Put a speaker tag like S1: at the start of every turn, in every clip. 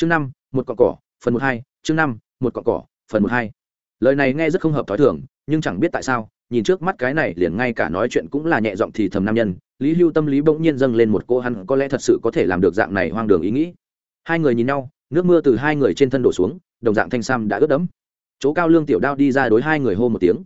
S1: chương năm, một cọn cỏ, phần một hai, chương năm, một cọn cỏ, phần một hai. Lời này nghe rất không hợp t h ó i thường, nhưng chẳng biết tại sao, nhìn trước mắt cái này liền ngay cả nói chuyện cũng là nhẹ giọng thì thầm nam nhân, lý hưu tâm lý bỗng nhiên dâng lên một cô hắn có lẽ thật sự có thể làm được dạng này hoang đường ý nghĩ. Hai người nhìn nhau, nước mưa từ hai người trên thân đổ xuống, đồng dạng thanh sam đã ướt đẫm. Chỗ cao lương tiểu đao đi ra đối hai người hô một tiếng.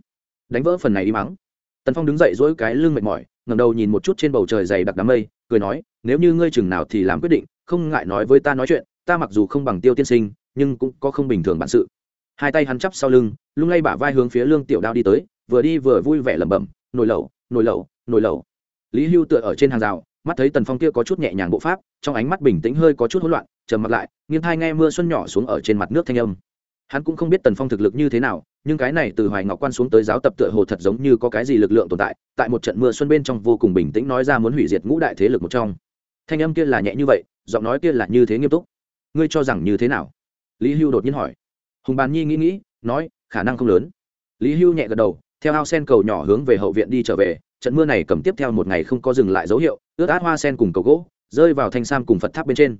S1: Đánh vỡ phần này đi mắng tần phong đứng dậy dỗi cái lưng mệt mỏi ngầm đầu nhìn một chút trên bầu trời dày đặc đám mây, cười nói, nếu như ngươi chừng nào thì làm quyết định, không ngại nói với ta nói chuyện ta mặc dù không bằng tiêu tiên sinh, nhưng cũng có không bình thường bản sự. Hai tay hắn chắp sau lưng, lung lay bả vai hướng phía lương tiểu đao đi tới, vừa đi vừa vui vẻ lẩm bẩm nồi lẩu nồi lẩu nồi lẩu. Lý hưu tựa ở trên hàng rào, mắt thấy tần phong kia có chút nhẹ nhàng bộ pháp, trong ánh mắt bình tĩnh hơi có chút hỗn loạn, trầm mặt lại, nghiêng thai nghe mưa xuân nhỏ xuống ở trên mặt nước thanh âm. Hắn cũng không biết tần phong thực lực như thế nào, nhưng cái này từ hoài ngọc quan xuống tới giáo tập tựa hồ thật giống như có cái gì lực lượng tồn tại tại một trận mưa xuân bên trong vô cùng bình tĩnh nói ra muốn hủy diệt ngũ đại thế lực một trong. Thanh âm kia là nhẹ như vậy, giọng nói kia là như thế nghiêm túc ngươi cho rằng như thế nào? Lý hưu đột nhiên hỏi. Hùng bàn nhi nghĩ nghĩ, nói, khả năng không lớn. Lý hưu nhẹ gật đầu, theo ao sen cầu nhỏ hướng về hậu viện đi trở về, trận mưa này cầm tiếp theo một ngày không có dừng lại dấu hiệu, ướt át hoa sen cùng cầu gỗ, rơi vào thanh sam cùng phật tháp bên trên.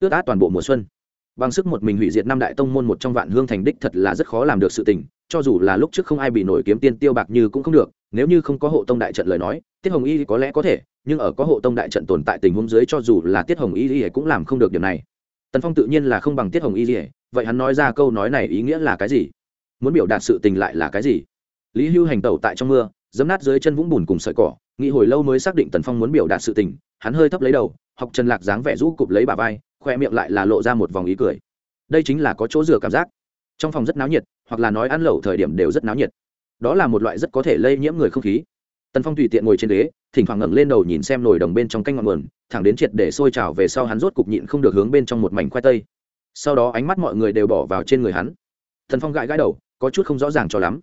S1: Ướt át toàn bộ mùa xuân. Bằng sức một mình hủy diệt năm đại tông môn một trong vạn hương thành đích thật là rất khó làm được sự tình, cho dù là lúc trước không ai bị nổi kiếm tiên tiêu bạc như cũng không được, nếu như không có hộ tông đại trận lời nói, tiết hồng y có lẽ có thể, nhưng ở có hộ tông đại trận tồn tại tình huống dưới cho dù là tiết hồng y cũng làm không được điều này tần phong tự nhiên là không bằng tiết hồng y vậy hắn nói ra câu nói này ý nghĩa là cái gì? Muốn biểu đạt sự tình lại là cái gì? Lý hưu hành tẩu tại trong mưa dấm nát dưới chân vũng bùn cùng sợi cỏ, nghĩ hồi lâu mới xác định tần phong muốn biểu đạt sự tình, hắn hơi thấp lấy đầu, học trần lạc dáng vẻ rũ cụp lấy bà vai, khoe miệng lại là lộ ra một vòng ý cười. Đây chính là có chỗ rửa cảm giác. Trong phòng rất náo nhiệt, hoặc là nói ăn lẩu thời điểm đều rất náo nhiệt. Đó là một loại rất có thể lây nhiễm người không khí. Tần phong tùy tiện ngồi trên ghế thỉnh thoảng ngẩng lên đầu nhìn xem nồi đồng bên trong canh ngọn nguồn, thẳng đến triệt để sôi trào về sau hắn rốt cục nhịn không được hướng bên trong một mảnh khoai tây. Sau đó ánh mắt mọi người đều bỏ vào trên người hắn. Thần phong gãi gãi đầu, có chút không rõ ràng cho lắm.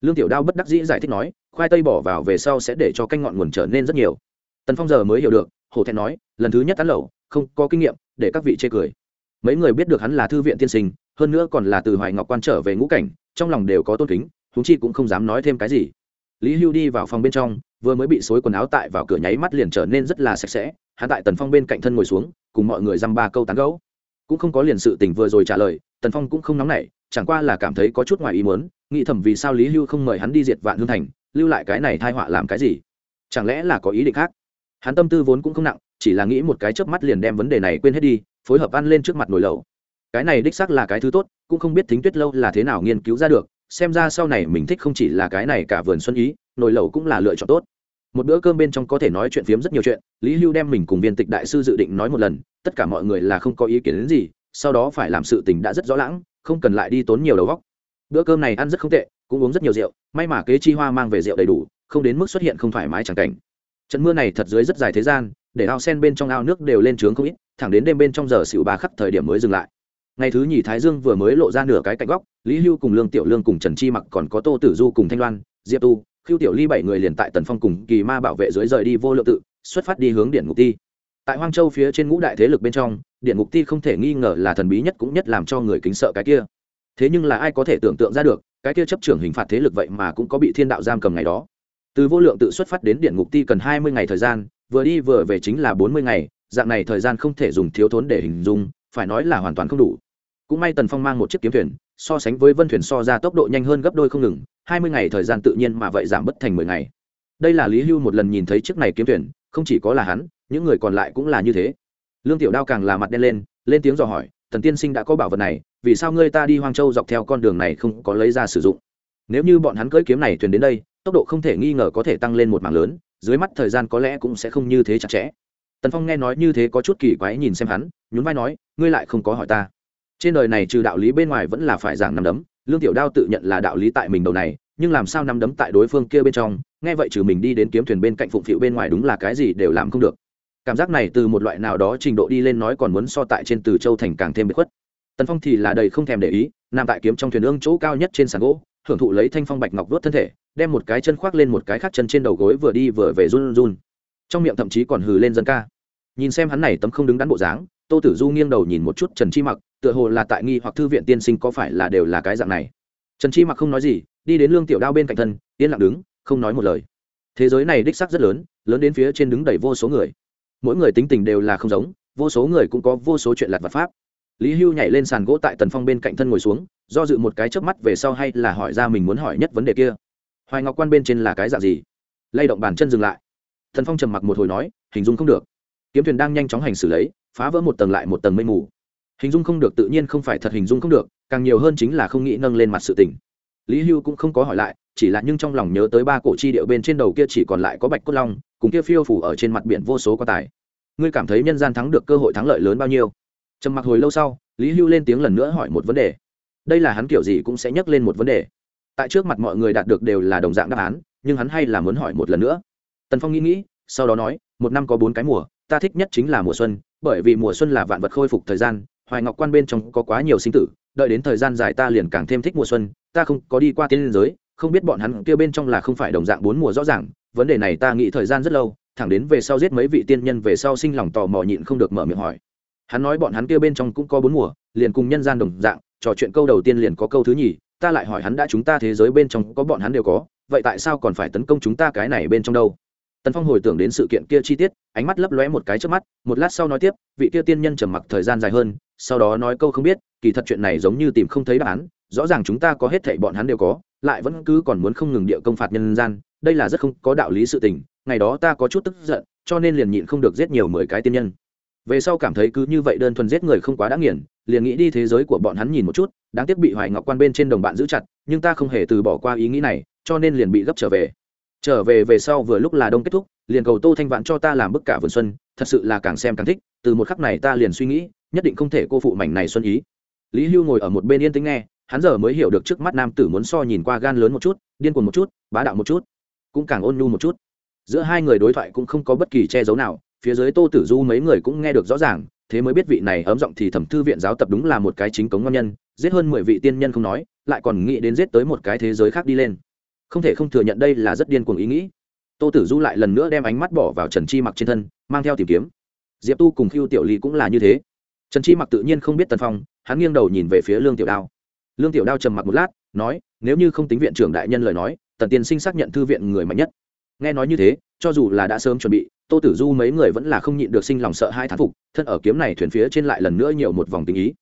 S1: Lương tiểu đao bất đắc dĩ giải thích nói, khoai tây bỏ vào về sau sẽ để cho canh ngọn nguồn trở nên rất nhiều. Tần phong giờ mới hiểu được, hổ thẹn nói, lần thứ nhất tán lẩu, không có kinh nghiệm, để các vị chê cười. Mấy người biết được hắn là thư viện tiên sinh, hơn nữa còn là từ hoài ngọc quan trở về ngũ cảnh, trong lòng đều có tôn kính húng chi cũng không dám nói thêm cái gì lý hưu đi vào phòng bên trong, vừa mới bị xối quần áo tại vào cửa nháy mắt liền trở nên rất là sạch sẽ, hắn tại tần phong bên cạnh thân ngồi xuống, cùng mọi người dăm ba câu tán gẫu. Cũng không có liền sự tình vừa rồi trả lời, tần phong cũng không nóng nảy, chẳng qua là cảm thấy có chút ngoài ý muốn, nghĩ thầm vì sao lý hưu không mời hắn đi diệt vạn hương thành, lưu lại cái này thai họa làm cái gì? Chẳng lẽ là có ý định khác? Hắn tâm tư vốn cũng không nặng, chỉ là nghĩ một cái chớp mắt liền đem vấn đề này quên hết đi, phối hợp ăn lên trước mặt nồi lẩu. Cái này đích xác là cái thứ tốt, cũng không biết thính tuyết lâu là thế nào nghiên cứu ra được xem ra sau này mình thích không chỉ là cái này cả vườn xuân ý, nồi lẩu cũng là lựa chọn tốt. Một bữa cơm bên trong có thể nói chuyện phiếm rất nhiều chuyện, lý hưu đem mình cùng viên tịch đại sư dự định nói một lần, tất cả mọi người là không có ý kiến đến gì, sau đó phải làm sự tình đã rất rõ lãng, không cần lại đi tốn nhiều đầu góc bữa cơm này ăn rất không tệ, cũng uống rất nhiều rượu, may mà kế chi hoa mang về rượu đầy đủ, không đến mức xuất hiện không thoải mái chẳng cảnh. Trận mưa này thật dưới rất dài thế gian, để ao sen bên trong ao nước đều lên trướng không ít, thẳng đến đêm bên trong giờ xỉu ba khắc thời điểm mới dừng lại ngày thứ nhì thái dương vừa mới lộ ra nửa cái cạnh góc, lý hưu cùng lương tiểu lương cùng trần chi mặc còn có tô tử du cùng thanh loan, diệp tu khiêu tiểu ly bảy người liền tại tần phong cùng kỳ ma bảo vệ dưới rời đi vô lượng tự, xuất phát đi hướng điện ngục ti. Tại hoang châu phía trên ngũ đại thế lực bên trong, điện ngục ti không thể nghi ngờ là thần bí nhất cũng nhất làm cho người kính sợ cái kia. Thế nhưng là ai có thể tưởng tượng ra được, cái kia chấp trưởng hình phạt thế lực vậy mà cũng có bị thiên đạo giam cầm ngày đó. Từ vô lượng tự xuất phát đến điện ngục ti cần hai mươi ngày thời gian, vừa đi vừa về chính là bốn mươi ngày, dạng này thời gian không thể dùng thiếu thốn để hình dung, phải nói là hoàn toàn không đủ cũng may tần phong mang một chiếc kiếm thuyền, so sánh với vân thuyền so ra tốc độ nhanh hơn gấp đôi không ngừng, hai mươi ngày thời gian tự nhiên mà vậy giảm bất thành mười ngày. Đây là lý hưu một lần nhìn thấy chiếc này kiếm thuyền, không chỉ có là hắn, những người còn lại cũng là như thế. Lương tiểu đao càng là mặt đen lên lên tiếng dò hỏi, tần tiên sinh đã có bảo vật này, vì sao ngươi ta đi hoang châu dọc theo con đường này không có lấy ra sử dụng? Nếu như bọn hắn cưỡi kiếm này thuyền đến đây, tốc độ không thể nghi ngờ có thể tăng lên một mảng lớn, dưới mắt thời gian có lẽ cũng sẽ không như thế chặt chẽ. Tần phong nghe nói như thế có chút kỳ quái nhìn xem hắn, nhún vai nói, ngươi lại không có hỏi ta trên đời này trừ đạo lý bên ngoài vẫn là phải giảng nắm đấm. Lương tiểu đao tự nhận là đạo lý tại mình đầu này, nhưng làm sao nắm đấm tại đối phương kia bên trong? Nghe vậy trừ mình đi đến kiếm thuyền bên cạnh phụng phịu bên ngoài đúng là cái gì đều làm không được. Cảm giác này từ một loại nào đó trình độ đi lên nói còn muốn so tại trên từ châu thành càng thêm bất khuất. Tần phong thì là đầy không thèm để ý, nằm tại kiếm trong thuyền ương chỗ cao nhất trên sàn gỗ, hưởng thụ lấy thanh phong bạch ngọc vớt thân thể, đem một cái chân khoác lên một cái khác chân trên đầu gối vừa đi vừa về run run. Trong miệng thậm chí còn hừ lên dân ca. Nhìn xem hắn này tấm không đứng đắn bộ dáng, tô tử du nghiêng đầu nhìn một chút trần chi mặc tựa hồ là tại nghi hoặc thư viện tiên sinh có phải là đều là cái dạng này. Trần chi mặc không nói gì, đi đến lương tiểu đao bên cạnh thân, yên lặng đứng, không nói một lời. Thế giới này đích sắc rất lớn lớn đến phía trên đứng đầy vô số người. Mỗi người tính tình đều là không giống, vô số người cũng có vô số chuyện lặt vật pháp. Lý hưu nhảy lên sàn gỗ tại tần phong bên cạnh thân ngồi xuống, do dự một cái chớp mắt về sau hay là hỏi ra mình muốn hỏi nhất vấn đề kia. Hoài ngọc quan bên trên là cái dạng gì? Lay động bàn chân dừng lại. Thần phong trầm mặc một hồi nói, hình dung không được. Kiếm thuyền đang nhanh chóng hành xử lấy, phá vỡ một tầng lại một tầng mây mù hình dung không được tự nhiên không phải thật hình dung không được, càng nhiều hơn chính là không nghĩ nâng lên mặt sự tình. Lý hưu cũng không có hỏi lại, chỉ là nhưng trong lòng nhớ tới ba cổ chi điệu bên trên đầu kia chỉ còn lại có bạch cốt long, cùng kia phiêu phủ ở trên mặt biển vô số quan tài. Ngươi cảm thấy nhân gian thắng được cơ hội thắng lợi lớn bao nhiêu? Trầm mặc hồi lâu sau, lý hưu lên tiếng lần nữa hỏi một vấn đề. Đây là hắn kiểu gì cũng sẽ nhắc lên một vấn đề. Tại trước mặt mọi người đạt được đều là đồng dạng đáp án, nhưng hắn hay là muốn hỏi một lần nữa. Tần phong nghĩ nghĩ, sau đó nói, một năm có bốn cái mùa, ta thích nhất chính là mùa xuân, bởi vì mùa xuân là vạn vật khôi phục thời gian hoài ngọc quan bên trong có quá nhiều sinh tử, đợi đến thời gian dài ta liền càng thêm thích mùa xuân, ta không có đi qua tiên liên giới, không biết bọn hắn kia bên trong là không phải đồng dạng bốn mùa rõ ràng, vấn đề này ta nghĩ thời gian rất lâu, thẳng đến về sau giết mấy vị tiên nhân về sau sinh lòng tò mò nhịn không được mở miệng hỏi. Hắn nói bọn hắn kia bên trong cũng có bốn mùa, liền cùng nhân gian đồng dạng, trò chuyện câu đầu tiên liền có câu thứ nhì, ta lại hỏi hắn đã chúng ta thế giới bên trong có bọn hắn đều có, vậy tại sao còn phải tấn công chúng ta cái này bên trong đâu? Tần phong hồi tưởng đến sự kiện kia chi tiết, ánh mắt lấp lóe một cái trước mắt, một lát sau nói tiếp, vị kia tiên nhân trầm mặc thời gian dài hơn, sau đó nói câu không biết, kỳ thật chuyện này giống như tìm không thấy đáp án, rõ ràng chúng ta có hết thảy bọn hắn đều có, lại vẫn cứ còn muốn không ngừng địa công phạt nhân gian, đây là rất không có đạo lý sự tình, ngày đó ta có chút tức giận, cho nên liền nhịn không được giết nhiều mười cái tiên nhân. Về sau cảm thấy cứ như vậy đơn thuần giết người không quá đã nghiền, liền nghĩ đi thế giới của bọn hắn nhìn một chút, đáng tiếc bị hoài ngọc quan bên trên đồng bạn giữ chặt, nhưng ta không hề từ bỏ qua ý nghĩ này, cho nên liền bị gấp trở về trở về về sau vừa lúc là đông kết thúc, liền cầu tô thanh vạn cho ta làm bức cả vườn xuân, thật sự là càng xem càng thích, từ một khắc này ta liền suy nghĩ, nhất định không thể cô phụ mảnh này xuân ý. Lý hưu ngồi ở một bên yên tĩnh nghe, hắn giờ mới hiểu được trước mắt nam tử muốn so nhìn qua gan lớn một chút, điên cuồng một chút, bá đạo một chút, cũng càng ôn nhu một chút. Giữa hai người đối thoại cũng không có bất kỳ che giấu nào, phía dưới tô tử du mấy người cũng nghe được rõ ràng, thế mới biết vị này ấm giọng thì thẩm thư viện giáo tập đúng là một cái chính cống ngon nhân, giết hơn mười vị tiên nhân không nói, lại còn nghĩ đến giết tới một cái thế giới khác đi lên không thể không thừa nhận đây là rất điên cuồng ý nghĩ. Tô tử du lại lần nữa đem ánh mắt bỏ vào trần chi mặc trên thân, mang theo tìm kiếm. Diệp tu cùng khiêu tiểu ly cũng là như thế. Trần chi mặc tự nhiên không biết tần phong, hắn nghiêng đầu nhìn về phía lương tiểu đao. Lương tiểu đao trầm mặc một lát, nói, nếu như không tính viện trưởng đại nhân lời nói, tần tiên sinh xác nhận thư viện người mạnh nhất. Nghe nói như thế, cho dù là đã sớm chuẩn bị, tô tử du mấy người vẫn là không nhịn được sinh lòng sợ hai thán phục, thân ở kiếm này thuyền phía trên lại lần nữa nhiều một vòng tình ý.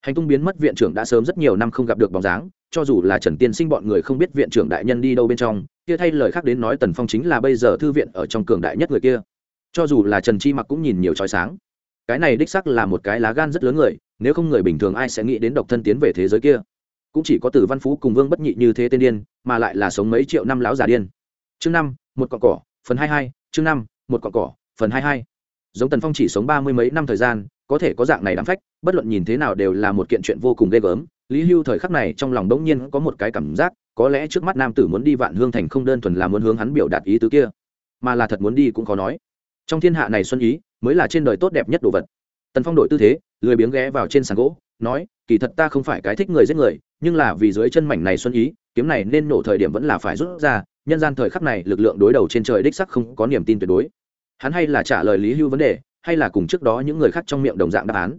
S1: Hành tung biến mất viện trưởng đã sớm rất nhiều năm không gặp được bóng dáng cho dù là trần tiên sinh bọn người không biết viện trưởng đại nhân đi đâu bên trong, kia thay lời khác đến nói tần phong chính là bây giờ thư viện ở trong cường đại nhất người kia. Cho dù là trần chi mặc cũng nhìn nhiều trói sáng. Cái này đích sắc là một cái lá gan rất lớn người, nếu không người bình thường ai sẽ nghĩ đến độc thân tiến về thế giới kia? Cũng chỉ có tử văn phú cùng vương bất nhị như thế tên điên, mà lại là sống mấy triệu năm lão già điên. Chương năm, một cọn cỏ, phần hai hai, chương năm, một cọn cỏ, phần hai hai. Giống tần phong chỉ sống ba mươi mấy năm thời gian, có thể có dạng này đáng phách, bất luận nhìn thế nào đều là một kiện chuyện vô cùng ghê gớm lý hưu thời khắc này trong lòng đống nhiên có một cái cảm giác, có lẽ trước mắt nam tử muốn đi vạn hương thành không đơn thuần là muốn hướng hắn biểu đạt ý tứ kia, mà là thật muốn đi cũng khó nói. Trong thiên hạ này xuân ý, mới là trên đời tốt đẹp nhất đồ vật. Tần phong đổi tư thế, lười biếng ghé vào trên sàn gỗ, nói, kỳ thật ta không phải cái thích người giết người, nhưng là vì dưới chân mảnh này xuân ý, kiếm này nên nổ thời điểm vẫn là phải rút ra, nhân gian thời khắc này lực lượng đối đầu trên trời đích sắc không có niềm tin tuyệt đối. Hắn hay là trả lời lý hưu vấn đề, hay là cùng trước đó những người khác trong miệng đồng dạng đáp án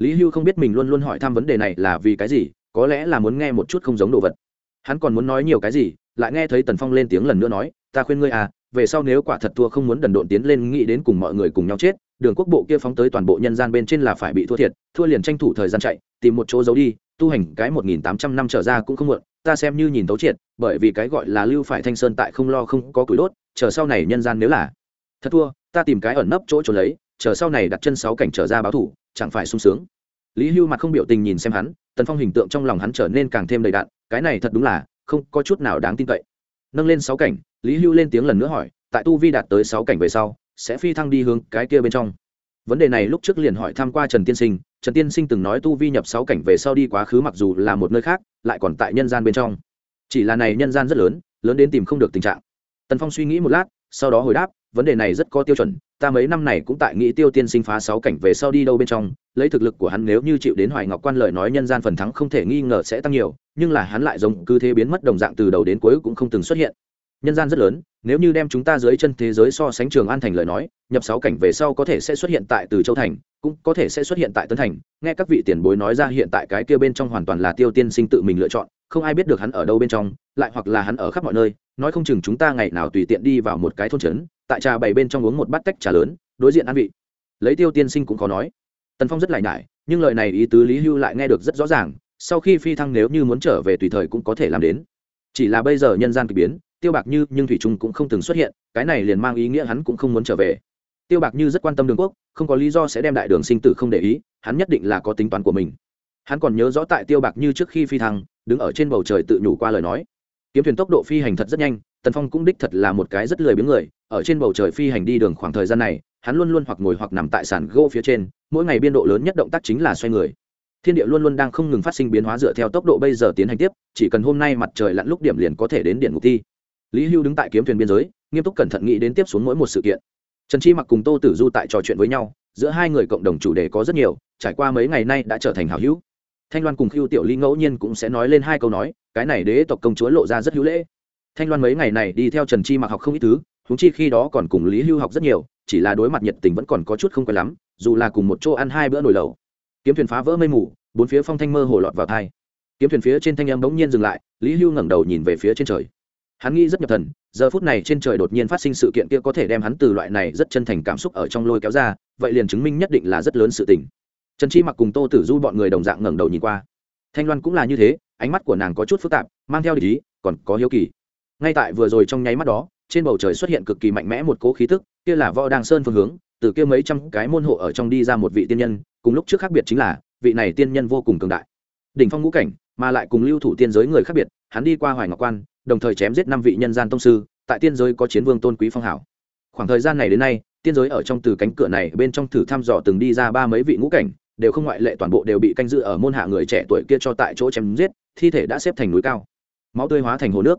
S1: lý hưu không biết mình luôn luôn hỏi thăm vấn đề này là vì cái gì, có lẽ là muốn nghe một chút không giống đồ vật. Hắn còn muốn nói nhiều cái gì, lại nghe thấy tần phong lên tiếng lần nữa nói, ta khuyên ngươi à về sau nếu quả thật thua không muốn đần độn tiến lên nghĩ đến cùng mọi người cùng nhau chết, đường quốc bộ kia phóng tới toàn bộ nhân gian bên trên là phải bị thua thiệt, thua liền tranh thủ thời gian chạy, tìm một chỗ giấu đi, tu hành cái một nghìn tám trăm năm trở ra cũng không muộn, ta xem như nhìn tấu triệt, bởi vì cái gọi là lưu phải thanh sơn tại không lo không có củi đốt, chờ sau này nhân gian nếu là thật thua, ta tìm cái ẩn nấp chỗ trốn lấy, chờ sau này đặt chân sáu cảnh trở ra báo thủ chẳng phải sung sướng. Lý hưu mặt không biểu tình nhìn xem hắn, tần phong hình tượng trong lòng hắn trở nên càng thêm đầy đạn cái này thật đúng là không có chút nào đáng tin cậy. Nâng lên sáu cảnh, lý hưu lên tiếng lần nữa hỏi, tại tu vi đạt tới sáu cảnh về sau, sẽ phi thăng đi hướng cái kia bên trong? Vấn đề này lúc trước liền hỏi tham q u a trần tiên sinh, trần tiên sinh từng nói tu vi nhập sáu cảnh về sau đi quá khứ mặc dù là một nơi khác, lại còn tại nhân gian bên trong. Chỉ là này nhân gian rất lớn lớn đến tìm không được tình trạng. Tần phong suy nghĩ một lát, sau đó hồi đáp vấn đề này rất có tiêu chuẩn, ta mấy năm này cũng tại nghĩ tiêu tiên sinh phá sáu cảnh về sau đi đâu bên trong, lấy thực lực của hắn nếu như chịu đến hoài ngọc quan lời nói nhân gian phần thắng không thể nghi ngờ sẽ tăng nhiều, nhưng là hắn lại giống cứ thế biến mất đồng dạng từ đầu đến cuối cũng không từng xuất hiện. Nhân gian rất lớn, nếu như đem chúng ta dưới chân thế giới so sánh trường an thành lời nói, nhập sáu cảnh về sau có thể sẽ xuất hiện tại từ châu thành, cũng có thể sẽ xuất hiện tại tân thành. Nghe các vị tiền bối nói ra hiện tại cái kia bên trong hoàn toàn là tiêu tiên sinh tự mình lựa chọn, không ai biết được hắn ở đâu bên trong, lại hoặc là hắn ở khắp mọi nơi nói không chừng chúng ta ngày nào tùy tiện đi vào một cái thôn trấn, tại trà bày bên trong uống một bát tách trà lớn, đối diện ăn vị. Lấy tiêu tiên sinh cũng khó nói. Tần phong rất lải nhải, nhưng lời này ý tứ lý hưu lại nghe được rất rõ ràng, sau khi phi thăng nếu như muốn trở về tùy thời cũng có thể làm đến. Chỉ là bây giờ nhân gian k ỳ biến, tiêu bạc như nhưng thủy trung cũng không từng xuất hiện, cái này liền mang ý nghĩa hắn cũng không muốn trở về. Tiêu bạc như rất quan tâm đường quốc, không có lý do sẽ đem đại đường sinh tử không để ý, hắn nhất định là có tính toán của mình. Hắn còn nhớ rõ tại tiêu bạc như trước khi phi thăng, đứng ở trên bầu trời tự nhủ qua lời nói kiếm thuyền tốc độ phi hành thật rất nhanh, tần phong cũng đích thật là một cái rất lười biếng người, ở trên bầu trời phi hành đi đường khoảng thời gian này, hắn luôn luôn hoặc ngồi hoặc nằm tại sàn gỗ phía trên, mỗi ngày biên độ lớn nhất động tác chính là xoay người. Thiên địa luôn luôn đang không ngừng phát sinh biến hóa dựa theo tốc độ bây giờ tiến hành tiếp, chỉ cần hôm nay mặt trời lặn lúc điểm liền có thể đến điện mục thi. Lý hưu đứng tại kiếm thuyền biên giới, nghiêm túc cẩn thận nghĩ đến tiếp xuống mỗi một sự kiện. Trần chi mặc cùng tô tử du tại trò chuyện với nhau, giữa hai người cộng đồng chủ đề có rất nhiều, trải qua mấy ngày nay đã trở thành hảo hữu thanh loan cùng khiêu tiểu ly ngẫu nhiên cũng sẽ nói lên hai câu nói, cái này đế tộc công chúa lộ ra rất hữu lễ. Thanh loan mấy ngày này đi theo trần chi mặc học không ít thứ húng chi khi đó còn cùng lý hưu học rất nhiều, chỉ là đối mặt nhiệt tình vẫn còn có chút không quen lắm, dù là cùng một chỗ ăn hai bữa nồi lẩu. Kiếm thuyền phá vỡ mây mù, bốn phía phong thanh mơ hồ lọt vào thai kiếm thuyền phía trên thanh âm bỗng nhiên dừng lại, lý hưu ngẩng đầu nhìn về phía trên trời. Hắn nghĩ rất nhập thần, giờ phút này trên trời đột nhiên phát sinh sự kiện kia có thể đem hắn từ loại này rất chân thành cảm xúc ở trong lôi kéo ra, vậy liền chứng minh nhất định là rất lớn sự tình trần chi mặc cùng tô tử du bọn người đồng dạng ngẩng đầu nhìn qua. Thanh loan cũng là như thế, ánh mắt của nàng có chút phức tạp, mang theo ý, còn có hiếu kỳ. Ngay tại vừa rồi trong nháy mắt đó, trên bầu trời xuất hiện cực kỳ mạnh mẽ một cố khí tức, kia là võ đàng sơn phương hướng, từ kia mấy trăm cái môn hộ ở trong đi ra một vị tiên nhân, cùng lúc trước khác biệt chính là, vị này tiên nhân vô cùng cường đại. Đỉnh phong ngũ cảnh, mà lại cùng lưu thủ tiên giới người khác biệt, hắn đi qua hoài ngọc quan, đồng thời chém giết năm vị nhân gian tông sư, tại tiên giới có chiến vương tôn quý phong hảo. Khoảng thời gian này đến nay, tiên giới ở trong từ cánh cửa này bên trong thử thăm dò từng đi ra ba mấy vị ngũ cảnh đều không ngoại lệ toàn bộ đều bị canh giữ ở môn hạ người trẻ tuổi kia cho tại chỗ chém giết, thi thể đã xếp thành núi cao. Máu tươi hóa thành hồ nước.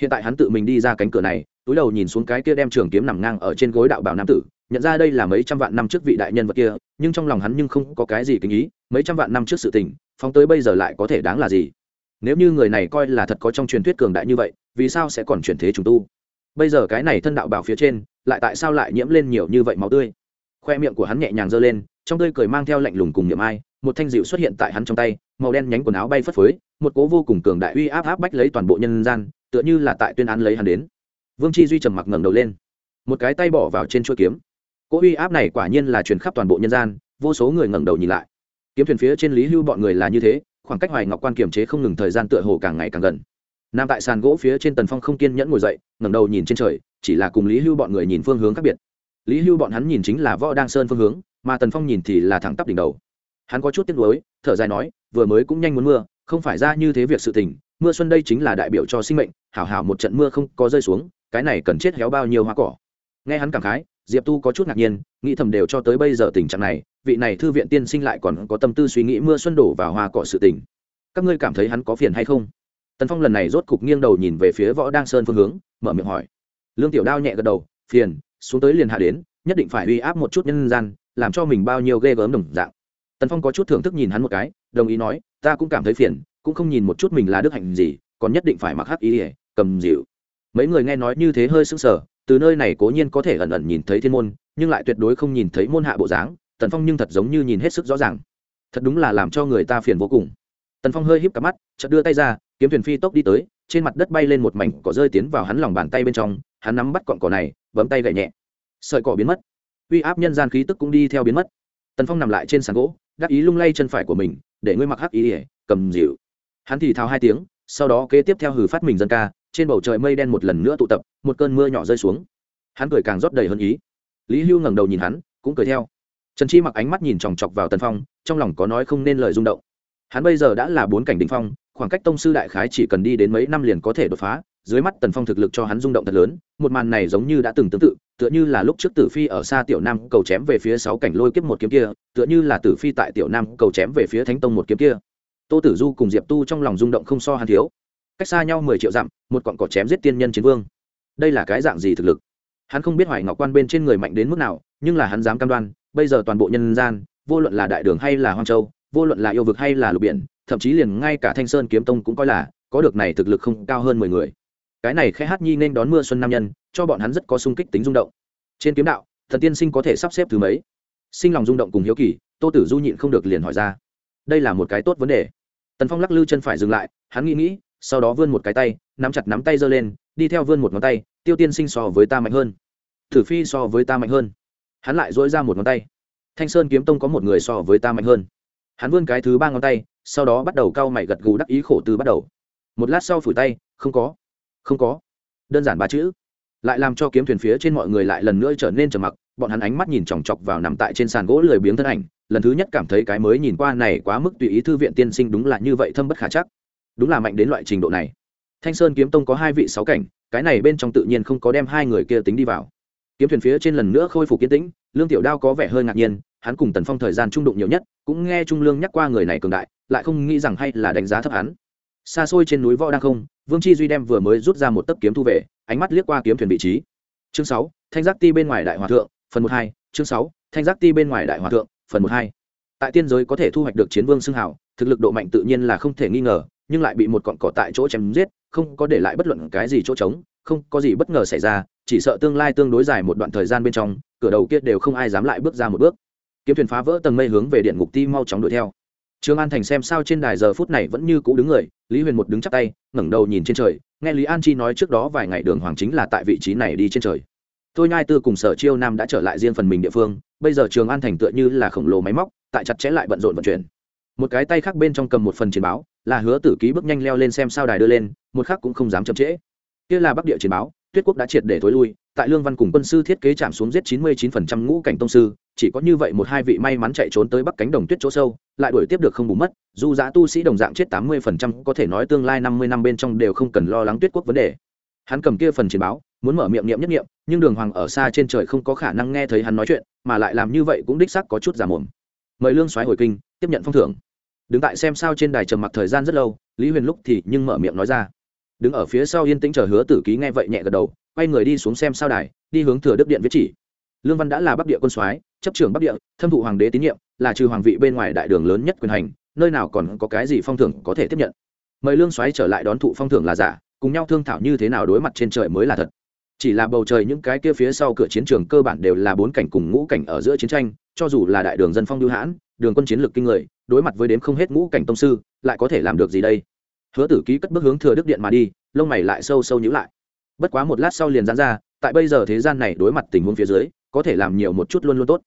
S1: Hiện tại hắn tự mình đi ra cánh cửa này, túi đầu nhìn xuống cái kia đem trường kiếm nằm ngang ở trên gối đạo bảo nam tử, nhận ra đây là mấy trăm vạn năm trước vị đại nhân vật kia, nhưng trong lòng hắn nhưng không có cái gì kinh ý, mấy trăm vạn năm trước sự tình, phóng tới bây giờ lại có thể đáng là gì? Nếu như người này coi là thật có trong truyền thuyết cường đại như vậy, vì sao sẽ còn chuyển thế trùng tu? Bây giờ cái này thân đạo bảo phía trên, lại tại sao lại nhiễm lên nhiều như vậy máu tươi? Khoe miệng của hắn nhẹ nhàng giơ lên trong tươi cười mang theo lạnh lùng cùng niệm ai, một thanh dịu xuất hiện tại hắn trong tay, màu đen nhánh quần áo bay phất phới, một cố vô cùng cường đại uy áp áp bách lấy toàn bộ nhân gian, tựa như là tại tuyên án lấy hắn đến. Vương chi duy trầm mặc ngẩng đầu lên, một cái tay bỏ vào trên chuôi kiếm. Cỗ uy áp này quả nhiên là truyền khắp toàn bộ nhân gian, vô số người ngẩng đầu nhìn lại. Kiếm thuyền phía trên lý hưu bọn người là như thế, khoảng cách hoài ngọc quan kiềm chế không ngừng thời gian tựa hồ càng ngày càng gần. Nam tại sàn gỗ phía trên tần phong không kiên nhẫn ngồi dậy, ngẩng đầu nhìn trên trời, chỉ là cùng lý hưu bọn người nhìn phương hướng khác biệt. Lý hưu bọn hắn nhìn chính là võ đăng sơn phương hướng mà tần phong nhìn thì là thẳng tắp đỉnh đầu. Hắn có chút tiếc nuối, thở dài nói, vừa mới cũng nhanh muốn mưa, không phải ra như thế việc sự tình, mưa xuân đây chính là đại biểu cho sinh mệnh, hảo hảo một trận mưa không có rơi xuống, cái này cần chết héo bao nhiêu hoa cỏ. Nghe hắn cảm khái, diệp tu có chút ngạc nhiên, nghĩ thầm đều cho tới bây giờ tình trạng này, vị này thư viện tiên sinh lại còn có tâm tư suy nghĩ mưa xuân đổ vào hoa cỏ sự tình. Các ngươi cảm thấy hắn có phiền hay không? Tần phong lần này rốt cục nghiêng đầu nhìn về phía võ đăng sơn phương hướng, mở miệng hỏi. Lương tiểu đao nhẹ gật đầu, phiền, xuống tới liền hạ đến, nhất định phải uy áp một chút nhân gian làm cho mình bao nhiêu ghê gớm đồng dạng. Tần phong có chút thưởng thức nhìn hắn một cái, đồng ý nói, ta cũng cảm thấy phiền, cũng không nhìn một chút mình là đức hạnh gì, còn nhất định phải mặc hắc ý ỉa cầm dịu. Mấy người nghe nói như thế hơi sững sờ, từ nơi này cố nhiên có thể ẩn ẩn nhìn thấy thiên môn, nhưng lại tuyệt đối không nhìn thấy môn hạ bộ dáng, tần phong nhưng thật giống như nhìn hết sức rõ ràng. Thật đúng là làm cho người ta phiền vô cùng. Tần phong hơi híp cặp mắt, chợt đưa tay ra, kiếm thuyền phi tốc đi tới, trên mặt đất bay lên một mảnh cỏ rơi tiến vào hắn lòng bàn tay bên trong, hắn nắm bắt cọn cỏ này, bấm tay gậy nhẹ. Sợi cỏ biến mất uy áp nhân gian khí tức cũng đi theo biến mất. Tần phong nằm lại trên sàn gỗ, đắc ý lung lay chân phải của mình, để ngươi mặc hắc ý ỉa cầm dịu. Hắn thì thào hai tiếng, sau đó kế tiếp theo hử phát mình dân ca, trên bầu trời mây đen một lần nữa tụ tập, một cơn mưa nhỏ rơi xuống. Hắn cười càng rót đầy hơn ý. Lý hưu ngẩng đầu nhìn hắn, cũng cười theo. Trần chi mặc ánh mắt nhìn chòng chọc vào tần phong, trong lòng có nói không nên lời rung động. Hắn bây giờ đã là bốn cảnh đình phong, khoảng cách tông sư đại khái chỉ cần đi đến mấy năm liền có thể đột phá dưới mắt tần phong thực lực cho hắn rung động thật lớn, một màn này giống như đã từng tương tự, tựa như là lúc trước tử phi ở xa tiểu nam cầu chém về phía sáu cảnh lôi kiếp một kiếm kia, tựa như là tử phi tại tiểu nam cầu chém về phía thánh tông một kiếm kia. Tô tử du cùng diệp tu trong lòng rung động không so hắn thiếu. Cách xa nhau mười triệu dặm, một cọn cỏ chém giết tiên nhân chiến vương. Đây là cái dạng gì thực lực? Hắn không biết hoài ngọc quan bên trên người mạnh đến mức nào, nhưng là hắn dám cam đoan, bây giờ toàn bộ nhân gian, vô luận là đại đường hay là hoang châu, vô luận là yêu vực hay là lục biển, thậm chí liền ngay cả thanh sơn kiếm tông cũng coi là, có được này thực lực không cao hơn mười người cái này khẽ hát nhi nên đón mưa xuân nam nhân, cho bọn hắn rất có sung kích tính rung động. Trên kiếm đạo, thần tiên sinh có thể sắp xếp thứ mấy? Sinh lòng rung động cùng hiếu kỳ, tô tử du nhịn không được liền hỏi ra. Đây là một cái tốt vấn đề. Tần phong lắc lư chân phải dừng lại, hắn nghĩ nghĩ, sau đó vươn một cái tay, nắm chặt nắm tay giơ lên, đi theo vươn một ngón tay, tiêu tiên sinh so với ta mạnh hơn. Thử phi so với ta mạnh hơn. Hắn lại dỗi ra một ngón tay. Thanh sơn kiếm tông có một người so với ta mạnh hơn. Hắn vươn cái thứ ba ngón tay, sau đó bắt đầu cau mày gật gù đắc ý khổ từ bắt đầu. Một lát sau phủi tay, không có không có. Đơn giản ba chữ. Lại làm cho kiếm thuyền phía trên mọi người lại lần nữa trở nên trầm mặc, bọn hắn ánh mắt nhìn chòng chọc vào nằm tại trên sàn gỗ lười biếng thân ảnh, lần thứ nhất cảm thấy cái mới nhìn qua này quá mức tùy ý thư viện tiên sinh đúng là như vậy thâm bất khả chắc. Đúng là mạnh đến loại trình độ này. Thanh sơn kiếm tông có hai vị sáu cảnh, cái này bên trong tự nhiên không có đem hai người kia tính đi vào. Kiếm thuyền phía trên lần nữa khôi phục kiến tĩnh, lương tiểu đao có vẻ hơi ngạc nhiên, hắn cùng tần phong thời gian trung đụng nhiều nhất, cũng nghe trung lương nhắc qua người này cường đại, lại không nghĩ rằng hay là đánh giá thấp hắn. Xa xôi trên núi võ đang không vương chi duy đem vừa mới rút ra một tấc kiếm thu về, ánh mắt liếc qua kiếm thuyền vị trí. Chương sáu, thanh giác ti bên ngoài đại hòa thượng, phần một hai, chương sáu, thanh giác ti bên ngoài đại hòa thượng, phần một hai. Tại tiên giới có thể thu hoạch được chiến vương xưng hảo thực lực độ mạnh tự nhiên là không thể nghi ngờ, nhưng lại bị một cọn cỏ tại chỗ chém giết, không có để lại bất luận cái gì chỗ trống, không có gì bất ngờ xảy ra, chỉ sợ tương lai tương đối dài một đoạn thời gian bên trong, cửa đầu kia đều không ai dám lại bước ra một bước. Kiếm thuyền phá vỡ tầng mây hướng về điện ngục ti mau chóng đuổi theo trương an thành xem sao trên đài giờ phút này vẫn như cũ đứng người, lý huyền một đứng chắp tay, ngẩng đầu nhìn trên trời, nghe lý an chi nói trước đó vài ngày đường hoàng chính là tại vị trí này đi trên trời. Tôi nhai tư cùng sở chiêu nam đã trở lại riêng phần mình địa phương, bây giờ trường an thành tựa như là khổng lồ máy móc, tại chặt chẽ lại bận rộn vận chuyển. Một cái tay khác bên trong cầm một phần chiến báo, là hứa tử ký bước nhanh leo lên xem sao đài đưa lên, một khác cũng không dám chậm trễ. Kia là bắc địa chiến báo, tuyết quốc đã triệt để thối lui, tại lương văn cùng quân sư thiết kế chạm xuống giết chín mươi chín phần trăm ngũ cảnh tông sư chỉ có như vậy một hai vị may mắn chạy trốn tới bắc cánh đồng tuyết chỗ sâu, lại đuổi tiếp được không bù mất, dù giá tu sĩ đồng dạng chết tám mươi phần trăm, có thể nói tương lai năm mươi năm bên trong đều không cần lo lắng tuyết quốc vấn đề. Hắn cầm kia phần chiến báo, muốn mở miệng niệm nhất niệm, nhưng đường hoàng ở xa trên trời không có khả năng nghe thấy hắn nói chuyện, mà lại làm như vậy cũng đích sắc có chút giả mồm. Mời lương soái hồi kinh, tiếp nhận phong thưởng. Đứng tại xem sao trên đài trầm mặc thời gian rất lâu, lý huyền lúc thì nhưng mở miệng nói ra. Đứng ở phía sau yên tĩnh chờ hứa tử ký nghe vậy nhẹ gật đầu, quay người đi xuống xem sao đài, đi hướng thừa đức điện viết chỉ. Lương văn đã là bắc địa quân soái chấp trưởng bắc địa, thâm thụ hoàng đế tín nhiệm, là trừ hoàng vị bên ngoài đại đường lớn nhất quyền hành, nơi nào còn có cái gì phong thưởng có thể tiếp nhận. Mời lương soái trở lại đón thụ phong thưởng là giả, cùng nhau thương thảo như thế nào đối mặt trên trời mới là thật. Chỉ là bầu trời những cái kia phía sau cửa chiến trường cơ bản đều là bốn cảnh cùng ngũ cảnh ở giữa chiến tranh, cho dù là đại đường dân phong lưu hãn, đường quân chiến lược kinh người, đối mặt với đếm không hết ngũ cảnh tông sư, lại có thể làm được gì đây? Hứa tử ký cất bước hướng thừa đức điện mà đi, lông mày lại sâu sâu nhữ lại. Bất quá một lát sau liền dán ra, tại bây giờ thế gian này đối mặt tình huống phía dưới có thể làm nhiều một chút luôn luôn tốt.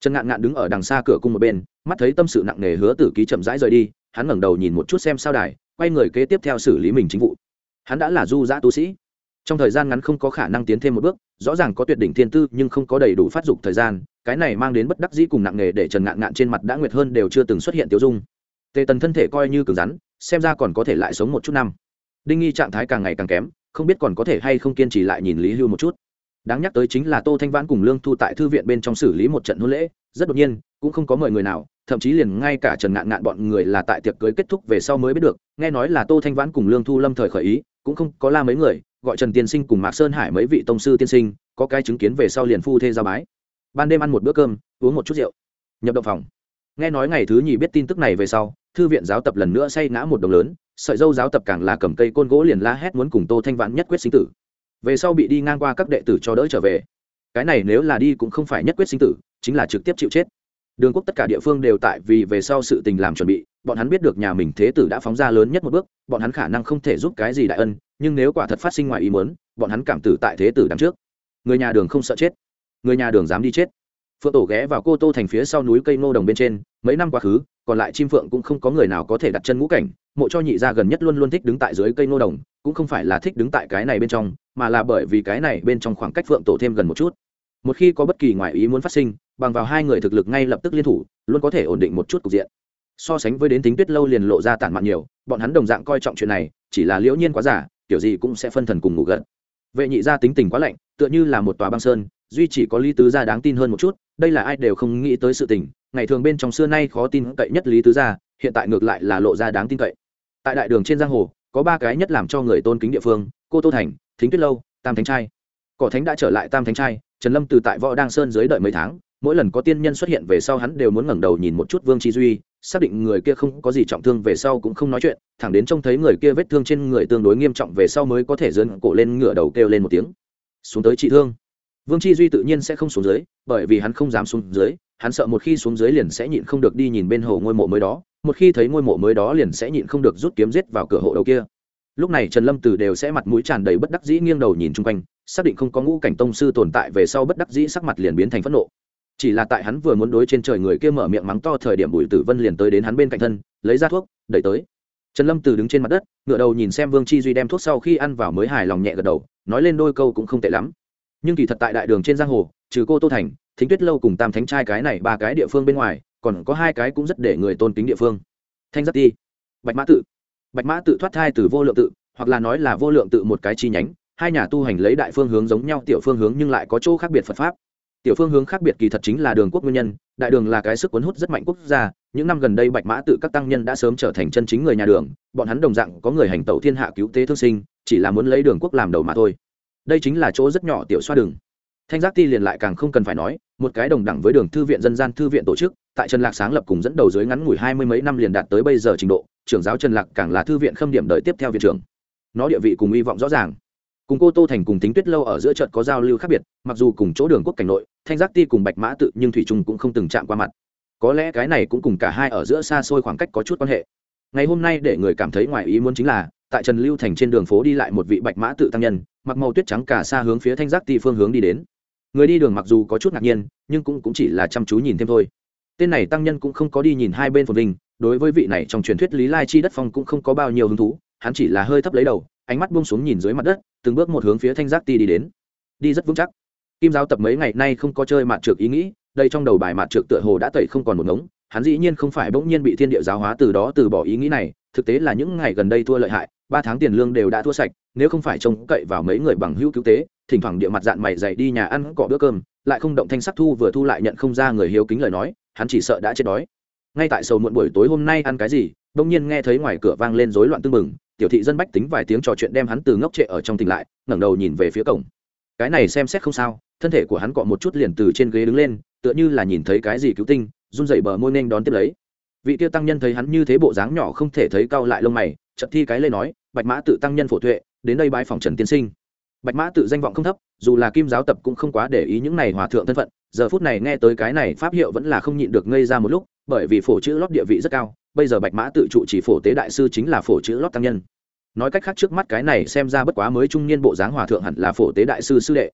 S1: Trần ngạn ngạn đứng ở đằng xa cửa cung một bên, mắt thấy tâm sự nặng nề hứa tử ký chậm rãi rời đi, hắn ngẩng đầu nhìn một chút xem sao đài, quay người kế tiếp theo xử lý mình chính vụ. Hắn đã là du giã tu sĩ. Trong thời gian ngắn không có khả năng tiến thêm một bước, rõ ràng có tuyệt đỉnh thiên tư, nhưng không có đầy đủ phát dục thời gian, cái này mang đến bất đắc dĩ cùng nặng nề để trần ngạn ngạn trên mặt đã nguyệt hơn đều chưa từng xuất hiện tiêu dung. Tề tần thân thể coi như cứng rắn, xem ra còn có thể lại sống một chút năm. Đinh nghi trạng thái càng ngày càng kém, không biết còn có thể hay không kiên trì lại nhìn lý hưu một chút đáng nhắc tới chính là tô thanh vãn cùng lương thu tại thư viện bên trong xử lý một trận hôn lễ, rất đột nhiên, cũng không có mời người nào, thậm chí liền ngay cả trần ngạn ngạn bọn người là tại tiệc cưới kết thúc về sau mới biết được, nghe nói là tô thanh vãn cùng lương thu lâm thời khởi ý, cũng không có la mấy người, gọi trần tiên sinh cùng mạc sơn hải mấy vị tông sư tiên sinh, có cái chứng kiến về sau liền phu thê ra bái. Ban đêm ăn một bữa cơm, uống một chút rượu, nhập động phòng. Nghe nói ngày thứ nhì biết tin tức này về sau, thư viện giáo tập lần nữa say ngã một đồng lớn, sợi dâu giáo tập càng là cầm cây côn gỗ liền la hét muốn cùng tô thanh vãn nhất quyết sinh tử về sau bị đi ngang qua các đệ tử cho đỡ trở về. Cái này nếu là đi cũng không phải nhất quyết sinh tử, chính là trực tiếp chịu chết. Đường quốc tất cả địa phương đều tại vì về sau sự tình làm chuẩn bị, bọn hắn biết được nhà mình thế tử đã phóng ra lớn nhất một bước, bọn hắn khả năng không thể giúp cái gì đại ân, nhưng nếu quả thật phát sinh ngoài ý muốn, bọn hắn cảm tử tại thế tử đằng trước. Người nhà đường không sợ chết, người nhà đường dám đi chết phượng tổ ghé vào cô tô thành phía sau núi cây ngô đồng bên trên, mấy năm quá khứ, còn lại chim phượng cũng không có người nào có thể đặt chân ngũ cảnh, mộ cho nhị gia gần nhất luôn luôn thích đứng tại dưới cây ngô đồng, cũng không phải là thích đứng tại cái này bên trong, mà là bởi vì cái này bên trong khoảng cách phượng tổ thêm gần một chút. Một khi có bất kỳ ngoại ý muốn phát sinh, bằng vào hai người thực lực ngay lập tức liên thủ, luôn có thể ổn định một chút cục diện. So sánh với đến tính tuyết lâu liền lộ ra tản mạn nhiều, bọn hắn đồng dạng coi trọng chuyện này, chỉ là liễu nhiên quá giả kiểu gì cũng sẽ phân thần cùng ngủ gật. Vệ nhị gia tính tình quá lạnh, tựa như là một tòa băng sơn duy chỉ có lý tứ gia đáng tin hơn một chút, đây là ai đều không nghĩ tới sự tình. Ngày thường bên trong xưa nay khó tin cậy nhất lý tứ gia, hiện tại ngược lại là lộ ra đáng tin cậy. Tại đại đường trên giang hồ, có ba cái nhất làm cho người tôn kính địa phương, cô tô thành, thính tuyết lâu, tam thánh trai. Cỏ thánh đã trở lại tam thánh trai, trần lâm từ tại võ đăng sơn dưới đợi mấy tháng, mỗi lần có tiên nhân xuất hiện về sau hắn đều muốn ngẩng đầu nhìn một chút vương chi duy, xác định người kia không có gì trọng thương về sau cũng không nói chuyện, thẳng đến trông thấy người kia vết thương trên người tương đối nghiêm trọng về sau mới có thể dơn cổ lên ngửa đầu kêu lên một tiếng. Xuống tới trị thương vương chi duy tự nhiên sẽ không xuống dưới, bởi vì hắn không dám xuống dưới, hắn sợ một khi xuống dưới liền sẽ nhịn không được đi nhìn bên hồ ngôi mộ mới đó, một khi thấy ngôi mộ mới đó liền sẽ nhịn không được rút kiếm giết vào cửa hộ đầu kia. Lúc này trần lâm từ đều sẽ mặt mũi tràn đầy bất đắc dĩ nghiêng đầu nhìn chung quanh, xác định không có ngũ cảnh tông sư tồn tại về sau bất đắc dĩ sắc mặt liền biến thành phẫn nộ. Chỉ là tại hắn vừa muốn đối trên trời người kia mở miệng mắng to thời điểm bùi tử vân liền tới đến hắn bên cạnh thân, lấy ra thuốc, đẩy tới. Trần lâm từ đứng trên mặt đất, ngựa đầu nhìn xem vương chi duy đem thuốc sau khi ăn vào mới hài lòng nhẹ gật đầu, nói lên đôi câu cũng không tệ lắm nhưng kỳ thật tại đại đường trên giang hồ, trừ cô tô thành, thính tuyết lâu cùng tam thánh trai cái này ba cái địa phương bên ngoài, còn có hai cái cũng rất để người tôn kính địa phương. Thanh giáp ti, bạch mã tự. Bạch mã tự thoát thai từ vô lượng tự, hoặc là nói là vô lượng tự một cái chi nhánh, hai nhà tu hành lấy đại phương hướng giống nhau tiểu phương hướng nhưng lại có chỗ khác biệt phật pháp. Tiểu phương hướng khác biệt kỳ thật chính là đường quốc nguyên nhân, đại đường là cái sức cuốn hút rất mạnh quốc gia, những năm gần đây bạch mã tự các tăng nhân đã sớm trở thành chân chính người nhà đường, bọn hắn đồng dạng có người hành tẩu thiên hạ cứu tế thương sinh, chỉ là muốn lấy đường quốc làm đầu mà thôi đây chính là chỗ rất nhỏ tiểu xoa đường. Thanh giác ti liền lại càng không cần phải nói, một cái đồng đẳng với đường thư viện dân gian thư viện tổ chức, tại trần lạc sáng lập cùng dẫn đầu dưới ngắn ngủi hai mươi mấy năm liền đạt tới bây giờ trình độ, trưởng giáo trần lạc càng là thư viện khâm điểm đợi tiếp theo viện trưởng. Nó địa vị cùng hy vọng rõ ràng. Cùng cô tô thành cùng tính tuyết lâu ở giữa trận có giao lưu khác biệt, mặc dù cùng chỗ đường quốc cảnh nội, thanh giác ti cùng bạch mã tự, nhưng thủy trung cũng không từng chạm qua mặt. Có lẽ cái này cũng cùng cả hai ở giữa xa xôi khoảng cách có chút quan hệ. Ngày hôm nay để người cảm thấy ngoài ý muốn chính là tại trần lưu thành trên đường phố đi lại một vị bạch mã tự tăng nhân mặc màu tuyết trắng cả xa hướng phía thanh giác ti phương hướng đi đến. Người đi đường mặc dù có chút ngạc nhiên nhưng cũng, cũng chỉ là chăm chú nhìn thêm thôi. Tên này tăng nhân cũng không có đi nhìn hai bên phồn vinh đối với vị này trong truyền thuyết lý lai chi đất phong cũng không có bao nhiêu hứng thú hắn chỉ là hơi thấp lấy đầu ánh mắt buông xuống nhìn dưới mặt đất từng bước một hướng phía thanh giác ti đi đến. Đi rất vững chắc. Kim giáo tập mấy ngày nay không có chơi mạt trượt ý nghĩ đây trong đầu bài mạt trượt tựa hồ đã tẩy không còn một ngống hắn dĩ nhiên không phải bỗng nhiên bị thiên địa giáo hóa từ đó từ bỏ ý nghĩ này thực tế là những ngày gần đây thua lợi hại ba tháng tiền lương đều đã thua sạch nếu không phải trông cậy vào mấy người bằng hữu cứu tế thỉnh thoảng địa mặt dạng mày dày đi nhà ăn cọ bữa cơm lại không động thanh sắc thu vừa thu lại nhận không ra người hiếu kính lời nói hắn chỉ sợ đã chết đói. Ngay tại sầu muộn buổi tối hôm nay ăn cái gì bỗng nhiên nghe thấy ngoài cửa vang lên rối loạn tưng bừng, tiểu thị dân bách tính vài tiếng trò chuyện đem hắn từ ngốc trệ ở trong tỉnh lại ngẩng đầu nhìn về phía cổng. Cái này xem xét không sao thân thể của hắn cọ một chút liền từ trên ghế đứng lên tựa như là nhìn thấy cái gì cứu tinh run rẩy bờ môi nên đón tiếp lấy. Vị tiêu tăng nhân thấy hắn như thế bộ dáng nhỏ không thể thấy cau lại lông mày trận thi cái lê nói, bạch mã tự tăng nhân phổ tuệ, đến đây bãi phòng trần tiên sinh. Bạch mã tự danh vọng không thấp, dù là kim giáo tập cũng không quá để ý những này hòa thượng thân phận, giờ phút này nghe tới cái này pháp hiệu vẫn là không nhịn được ngây ra một lúc, bởi vì phổ chữ lót địa vị rất cao, bây giờ bạch mã tự trụ chỉ phổ tế đại sư chính là phổ chữ lót tăng nhân. Nói cách khác trước mắt cái này xem ra bất quá mới trung niên bộ dáng hòa thượng hẳn là phổ tế đại sư sư đệ.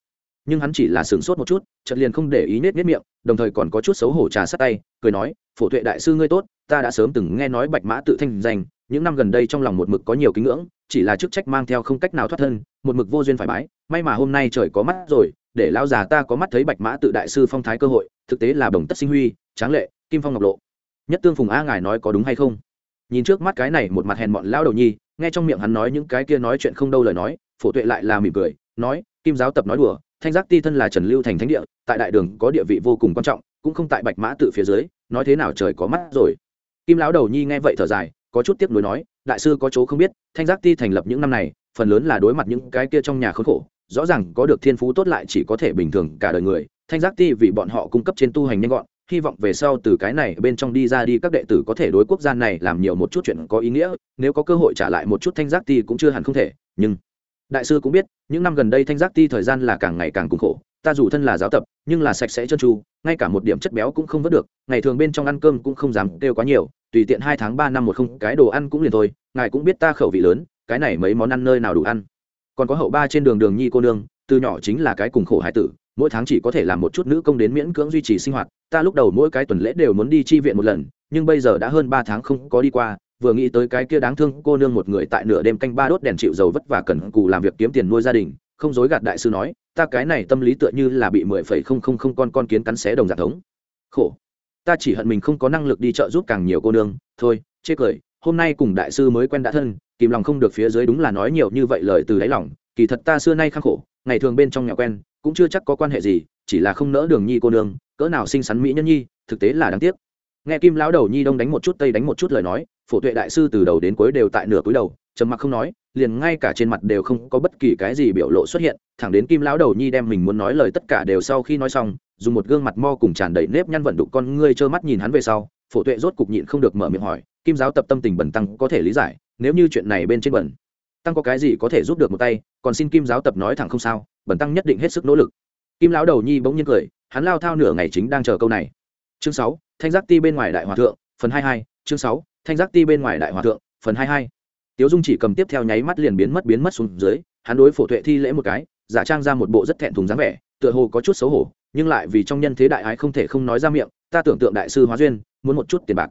S1: Nhưng hắn chỉ là sửng sốt một chút, chợt liền không để ý nết nết miệng, đồng thời còn có chút xấu hổ trà sát tay, cười nói, phổ tuệ đại sư ngươi tốt, ta đã sớm từng nghe nói bạch mã tự thanh danh những năm gần đây trong lòng một mực có nhiều kính ngưỡng, chỉ là chức trách mang theo không cách nào thoát thân, một mực vô duyên phải bái. May mà hôm nay trời có mắt rồi, để lão già ta có mắt thấy bạch mã tự đại sư phong thái cơ hội, thực tế là đồng tất sinh huy, tráng lệ, kim phong ngọc lộ. Nhất tương phùng a ngài nói có đúng hay không? Nhìn trước mắt cái này một mặt hèn mọn lão đầu nhi, nghe trong miệng hắn nói những cái kia nói chuyện không đâu lời nói, phổ tuệ lại là mỉm cười, nói, kim giáo tập nói đùa, thanh giác ti thân là trần lưu thành thánh địa, tại đại đường có địa vị vô cùng quan trọng, cũng không tại bạch mã tự phía dưới, nói thế nào trời có mắt rồi. Kim lão đầu nhi nghe vậy thở dài có chút tiếc nuối nói, đại sư có chỗ không biết, thanh giác ti thành lập những năm này, phần lớn là đối mặt những cái kia trong nhà khốn khổ, rõ ràng có được thiên phú tốt lại chỉ có thể bình thường cả đời người. Thanh giác ti vì bọn họ cung cấp trên tu hành nhanh gọn, hy vọng về sau từ cái này bên trong đi ra đi, các đệ tử có thể đối quốc gia này làm nhiều một chút chuyện có ý nghĩa, nếu có cơ hội trả lại một chút thanh giác ti cũng chưa hẳn không thể, nhưng đại sư cũng biết, những năm gần đây thanh giác ti thời gian là càng ngày càng cùng khổ, ta dù thân là giáo tập, nhưng là sạch sẽ chân tru, ngay cả một điểm chất béo cũng không vớt được, ngày thường bên trong ăn cơm cũng không dám kêu quá nhiều tùy tiện hai tháng ba năm một không, cái đồ ăn cũng liền thôi, ngài cũng biết ta khẩu vị lớn, cái này mấy món ăn nơi nào đủ ăn. Còn có hậu ba trên đường đường nhi cô nương, từ nhỏ chính là cái cùng khổ hải tử, mỗi tháng chỉ có thể làm một chút nữ công đến miễn cưỡng duy trì sinh hoạt, ta lúc đầu mỗi cái tuần lễ đều muốn đi chi viện một lần, nhưng bây giờ đã hơn ba tháng không có đi qua, vừa nghĩ tới cái kia đáng thương cô nương một người tại nửa đêm canh ba đốt đèn chịu dầu vất vả cần cù làm việc kiếm tiền nuôi gia đình, không dối gạt đại sư nói, ta cái này tâm lý tựa như là bị mười phẩy không không không con con kiến cắn xé đồng giả thống. Khổ ta chỉ hận mình không có năng lực đi chợ giúp càng nhiều cô nương. Thôi, chê cười, hôm nay cùng đại sư mới quen đã thân, kìm lòng không được phía dưới đúng là nói nhiều như vậy lời từ đáy lòng. Kỳ thật ta xưa nay khắc khổ, ngày thường bên trong nhà quen, cũng chưa chắc có quan hệ gì, chỉ là không nỡ đường nhi cô nương, cỡ nào xinh xắn mỹ nhân nhi, thực tế là đáng tiếc. Nghe kim lão đầu nhi đông đánh một chút, tây đánh một chút lời nói, phổ tuệ đại sư từ đầu đến cuối đều tại nửa cúi đầu, trầm mặc không nói, liền ngay cả trên mặt đều không có bất kỳ cái gì biểu lộ xuất hiện thẳng đến kim lão đầu nhi đem mình muốn nói lời tất cả đều sau khi nói xong, dùng một gương mặt mo cùng tràn đầy nếp nhăn vận đục con ngươi trơ mắt nhìn hắn về sau, phổ tuệ rốt cục nhịn không được mở miệng hỏi, kim giáo tập tâm tình bẩn tăng có thể lý giải, nếu như chuyện này bên trên bẩn, tăng có cái gì có thể giúp được một tay, còn xin kim giáo tập nói thẳng không sao, bẩn tăng nhất định hết sức nỗ lực. Kim lão đầu nhi bỗng nhiên cười, hắn lao thao nửa ngày chính đang chờ câu này. Chương sáu, thanh giác ti bên ngoài đại hòa thượng, phần hai hai, chương sáu, thanh giác ti bên ngoài đại hòa thượng, phần hai hai. Tiếu dung chỉ cầm tiếp theo nháy mắt liền biến mất biến mất xuống dưới, hắn đối phổ tuệ thi lễ một cái giả trang ra một bộ rất thẹn thùng dáng vẻ, tựa hồ có chút xấu hổ, nhưng lại vì trong nhân thế đại ái không thể không nói ra miệng, ta tưởng tượng đại sư hóa duyên, muốn một chút tiền bạc.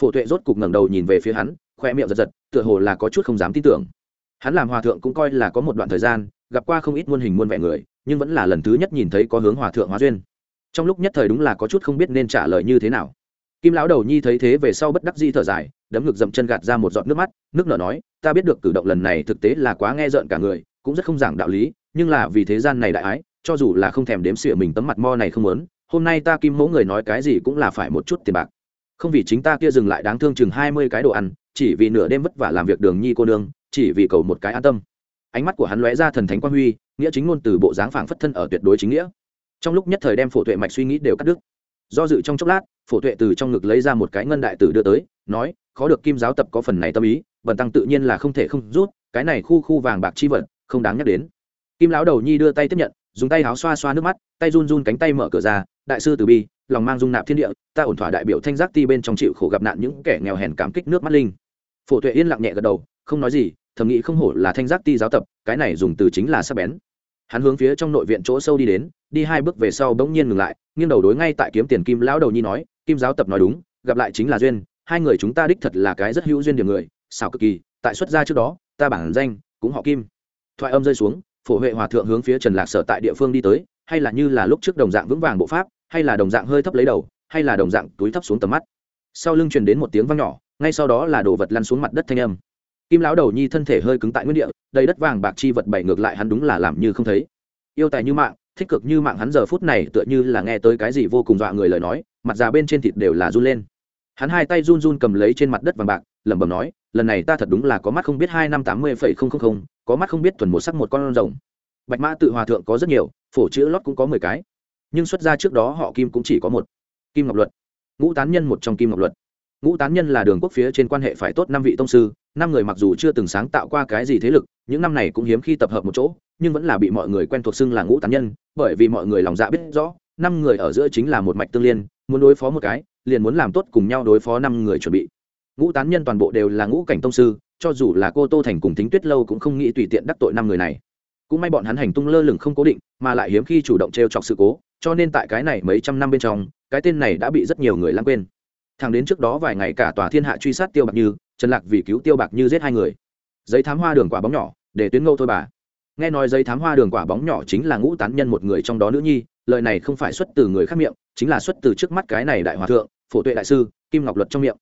S1: Phổ tuệ rốt cục ngẩng đầu nhìn về phía hắn, khoe miệng giật giật, tựa hồ là có chút không dám tin tưởng. Hắn làm hòa thượng cũng coi là có một đoạn thời gian, gặp qua không ít muôn hình muôn vẻ người, nhưng vẫn là lần thứ nhất nhìn thấy có hướng hòa thượng hóa duyên. Trong lúc nhất thời đúng là có chút không biết nên trả lời như thế nào. Kim lão đầu nhi thấy thế về sau bất đắc di thở dài, đấm ngực dậm chân gạt ra một giọt nước mắt, nước nở nói, ta biết được cử động lần này thực tế là quá nghe rợn cả người, cũng rất không giảng đạo lý nhưng là vì thế gian này đại ái, cho dù là không thèm đếm xỉa mình tấm mặt mo này không muốn, hôm nay ta kim mẫu người nói cái gì cũng là phải một chút tiền bạc. Không vì chính ta kia dừng lại đáng thương chừng hai mươi cái đồ ăn, chỉ vì nửa đêm vất vả làm việc đường nhi cô nương, chỉ vì cầu một cái an tâm. Ánh mắt của hắn lóe ra thần thánh quang huy, nghĩa chính ngôn từ bộ dáng phảng phất thân ở tuyệt đối chính nghĩa. Trong lúc nhất thời đem phổ tuệ mạch suy nghĩ đều cắt đứt. Do dự trong chốc lát, phổ tuệ từ trong ngực lấy ra một cái ngân đại tử đưa tới, nói, khó được kim giáo tập có phần này tâm ý, bần tăng tự nhiên là không thể không rút, cái này khu khu vàng bạc chi vật, không đáng nhắc đến kim lão đầu nhi đưa tay tiếp nhận, dùng tay áo xoa xoa nước mắt, tay run run cánh tay mở cửa ra, đại sư từ bi, lòng mang dung nạp thiên địa, ta ổn thỏa đại biểu thanh giác ti bên trong chịu khổ gặp nạn những kẻ nghèo hèn cảm kích nước mắt linh. Phổ tuệ yên lặng nhẹ gật đầu, không nói gì, thầm nghĩ không hổ là thanh giác ti giáo tập, cái này dùng từ chính là sắc bén. Hắn hướng phía trong nội viện chỗ sâu đi đến, đi hai bước về sau bỗng nhiên ngừng lại, nghiêng đầu đối ngay tại kiếm tiền kim lão đầu nhi nói, kim giáo tập nói đúng, gặp lại chính là duyên, hai người chúng ta đích thật là cái rất hữu duyên điểm người, xảo cực kỳ, tại xuất gia trước đó, ta bản danh cũng họ kim. Thoại âm rơi xuống phổ huệ hòa thượng hướng phía trần lạc sở tại địa phương đi tới, hay là như là lúc trước đồng dạng vững vàng bộ pháp, hay là đồng dạng hơi thấp lấy đầu, hay là đồng dạng túi thấp xuống tầm mắt. Sau lưng truyền đến một tiếng vang nhỏ, ngay sau đó là đồ vật lăn xuống mặt đất thanh âm. Kim lão đầu nhi thân thể hơi cứng tại nguyên địa, đầy đất vàng bạc chi vật bảy ngược lại hắn đúng là làm như không thấy. Yêu tài như mạng, thích cực như mạng hắn giờ phút này tựa như là nghe tới cái gì vô cùng dọa người lời nói, mặt già bên trên thịt đều là run lên. Hắn hai tay run run cầm lấy trên mặt đất vàng bạc lẩm bẩm nói, lần này ta thật đúng là có mắt không biết hai năm tám mươi phẩy không không không, có mắt không biết thuần một sắc một con rồng. Bạch mã tự hòa thượng có rất nhiều, phổ chữ lót cũng có mười cái. Nhưng xuất ra trước đó họ kim cũng chỉ có một. Kim ngọc luật. Ngũ tán nhân một trong kim ngọc luật. Ngũ tán nhân là đường quốc phía trên quan hệ phải tốt năm vị tông sư, năm người mặc dù chưa từng sáng tạo qua cái gì thế lực, những năm này cũng hiếm khi tập hợp một chỗ, nhưng vẫn là bị mọi người quen thuộc xưng là ngũ tán nhân, bởi vì mọi người lòng dạ biết rõ, năm người ở giữa chính là một mạch tương liên, muốn đối phó một cái, liền muốn làm tốt cùng nhau đối phó năm người chuẩn bị ngũ tán nhân toàn bộ đều là ngũ cảnh tông sư, cho dù là cô tô thành cùng tính tuyết lâu cũng không nghĩ tùy tiện đắc tội năm người này. Cũng may bọn hắn hành tung lơ lửng không cố định, mà lại hiếm khi chủ động t r e o chọc sự cố, cho nên tại cái này mấy trăm năm bên trong, cái tên này đã bị rất nhiều người lãng quên. Thằng đến trước đó vài ngày cả tòa thiên hạ truy sát tiêu bạc như, trần lạc vì cứu tiêu bạc như giết hai người. Giấy thám hoa đường quả bóng nhỏ, để tuyến ngâu thôi bà. Nghe nói giấy thám hoa đường quả bóng nhỏ chính là ngũ tán nhân một người trong đó nữ nhi, lời này không phải xuất từ người khác miệng, chính là xuất từ trước mắt cái này đại hòa thượng, phổ tuệ đại sư, kim ngọc luật trong miệng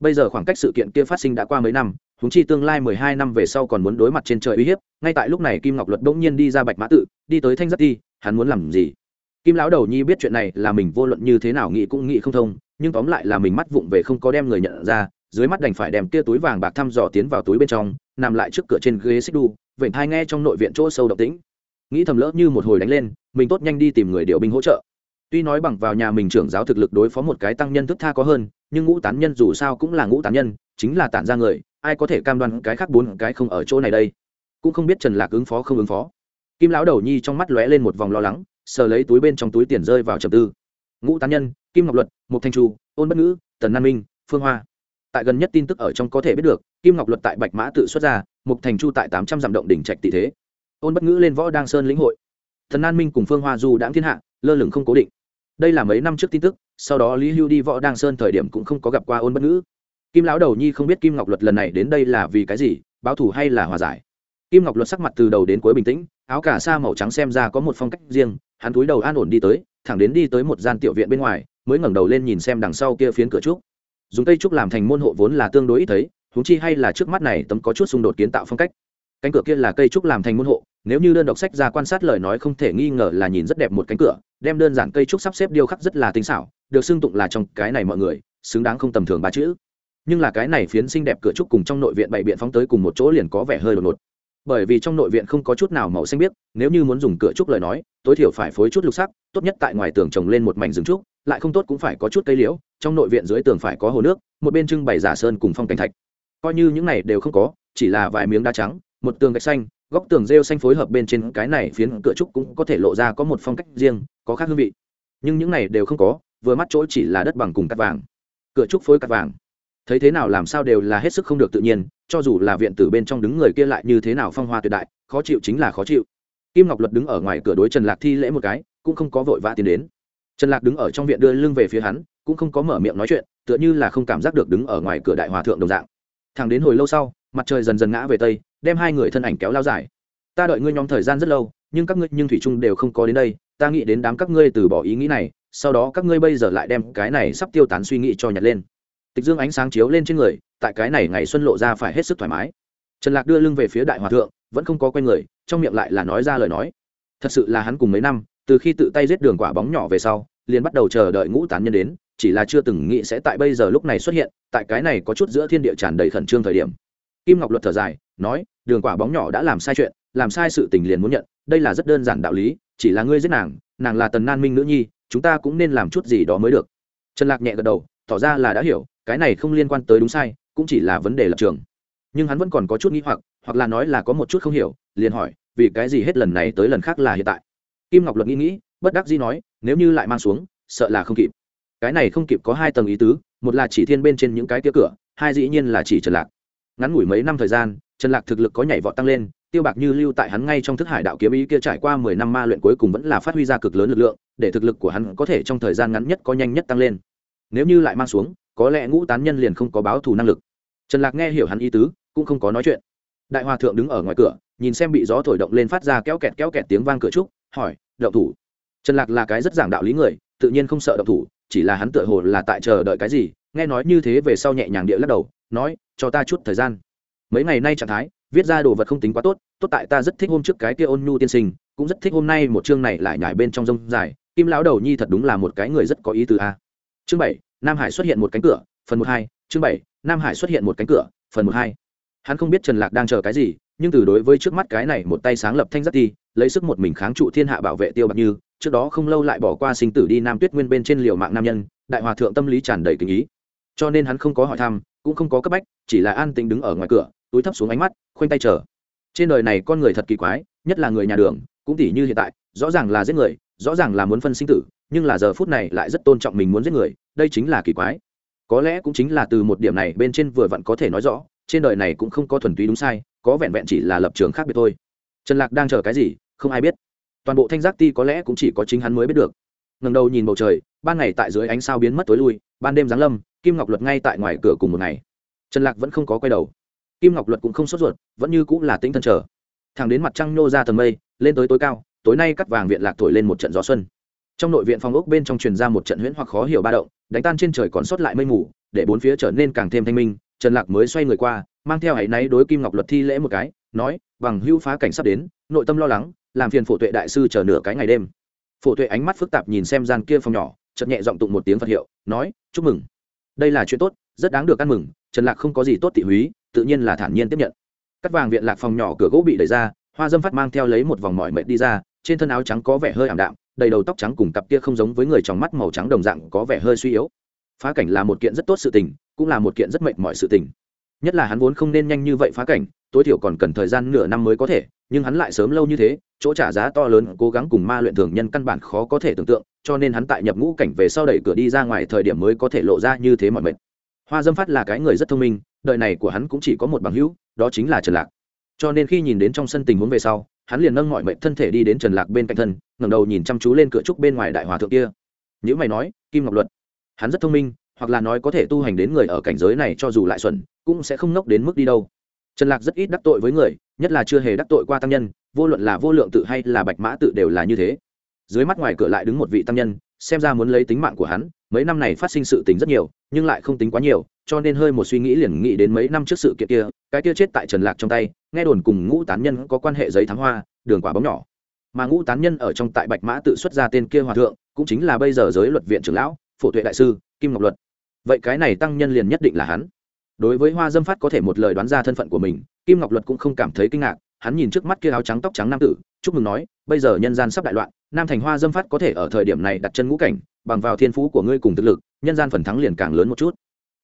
S1: bây giờ khoảng cách sự kiện kia phát sinh đã qua mấy năm húng chi tương lai mười hai năm về sau còn muốn đối mặt trên trời uy hiếp, ngay tại lúc này kim ngọc luật bỗng nhiên đi ra bạch mã tự, đi tới thanh giác ti, hắn muốn làm gì? Kim lão đầu nhi biết chuyện này là mình vô luận như thế nào nghĩ cũng nghĩ không thông, nhưng tóm lại là mình mắt vụng về không có đem người nhận ra, dưới mắt đành phải đem kia túi vàng bạc thăm dò tiến vào túi bên trong, nằm lại trước cửa trên ghế xích đu vậy thai nghe trong nội viện chỗ sâu độc tĩnh. Nghĩ thầm lỡ như một hồi đánh lên, mình tốt nhanh đi tìm người điều binh hỗ trợ. Tuy nói bằng vào nhà mình trưởng giáo thực lực đối phó một cái tăng nhân thức tha có hơn nhưng ngũ tán nhân dù sao cũng là ngũ tán nhân, chính là tản ra người, ai có thể cam đoan cái khác bốn cái không ở chỗ này đây? Cũng không biết trần lạc ứng phó không ứng phó. Kim lão đầu nhi trong mắt lóe lên một vòng lo lắng, sờ lấy túi bên trong túi tiền rơi vào trầm tư. Ngũ tán nhân, kim ngọc luật mục thanh trù ôn bất ngữ, tần nan minh, phương hoa. Tại gần nhất tin tức ở trong có thể biết được, kim ngọc luật tại bạch mã tự xuất ra mục thành chu tại tám trăm dặm động đỉnh trạch tỷ thế. Ôn bất ngữ lên võ đang sơn lĩnh hội. Thần an minh cùng phương hoa du đãng thiên hạ, lơ lửng không cố định. Đây là mấy năm trước tin tức sau đó lý hưu đi võ đăng sơn thời điểm cũng không có gặp qua ôn bất ngữ. Kim lão đầu nhi không biết kim ngọc luật lần này đến đây là vì cái gì, báo thù hay là hòa giải? Kim ngọc luật sắc mặt từ đầu đến cuối bình tĩnh, áo cả sa màu trắng xem ra có một phong cách riêng, hắn túi đầu an ổn đi tới, thẳng đến đi tới một gian tiểu viện bên ngoài, mới ngẩng đầu lên nhìn xem đằng sau kia phiến cửa trúc. Dùng cây trúc làm thành môn hộ vốn là tương đối ít thấy húng chi hay là trước mắt này tấm có chút xung đột kiến tạo phong cách. Cánh cửa kia là cây trúc làm thành môn hộ, nếu như đơn độc sách ra quan sát lời nói không thể nghi ngờ là nhìn rất đẹp một cánh cửa đem đơn giản cây trúc sắp xếp điêu khắc rất là tinh xảo, được xưng tụng là trong cái này mọi người, xứng đáng không tầm thường ba chữ. Nhưng là cái này phiến xinh đẹp cửa trúc cùng trong nội viện bày biện phóng tới cùng một chỗ liền có vẻ hơi đột ngột. Bởi vì trong nội viện không có chút nào màu xanh biếc, nếu như muốn dùng cửa trúc lời nói, tối thiểu phải phối chút lục sắc, tốt nhất tại ngoài tường trồng lên một mảnh rừng trúc, lại không tốt cũng phải có chút cây liễu, trong nội viện dưới tường phải có hồ nước, một bên trưng bày giả sơn cùng phong cảnh thạch. Coi như những này đều không có, chỉ là vài miếng đá trắng, một tường gạch xanh, góc tường rêu xanh phối hợp bên trên cái này phiến cửa trúc cũng có thể lộ ra có một phong cách riêng có khác hương vị. Nhưng những này đều không có, vừa mắt chỗ chỉ là đất bằng cùng cắt vàng. Cửa trúc phối cắt vàng. Thấy thế nào làm sao đều là hết sức không được tự nhiên, cho dù là viện tử bên trong đứng người kia lại như thế nào phong hoa tuyệt đại, khó chịu chính là khó chịu. Kim ngọc luật đứng ở ngoài cửa đối trần lạc thi lễ một cái, cũng không có vội vã tiến đến. Trần lạc đứng ở trong viện đưa lưng về phía hắn, cũng không có mở miệng nói chuyện, tựa như là không cảm giác được đứng ở ngoài cửa đại hòa thượng đồng dạng. Thẳng đến hồi lâu sau, mặt trời dần dần ngã về tây, đem hai người thân ảnh kéo lao dài. Ta đợi ngươi nhóm thời gian rất lâu, nhưng các ngươi, nhưng thủy trung đều không có đến đây ta nghĩ đến đám các ngươi từ bỏ ý nghĩ này, sau đó các ngươi bây giờ lại đem cái này sắp tiêu tán suy nghĩ cho nhặt lên. Tịch dương ánh sáng chiếu lên trên người, tại cái này ngày xuân lộ ra phải hết sức thoải mái. Trần lạc đưa lưng về phía đại hòa thượng, vẫn không có quen người, trong miệng lại là nói ra lời nói. Thật sự là hắn cùng mấy năm, từ khi tự tay giết đường quả bóng nhỏ về sau, liền bắt đầu chờ đợi ngũ tán nhân đến, chỉ là chưa từng nghĩ sẽ tại bây giờ lúc này xuất hiện, tại cái này có chút giữa thiên địa tràn đầy khẩn trương thời điểm. Kim ngọc luật thở dài, nói, đường quả bóng nhỏ đã làm sai chuyện làm sai sự tình liền muốn nhận, đây là rất đơn giản đạo lý, chỉ là ngươi giết nàng nàng là tần nan minh nữ nhi, chúng ta cũng nên làm chút gì đó mới được. Trần lạc nhẹ gật đầu, tỏ ra là đã hiểu, cái này không liên quan tới đúng sai, cũng chỉ là vấn đề lập trường. Nhưng hắn vẫn còn có chút nghĩ hoặc hoặc là nói là có một chút không hiểu, liền hỏi, vì cái gì hết lần này tới lần khác là hiện tại? Kim ngọc luật nghĩ nghĩ, bất đắc dĩ nói, nếu như lại mang xuống, sợ là không kịp. Cái này không kịp có hai tầng ý tứ, một là chỉ thiên bên trên những cái tia cửa, hai dĩ nhiên là chỉ trần lạc. Ngắn ngủi mấy năm thời gian, trần lạc thực lực có nhảy vọt tăng lên tiêu bạc như lưu tại hắn ngay trong thức hải đạo kiếm ý kia trải qua mười năm ma luyện cuối cùng vẫn là phát huy ra cực lớn lực lượng, để thực lực của hắn có thể trong thời gian ngắn nhất có nhanh nhất tăng lên. Nếu như lại mang xuống, có lẽ ngũ tán nhân liền không có báo thù năng lực. Trần lạc nghe hiểu hắn ý tứ, cũng không có nói chuyện. Đại hòa thượng đứng ở ngoài cửa, nhìn xem bị gió thổi động lên phát ra kéo kẹt kéo kẹt tiếng vang cửa trúc, hỏi đậu thủ? Trần lạc là cái rất giảng đạo lý người, tự nhiên không sợ đậu thủ, chỉ là hắn tựa hồ là tại chờ đợi cái gì, nghe nói như thế về sau nhẹ nhàng địa lắc đầu, nói, cho ta chút thời gian. Mấy ngày nay trạng thái viết ra đồ vật không tính quá tốt tốt tại ta rất thích hôm trước cái kia ôn nhu tiên sinh, cũng rất thích hôm nay một chương này lại nhải bên trong rông dài, kim lão đầu nhi thật đúng là một cái người rất có ý tứ a. Chương bảy, nam hải xuất hiện một cánh cửa, phần một hai, chương bảy, nam hải xuất hiện một cánh cửa, phần một hai. Hắn không biết trần lạc đang chờ cái gì, nhưng từ đối với trước mắt cái này một tay sáng lập thanh giác ti lấy sức một mình kháng trụ thiên hạ bảo vệ tiêu bạc như, trước đó không lâu lại bỏ qua sinh tử đi nam tuyết nguyên bên trên liều mạng nam nhân, đại hòa thượng tâm lý tràn đầy kinh ý. Cho nên hắn không có hỏi thăm, cũng không có cấp bách, chỉ là an tĩnh đứng ở ngoài cửa, túi thấp xuống ánh mắt khoanh tay chờ. Trên đời này con người thật kỳ quái, nhất là người nhà đường, cũng tỉ như hiện tại, rõ ràng là giết người, rõ ràng là muốn phân sinh tử, nhưng là giờ phút này lại rất tôn trọng mình muốn giết người, đây chính là kỳ quái. Có lẽ cũng chính là từ một điểm này bên trên vừa vặn có thể nói rõ, trên đời này cũng không có thuần túy đúng sai, có vẹn vẹn chỉ là lập trường khác biệt thôi. Trần lạc đang chờ cái gì, không ai biết. Toàn bộ thanh giác ti có lẽ cũng chỉ có chính hắn mới biết được. Ngần đầu nhìn bầu trời, ban ngày tại dưới ánh sao biến mất tối lui, ban đêm giáng lâm, kim ngọc luật ngay tại ngoài cửa cùng một ngày. Trần lạc vẫn không có quay đầu kim ngọc luật cũng không sốt ruột, vẫn như cũng là tĩnh thân chờ. Thẳng đến mặt trăng nhô ra tầng mây, lên tới tối cao, tối nay cắt vàng viện lạc thổi lên một trận gió xuân. Trong nội viện phòng ốc bên trong truyền ra một trận huyễn hoặc khó hiểu ba động, đánh tan trên trời còn sót lại mây mù, để bốn phía trở nên càng thêm thanh minh, trần lạc mới xoay người qua, mang theo hãy náy đối kim ngọc luật thi lễ một cái, nói, bằng hưu phá cảnh sắp đến, nội tâm lo lắng, làm phiền phổ tuệ đại sư chờ nửa cái ngày đêm. Phổ tuệ ánh mắt phức tạp nhìn xem gian kia phòng nhỏ, chợt nhẹ giọng tụng một tiếng phật hiệu, nói, chúc mừng. Đây là chuyện tốt, rất đáng được ăn mừng, trần lạc không có gì tốt thị húy tự nhiên là thản nhiên tiếp nhận. Cắt vàng viện lạc phòng nhỏ cửa gỗ bị đẩy ra, hoa dâm phát mang theo lấy một vòng mỏi mệt đi ra, trên thân áo trắng có vẻ hơi ảm đạm, đầy đầu tóc trắng cùng cặp kia không giống với người trong mắt màu trắng đồng dạng có vẻ hơi suy yếu. Phá cảnh là một kiện rất tốt sự tình, cũng là một kiện rất mệt mỏi sự tình. Nhất là hắn vốn không nên nhanh như vậy phá cảnh, tối thiểu còn cần thời gian nửa năm mới có thể, nhưng hắn lại sớm lâu như thế, chỗ trả giá to lớn, cố gắng cùng ma luyện thường nhân căn bản khó có thể tưởng tượng, cho nên hắn tại nhập ngũ cảnh về sau đẩy cửa đi ra ngoài thời điểm mới có thể lộ ra như thế mọi mệt. Hoa dâm phát là cái người rất thông minh đời này của hắn cũng chỉ có một bằng hữu, đó chính là trần lạc. Cho nên khi nhìn đến trong sân tình huống về sau, hắn liền nâng mọi mệnh thân thể đi đến trần lạc bên cạnh thân, ngẩng đầu nhìn chăm chú lên cửa trúc bên ngoài đại hòa thượng kia. Những mày nói, kim ngọc luật, hắn rất thông minh, hoặc là nói có thể tu hành đến người ở cảnh giới này cho dù lại xuẩn, cũng sẽ không nốc đến mức đi đâu. Trần lạc rất ít đắc tội với người, nhất là chưa hề đắc tội qua tăng nhân, vô luận là vô lượng tự hay là bạch mã tự đều là như thế. Dưới mắt ngoài cửa lại đứng một vị tăng nhân, xem ra muốn lấy tính mạng của hắn, mấy năm này phát sinh sự tình rất nhiều, nhưng lại không tính quá nhiều cho nên hơi một suy nghĩ liền nghĩ đến mấy năm trước sự kiện kia, cái kia chết tại trần lạc trong tay, nghe đồn cùng ngũ tán nhân có quan hệ giấy thắng hoa, đường quả bóng nhỏ. Mà ngũ tán nhân ở trong tại bạch mã tự xuất ra tên kia hòa thượng, cũng chính là bây giờ giới luật viện trưởng lão, phổ tuệ đại sư, kim ngọc luật. Vậy cái này tăng nhân liền nhất định là hắn. Đối với hoa dâm phát có thể một lời đoán ra thân phận của mình, kim ngọc luật cũng không cảm thấy kinh ngạc, hắn nhìn trước mắt kia áo trắng tóc trắng nam tử, chúc mừng nói, bây giờ nhân gian sắp đại loạn, nam thành hoa dâm phát có thể ở thời điểm này đặt chân ngũ cảnh, bằng vào thiên phú của ngươi cùng thực lực, nhân gian phần thắng liền càng lớn một chút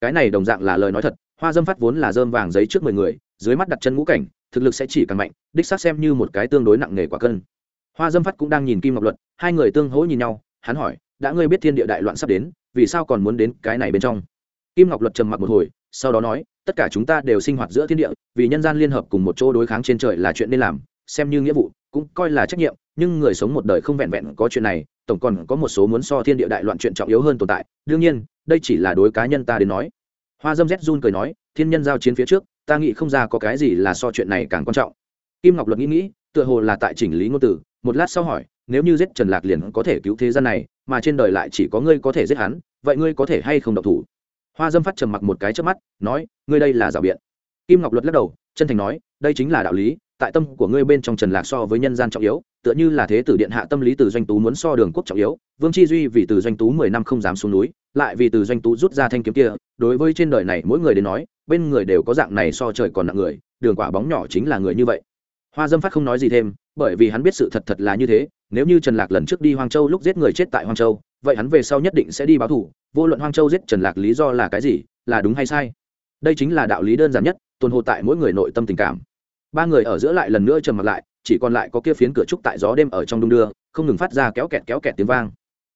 S1: cái này đồng dạng là lời nói thật, hoa dâm phát vốn là dơm vàng giấy trước mười người, dưới mắt đặt chân ngũ cảnh, thực lực sẽ chỉ càng mạnh, đích xác xem như một cái tương đối nặng nề quả cân. Hoa dâm phát cũng đang nhìn kim ngọc luật hai người tương hỗ nhìn nhau, hắn hỏi, đã ngươi biết thiên địa đại loạn sắp đến, vì sao còn muốn đến cái này bên trong? Kim ngọc luật trầm mặc một hồi, sau đó nói, tất cả chúng ta đều sinh hoạt giữa thiên địa, vì nhân gian liên hợp cùng một chỗ đối kháng trên trời là chuyện nên làm xem như nghĩa vụ, cũng coi là trách nhiệm, nhưng người sống một đời không vẹn vẹn có chuyện này, tổng còn có một số muốn so thiên địa đại loạn chuyện trọng yếu hơn tồn tại. Đương nhiên, đây chỉ là đối cá nhân ta đến nói. Hoa dâm rét run cười nói, thiên nhân giao chiến phía trước, ta nghĩ không ra có cái gì là so chuyện này càng quan trọng. Kim ngọc luật nghĩ nghĩ, tựa hồ là tại chỉnh lý ngôn từ, một lát sau hỏi, nếu như giết trần lạc liền có thể cứu thế gian này, mà trên đời lại chỉ có ngươi có thể giết hắn, vậy ngươi có thể hay không độc thủ? Hoa dâm phát trầm mặc một cái trước mắt, nói, ngươi đây là rào biện. Kim ngọc luật lắc đầu, chân thành nói, đây chính là đạo lý tại tâm của ngươi bên trong trần lạc so với nhân gian trọng yếu, tựa như là thế tử điện hạ tâm lý từ doanh tú muốn so đường quốc trọng yếu, vương chi duy vì từ doanh tú mười năm không dám xuống núi, lại vì từ doanh tú rút ra thanh kiếm kia, đối với trên đời này mỗi người đến nói, bên người đều có dạng này so trời còn nặng người, đường quả bóng nhỏ chính là người như vậy. Hoa dâm phát không nói gì thêm, bởi vì hắn biết sự thật thật là như thế, nếu như trần lạc lần trước đi hoang châu lúc giết người chết tại hoang châu, vậy hắn về sau nhất định sẽ đi báo thủ vô luận hoang châu giết trần lạc lý do là cái gì, là đúng hay sai. Đây chính là đạo lý đơn giản nhất tuôn hồ tại mỗi người nội tâm tình cảm ba người ở giữa lại lần nữa trầm mặt lại, chỉ còn lại có kia phiến cửa trúc tại gió đêm ở trong đung đưa, không ngừng phát ra kéo kẹt kéo kẹt tiếng vang.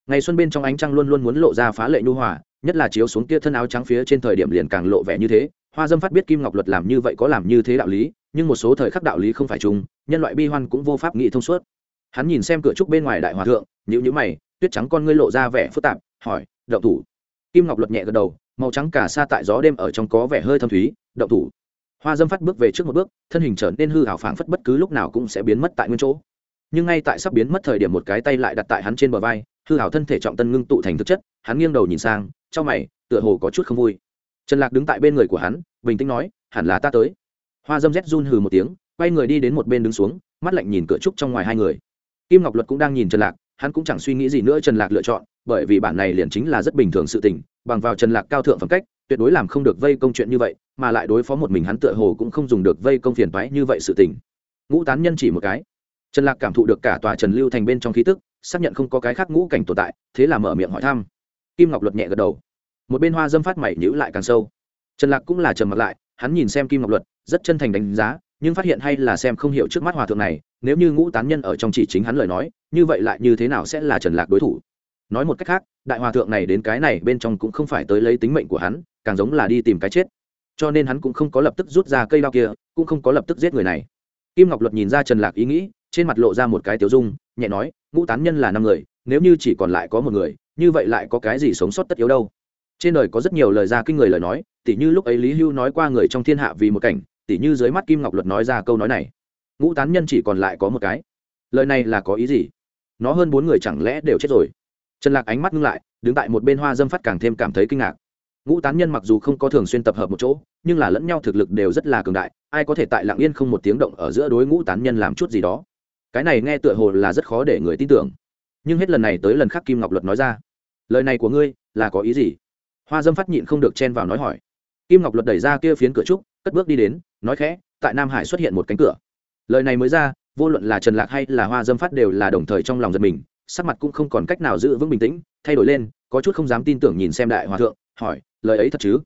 S1: Ngày xuân bên trong ánh trăng luôn luôn muốn lộ ra phá lệ nhu hòa, nhất là chiếu xuống kia thân áo trắng phía trên thời điểm liền càng lộ vẻ như thế. Hoa dâm phát biết kim ngọc luật làm như vậy có làm như thế đạo lý, nhưng một số thời khắc đạo lý không phải chung, nhân loại bi hoan cũng vô pháp nghị thông suốt. Hắn nhìn xem cửa trúc bên ngoài đại hòa thượng nhữ nhữ mày, tuyết trắng con ngươi lộ ra vẻ phức tạp, hỏi đậu thủ? Kim ngọc luật nhẹ gật đầu, màu trắng cả xa tại gió đêm ở trong có vẻ hơi thâm thúy đậu thủ hoa dâm phát bước về trước một bước, thân hình trở nên hư hảo phảng phất bất cứ lúc nào cũng sẽ biến mất tại nguyên chỗ. Nhưng ngay tại sắp biến mất thời điểm một cái tay lại đặt tại hắn trên bờ vai, hư hảo thân thể trọng tân ngưng tụ thành thực chất, hắn nghiêng đầu nhìn sang, trong mày, tựa hồ có chút không vui. Trần lạc đứng tại bên người của hắn, bình tĩnh nói, hẳn là ta tới. Hoa dâm rét run hừ một tiếng, quay người đi đến một bên đứng xuống, mắt lạnh nhìn cửa trúc trong ngoài hai người. Kim ngọc luật cũng đang nhìn trần lạc, hắn cũng chẳng suy nghĩ gì nữa trần lạc lựa chọn, bởi vì bản này liền chính là rất bình thường sự tình, bằng vào trần lạc cao thượng phẩm cách tuyệt đối làm không được vây công chuyện như vậy, mà lại đối phó một mình hắn tựa hồ cũng không dùng được vây công phiền toái như vậy sự tình. Ngũ tán nhân chỉ một cái. Trần lạc cảm thụ được cả tòa trần lưu thành bên trong khí tức, xác nhận không có cái khác ngũ cảnh tồn tại, thế là mở miệng hỏi thăm. Kim ngọc luật nhẹ gật đầu. Một bên hoa dâm phát mày nhữ lại càng sâu. Trần lạc cũng là trầm mặt lại, hắn nhìn xem kim ngọc luật, rất chân thành đánh giá, nhưng phát hiện hay là xem không hiểu trước mắt hòa thượng này, nếu như ngũ tán nhân ở trong chỉ chính hắn lời nói, như vậy lại như thế nào sẽ là trần lạc đối thủ? Nói một cách khác, đại hòa thượng này đến cái này bên trong cũng không phải tới lấy tính mệnh của hắn, càng giống là đi tìm cái chết. Cho nên hắn cũng không có lập tức rút ra cây đao kia, cũng không có lập tức giết người này. Kim ngọc luật nhìn ra trần lạc ý nghĩ, trên mặt lộ ra một cái tiểu dung, nhẹ nói, ngũ tán nhân là năm người, nếu như chỉ còn lại có một người, như vậy lại có cái gì sống sót tất yếu đâu? Trên đời có rất nhiều lời ra kinh người lời nói, tỉ như lúc ấy lý hưu nói qua người trong thiên hạ vì một cảnh, tỉ như dưới mắt kim ngọc luật nói ra câu nói này, ngũ tán nhân chỉ còn lại có một cái. Lời này là có ý gì? Nó hơn bốn người chẳng lẽ đều chết rồi? Trần lạc ánh mắt ngưng lại, đứng tại một bên hoa dâm phát càng thêm cảm thấy kinh ngạc. Ngũ tán nhân mặc dù không có thường xuyên tập hợp một chỗ, nhưng là lẫn nhau thực lực đều rất là cường đại, ai có thể tại lặng yên không một tiếng động ở giữa đối ngũ tán nhân làm chút gì đó. Cái này nghe tựa hồ là rất khó để người tin tưởng. Nhưng hết lần này tới lần khác kim ngọc luật nói ra, lời này của ngươi là có ý gì? Hoa dâm phát nhịn không được chen vào nói hỏi. Kim ngọc luật đẩy ra kia phiến cửa trúc, cất bước đi đến, nói khẽ, tại nam hải xuất hiện một cánh cửa. Lời này mới ra, vô luận là trần lạc hay là hoa dâm phát đều là đồng thời trong lòng giật mình sắc mặt cũng không còn cách nào giữ vững bình tĩnh, thay đổi lên, có chút không dám tin tưởng nhìn xem đại hòa thượng, hỏi, lời ấy thật chứ?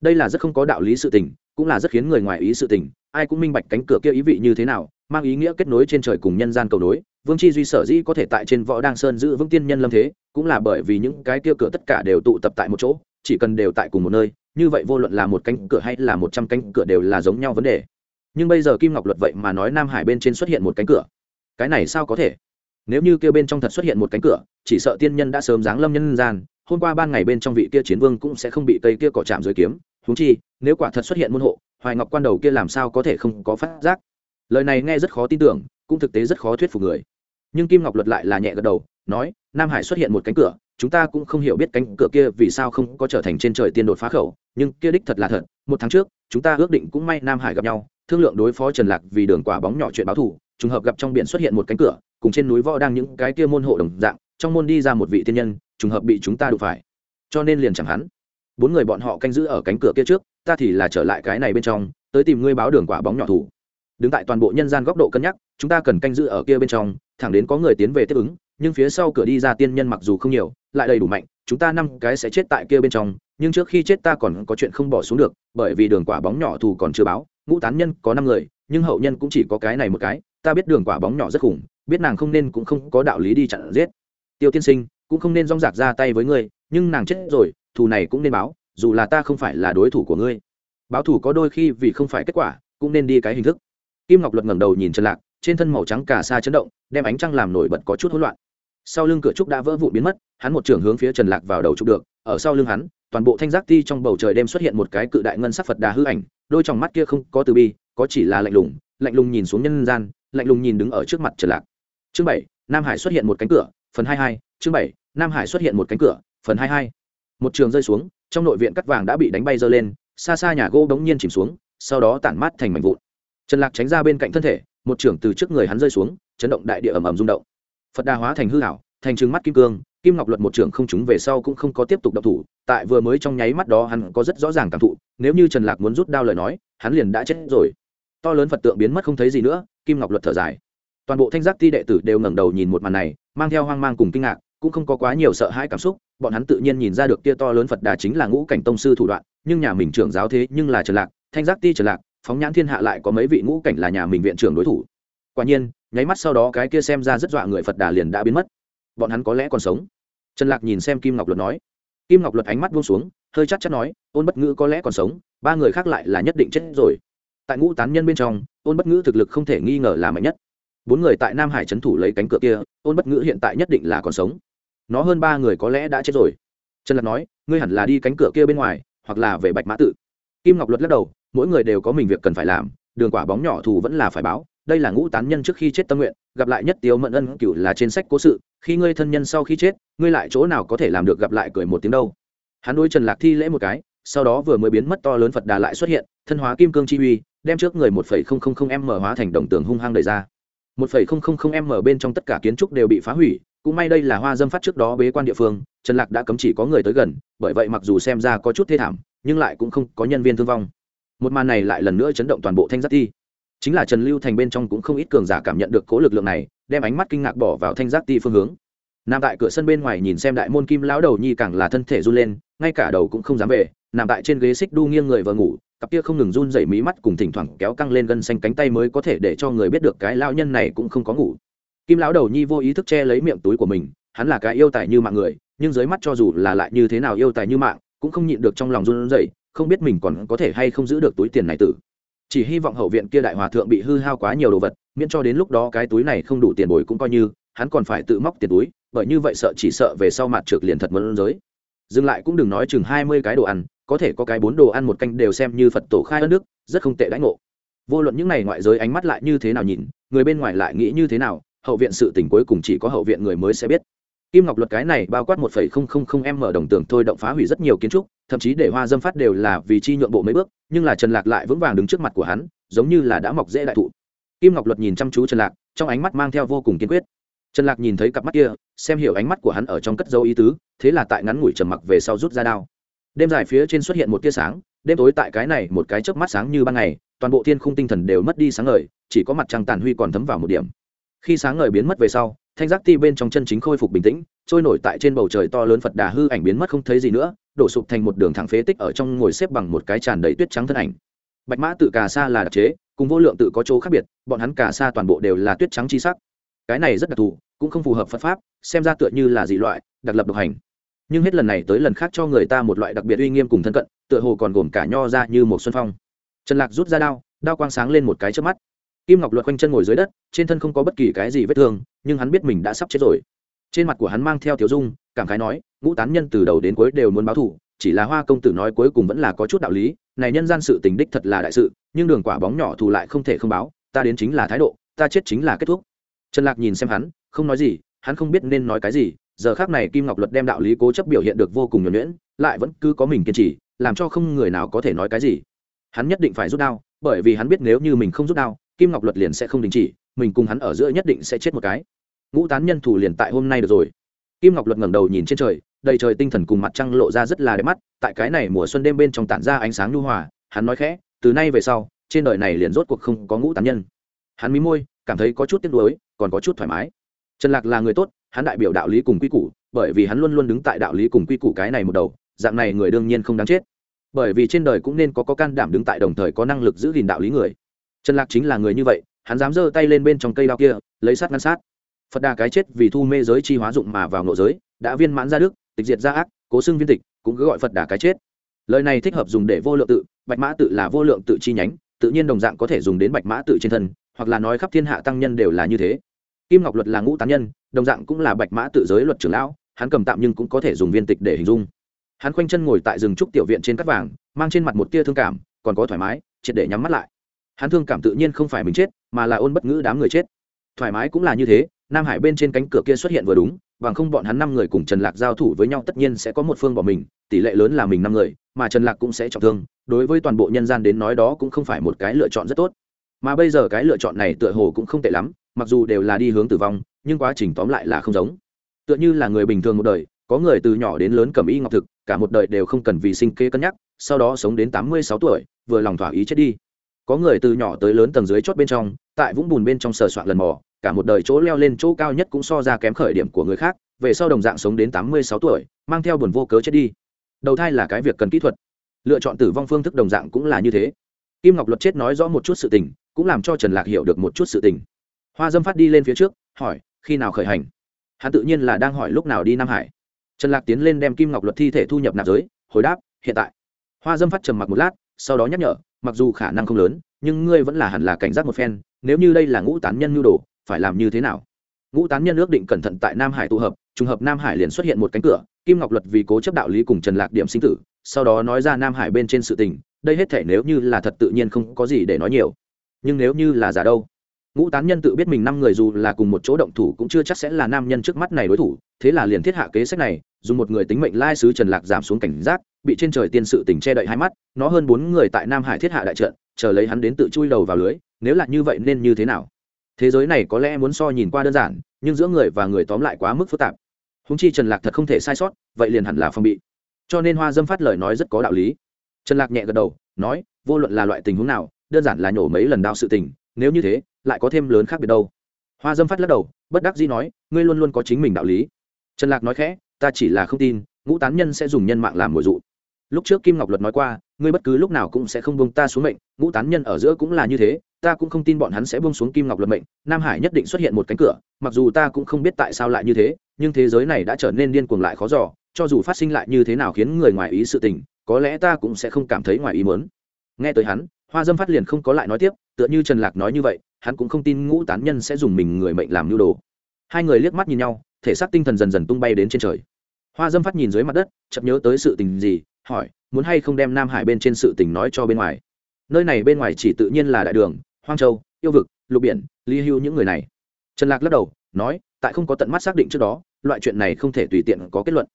S1: Đây là rất không có đạo lý sự tình, cũng là rất khiến người ngoài ý sự tình, ai cũng minh bạch cánh cửa kia ý vị như thế nào, mang ý nghĩa kết nối trên trời cùng nhân gian cầu nối, vương chi duy sở dĩ có thể tại trên võ đăng sơn giữ vững tiên nhân lâm thế, cũng là bởi vì những cái kia cửa tất cả đều tụ tập tại một chỗ, chỉ cần đều tại cùng một nơi, như vậy vô luận là một cánh cửa hay là một trăm cánh cửa đều là giống nhau vấn đề. Nhưng bây giờ kim ngọc luật vậy mà nói nam hải bên trên xuất hiện một cánh cửa. Cái này sao có thể? Nếu như kêu bên trong thật xuất hiện một cánh cửa, chỉ sợ tiên nhân đã sớm giáng lâm nhân gian. Hôm qua ban ngày bên trong vị kia chiến vương cũng sẽ không bị cây kia cỏ chạm dưới kiếm. Húng chi, nếu quả thật xuất hiện môn hộ, hoài ngọc quan đầu kia làm sao có thể không có phát giác? Lời này nghe rất khó tin tưởng, cũng thực tế rất khó thuyết phục người. Nhưng kim ngọc luật lại là nhẹ gật đầu, nói, nam hải xuất hiện một cánh cửa, chúng ta cũng không hiểu biết cánh cửa kia vì sao không có trở thành trên trời tiên đột phá khẩu, nhưng kia đích thật là thật. Một tháng trước, chúng ta ước định cũng may nam hải gặp nhau, thương lượng đối phó trần lạc vì đường quả bóng nhỏ chuyện báo thủ trùng hợp gặp trong biển xuất hiện một cánh cửa cùng trên núi võ đang những cái kia môn hộ đồng dạng, trong môn đi ra một vị tiên nhân, trùng hợp bị chúng ta đụng phải. Cho nên liền chẳng hắn. Bốn người bọn họ canh giữ ở cánh cửa kia trước, ta thì là trở lại cái này bên trong, tới tìm ngươi báo đường quả bóng nhỏ thủ. Đứng tại toàn bộ nhân gian góc độ cân nhắc, chúng ta cần canh giữ ở kia bên trong, thẳng đến có người tiến về tiếp ứng, nhưng phía sau cửa đi ra tiên nhân mặc dù không nhiều, lại đầy đủ mạnh, chúng ta năm cái sẽ chết tại kia bên trong, nhưng trước khi chết ta còn có chuyện không bỏ xuống được, bởi vì đường quả bóng nhỏ thù còn chưa báo, ngũ tán nhân có năm người, nhưng hậu nhân cũng chỉ có cái này một cái, ta biết đường quả bóng nhỏ rất khủng biết nàng không nên cũng không có đạo lý đi chặn giết. Tiêu tiên sinh, cũng không nên rong rạc ra tay với ngươi, nhưng nàng chết rồi, thù này cũng nên báo, dù là ta không phải là đối thủ của ngươi. Báo thủ có đôi khi vì không phải kết quả, cũng nên đi cái hình thức. Kim ngọc luật ngẩng đầu nhìn trần lạc, trên thân màu trắng cả xa chấn động, đem ánh trăng làm nổi bật có chút hỗn loạn. Sau lưng cửa trúc đã vỡ vụn biến mất, hắn một trưởng hướng phía trần lạc vào đầu trục được, ở sau lưng hắn, toàn bộ thanh giác ti trong bầu trời đêm xuất hiện một cái cự đại ngân sắc phật đà hư ảnh, đôi trong mắt kia không có từ bi, có chỉ là lạnh lùng lạnh lùng nhìn xuống nhân gian, lạnh lùng nhìn đứng ở trước mặt trần lạc chương bảy, nam hải xuất hiện một cánh cửa, phần hai hai, chương bảy, nam hải xuất hiện một cánh cửa, phần hai hai. Một trường rơi xuống, trong nội viện cắt vàng đã bị đánh bay dơ lên, xa xa nhà gỗ đống nhiên chìm xuống, sau đó tản mát thành mảnh vụn. Trần lạc tránh ra bên cạnh thân thể, một trường từ trước người hắn rơi xuống, chấn động đại địa ầm ầm rung động. Phật đà hóa thành hư hảo thành trừng mắt kim cương, kim ngọc luật một trưởng không chúng về sau cũng không có tiếp tục độc thủ, tại vừa mới trong nháy mắt đó hắn có rất rõ ràng cảm thụ, nếu như trần lạc muốn rút đao lời nói, hắn liền đã chết rồi. To lớn phật tượng biến mất không thấy gì nữa, kim ngọc luật thở dài toàn bộ thanh giác ti đệ tử đều ngẩng đầu nhìn một màn này, mang theo hoang mang cùng kinh ngạc, cũng không có quá nhiều sợ hãi cảm xúc, bọn hắn tự nhiên nhìn ra được tia to lớn phật đà chính là ngũ cảnh tông sư thủ đoạn, nhưng nhà mình trưởng giáo thế nhưng là trần lạc, thanh giác ti trần lạc, phóng nhãn thiên hạ lại có mấy vị ngũ cảnh là nhà mình viện trưởng đối thủ. Quả nhiên, nháy mắt sau đó cái kia xem ra rất dọa người phật đà liền đã biến mất. Bọn hắn có lẽ còn sống. Trần lạc nhìn xem kim ngọc luật nói. Kim ngọc luật ánh mắt buông xuống, hơi chắc chắn nói, ôn bất ngữ có lẽ còn sống, ba người khác lại là nhất định chết rồi. Tại ngũ tán nhân bên trong, ôn bất ngữ thực lực không thể nghi ngờ là mạnh nhất bốn người tại nam hải trấn thủ lấy cánh cửa kia, ôn bất ngữ hiện tại nhất định là còn sống. Nó hơn ba người có lẽ đã chết rồi. Trần lạc nói, ngươi hẳn là đi cánh cửa kia bên ngoài, hoặc là về bạch mã tự. Kim ngọc luật lắc đầu, mỗi người đều có mình việc cần phải làm, đường quả bóng nhỏ thù vẫn là phải báo, đây là ngũ tán nhân trước khi chết tâm nguyện, gặp lại nhất tiếu mận ân cựu là trên sách cố sự, khi ngươi thân nhân sau khi chết, ngươi lại chỗ nào có thể làm được gặp lại cười một tiếng đâu. Hắn đôi trần lạc thi lễ một cái, sau đó vừa mới biến mất to lớn phật đà lại xuất hiện, thân hóa kim cương chi uy, đem trước người một phẩy không không không m hóa thành đồng tường hung hăng đầy ra một phẩy không không không m bên trong tất cả kiến trúc đều bị phá hủy, cũng may đây là hoa dâm phát trước đó bế quan địa phương, trần lạc đã cấm chỉ có người tới gần, bởi vậy mặc dù xem ra có chút thê thảm, nhưng lại cũng không có nhân viên thương vong. Một màn này lại lần nữa chấn động toàn bộ thanh giác ti chính là trần lưu thành bên trong cũng không ít cường giả cảm nhận được cố lực lượng này, đem ánh mắt kinh ngạc bỏ vào thanh giác ti phương hướng. Nằm tại cửa sân bên ngoài nhìn xem đại môn kim lão đầu nhi càng là thân thể run lên, ngay cả đầu cũng không dám về, nằm tại trên ghế xích đu nghiêng người vờ ngủ cặp kia không ngừng run dậy mí mắt cùng thỉnh thoảng kéo căng lên gân xanh cánh tay mới có thể để cho người biết được cái lao nhân này cũng không có ngủ. Kim lão đầu nhi vô ý thức che lấy miệng túi của mình, hắn là cái yêu tài như mạng người, nhưng dưới mắt cho dù là lại như thế nào yêu tài như mạng, cũng không nhịn được trong lòng run rẩy, không biết mình còn có thể hay không giữ được túi tiền này tử. Chỉ hy vọng hậu viện kia đại hòa thượng bị hư hao quá nhiều đồ vật, miễn cho đến lúc đó cái túi này không đủ tiền bồi cũng coi như, hắn còn phải tự móc tiền túi, bởi như vậy sợ chỉ sợ về sau mặt trượt liền thật mơn giới dừng lại cũng đừng nói chừng hai mươi cái đồ ăn có thể có cái bốn đồ ăn một canh đều xem như phật tổ khai ân đức, rất không tệ đãi ngộ. Vô luận những n à y ngoại giới ánh mắt lại như thế nào nhìn, người bên ngoài lại nghĩ như thế nào, hậu viện sự tình cuối cùng chỉ có hậu viện người mới sẽ biết. Kim ngọc luật cái này bao quát một phẩy không không không m đồng tường thôi động phá hủy rất nhiều kiến trúc, thậm chí để hoa dâm phát đều là vì chi nhượng bộ mấy bước, nhưng là trần lạc lại vững vàng đứng trước mặt của hắn, giống như là đã mọc dễ đại thụ. Kim ngọc luật nhìn chăm chú trần lạc, trong ánh mắt mang theo vô cùng kiên quyết. Trần lạc nhìn thấy cặp mắt kia, xem hiểu ánh mắt của hắn ở trong cất dấu ý tứ, thế là tại ngắn ngủi trầm mặc về sau rút ra đao đêm dài phía trên xuất hiện một tia sáng, đêm tối tại cái này một cái chớp mắt sáng như ban ngày, toàn bộ thiên khung tinh thần đều mất đi sáng ngời, chỉ có mặt trăng tàn huy còn thấm vào một điểm. Khi sáng ngời biến mất về sau, thanh giác ti bên trong chân chính khôi phục bình tĩnh, trôi nổi tại trên bầu trời to lớn phật đà hư ảnh biến mất không thấy gì nữa, đổ sụp thành một đường thẳng phế tích ở trong ngồi xếp bằng một cái tràn đầy tuyết trắng thân ảnh. Bạch mã tự cà sa là đặc chế, cùng vô lượng tự có chỗ khác biệt, bọn hắn cà sa toàn bộ đều là tuyết trắng chi sắc. Cái này rất đặc thù, cũng không phù hợp phật pháp, xem ra tựa như là dị loại, đặc lập độc hành nhưng hết lần này tới lần khác cho người ta một loại đặc biệt uy nghiêm cùng thân cận, tựa hồ còn gồm cả nho ra như một xuân phong. Trần lạc rút ra đao đao quang sáng lên một cái trước mắt. Kim ngọc luật quanh chân ngồi dưới đất, trên thân không có bất kỳ cái gì vết thương, nhưng hắn biết mình đã sắp chết rồi. Trên mặt của hắn mang theo thiếu dung, cảm khái nói, ngũ tán nhân từ đầu đến cuối đều muốn báo thù, chỉ là hoa công tử nói cuối cùng vẫn là có chút đạo lý, này nhân gian sự tình đích thật là đại sự, nhưng đường quả bóng nhỏ thù lại không thể không báo, ta đến chính là thái độ, ta chết chính là kết thúc. Trần lạc nhìn xem hắn, không nói gì, hắn không biết nên nói cái gì giờ khác này kim ngọc luật đem đạo lý cố chấp biểu hiện được vô cùng nhuẩn nhuyễn, lại vẫn cứ có mình kiên trì, làm cho không người nào có thể nói cái gì. Hắn nhất định phải rút đao, bởi vì hắn biết nếu như mình không rút đao, kim ngọc luật liền sẽ không đình chỉ, mình cùng hắn ở giữa nhất định sẽ chết một cái. Ngũ tán nhân thủ liền tại hôm nay được rồi. Kim ngọc luật ngẩng đầu nhìn trên trời, đầy trời tinh thần cùng mặt trăng lộ ra rất là đẹp mắt, tại cái này mùa xuân đêm bên trong tản ra ánh sáng nhu hòa, hắn nói khẽ, từ nay về sau, trên đời này liền rốt cuộc không có ngũ tán nhân. Hắn mí môi, cảm thấy có chút tiếc nuối, còn có chút thoải mái. Trần lạc là người tốt hắn đại biểu đạo lý cùng quy củ, bởi vì hắn luôn luôn đứng tại đạo lý cùng quy củ cái này một đầu, dạng này người đương nhiên không đáng chết. Bởi vì trên đời cũng nên có có can đảm đứng tại đồng thời có năng lực giữ gìn đạo lý người. Trần lạc chính là người như vậy, hắn dám giơ tay lên bên trong cây đao kia, lấy sát ngăn sát. Phật đà cái chết vì thu mê giới chi hóa dụng mà vào nội giới, đã viên mãn ra đức, tịch diệt ra ác, cố xưng viên tịch, cũng cứ gọi phật đà cái chết. Lời này thích hợp dùng để vô lượng tự, bạch mã tự là vô lượng tự chi nhánh, tự nhiên đồng dạng có thể dùng đến bạch mã tự trên thân, hoặc là nói khắp thiên hạ tăng nhân đều là như thế. Kim ngọc luật là ngũ tán nhân đồng dạng cũng là bạch mã tự giới luật trưởng lão, hắn cầm tạm nhưng cũng có thể dùng viên tịch để hình dung. Hắn khoanh chân ngồi tại rừng trúc tiểu viện trên cắt vàng, mang trên mặt một tia thương cảm, còn có thoải mái, triệt để nhắm mắt lại. Hắn thương cảm tự nhiên không phải mình chết, mà là ôn bất ngữ đám người chết. Thoải mái cũng là như thế, nam hải bên trên cánh cửa kia xuất hiện vừa đúng, bằng không bọn hắn năm người cùng trần lạc giao thủ với nhau tất nhiên sẽ có một phương bỏ mình, tỷ lệ lớn là mình năm người, mà trần lạc cũng sẽ trọng thương, đối với toàn bộ nhân gian đến nói đó cũng không phải một cái lựa chọn rất tốt. Mà bây giờ cái lựa chọn này tựa hồ cũng không tệ lắm, mặc dù đều là đi hướng tử vong nhưng quá trình tóm lại là không giống. Tựa như là người bình thường một đời, có người từ nhỏ đến lớn cầm y ngọc thực, cả một đời đều không cần vì sinh kế cân nhắc, sau đó sống đến tám mươi sáu tuổi, vừa lòng thỏa ý chết đi. Có người từ nhỏ tới lớn tầng dưới chót bên trong, tại vũng bùn bên trong sờ soạn lần mò, cả một đời chỗ leo lên chỗ cao nhất cũng so ra kém khởi điểm của người khác, về sau đồng dạng sống đến tám mươi sáu tuổi, mang theo buồn vô cớ chết đi. Đầu thai là cái việc cần kỹ thuật. Lựa chọn tử vong phương thức đồng dạng cũng là như thế. Kim ngọc luật chết nói rõ một chút sự tình, cũng làm cho trần lạc hiểu được một chút sự tình. Hoa dâm phát đi lên phía trước, hỏi khi nào khởi hành? Hắn tự nhiên là đang hỏi lúc nào đi nam hải. Trần lạc tiến lên đem kim ngọc luật thi thể thu nhập nạp giới, hồi đáp, hiện tại. Hoa dâm phát trầm mặc một lát, sau đó nhắc nhở, mặc dù khả năng không lớn, nhưng ngươi vẫn là hẳn là cảnh giác một phen, nếu như đây là ngũ tán nhân nhu đồ, phải làm như thế nào? Ngũ tán nhân ước định cẩn thận tại nam hải tụ hợp, trùng hợp nam hải liền xuất hiện một cánh cửa, kim ngọc luật vì cố chấp đạo lý cùng trần lạc điểm sinh tử, sau đó nói ra nam hải bên trên sự tình, đây hết thể nếu như là thật tự nhiên không có gì để nói nhiều. Nhưng nếu như là giả đâu? Ngũ tán nhân tự biết mình năm người dù là cùng một chỗ động thủ cũng chưa chắc sẽ là nam nhân trước mắt này đối thủ, thế là liền thiết hạ kế sách này, dùng một người tính mệnh lai sứ trần lạc giảm xuống cảnh giác, bị trên trời tiên sự tỉnh che đậy hai mắt, nó hơn bốn người tại nam hải thiết hạ đại trận, chờ lấy hắn đến tự chui đầu vào lưới, nếu là như vậy nên như thế nào? Thế giới này có lẽ muốn so nhìn qua đơn giản, nhưng giữa người và người tóm lại quá mức phức tạp. Húng chi trần lạc thật không thể sai sót, vậy liền hẳn là phong bị. Cho nên hoa dâm phát lời nói rất có đạo lý. Trần lạc nhẹ gật đầu, nói, vô luận là loại tình huống nào, đơn giản là nhổ mấy lần đao sự tình nếu như thế, lại có thêm lớn khác biệt đâu. Hoa dâm phát lắc đầu, bất đắc dĩ nói, ngươi luôn luôn có chính mình đạo lý. Trần lạc nói khẽ, ta chỉ là không tin, ngũ tán nhân sẽ dùng nhân mạng làm mồi dụ. Lúc trước kim ngọc luật nói qua, ngươi bất cứ lúc nào cũng sẽ không buông ta xuống mệnh, ngũ tán nhân ở giữa cũng là như thế, ta cũng không tin bọn hắn sẽ buông xuống kim ngọc luật mệnh, nam hải nhất định xuất hiện một cánh cửa, mặc dù ta cũng không biết tại sao lại như thế, nhưng thế giới này đã trở nên điên cuồng lại khó giỏ cho dù phát sinh lại như thế nào khiến người ngoài ý sự tình, có lẽ ta cũng sẽ không cảm thấy ngoài ý muốn. Nghe tới hắn hoa dâm phát liền không có lại nói tiếp, tựa như trần lạc nói như vậy, hắn cũng không tin ngũ tán nhân sẽ dùng mình người mệnh làm nhu đồ. Hai người liếc mắt nhìn nhau, thể xác tinh thần dần dần tung bay đến trên trời. Hoa dâm phát nhìn dưới mặt đất chậm nhớ tới sự tình gì, hỏi, muốn hay không đem nam hải bên trên sự tình nói cho bên ngoài. Nơi này bên ngoài chỉ tự nhiên là đại đường, hoang châu, yêu vực, lục biển, ly hưu những người này. Trần lạc lắc đầu, nói, tại không có tận mắt xác định trước đó, loại chuyện này không thể tùy tiện có kết luận.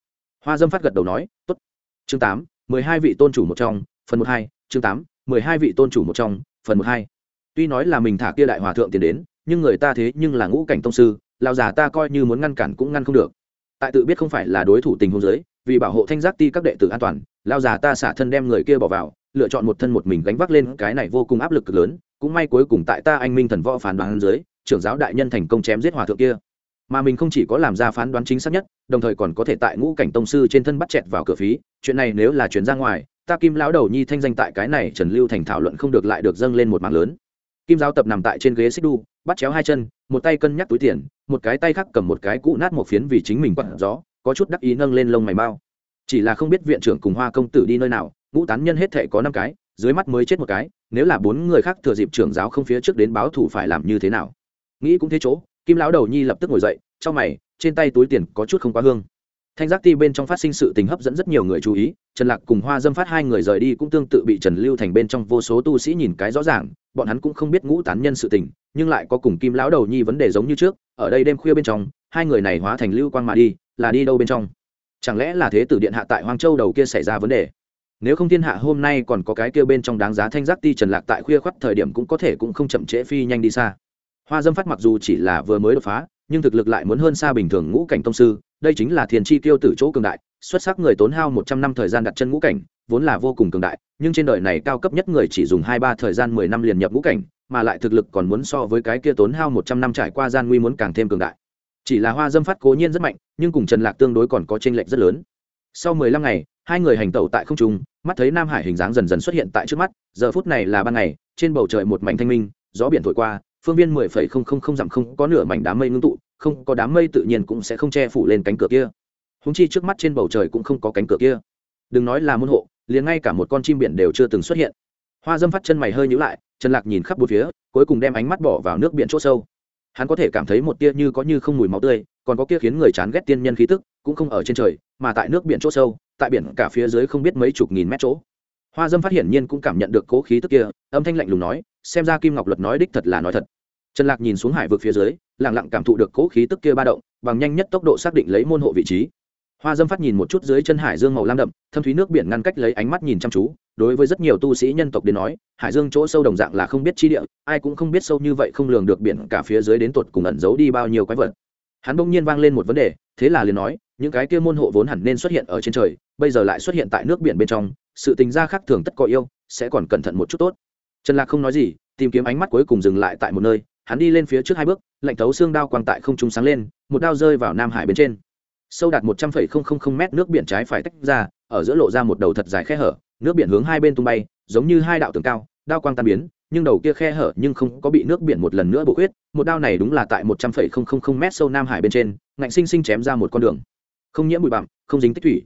S1: Hoa dâm phát gật đầu nói, tốt. Chương tám, mười hai vị tôn chủ một trong, phần một hai, chương tám mười hai vị tôn chủ một trong, phần một hai. Tuy nói là mình thả kia đại hòa thượng tiền đến, nhưng người ta thế nhưng là ngũ cảnh tông sư lao già ta coi như muốn ngăn cản cũng ngăn không được. Tại tự biết không phải là đối thủ tình hôn giới vì bảo hộ thanh giác ti các đệ tử an toàn lao già ta xả thân đem người kia bỏ vào, lựa chọn một thân một mình gánh vác lên cái này vô cùng áp lực cực lớn, cũng may cuối cùng tại ta anh minh thần võ phán đoán dưới, trưởng giáo đại nhân thành công chém giết hòa thượng kia. Mà mình không chỉ có làm ra phán đoán chính xác nhất, đồng thời còn có thể tại ngũ cảnh tông sư trên thân bắt chẹt vào cửa phí, chuyện này nếu là chuyển ra ngoài ta kim lão đầu nhi thanh danh tại cái này trần lưu thành thảo luận không được lại được dâng lên một mạng lớn. Kim giáo tập nằm tại trên ghế xích đu, bắt chéo hai chân, một tay cân nhắc túi tiền, một cái tay khác cầm một cái cũ nát một phiến vì chính mình quặn gió, có chút đắc ý nâng lên lông mày mau. chỉ là không biết viện trưởng cùng hoa công tử đi nơi nào, ngũ tán nhân hết thệ có năm cái, dưới mắt mới chết một cái, nếu là bốn người khác thừa dịp trưởng giáo không phía trước đến báo thủ phải làm như thế nào? Nghĩ cũng thế chỗ, kim lão đầu nhi lập tức ngồi dậy trong mày, trên tay túi tiền có chút không quá hương thanh giác ti bên trong phát sinh sự tình hấp dẫn rất nhiều người chú ý, trần lạc cùng hoa dâm phát hai người rời đi cũng tương tự bị trần lưu thành bên trong vô số tu sĩ nhìn cái rõ ràng, bọn hắn cũng không biết ngũ tán nhân sự tình, nhưng lại có cùng kim lão đầu nhi vấn đề giống như trước, ở đây đêm khuya bên trong, hai người này hóa thành lưu quang mà đi, là đi đâu bên trong? Chẳng lẽ là thế tử điện hạ tại hoang châu đầu kia xảy ra vấn đề? Nếu không thiên hạ hôm nay còn có cái kia bên trong đáng giá thanh giác ti trần lạc tại khuya khoắt thời điểm cũng có thể cũng không chậm trễ phi nhanh đi xa. Hoa dâm phát mặc dù chỉ là vừa mới đột phá nhưng thực lực lại muốn hơn xa bình thường ngũ cảnh tông sư, đây chính là thiền chi tiêu tử chỗ cường đại, xuất sắc người tốn hao một trăm năm thời gian đặt chân ngũ cảnh, vốn là vô cùng cường đại, nhưng trên đời này cao cấp nhất người chỉ dùng hai ba thời gian mười năm liền nhập ngũ cảnh, mà lại thực lực còn muốn so với cái kia tốn hao một trăm năm trải qua gian nguy muốn càng thêm cường đại. Chỉ là hoa dâm phát cố nhiên rất mạnh, nhưng cùng trần lạc tương đối còn có t r ê n lệch rất lớn. Sau mười lăm ngày, hai người hành tẩu tại không trung, mắt thấy nam hải hình dáng dần dần xuất hiện tại trước mắt, giờ phút này là ban ngày, trên bầu trời một mảnh thanh minh, gió biển thổi qua phương viên mười phẩy không không không dặm không có nửa mảnh đám mây ngưng tụ, không có đám mây tự nhiên cũng sẽ không che phủ lên cánh cửa kia. Húng chi trước mắt trên bầu trời cũng không có cánh cửa kia. Đừng nói là môn hộ, liền ngay cả một con chim biển đều chưa từng xuất hiện. Hoa dâm phát chân mày hơi nhữ lại, trần lạc nhìn khắp bốn phía, cuối cùng đem ánh mắt bỏ vào nước biển chỗ sâu. Hắn có thể cảm thấy một tia như có như không mùi máu tươi, còn có kia khiến người chán ghét tiên nhân khí tức, cũng không ở trên trời, mà tại nước biển chỗ sâu, tại biển cả phía dưới không biết mấy chục nghìn mét chỗ. Hoa dâm phát hiện nhiên cũng cảm nhận được cố khí tức kia, âm thanh lạnh lùng nói xem ra kim ngọc luật nói đích thật là nói thật. Trần lạc nhìn xuống hải vực phía dưới lẳng lặng cảm thụ được cố khí tức kia ba động, bằng nhanh nhất tốc độ xác định lấy môn hộ vị trí. Hoa dâm phát nhìn một chút dưới chân hải dương màu lam đậm, thâm thúy nước biển ngăn cách lấy ánh mắt nhìn chăm chú, đối với rất nhiều tu sĩ nhân tộc đến nói, hải dương chỗ sâu đồng dạng là không biết chi địa, ai cũng không biết sâu như vậy không lường được biển cả phía dưới đến tột cùng ẩn giấu đi bao nhiêu quái vật. Hắn bỗng nhiên vang lên một vấn đề, thế là liền nói, những cái kia môn hộ vốn hẳn nên xuất hiện ở trên trời, bây giờ lại xuất hiện tại nước biển bên trong, sự tình gia khác thường tất có yêu, sẽ còn cẩn thận một chút tốt trần lạc không nói gì, tìm kiếm ánh mắt cuối cùng dừng lại tại một nơi, hắn đi lên phía trước hai bước, lạnh thấu xương đao quang tại không trung sáng lên, một đao rơi vào nam hải bên trên. Sâu đạt một trăm linh mét nước biển trái phải tách ra, ở giữa lộ ra một đầu thật dài khe hở, nước biển hướng hai bên tung bay, giống như hai đạo tường cao, đao quang tan biến, nhưng đầu kia khe hở nhưng không có bị nước biển một lần nữa bổ khuyết, một đao này đúng là tại một trăm linh mét sâu nam hải bên trên, ngạnh sinh sinh chém ra một con đường. Không nhiễm bụi bặm, không dính tích thủy.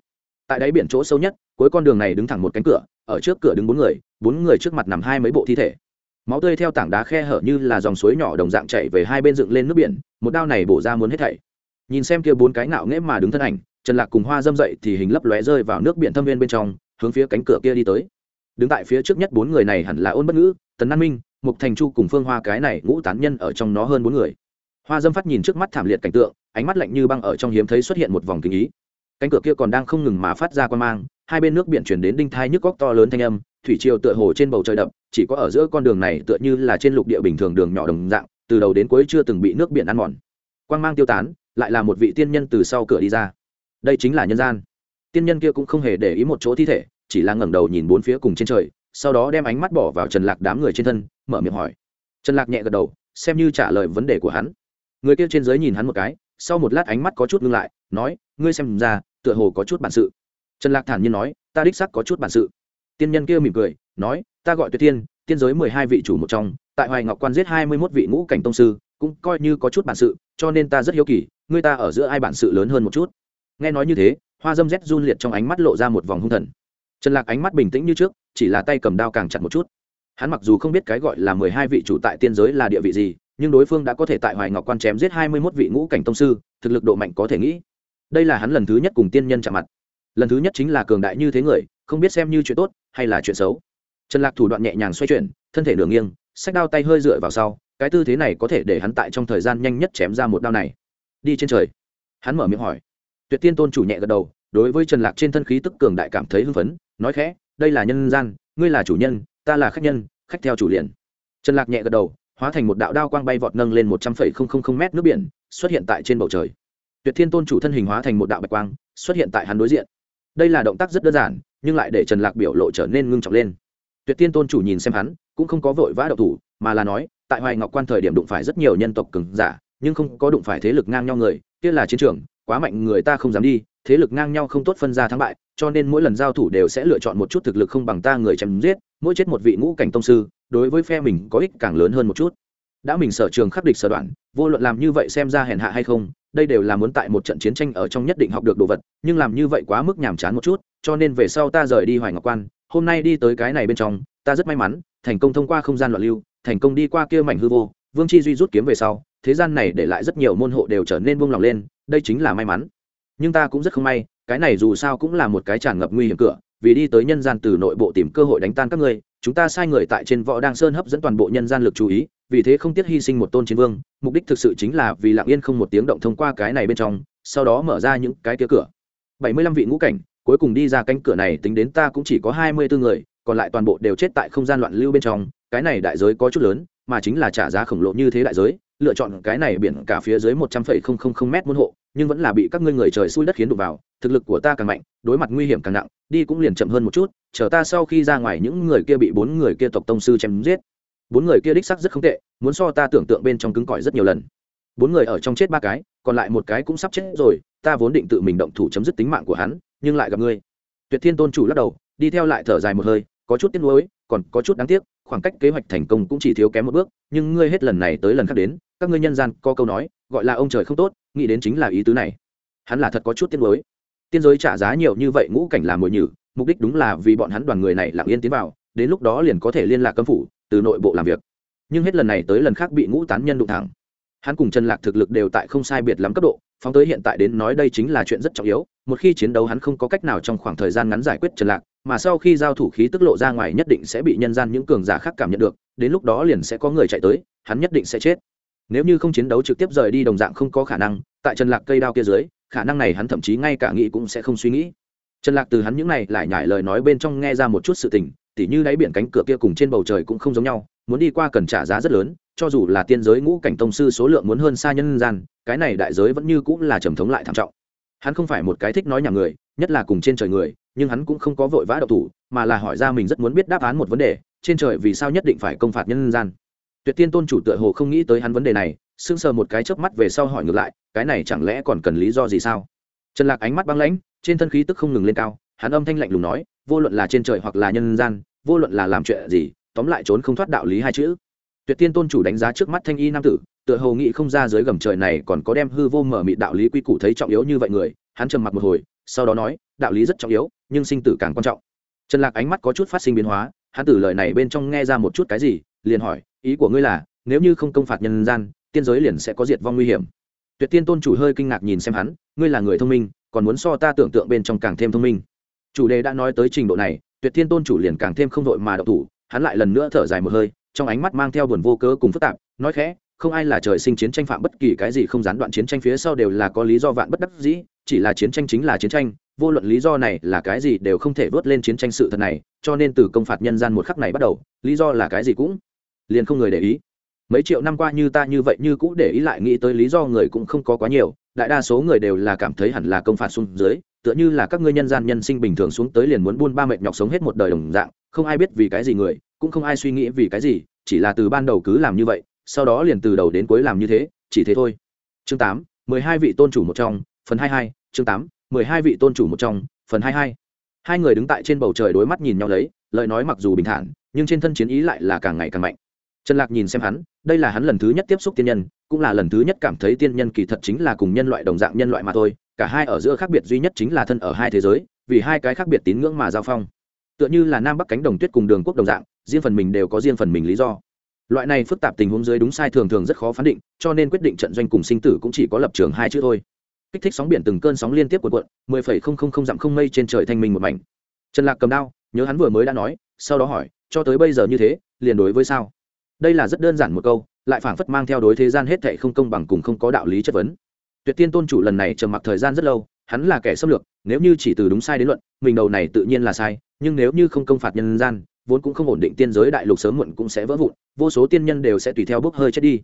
S1: Tại đáy biển chỗ sâu nhất, cuối con đường này đứng thẳng một cánh cửa, ở trước cửa đứng bốn người bốn người trước mặt nằm hai mấy bộ thi thể. Máu tươi theo tảng đá khe hở như là dòng suối nhỏ đồng dạng chạy về hai bên dựng lên nước biển, một đao này bổ ra muốn hết thảy. Nhìn xem kia bốn cái nạo nghễ mà đứng thân ảnh, trần lạc cùng hoa dâm dậy thì hình lấp lóe rơi vào nước biển thâm viên bên trong, hướng phía cánh cửa kia đi tới. Đứng tại phía trước nhất bốn người này hẳn là ôn bất ngữ, tần an minh, mục thành chu cùng phương hoa cái này ngũ tán nhân ở trong nó hơn bốn người. Hoa dâm phát nhìn trước mắt thảm liệt cảnh tượng, ánh mắt lạnh như băng ở trong hiếm thấy xuất hiện một vòng kinh ý. Cánh cửa kia còn đang không ngừng mà phát ra quan mang hai bên nước biển chuyển đến đinh thai nhức góc to lớn thanh âm, thủy triều tựa hồ trên bầu trời đập, chỉ có ở giữa con đường này tựa như là trên lục địa bình thường đường nhỏ đồng dạng, từ đầu đến cuối chưa từng bị nước biển ăn mòn. Quang mang tiêu tán, lại là một vị tiên nhân từ sau cửa đi ra. Đây chính là nhân gian. Tiên nhân kia cũng không hề để ý một chỗ thi thể, chỉ là ngẩng đầu nhìn bốn phía cùng trên trời, sau đó đem ánh mắt bỏ vào trần lạc đám người trên thân, mở miệng hỏi. Trần lạc nhẹ gật đầu, xem như trả lời vấn đề của hắn. Người kia trên dưới nhìn hắn một cái, sau một lát ánh mắt có chút ngưng lại, nói, ngươi xem ra, tựa hồ có chút bản sự trần lạc thản nhiên nói, ta đích sắc có chút bản sự. Tiên nhân kia mỉm cười, nói, ta gọi tuyệt tiên tiên giới mười hai vị chủ một trong, tại hoài ngọc quan giết hai mươi mốt vị ngũ cảnh tông sư, cũng coi như có chút bản sự, cho nên ta rất hiếu kỳ, ngươi ta ở giữa ai bản sự lớn hơn một chút? Nghe nói như thế, hoa dâm rét run liệt trong ánh mắt lộ ra một vòng hung thần. Trần lạc ánh mắt bình tĩnh như trước, chỉ là tay cầm đao càng chặt một chút. Hắn mặc dù không biết cái gọi là mười hai vị chủ tại tiên giới là địa vị gì, nhưng đối phương đã có thể tại hoài ngọc quan chém giết hai mươi mốt vị ngũ cảnh tông sư, thực lực độ mạnh có thể nghĩ. Đây là hắn lần thứ nhất cùng tiên nhân chạm mặt lần thứ nhất chính là cường đại như thế người, không biết xem như chuyện tốt hay là chuyện xấu. Trần lạc thủ đoạn nhẹ nhàng xoay chuyển, thân thể nửa nghiêng sách đao tay hơi dựa vào sau, cái tư thế này có thể để hắn tại trong thời gian nhanh nhất chém ra một đao này. Đi trên trời. Hắn mở miệng hỏi. Tuyệt tiên tôn chủ nhẹ gật đầu, đối với trần lạc trên thân khí tức cường đại cảm thấy hưng phấn, nói khẽ, đây là nhân gian, ngươi là chủ nhân, ta là khách nhân, khách theo chủ liền. Trần lạc nhẹ gật đầu, hóa thành một đạo đao quang bay vọt nâng lên một trăm phẩy không không không mét nước biển, xuất hiện tại trên bầu trời. Tuyệt thiên tôn chủ thân hình hóa thành một đạo bạch quang, xuất hiện tại hắn đối diện đây là động tác rất đơn giản, nhưng lại để trần lạc biểu lộ trở nên ngưng trọng lên. Tuyệt tiên tôn chủ nhìn xem hắn, cũng không có vội vã đậu thủ, mà là nói, tại hoài ngọc quan thời điểm đụng phải rất nhiều nhân tộc cứng giả, nhưng không có đụng phải thế lực ngang nhau người, kia là chiến trường, quá mạnh người ta không dám đi, thế lực ngang nhau không tốt phân ra thắng bại, cho nên mỗi lần giao thủ đều sẽ lựa chọn một chút thực lực không bằng ta người chém giết, mỗi chết một vị ngũ cảnh tông sư, đối với phe mình có ích càng lớn hơn một chút đã mình sở trường khắc địch sở đoạn, vô luận làm như vậy xem ra hèn hạ hay không, đây đều là muốn tại một trận chiến tranh ở trong nhất định học được đồ vật, nhưng làm như vậy quá mức nhàm chán một chút, cho nên về sau ta rời đi hoài ngọc quan, hôm nay đi tới cái này bên trong, ta rất may mắn, thành công thông qua không gian loạn lưu, thành công đi qua kia mảnh hư vô, vương chi duy rút kiếm về sau, thế gian này để lại rất nhiều môn hộ đều trở nên buông lòng lên, đây chính là may mắn. Nhưng ta cũng rất không may, cái này dù sao cũng là một cái tràn ngập nguy hiểm cửa vì đi tới nhân gian từ nội bộ tìm cơ hội đánh tan các ngươi, chúng ta sai người tại trên võ đăng sơn hấp dẫn toàn bộ nhân gian lực chú ý, vì thế không tiếc hy sinh một tôn chiến vương, mục đích thực sự chính là vì lặng yên không một tiếng động thông qua cái này bên trong, sau đó mở ra những cái kia cửa. Bảy mươi lăm vị ngũ cảnh, cuối cùng đi ra cánh cửa này tính đến ta cũng chỉ có hai mươi bốn người, còn lại toàn bộ đều chết tại không gian loạn lưu bên trong, cái này đại giới có chút lớn, mà chính là trả giá khổng lồ như thế đại giới lựa chọn cái này biển cả phía dưới một trăm phẩy không không không mét môn hộ, nhưng vẫn là bị các ngươi người trời xui đất khiến đụng vào, thực lực của ta càng mạnh, đối mặt nguy hiểm càng nặng, đi cũng liền chậm hơn một chút, chờ ta sau khi ra ngoài những người kia bị bốn người kia tộc tông sư chém giết. Bốn người kia đích sắc rất không tệ, muốn so ta tưởng tượng bên trong cứng cỏi rất nhiều lần. Bốn người ở trong chết ba cái, còn lại một cái cũng sắp chết rồi, ta vốn định tự mình động thủ chấm dứt tính mạng của hắn, nhưng lại gặp ngươi. Tuyệt thiên tôn chủ lắc đầu, đi theo lại thở dài một hơi, có chút tiếc nuối, còn có chút đáng tiếc, khoảng cách kế hoạch thành công cũng chỉ thiếu kém một bước, nhưng ngươi hết lần này tới lần khác đến các ngươi nhân gian có câu nói gọi là ông trời không tốt nghĩ đến chính là ý tứ này. Hắn là thật có chút tiên giới, tiên giới trả giá nhiều như vậy ngũ cảnh làm mồi nhử mục đích đúng là vì bọn hắn đoàn người này lặng yên tiến vào đến lúc đó liền có thể liên lạc cấm phủ từ nội bộ làm việc. Nhưng hết lần này tới lần khác bị ngũ tán nhân đụng thẳng. Hắn cùng trần lạc thực lực đều tại không sai biệt lắm cấp độ phóng tới hiện tại đến nói đây chính là chuyện rất trọng yếu một khi chiến đấu hắn không có cách nào trong khoảng thời gian ngắn giải quyết trần lạc mà sau khi giao thủ khí tức lộ ra ngoài nhất định sẽ bị nhân gian những cường giả khác cảm nhận được đến lúc đó liền sẽ có người chạy tới hắn nhất định sẽ chết nếu như không chiến đấu trực tiếp rời đi đồng dạng không có khả năng, tại trần lạc cây đao kia dưới, khả năng này hắn thậm chí ngay cả nghĩ cũng sẽ không suy nghĩ. Trần lạc từ hắn những này lại nhải lời nói bên trong nghe ra một chút sự tình, tỉ như đáy biển cánh cửa kia cùng trên bầu trời cũng không giống nhau, muốn đi qua cần trả giá rất lớn, cho dù là tiên giới ngũ cảnh tông sư số lượng muốn hơn xa nhân gian, cái này đại giới vẫn như cũng là trầm thống lại thảm trọng. Hắn không phải một cái thích nói nhà người, nhất là cùng trên trời người, nhưng hắn cũng không có vội vã đậu thủ, mà là hỏi ra mình rất muốn biết đáp án một vấn đề, trên trời vì sao nhất định phải công phạt nhân gian tuyệt tiên tôn chủ tựa hồ không nghĩ tới hắn vấn đề này, sững sờ một cái chớp mắt về sau hỏi ngược lại, cái này chẳng lẽ còn cần lý do gì sao? Trần lạc ánh mắt băng lãnh, trên thân khí tức không ngừng lên cao, hắn âm thanh lạnh lùng nói, vô luận là trên trời hoặc là nhân gian, vô luận là làm chuyện gì, tóm lại trốn không thoát đạo lý hai chữ. Tuyệt tiên tôn chủ đánh giá trước mắt thanh y nam tử, tựa hồ nghĩ không ra dưới gầm trời này còn có đem hư vô mở mị đạo lý quy củ thấy trọng yếu như vậy người, hắn trầm mặc một hồi, sau đó nói, đạo lý rất trọng yếu, nhưng sinh tử càng quan trọng. Trần lạc ánh mắt có chút phát sinh biến hóa, hắn từ lời này bên trong nghe ra một chút cái gì liền hỏi, ý của ngươi là, nếu như không công phạt nhân gian, tiên giới liền sẽ có diệt vong nguy hiểm. Tuyệt tiên tôn chủ hơi kinh ngạc nhìn xem hắn, ngươi là người thông minh, còn muốn so ta tưởng tượng bên trong càng thêm thông minh. Chủ đề đã nói tới trình độ này, tuyệt tiên tôn chủ liền càng thêm không đội mà độc thủ, hắn lại lần nữa thở dài một hơi, trong ánh mắt mang theo buồn vô cớ cùng phức tạp, nói khẽ, không ai là trời sinh chiến tranh phạm bất kỳ cái gì không gián đoạn chiến tranh phía sau đều là có lý do vạn bất đắc dĩ, chỉ là chiến tranh chính là chiến tranh, vô luận lý do này là cái gì đều không thể vớt lên chiến tranh sự thật này, cho nên từ công phạt nhân gian một khắc này bắt đầu, lý do là cái gì cũng liền không người để ý. Mấy triệu năm qua như ta như vậy như cũ để ý lại nghĩ tới lý do người cũng không có quá nhiều, đại đa số người đều là cảm thấy hẳn là công phạt xuống dưới, tựa như là các ngươi nhân gian nhân sinh bình thường xuống tới liền muốn buôn ba mệt nhọc sống hết một đời đồng dạng, không ai biết vì cái gì người, cũng không ai suy nghĩ vì cái gì, chỉ là từ ban đầu cứ làm như vậy, sau đó liền từ đầu đến cuối làm như thế, chỉ thế thôi. Chương tám, mười hai vị tôn chủ một trong, phần hai hai, chương tám, mười hai vị tôn chủ một trong, phần hai hai. Hai người đứng tại trên bầu trời đối mắt nhìn nhau lấy, lời nói mặc dù bình thản, nhưng trên thân chiến ý lại là càng ngày càng mạnh trần lạc nhìn xem hắn, đây là hắn lần thứ nhất tiếp xúc tiên nhân, cũng là lần thứ nhất cảm thấy tiên nhân kỳ thật chính là cùng nhân loại đồng dạng nhân loại mà thôi, cả hai ở giữa khác biệt duy nhất chính là thân ở hai thế giới, vì hai cái khác biệt tín ngưỡng mà giao phong. Tựa như là nam bắc cánh đồng tuyết cùng đường quốc đồng dạng, riêng phần mình đều có riêng phần mình lý do. Loại này phức tạp tình huống dưới đúng sai thường thường rất khó phán định, cho nên quyết định trận doanh cùng sinh tử cũng chỉ có lập trường hai chữ thôi. Kích thích sóng biển từng cơn sóng liên tiếp cuộn cuộn, mười phẩy không không không dặm không mây trên trời thanh minh một mảnh. Trần lạc cầm đao, nhớ hắn vừa mới đã nói, sau đó hỏi, cho tới bây giờ như thế, liền đối với sao? Đây là rất đơn giản một câu, lại phảng phất mang theo đối thế gian hết thệ không công bằng cùng không có đạo lý chất vấn. Tuyệt tiên tôn chủ lần này trầm mặc thời gian rất lâu, hắn là kẻ xâm lược, nếu như chỉ từ đúng sai đến luận, mình đầu này tự nhiên là sai, nhưng nếu như không công phạt nhân gian, vốn cũng không ổn định tiên giới đại lục sớm muộn cũng sẽ vỡ vụn, vô số tiên nhân đều sẽ tùy theo bốc hơi chết đi.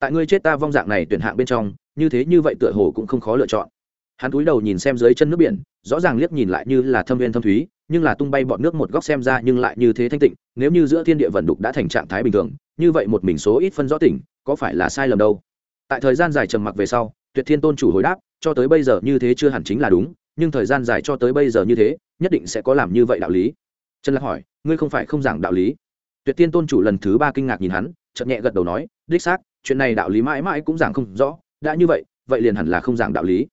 S1: Tại ngươi chết ta vong dạng này tuyển hạng bên trong, như thế như vậy tựa hồ cũng không khó lựa chọn. Hắn cúi đầu nhìn xem dưới chân nước biển, rõ ràng liếc nhìn lại như là thâm viên thâm thúy nhưng là tung bay bọn nước một góc xem ra nhưng lại như thế thanh tịnh, nếu như giữa thiên địa vận đục đã thành trạng thái bình thường, như vậy một mình số ít phân rõ tỉnh, có phải là sai lầm đâu? Tại thời gian dài trầm mặc về sau, tuyệt thiên tôn chủ hồi đáp, cho tới bây giờ như thế chưa hẳn chính là đúng, nhưng thời gian dài cho tới bây giờ như thế, nhất định sẽ có làm như vậy đạo lý. Trần lạc hỏi, ngươi không phải không giảng đạo lý? Tuyệt thiên tôn chủ lần thứ ba kinh ngạc nhìn hắn chậm nhẹ gật đầu nói, đích xác, chuyện này đạo lý mãi mãi cũng giảng không rõ, đã như vậy vậy liền hẳn là không giảng đạo lý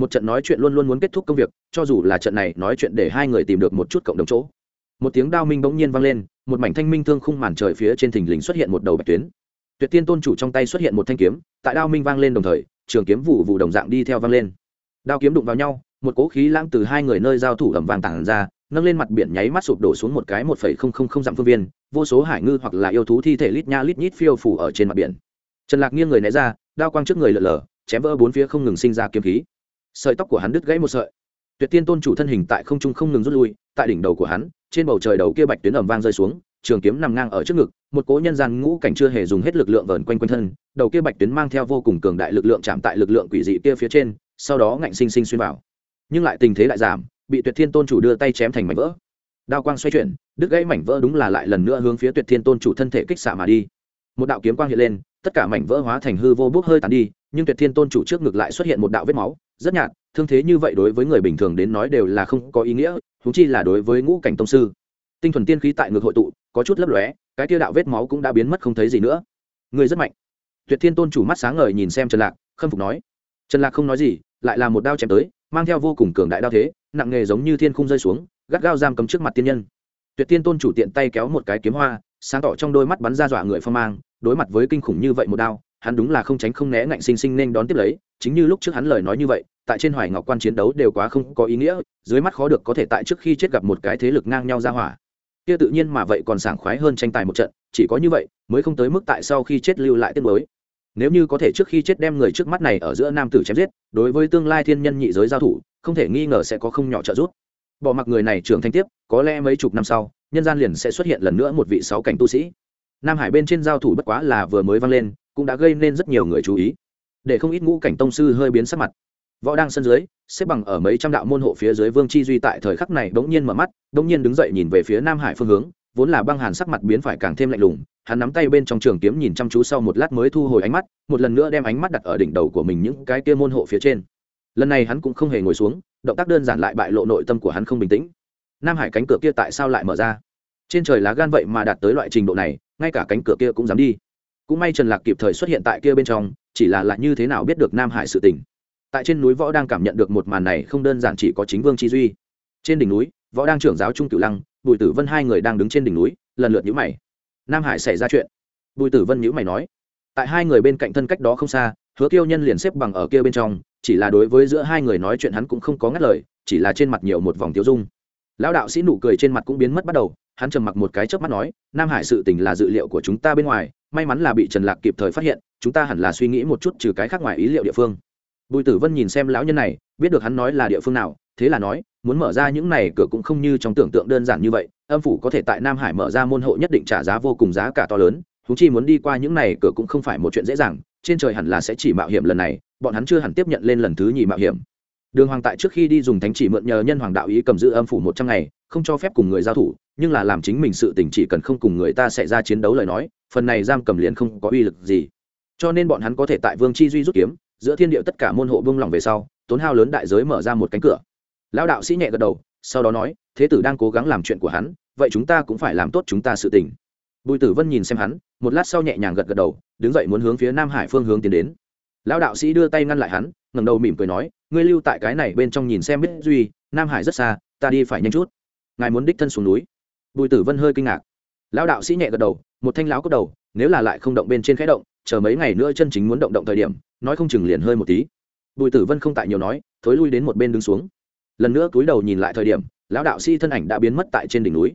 S1: một trận nói chuyện luôn luôn muốn kết thúc công việc, cho dù là trận này nói chuyện để hai người tìm được một chút cộng đồng chỗ. Một tiếng đao minh bỗng nhiên vang lên, một mảnh thanh minh thương khung màn trời phía trên thình lình xuất hiện một đầu bạch tuyến. Tuyệt tiên tôn chủ trong tay xuất hiện một thanh kiếm, tại đao minh vang lên đồng thời, trường kiếm vụ vụ đồng dạng đi theo vang lên. Đao kiếm đụng vào nhau, một cố khí lãng từ hai người nơi giao thủ ẩm vàng tản ra, nâng lên mặt biển nháy mắt sụp đổ xuống một cái một phẩy không không không dặm phương viên, vô số hải ngư hoặc là yêu thú thi thể lít nha lít nhít phiêu phủ ở trên mặt biển. Trần lạc nghiêng người né ra, đao quang trước người lở lở, chém vỡ bốn phía không ngừng sinh ra kiếm khí sợi tóc của hắn đứt gãy một sợi. Tuyệt tiên tôn chủ thân hình tại không trung không ngừng rút lui, tại đỉnh đầu của hắn, trên bầu trời đầu kia bạch tuyến ẩm vang rơi xuống, trường kiếm nằm ngang ở trước ngực, một cố nhân gian ngũ cảnh chưa hề dùng hết lực lượng vờn quanh quanh thân, đầu kia bạch tuyến mang theo vô cùng cường đại lực lượng chạm tại lực lượng quỷ dị kia phía trên, sau đó ngạnh sinh sinh xuyên vào. Nhưng lại tình thế lại giảm, bị tuyệt thiên tôn chủ đưa tay chém thành mảnh vỡ. Đao quang xoay chuyển, đứt gãy mảnh vỡ đúng là lại lần nữa hướng phía tuyệt thiên tôn chủ thân thể kích xạ mà đi. Một đạo kiếm quang hiện lên, tất cả mảnh vỡ hóa thành hư vô bốc hơi tàn đi, nhưng tuyệt thiên tôn chủ trước ngực lại xuất hiện một đạo vết máu rất nhạt, thương thế như vậy đối với người bình thường đến nói đều là không có ý nghĩa thú chi là đối với ngũ cảnh tông sư. Tinh thuần tiên khí tại ngực hội tụ, có chút lấp lóe, cái tiêu đạo vết máu cũng đã biến mất không thấy gì nữa. Người rất mạnh. Tuyệt thiên tôn chủ mắt sáng ngời nhìn xem trần lạc, khâm phục nói. Trần lạc không nói gì, lại là một đao chém tới, mang theo vô cùng cường đại đao thế, nặng nghề giống như thiên khung rơi xuống, gắt gao giam cầm trước mặt tiên nhân. Tuyệt tiên tôn chủ tiện tay kéo một cái kiếm hoa, sáng tỏ trong đôi mắt bắn ra dọa người phong mang, đối mặt với kinh khủng như vậy một đao, hắn đúng là không tránh không né ngạnh sinh sinh nên đón tiếp lấy chính như lúc trước hắn lời nói như vậy, tại trên hoài ngọc quan chiến đấu đều quá không có ý nghĩa, dưới mắt khó được có thể tại trước khi chết gặp một cái thế lực ngang nhau ra hỏa. Kia tự nhiên mà vậy còn sảng khoái hơn tranh tài một trận, chỉ có như vậy mới không tới mức tại sau khi chết lưu lại tiết mới. Nếu như có thể trước khi chết đem người trước mắt này ở giữa nam tử chém giết, đối với tương lai thiên nhân nhị giới giao thủ, không thể nghi ngờ sẽ có không nhỏ trợ giúp. Bỏ mặc người này trưởng thanh tiếp, có lẽ mấy chục năm sau, nhân gian liền sẽ xuất hiện lần nữa một vị sáu cảnh tu sĩ. Nam hải bên trên giao thủ bất quá là vừa mới vang lên, cũng đã gây nên rất nhiều người chú ý để không ít ngũ cảnh tông sư hơi biến sắc mặt. Võ đang sân dưới, xếp bằng ở mấy trăm đạo môn hộ phía dưới vương chi duy tại thời khắc này bỗng nhiên mở mắt bỗng nhiên đứng dậy nhìn về phía nam hải phương hướng, vốn là băng hàn sắc mặt biến phải càng thêm lạnh lùng, hắn nắm tay bên trong trường kiếm nhìn chăm chú sau một lát mới thu hồi ánh mắt, một lần nữa đem ánh mắt đặt ở đỉnh đầu của mình những cái kia môn hộ phía trên. Lần này hắn cũng không hề ngồi xuống, động tác đơn giản lại bại lộ nội tâm của hắn không bình tĩnh. Nam hải cánh cửa kia tại sao lại mở ra? Trên trời lá gan vậy mà đạt tới loại trình độ này, ngay cả cánh cửa kia cũng dám đi cũng may trần lạc kịp thời xuất hiện tại kia bên trong, chỉ là lại như thế nào biết được nam hải sự tình. Tại trên núi võ đang cảm nhận được một màn này không đơn giản chỉ có chính vương chi duy. Trên đỉnh núi, võ đang trưởng giáo trung cửu lăng, bùi tử vân hai người đang đứng trên đỉnh núi, lần lượt nhữ mày. Nam hải xảy ra chuyện. Bùi tử vân nhữ mày nói, tại hai người bên cạnh thân cách đó không xa, hứa kiêu nhân liền xếp bằng ở kia bên trong, chỉ là đối với giữa hai người nói chuyện hắn cũng không có ngắt lời, chỉ là trên mặt nhiều một vòng tiêu dung. Lão đạo sĩ nụ cười trên mặt cũng biến mất bắt đầu, hắn trầm mặc một cái chớp mắt nói, nam hải sự tình là dự liệu của chúng ta bên ngoài may mắn là bị trần lạc kịp thời phát hiện, chúng ta hẳn là suy nghĩ một chút trừ cái khác ngoài ý liệu địa phương. Bùi tử vân nhìn xem lão nhân này, biết được hắn nói là địa phương nào, thế là nói, muốn mở ra những này cửa cũng không như trong tưởng tượng đơn giản như vậy, âm phủ có thể tại nam hải mở ra môn hộ nhất định trả giá vô cùng giá cả to lớn thú chi muốn đi qua những này cửa cũng không phải một chuyện dễ dàng, trên trời hẳn là sẽ chỉ mạo hiểm lần này, bọn hắn chưa hẳn tiếp nhận lên lần thứ nhì mạo hiểm. Đường hoàng tại trước khi đi dùng thánh chỉ mượn nhờ nhân hoàng đạo ý cầm giữ âm phủ một trăm ngày, không cho phép cùng người giao thủ, nhưng là làm chính mình sự tình chỉ cần không cùng người ta xảy ra chiến đấu lời nói phần này giam cầm liền không có uy lực gì. Cho nên bọn hắn có thể tại vương chi duy rút kiếm, giữa thiên địa tất cả môn hộ vương lòng về sau, tốn hao lớn đại giới mở ra một cánh cửa. Lão đạo sĩ nhẹ gật đầu, sau đó nói, thế tử đang cố gắng làm chuyện của hắn, vậy chúng ta cũng phải làm tốt chúng ta sự tình. Bùi tử vân nhìn xem hắn, một lát sau nhẹ nhàng gật gật đầu, đứng dậy muốn hướng phía nam hải phương hướng tiến đến. Lão đạo sĩ đưa tay ngăn lại hắn, ngẩng đầu mỉm cười nói, ngươi lưu tại cái này bên trong nhìn xem biết duy, nam hải rất xa, ta đi phải nhanh chút. Ngài muốn đích thân xuống núi. Bùi tử vân hơi kinh ngạc. Lão đạo sĩ nhẹ gật đầu một thanh lão cốc đầu, nếu là lại không động bên trên khẽ động, chờ mấy ngày nữa chân chính muốn động động thời điểm, nói không chừng liền hơi một tí. Bùi tử vân không tại nhiều nói, thối lui đến một bên đứng xuống. Lần nữa cúi đầu nhìn lại thời điểm, lão đạo sĩ thân ảnh đã biến mất tại trên đỉnh núi.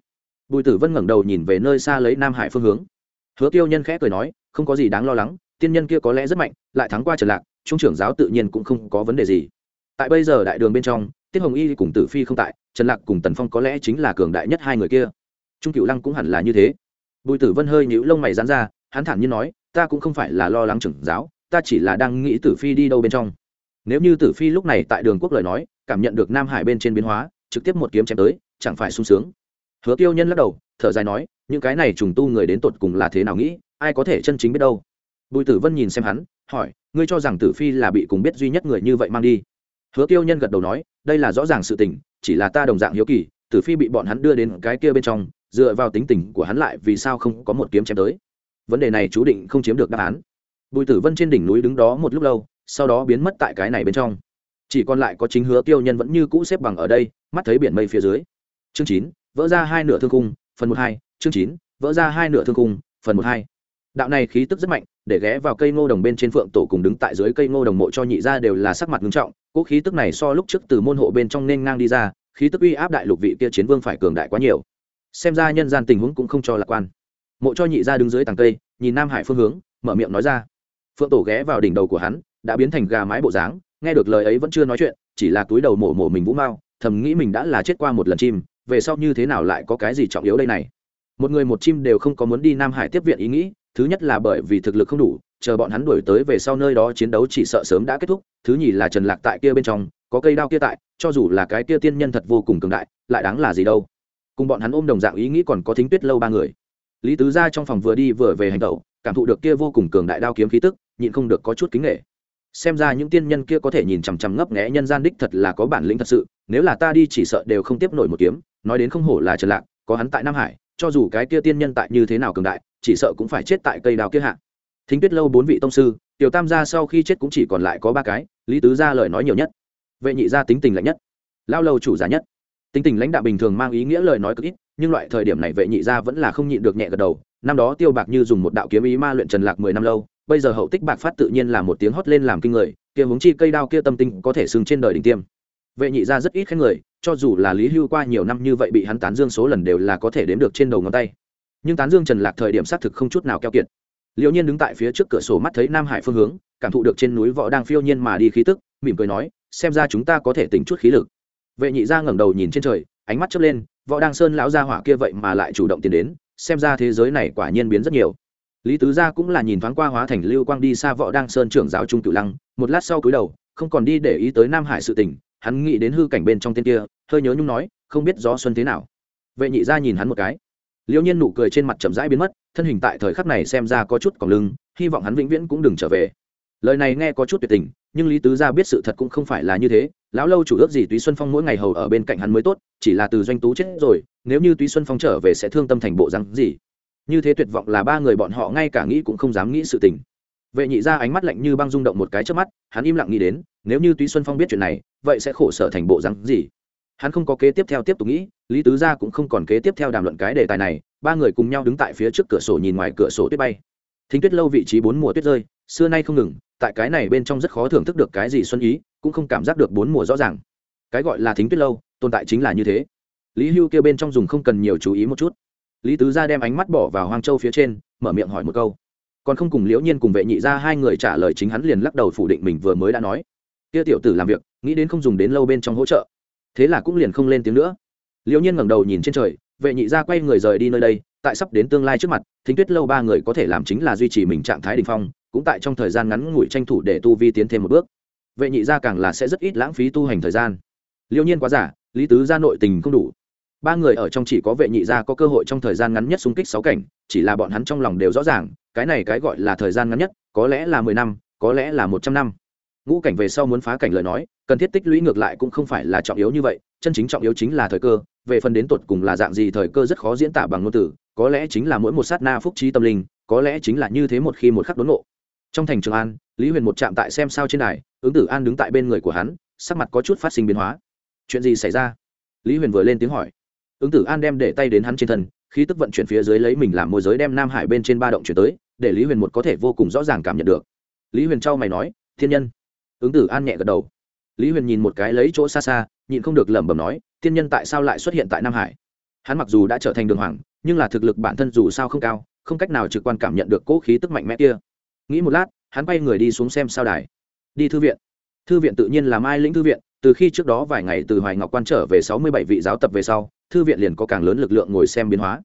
S1: Bùi tử vân ngẩng đầu nhìn về nơi xa lấy nam hải phương hướng. Hứa tiêu nhân khẽ cười nói, không có gì đáng lo lắng, tiên nhân kia có lẽ rất mạnh, lại thắng qua trần lạc, trung trưởng giáo tự nhiên cũng không có vấn đề gì. Tại bây giờ đại đường bên trong, tiết hồng y cùng tử phi không tại, trần lạc cùng tần phong có lẽ chính là cường đại nhất hai người kia. Trung cựu lăng cũng hẳn là như thế bùi tử vân hơi nhíu lông mày dán ra, hắn thản nhiên nói, ta cũng không phải là lo lắng trưởng giáo, ta chỉ là đang nghĩ tử phi đi đâu bên trong. Nếu như tử phi lúc này tại đường quốc lời nói, cảm nhận được nam hải bên trên biến hóa, trực tiếp một kiếm chém tới, chẳng phải sung sướng. Hứa tiêu nhân lắc đầu, thở dài nói, những cái này trùng tu người đến tột cùng là thế nào nghĩ, ai có thể chân chính biết đâu? Bùi tử vân nhìn xem hắn, hỏi, ngươi cho rằng tử phi là bị cùng biết duy nhất người như vậy mang đi? Hứa tiêu nhân gật đầu nói, đây là rõ ràng sự tình, chỉ là ta đồng dạng hiếu kỳ, tử phi bị bọn hắn đưa đến cái kia bên trong dựa vào tính tình của hắn lại vì sao không có một kiếm chém tới. Vấn đề này chú định không chiếm được đáp án. Bùi tử vân trên đỉnh núi đứng đó một lúc lâu, sau đó biến mất tại cái này bên trong. Chỉ còn lại có chính hứa tiêu nhân vẫn như cũ xếp bằng ở đây, mắt thấy biển mây phía dưới. Chương chín, vỡ ra hai nửa thương cung phần một hai, chương chín, vỡ ra hai nửa thương cung phần một hai. Đạo này khí tức rất mạnh, để ghé vào cây ngô đồng bên trên phượng tổ cùng đứng tại dưới cây ngô đồng mộ cho nhị ra đều là sắc mặt nghiêm trọng cỗ khí tức này so lúc trước từ môn hộ bên trong nên ngang đi ra, khí tức uy áp đại lục vị kia chiến vương phải cường đại quá nhiều xem ra nhân gian tình huống cũng không cho lạc quan. Mộ cho nhị ra đứng dưới tàng cây, nhìn nam hải phương hướng, mở miệng nói ra. Phượng tổ ghé vào đỉnh đầu của hắn, đã biến thành gà mái bộ dáng, nghe được lời ấy vẫn chưa nói chuyện, chỉ là túi đầu mổ mổ mình vũ mao, thầm nghĩ mình đã là chết qua một lần chim, về sau như thế nào lại có cái gì trọng yếu đây này? Một người một chim đều không có muốn đi nam hải tiếp viện ý nghĩ, thứ nhất là bởi vì thực lực không đủ, chờ bọn hắn đuổi tới về sau nơi đó chiến đấu chỉ sợ sớm đã kết thúc, thứ nhì là trần lạc tại kia bên trong, có cây đao kia tại, cho dù là cái kia tiên nhân thật vô cùng cường đại, lại đáng là gì đâu? Cùng bọn hắn ôm đồng dạng ý nghĩ còn có thính tuyết lâu ba người. Lý tứ gia trong phòng vừa đi vừa về hành tẩu, cảm thụ được kia vô cùng cường đại đao kiếm khí tức, nhịn không được có chút kính nghệ xem ra những tiên nhân kia có thể nhìn chằm chằm ngấp nghẽ nhân gian đích thật là có bản lĩnh thật sự, nếu là ta đi chỉ sợ đều không tiếp nổi một kiếm, nói đến không hổ là trần lạc, có hắn tại nam hải, cho dù cái kia tiên nhân tại như thế nào cường đại, chỉ sợ cũng phải chết tại cây đào kia hạ. Thính tuyết lâu bốn vị tông sư, tiểu tam gia sau khi chết cũng chỉ còn lại có ba cái, lý tứ gia lời nói nhiều nhất, vệ nhị gia tính tình lạnh nhất, lao lâu chủ giả nhất tính tình lãnh đạo bình thường mang ý nghĩa lời nói cực ít, nhưng loại thời điểm này vệ nhị gia vẫn là không nhịn được nhẹ gật đầu. Năm đó tiêu bạc như dùng một đạo kiếm ý ma luyện trần lạc mười năm lâu, bây giờ hậu tích bạc phát tự nhiên là một tiếng hót lên làm kinh người, kia huống chi cây đao kia tâm tinh có thể sừng trên đời đỉnh tiêm. Vệ nhị gia rất ít khen người, cho dù là lý hưu qua nhiều năm như vậy bị hắn tán dương số lần đều là có thể đếm được trên đầu ngón tay. Nhưng tán dương trần lạc thời điểm xác thực không chút nào keo kiệt. Liễu nhiên đứng tại phía trước cửa sổ mắt thấy nam hải phương hướng, cảm thụ được trên núi võ đang phiêu nhiên mà đi khí tức, mỉm cười nói, xem ra chúng ta có thể tỉnh chút khí lực vệ nhị gia ngẩng đầu nhìn trên trời, ánh mắt chớp lên, võ đang sơn lão gia hỏa kia vậy mà lại chủ động tiến đến, xem ra thế giới này quả nhiên biến rất nhiều. Lý tứ gia cũng là nhìn thoáng qua hóa thành lưu quang đi xa võ đang sơn trưởng giáo trung cửu lăng, một lát sau cúi đầu, không còn đi để ý tới nam hải sự tình, hắn nghĩ đến hư cảnh bên trong tên kia, hơi nhớ nhung nói, không biết gió xuân thế nào. Vệ nhị gia nhìn hắn một cái. Liễu nhiên nụ cười trên mặt chậm rãi biến mất, thân hình tại thời khắc này xem ra có chút còn lưng, hy vọng hắn vĩnh viễn cũng đừng trở về lời này nghe có chút tuyệt tình, nhưng lý tứ gia biết sự thật cũng không phải là như thế. Lão lâu chủ ước gì túy xuân phong mỗi ngày hầu ở bên cạnh hắn mới tốt, chỉ là từ doanh tú chết rồi, nếu như túy xuân phong trở về sẽ thương tâm thành bộ răng gì. Như thế tuyệt vọng là ba người bọn họ ngay cả nghĩ cũng không dám nghĩ sự tình. Vệ nhị ra ánh mắt lạnh như băng rung động một cái trước mắt, hắn im lặng nghĩ đến, nếu như túy xuân phong biết chuyện này, vậy sẽ khổ sở thành bộ răng gì. Hắn không có kế tiếp theo tiếp tục nghĩ, lý tứ gia cũng không còn kế tiếp theo đàm luận cái đề tài này, ba người cùng nhau đứng tại phía trước cửa sổ nhìn ngoài cửa sổ tuyết bay. Thính tuyết lâu vị trí bốn mùa tuyết rơi, xưa nay không ngừng tại cái này bên trong rất khó thưởng thức được cái gì xuân ý, cũng không cảm giác được bốn mùa rõ ràng. Cái gọi là thính tuyết lâu, tồn tại chính là như thế. Lý hưu kêu bên trong dùng không cần nhiều chú ý một chút. Lý tứ gia đem ánh mắt bỏ vào hoang châu phía trên, mở miệng hỏi một câu. Còn không cùng liễu nhiên cùng vệ nhị ra hai người trả lời chính hắn liền lắc đầu phủ định mình vừa mới đã nói. Kia tiểu tử làm việc, nghĩ đến không dùng đến lâu bên trong hỗ trợ. Thế là cũng liền không lên tiếng nữa. Liễu nhiên ngẩng đầu nhìn trên trời, vệ nhị ra quay người rời đi nơi đây, tại sắp đến tương lai trước mặt, thính tuyết lâu ba người có thể làm chính là duy trì mình trạng thái đình phong cũng tại trong thời gian ngắn ngủi tranh thủ để tu vi tiến thêm một bước. Vệ nhị gia càng là sẽ rất ít lãng phí tu hành thời gian. Liêu nhiên quá giả, lý tứ gia nội tình không đủ. Ba người ở trong chỉ có vệ nhị gia có cơ hội trong thời gian ngắn nhất xung kích sáu cảnh, chỉ là bọn hắn trong lòng đều rõ ràng, cái này cái gọi là thời gian ngắn nhất, có lẽ là mười năm, có lẽ là một trăm năm. Ngũ cảnh về sau muốn phá cảnh lời nói, cần thiết tích lũy ngược lại cũng không phải là trọng yếu như vậy, chân chính trọng yếu chính là thời cơ, về phần đến tột cùng là dạng gì thời cơ rất khó diễn tả bằng ngôn từ, có lẽ chính là mỗi một sát na phúc trí tâm linh, có lẽ chính là như thế một khi một khắc đốn ngộ trong thành trường an, lý huyền một chạm tại xem sao trên đài, ứng tử an đứng tại bên người của hắn, sắc mặt có chút phát sinh biến hóa. Chuyện gì xảy ra? Lý huyền vừa lên tiếng hỏi. Ứng tử an đem để tay đến hắn trên thân khi tức vận chuyển phía dưới lấy mình làm môi giới đem nam hải bên trên ba động chuyển tới, để lý huyền một có thể vô cùng rõ ràng cảm nhận được. Lý huyền trao mày nói, thiên nhân. Ứng tử an nhẹ gật đầu. Lý huyền nhìn một cái lấy chỗ xa xa, nhịn không được lẩm bẩm nói, thiên nhân tại sao lại xuất hiện tại nam hải? Hắn mặc dù đã trở thành đường hoàng, nhưng là thực lực bản thân dù sao không cao, không cách nào trực quan cảm nhận được cỗ khí tức mạnh mẽ kia nghĩ một lát, hắn bay người đi xuống xem sao đài. Đi thư viện. Thư viện tự nhiên là mai lĩnh thư viện, từ khi trước đó vài ngày từ hoài ngọc quan trở về sáu mươi bảy vị giáo tập về sau, thư viện liền có càng lớn lực lượng ngồi xem biến hóa.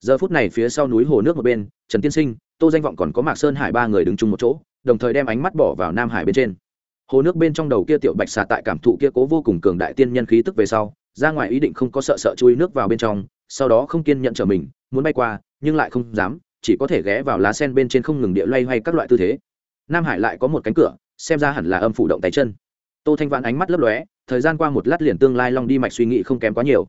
S1: Giờ phút này phía sau núi hồ nước một bên, trần tiên sinh, tô danh vọng còn có mạc sơn hải ba người đứng chung một chỗ, đồng thời đem ánh mắt bỏ vào nam hải bên trên. Hồ nước bên trong đầu kia tiểu bạch xà tại cảm thụ kia cố vô cùng cường đại tiên nhân khí tức về sau, ra ngoài ý định không có sợ sợ chui nước vào bên trong, sau đó không kiên nhận trở mình, muốn bay qua, nhưng lại không dám chỉ có thể ghé vào lá sen bên trên không ngừng địa loay hoay các loại tư thế. Nam hải lại có một cánh cửa, xem ra hẳn là âm phủ động tay chân. Tô thanh vãn ánh mắt lấp lóe, thời gian qua một lát liền tương lai long đi mạch suy nghĩ không kém quá nhiều.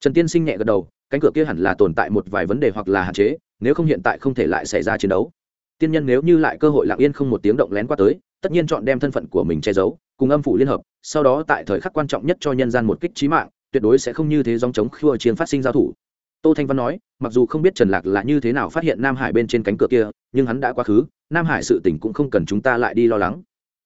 S1: Trần tiên sinh nhẹ gật đầu, cánh cửa kia hẳn là tồn tại một vài vấn đề hoặc là hạn chế, nếu không hiện tại không thể lại xảy ra chiến đấu. Tiên nhân nếu như lại cơ hội lặng yên không một tiếng động lén qua tới, tất nhiên chọn đem thân phận của mình che giấu, cùng âm phủ liên hợp, sau đó tại thời khắc quan trọng nhất cho nhân gian một kích trí mạng, tuyệt đối sẽ không như thế dòng chống khua chiến phát sinh giao thủ tô thanh văn nói, mặc dù không biết trần lạc là như thế nào phát hiện nam hải bên trên cánh cửa kia, nhưng hắn đã quá khứ, nam hải sự tình cũng không cần chúng ta lại đi lo lắng.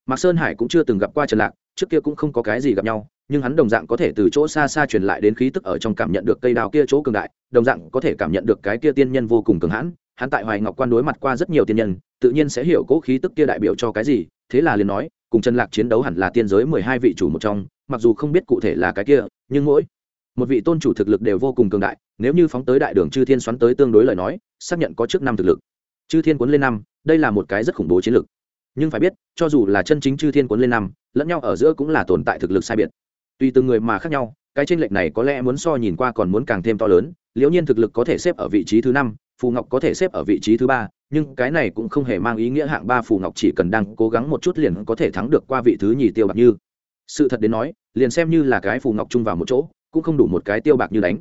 S1: Mạc sơn hải cũng chưa từng gặp qua trần lạc, trước kia cũng không có cái gì gặp nhau, nhưng hắn đồng dạng có thể từ chỗ xa xa truyền lại đến khí tức ở trong cảm nhận được cây đào kia chỗ cường đại, đồng dạng có thể cảm nhận được cái kia tiên nhân vô cùng cường hãn. Hắn tại hoài ngọc quan đối mặt qua rất nhiều tiên nhân, tự nhiên sẽ hiểu cố khí tức kia đại biểu cho cái gì, thế là liền nói, cùng trần lạc chiến đấu hẳn là tiên giới mười hai vị chủ một trong, mặc dù không biết cụ thể là cái kia, nhưng mỗi một vị tôn chủ thực lực đều vô cùng cường đại, nếu như phóng tới đại đường chư thiên xoắn tới tương đối lời nói, xác nhận có trước năm thực lực. Chư thiên cuốn lên năm, đây là một cái rất khủng bố chiến lược. Nhưng phải biết, cho dù là chân chính chư thiên cuốn lên năm, lẫn nhau ở giữa cũng là tồn tại thực lực sai biệt. Tùy từng người mà khác nhau, cái tranh lệch này có lẽ muốn so nhìn qua còn muốn càng thêm to lớn, liễu nhiên thực lực có thể xếp ở vị trí thứ năm, phù ngọc có thể xếp ở vị trí thứ ba, nhưng cái này cũng không hề mang ý nghĩa hạng ba phù ngọc chỉ cần đang cố gắng một chút liền có thể thắng được qua vị thứ nhì tiêu bạc như. Sự thật đến nói, liền xem như là cái phù ngọc chung vào một chỗ cũng không đủ một cái tiêu bạc như đánh.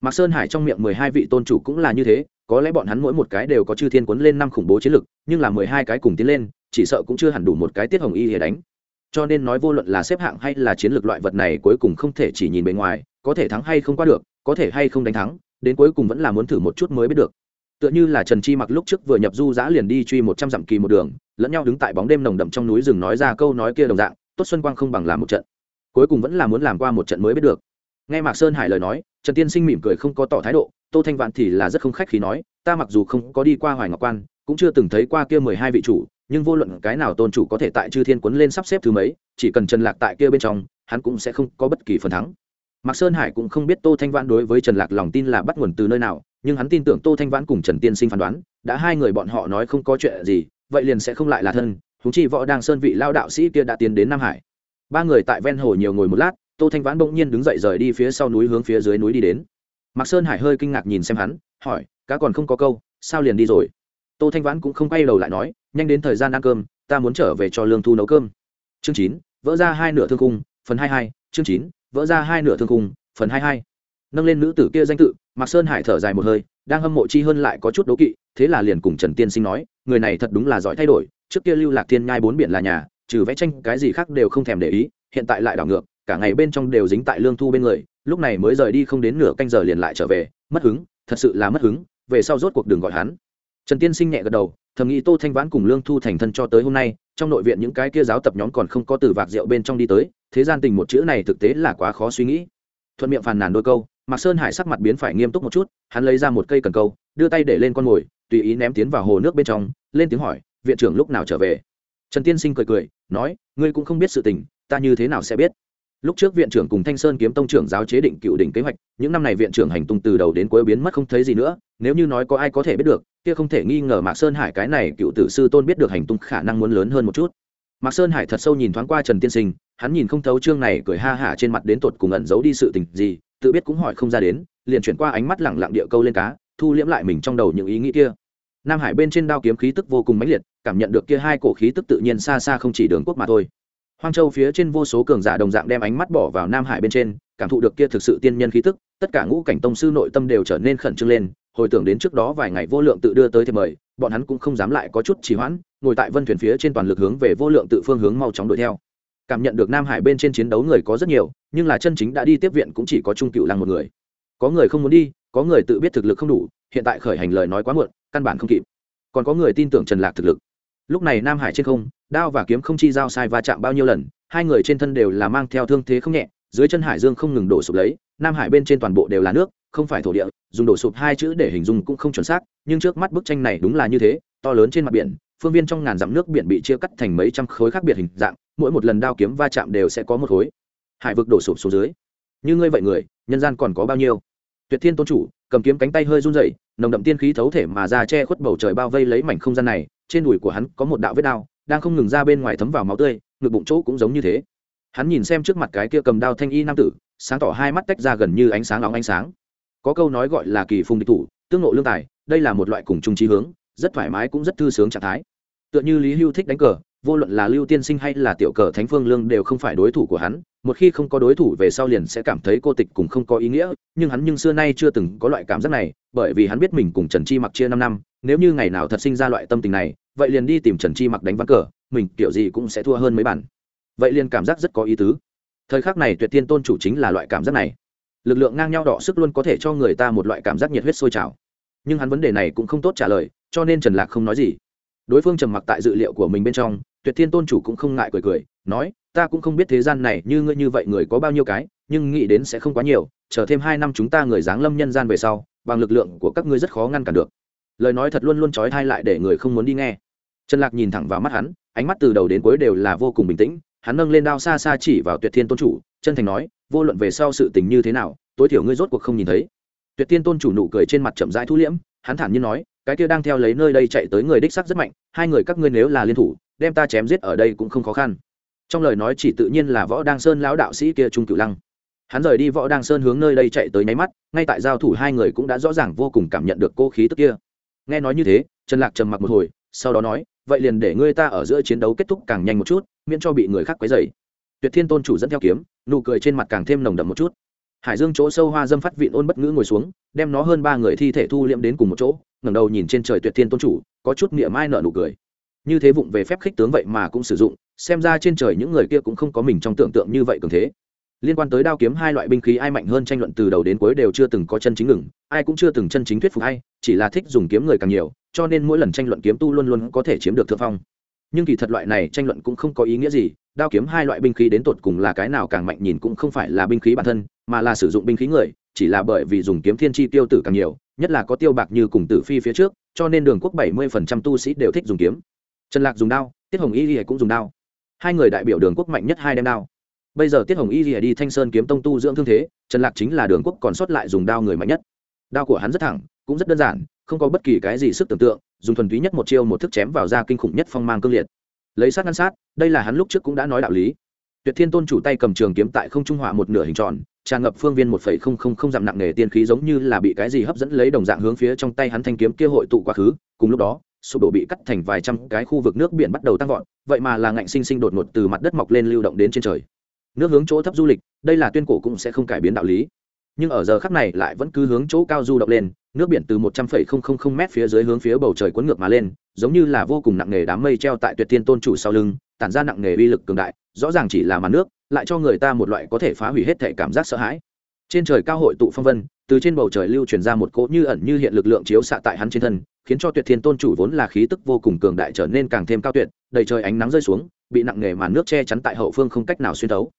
S1: Mạc sơn hải trong miệng mười hai vị tôn chủ cũng là như thế, có lẽ bọn hắn mỗi một cái đều có chư thiên cuốn lên năm khủng bố chiến lực, nhưng là mười hai cái cùng tiến lên, chỉ sợ cũng chưa hẳn đủ một cái tiết hồng y để đánh. Cho nên nói vô luận là xếp hạng hay là chiến lược loại vật này cuối cùng không thể chỉ nhìn bề ngoài, có thể thắng hay không qua được, có thể hay không đánh thắng, đến cuối cùng vẫn là muốn thử một chút mới biết được. Tựa như là trần chi mặc lúc trước vừa nhập du giã liền đi truy một trăm dặm kỳ một đường, lẫn nhau đứng tại bóng đêm nồng đậm trong núi rừng nói ra câu nói kia đồng dạng, tốt xuân quang không bằng làm một trận. Cuối cùng vẫn là muốn làm qua một trận mới biết được nghe mạc sơn hải lời nói, trần tiên sinh mỉm cười không có tỏ thái độ, tô thanh vạn thì là rất không khách khi nói, ta mặc dù không có đi qua hoài ngọc quan, cũng chưa từng thấy qua kia mười hai vị chủ, nhưng vô luận cái nào tôn chủ có thể tại chư thiên quấn lên sắp xếp thứ mấy, chỉ cần trần lạc tại kia bên trong, hắn cũng sẽ không có bất kỳ phần thắng. Mạc sơn hải cũng không biết tô thanh vãn đối với trần lạc lòng tin là bắt nguồn từ nơi nào, nhưng hắn tin tưởng tô thanh vãn cùng trần tiên sinh phán đoán, đã hai người bọn họ nói không có chuyện gì, vậy liền sẽ không lại là thân húng chi võ đang sơn vị lao đạo sĩ kia đã tiến đến nam hải. Ba người tại ven hồ nhiều ngồi một lát tô thanh vãn bỗng nhiên đứng dậy rời đi phía sau núi hướng phía dưới núi đi đến. Mạc sơn hải hơi kinh ngạc nhìn xem hắn, hỏi, cá còn không có câu, sao liền đi rồi? Tô thanh vãn cũng không quay đầu lại nói, nhanh đến thời gian ăn cơm, ta muốn trở về cho lương thu nấu cơm. Chương chín, vỡ ra hai nửa thương cung, phần hai hai, chương chín, vỡ ra hai nửa thương cung, phần hai hai. Nâng lên nữ tử kia danh tự, mạc sơn hải thở dài một hơi, đang hâm mộ chi hơn lại có chút đố kỵ, thế là liền cùng trần tiên sinh nói, người này thật đúng là giỏi thay đổi, trước kia lưu lạc thiên nhai bốn biển là nhà, trừ vẽ tranh cái gì khác đều không thèm để ý, hiện tại lại đảo ngược cả ngày bên trong đều dính tại lương thu bên người, lúc này mới rời đi không đến nửa canh giờ liền lại trở về, mất hứng, thật sự là mất hứng, về sau rốt cuộc đường gọi hắn. Trần tiên sinh nhẹ gật đầu, thầm nghĩ tô thanh vãn cùng lương thu thành thân cho tới hôm nay, trong nội viện những cái kia giáo tập nhóm còn không có từ vạc rượu bên trong đi tới, thế gian tình một chữ này thực tế là quá khó suy nghĩ. Thuận miệng phàn nàn đôi câu, mạc sơn hải sắc mặt biến phải nghiêm túc một chút, hắn lấy ra một cây cần câu, đưa tay để lên con mồi, tùy ý ném tiến vào hồ nước bên trong, lên tiếng hỏi, viện trưởng lúc nào trở về? Trần tiên sinh cười cười, nói, ngươi cũng không biết sự tình, ta như thế nào sẽ biết? Lúc trước viện trưởng cùng thanh sơn kiếm tông trưởng giáo chế định cựu đỉnh kế hoạch, những năm này viện trưởng hành tung từ đầu đến cuối biến mất không thấy gì nữa, nếu như nói có ai có thể biết được, kia không thể nghi ngờ mạc sơn hải cái này cựu tử sư tôn biết được hành tung khả năng muốn lớn hơn một chút. Mạc sơn hải thật sâu nhìn thoáng qua trần tiên sinh, hắn nhìn không thấu chương này cười ha hả trên mặt đến tột cùng ẩn giấu đi sự tình gì, tự biết cũng hỏi không ra đến, liền chuyển qua ánh mắt lẳng lặng địa câu lên cá, thu liễm lại mình trong đầu những ý nghĩ kia. Nam hải bên trên đao kiếm khí tức vô cùng mãnh liệt, cảm nhận được kia hai cổ khí tức tự nhiên xa xa không chỉ đường quốc mà thôi hoang châu phía trên vô số cường giả đồng dạng đem ánh mắt bỏ vào nam hải bên trên, cảm thụ được kia thực sự tiên nhân khí tức, tất cả ngũ cảnh tông sư nội tâm đều trở nên khẩn trương lên, hồi tưởng đến trước đó vài ngày vô lượng tự đưa tới thì mời, bọn hắn cũng không dám lại có chút trì hoãn, ngồi tại vân thuyền phía trên toàn lực hướng về vô lượng tự phương hướng mau chóng đuổi theo. Cảm nhận được nam hải bên trên chiến đấu người có rất nhiều, nhưng là chân chính đã đi tiếp viện cũng chỉ có trung cựu lăng một người. Có người không muốn đi, có người tự biết thực lực không đủ, hiện tại khởi hành lời nói quá muộn, căn bản không kịp. Còn có người tin tưởng trần lạc thực lực lúc này nam hải trên không, đao và kiếm không chi giao sai va chạm bao nhiêu lần, hai người trên thân đều là mang theo thương thế không nhẹ, dưới chân hải dương không ngừng đổ sụp lấy, nam hải bên trên toàn bộ đều là nước, không phải thổ địa, dùng đổ sụp hai chữ để hình dung cũng không chuẩn xác, nhưng trước mắt bức tranh này đúng là như thế, to lớn trên mặt biển, phương viên trong ngàn dặm nước biển bị chia cắt thành mấy trăm khối khác biệt hình dạng, mỗi một lần đao kiếm va chạm đều sẽ có một khối. Hải vực đổ sụp xuống dưới. Như ngươi vậy người, nhân gian còn có bao nhiêu? Tuyệt thiên tôn chủ, cầm kiếm cánh tay hơi run rẩy, nồng đậm tiên khí thấu thể mà ra che khuất bầu trời bao vây lấy mảnh không gian này trên đùi của hắn có một đạo vết đao, đang không ngừng ra bên ngoài thấm vào máu tươi, ngực bụng chỗ cũng giống như thế. Hắn nhìn xem trước mặt cái kia cầm đao thanh y nam tử, sáng tỏ hai mắt tách ra gần như ánh sáng óng ánh sáng. Có câu nói gọi là kỳ phùng địch thủ, tương nộ lương tài, đây là một loại cùng chung trí hướng, rất thoải mái cũng rất thư sướng trạng thái. Tựa như lý hưu thích đánh cờ vô luận là lưu tiên sinh hay là tiểu cờ thánh phương lương đều không phải đối thủ của hắn, một khi không có đối thủ về sau liền sẽ cảm thấy cô tịch cùng không có ý nghĩa, nhưng hắn nhưng xưa nay chưa từng có loại cảm giác này, bởi vì hắn biết mình cùng trần chi mặc chia năm năm, nếu như ngày nào thật sinh ra loại tâm tình này, vậy liền đi tìm trần chi mặc đánh ván cờ, mình kiểu gì cũng sẽ thua hơn mấy bản. Vậy liền cảm giác rất có ý tứ. Thời khắc này tuyệt tiên tôn chủ chính là loại cảm giác này. Lực lượng ngang nhau đỏ sức luôn có thể cho người ta một loại cảm giác nhiệt huyết sôi trào. Nhưng hắn vấn đề này cũng không tốt trả lời, cho nên trần lạc không nói gì. Đối phương trầm mặc tại dự liệu của mình bên trong tuyệt thiên tôn chủ cũng không ngại cười cười, nói, ta cũng không biết thế gian này như ngươi như vậy người có bao nhiêu cái, nhưng nghĩ đến sẽ không quá nhiều, chờ thêm hai năm chúng ta người giáng lâm nhân gian về sau, bằng lực lượng của các ngươi rất khó ngăn cản được. Lời nói thật luôn luôn trói thai lại để người không muốn đi nghe. Trần lạc nhìn thẳng vào mắt hắn, ánh mắt từ đầu đến cuối đều là vô cùng bình tĩnh, hắn nâng lên đao xa xa chỉ vào tuyệt thiên tôn chủ, chân thành nói, vô luận về sau sự tình như thế nào, tối thiểu ngươi rốt cuộc không nhìn thấy. Tuyệt thiên tôn chủ nụ cười trên mặt chậm rãi thu liễm, hắn thản nhiên nói, cái kia đang theo lấy nơi đây chạy tới người đích sắc rất mạnh, hai người các ngươi nếu là liên thủ đem ta chém giết ở đây cũng không khó khăn. Trong lời nói chỉ tự nhiên là võ đăng sơn lão đạo sĩ kia trung cửu lăng. Hắn rời đi võ đăng sơn hướng nơi đây chạy tới nháy mắt, ngay tại giao thủ hai người cũng đã rõ ràng vô cùng cảm nhận được cô khí tức kia. Nghe nói như thế, trần lạc trầm mặc một hồi, sau đó nói, vậy liền để ngươi ta ở giữa chiến đấu kết thúc càng nhanh một chút, miễn cho bị người khác quấy dày tuyệt thiên tôn chủ dẫn theo kiếm, nụ cười trên mặt càng thêm nồng đậm một chút. Hải dương chỗ sâu hoa dâm phát vịn ôn bất ngữ ngồi xuống, đem nó hơn ba người thi thể thu liệm đến cùng một chỗ, ngẩng đầu nhìn trên trời tuyệt thiên tôn chủ, có chút niệm mai nợ nụ cười như thế vụng về phép khích tướng vậy mà cũng sử dụng, xem ra trên trời những người kia cũng không có mình trong tưởng tượng như vậy cường thế. Liên quan tới đao kiếm hai loại binh khí ai mạnh hơn tranh luận từ đầu đến cuối đều chưa từng có chân chính ngừng, ai cũng chưa từng chân chính thuyết phục ai, chỉ là thích dùng kiếm người càng nhiều, cho nên mỗi lần tranh luận kiếm tu luôn luôn có thể chiếm được thượng phong. Nhưng kỳ thật loại này tranh luận cũng không có ý nghĩa gì, đao kiếm hai loại binh khí đến tột cùng là cái nào càng mạnh nhìn cũng không phải là binh khí bản thân, mà là sử dụng binh khí người, chỉ là bởi vì dùng kiếm thiên chi tiêu tử càng nhiều, nhất là có tiêu bạc như cùng tử phi phía trước, cho nên đường quốc bảy mươi phần trăm tu sĩ đều thích dùng kiếm trần lạc dùng đao, tiết hồng y lìa cũng dùng đao. Hai người đại biểu đường quốc mạnh nhất hai đem đao. Bây giờ tiết hồng y lìa đi thanh sơn kiếm tông tu dưỡng thương thế, trần lạc chính là đường quốc còn sót lại dùng đao người mạnh nhất. Đao của hắn rất thẳng, cũng rất đơn giản, không có bất kỳ cái gì sức tưởng tượng, dùng thuần túy nhất một chiêu một thức chém vào da kinh khủng nhất phong mang cương liệt. Lấy sát ngăn sát, đây là hắn lúc trước cũng đã nói đạo lý. Tuyệt thiên tôn chủ tay cầm trường kiếm tại không trung hỏa một nửa hình tròn, tràn ngập phương viên một phẩy không không không dặm nặng nề tiên khí giống như là bị cái gì hấp dẫn lấy đồng dạng hướng phía trong tay hắn thanh kiếm kia hội tụ quá khứ, cùng lúc đó sụp đổ bị cắt thành vài trăm cái khu vực nước biển bắt đầu tăng vọt, vậy mà là ngạnh sinh sinh đột ngột từ mặt đất mọc lên lưu động đến trên trời. Nước hướng chỗ thấp du lịch, đây là tuyên cổ cũng sẽ không cải biến đạo lý. Nhưng ở giờ khắc này lại vẫn cứ hướng chỗ cao du động lên, nước biển từ một trăm phẩy không không không m phía dưới hướng phía bầu trời cuốn ngược mà lên, giống như là vô cùng nặng nề đám mây treo tại tuyệt thiên tôn chủ sau lưng, tản ra nặng nề uy lực cường đại, rõ ràng chỉ là màn nước, lại cho người ta một loại có thể phá hủy hết thể cảm giác sợ hãi. Trên trời cao hội tụ phong vân, từ trên bầu trời lưu truyền ra một cỗ như ẩn như hiện lực lượng chiếu xạ tại hắn trên thân khiến cho tuyệt thiên tôn chủ vốn là khí tức vô cùng cường đại trở nên càng thêm cao tuyệt, đầy trời ánh nắng rơi xuống, bị nặng nề màn nước che chắn tại hậu phương không cách nào xuyên thấu.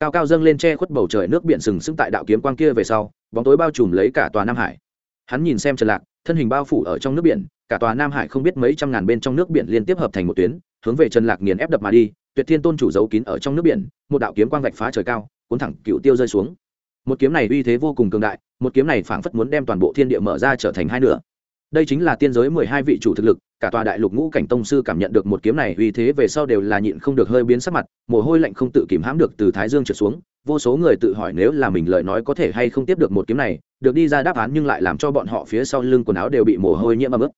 S1: Cao cao dâng lên che khuất bầu trời nước biển sừng sững tại đạo kiếm quang kia về sau, bóng tối bao trùm lấy cả tòa nam hải. Hắn nhìn xem trần lạc, thân hình bao phủ ở trong nước biển, cả tòa nam hải không biết mấy trăm ngàn bên trong nước biển liên tiếp hợp thành một tuyến, hướng về trần lạc nghiền ép đập mà đi, tuyệt thiên tôn chủ giấu kín ở trong nước biển, một đạo kiếm quang vạch phá trời cao, cuốn thẳng cựu tiêu rơi xuống. Một kiếm này uy thế vô cùng cường đại, một kiếm này phảng phất muốn đem toàn bộ thiên địa mở ra trở thành hai nửa đây chính là tiên giới mười hai vị chủ thực lực, cả tòa đại lục ngũ cảnh tông sư cảm nhận được một kiếm này uy thế về sau đều là nhịn không được hơi biến sắc mặt, mồ hôi lạnh không tự kìm hãm được từ thái dương trượt xuống. Vô số người tự hỏi nếu là mình lời nói có thể hay không tiếp được một kiếm này, được đi ra đáp án nhưng lại làm cho bọn họ phía sau lưng quần áo đều bị mồ hôi nhiễm ấm ướt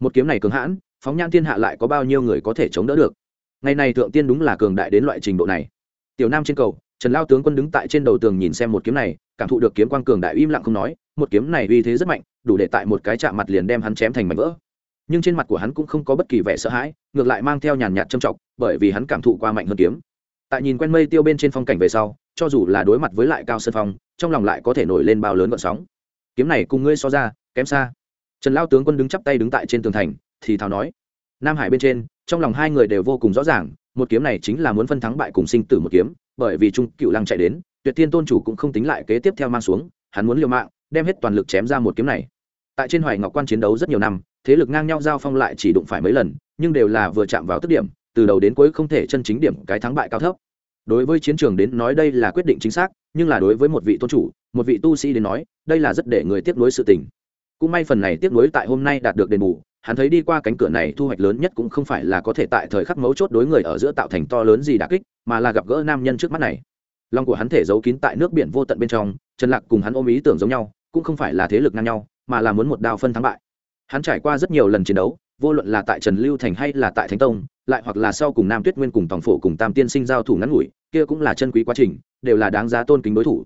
S1: một kiếm này cường hãn, phóng nhan thiên hạ lại có bao nhiêu người có thể chống đỡ được? Ngày này thượng tiên đúng là cường đại đến loại trình độ này. Tiểu nam trên cầu trần lao tướng quân đứng tại trên đầu tường nhìn xem một kiếm này, cảm thụ được kiếm quang cường đại im lặng không nói, một kiếm này uy thế rất mạnh, đủ để tại một cái chạm mặt liền đem hắn chém thành mảnh vỡ. Nhưng trên mặt của hắn cũng không có bất kỳ vẻ sợ hãi, ngược lại mang theo nhàn nhạt trâm trọng, bởi vì hắn cảm thụ qua mạnh hơn kiếm. Tại nhìn quen mây tiêu bên trên phong cảnh về sau, cho dù là đối mặt với lại cao sơn phong, trong lòng lại có thể nổi lên bao lớn vận sóng. Kiếm này cùng ngươi so ra, kém xa. Trần lao tướng quân đứng chắp tay đứng tại trên tường thành, thì thào nói. Nam hải bên trên, trong lòng hai người đều vô cùng rõ ràng một kiếm này chính là muốn phân thắng bại cùng sinh tử một kiếm, bởi vì trung cựu lăng chạy đến, tuyệt thiên tôn chủ cũng không tính lại kế tiếp theo mang xuống, hắn muốn liều mạng, đem hết toàn lực chém ra một kiếm này. Tại trên hoài ngọc quan chiến đấu rất nhiều năm, thế lực ngang nhau giao phong lại chỉ đụng phải mấy lần, nhưng đều là vừa chạm vào tức điểm, từ đầu đến cuối không thể chân chính điểm cái thắng bại cao thấp. Đối với chiến trường đến nói đây là quyết định chính xác, nhưng là đối với một vị tôn chủ, một vị tu sĩ đến nói, đây là rất để người tiếc nuối sự tình. Cũng may phần này tiếc nuối tại hôm nay đạt được đền bù hắn thấy đi qua cánh cửa này thu hoạch lớn nhất cũng không phải là có thể tại thời khắc mấu chốt đối người ở giữa tạo thành to lớn gì đà kích, mà là gặp gỡ nam nhân trước mắt này. Lòng của hắn thể giấu kín tại nước biển vô tận bên trong, trần lạc cùng hắn ôm ý tưởng giống nhau, cũng không phải là thế lực ngang nhau, mà là muốn một đao phân thắng bại. Hắn trải qua rất nhiều lần chiến đấu, vô luận là tại trần lưu thành hay là tại thánh tông, lại hoặc là sau cùng nam tuyết nguyên cùng tòng phổ cùng tam tiên sinh giao thủ ngắn ngủi, kia cũng là chân quý quá trình, đều là đáng giá tôn kính đối thủ.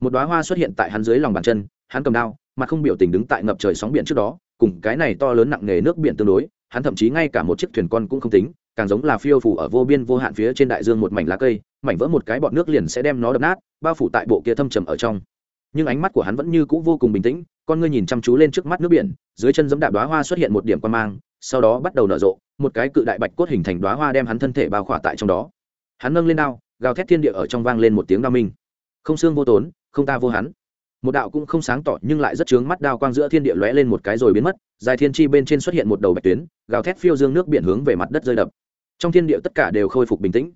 S1: Một đoá hoa xuất hiện tại hắn dưới lòng bàn chân, hắn cầm đao, mà không biểu tình đứng tại ngập trời sóng biển trước đó cùng cái này to lớn nặng nề nước biển tương đối, hắn thậm chí ngay cả một chiếc thuyền con cũng không tính, càng giống là phiêu phủ ở vô biên vô hạn phía trên đại dương một mảnh lá cây, mảnh vỡ một cái bọn nước liền sẽ đem nó đập nát, bao phủ tại bộ kia thâm trầm ở trong. Nhưng ánh mắt của hắn vẫn như cũ vô cùng bình tĩnh, con ngươi nhìn chăm chú lên trước mắt nước biển, dưới chân giấm đạp đóa hoa xuất hiện một điểm quan mang, sau đó bắt đầu nở rộ, một cái cự đại bạch cốt hình thành đóa hoa đem hắn thân thể bao khỏa tại trong đó. Hắn nâng lên đao, gào thét thiên địa ở trong vang lên một tiếng đao minh. Không xương vô tốn, không ta vô hắn một đạo cũng không sáng tỏ, nhưng lại rất chướng mắt đao quang giữa thiên địa lóe lên một cái rồi biến mất, dài thiên chi bên trên xuất hiện một đầu bạch tuyến, gào thét phiêu dương nước biển hướng về mặt đất rơi đập. Trong thiên địa tất cả đều khôi phục bình tĩnh.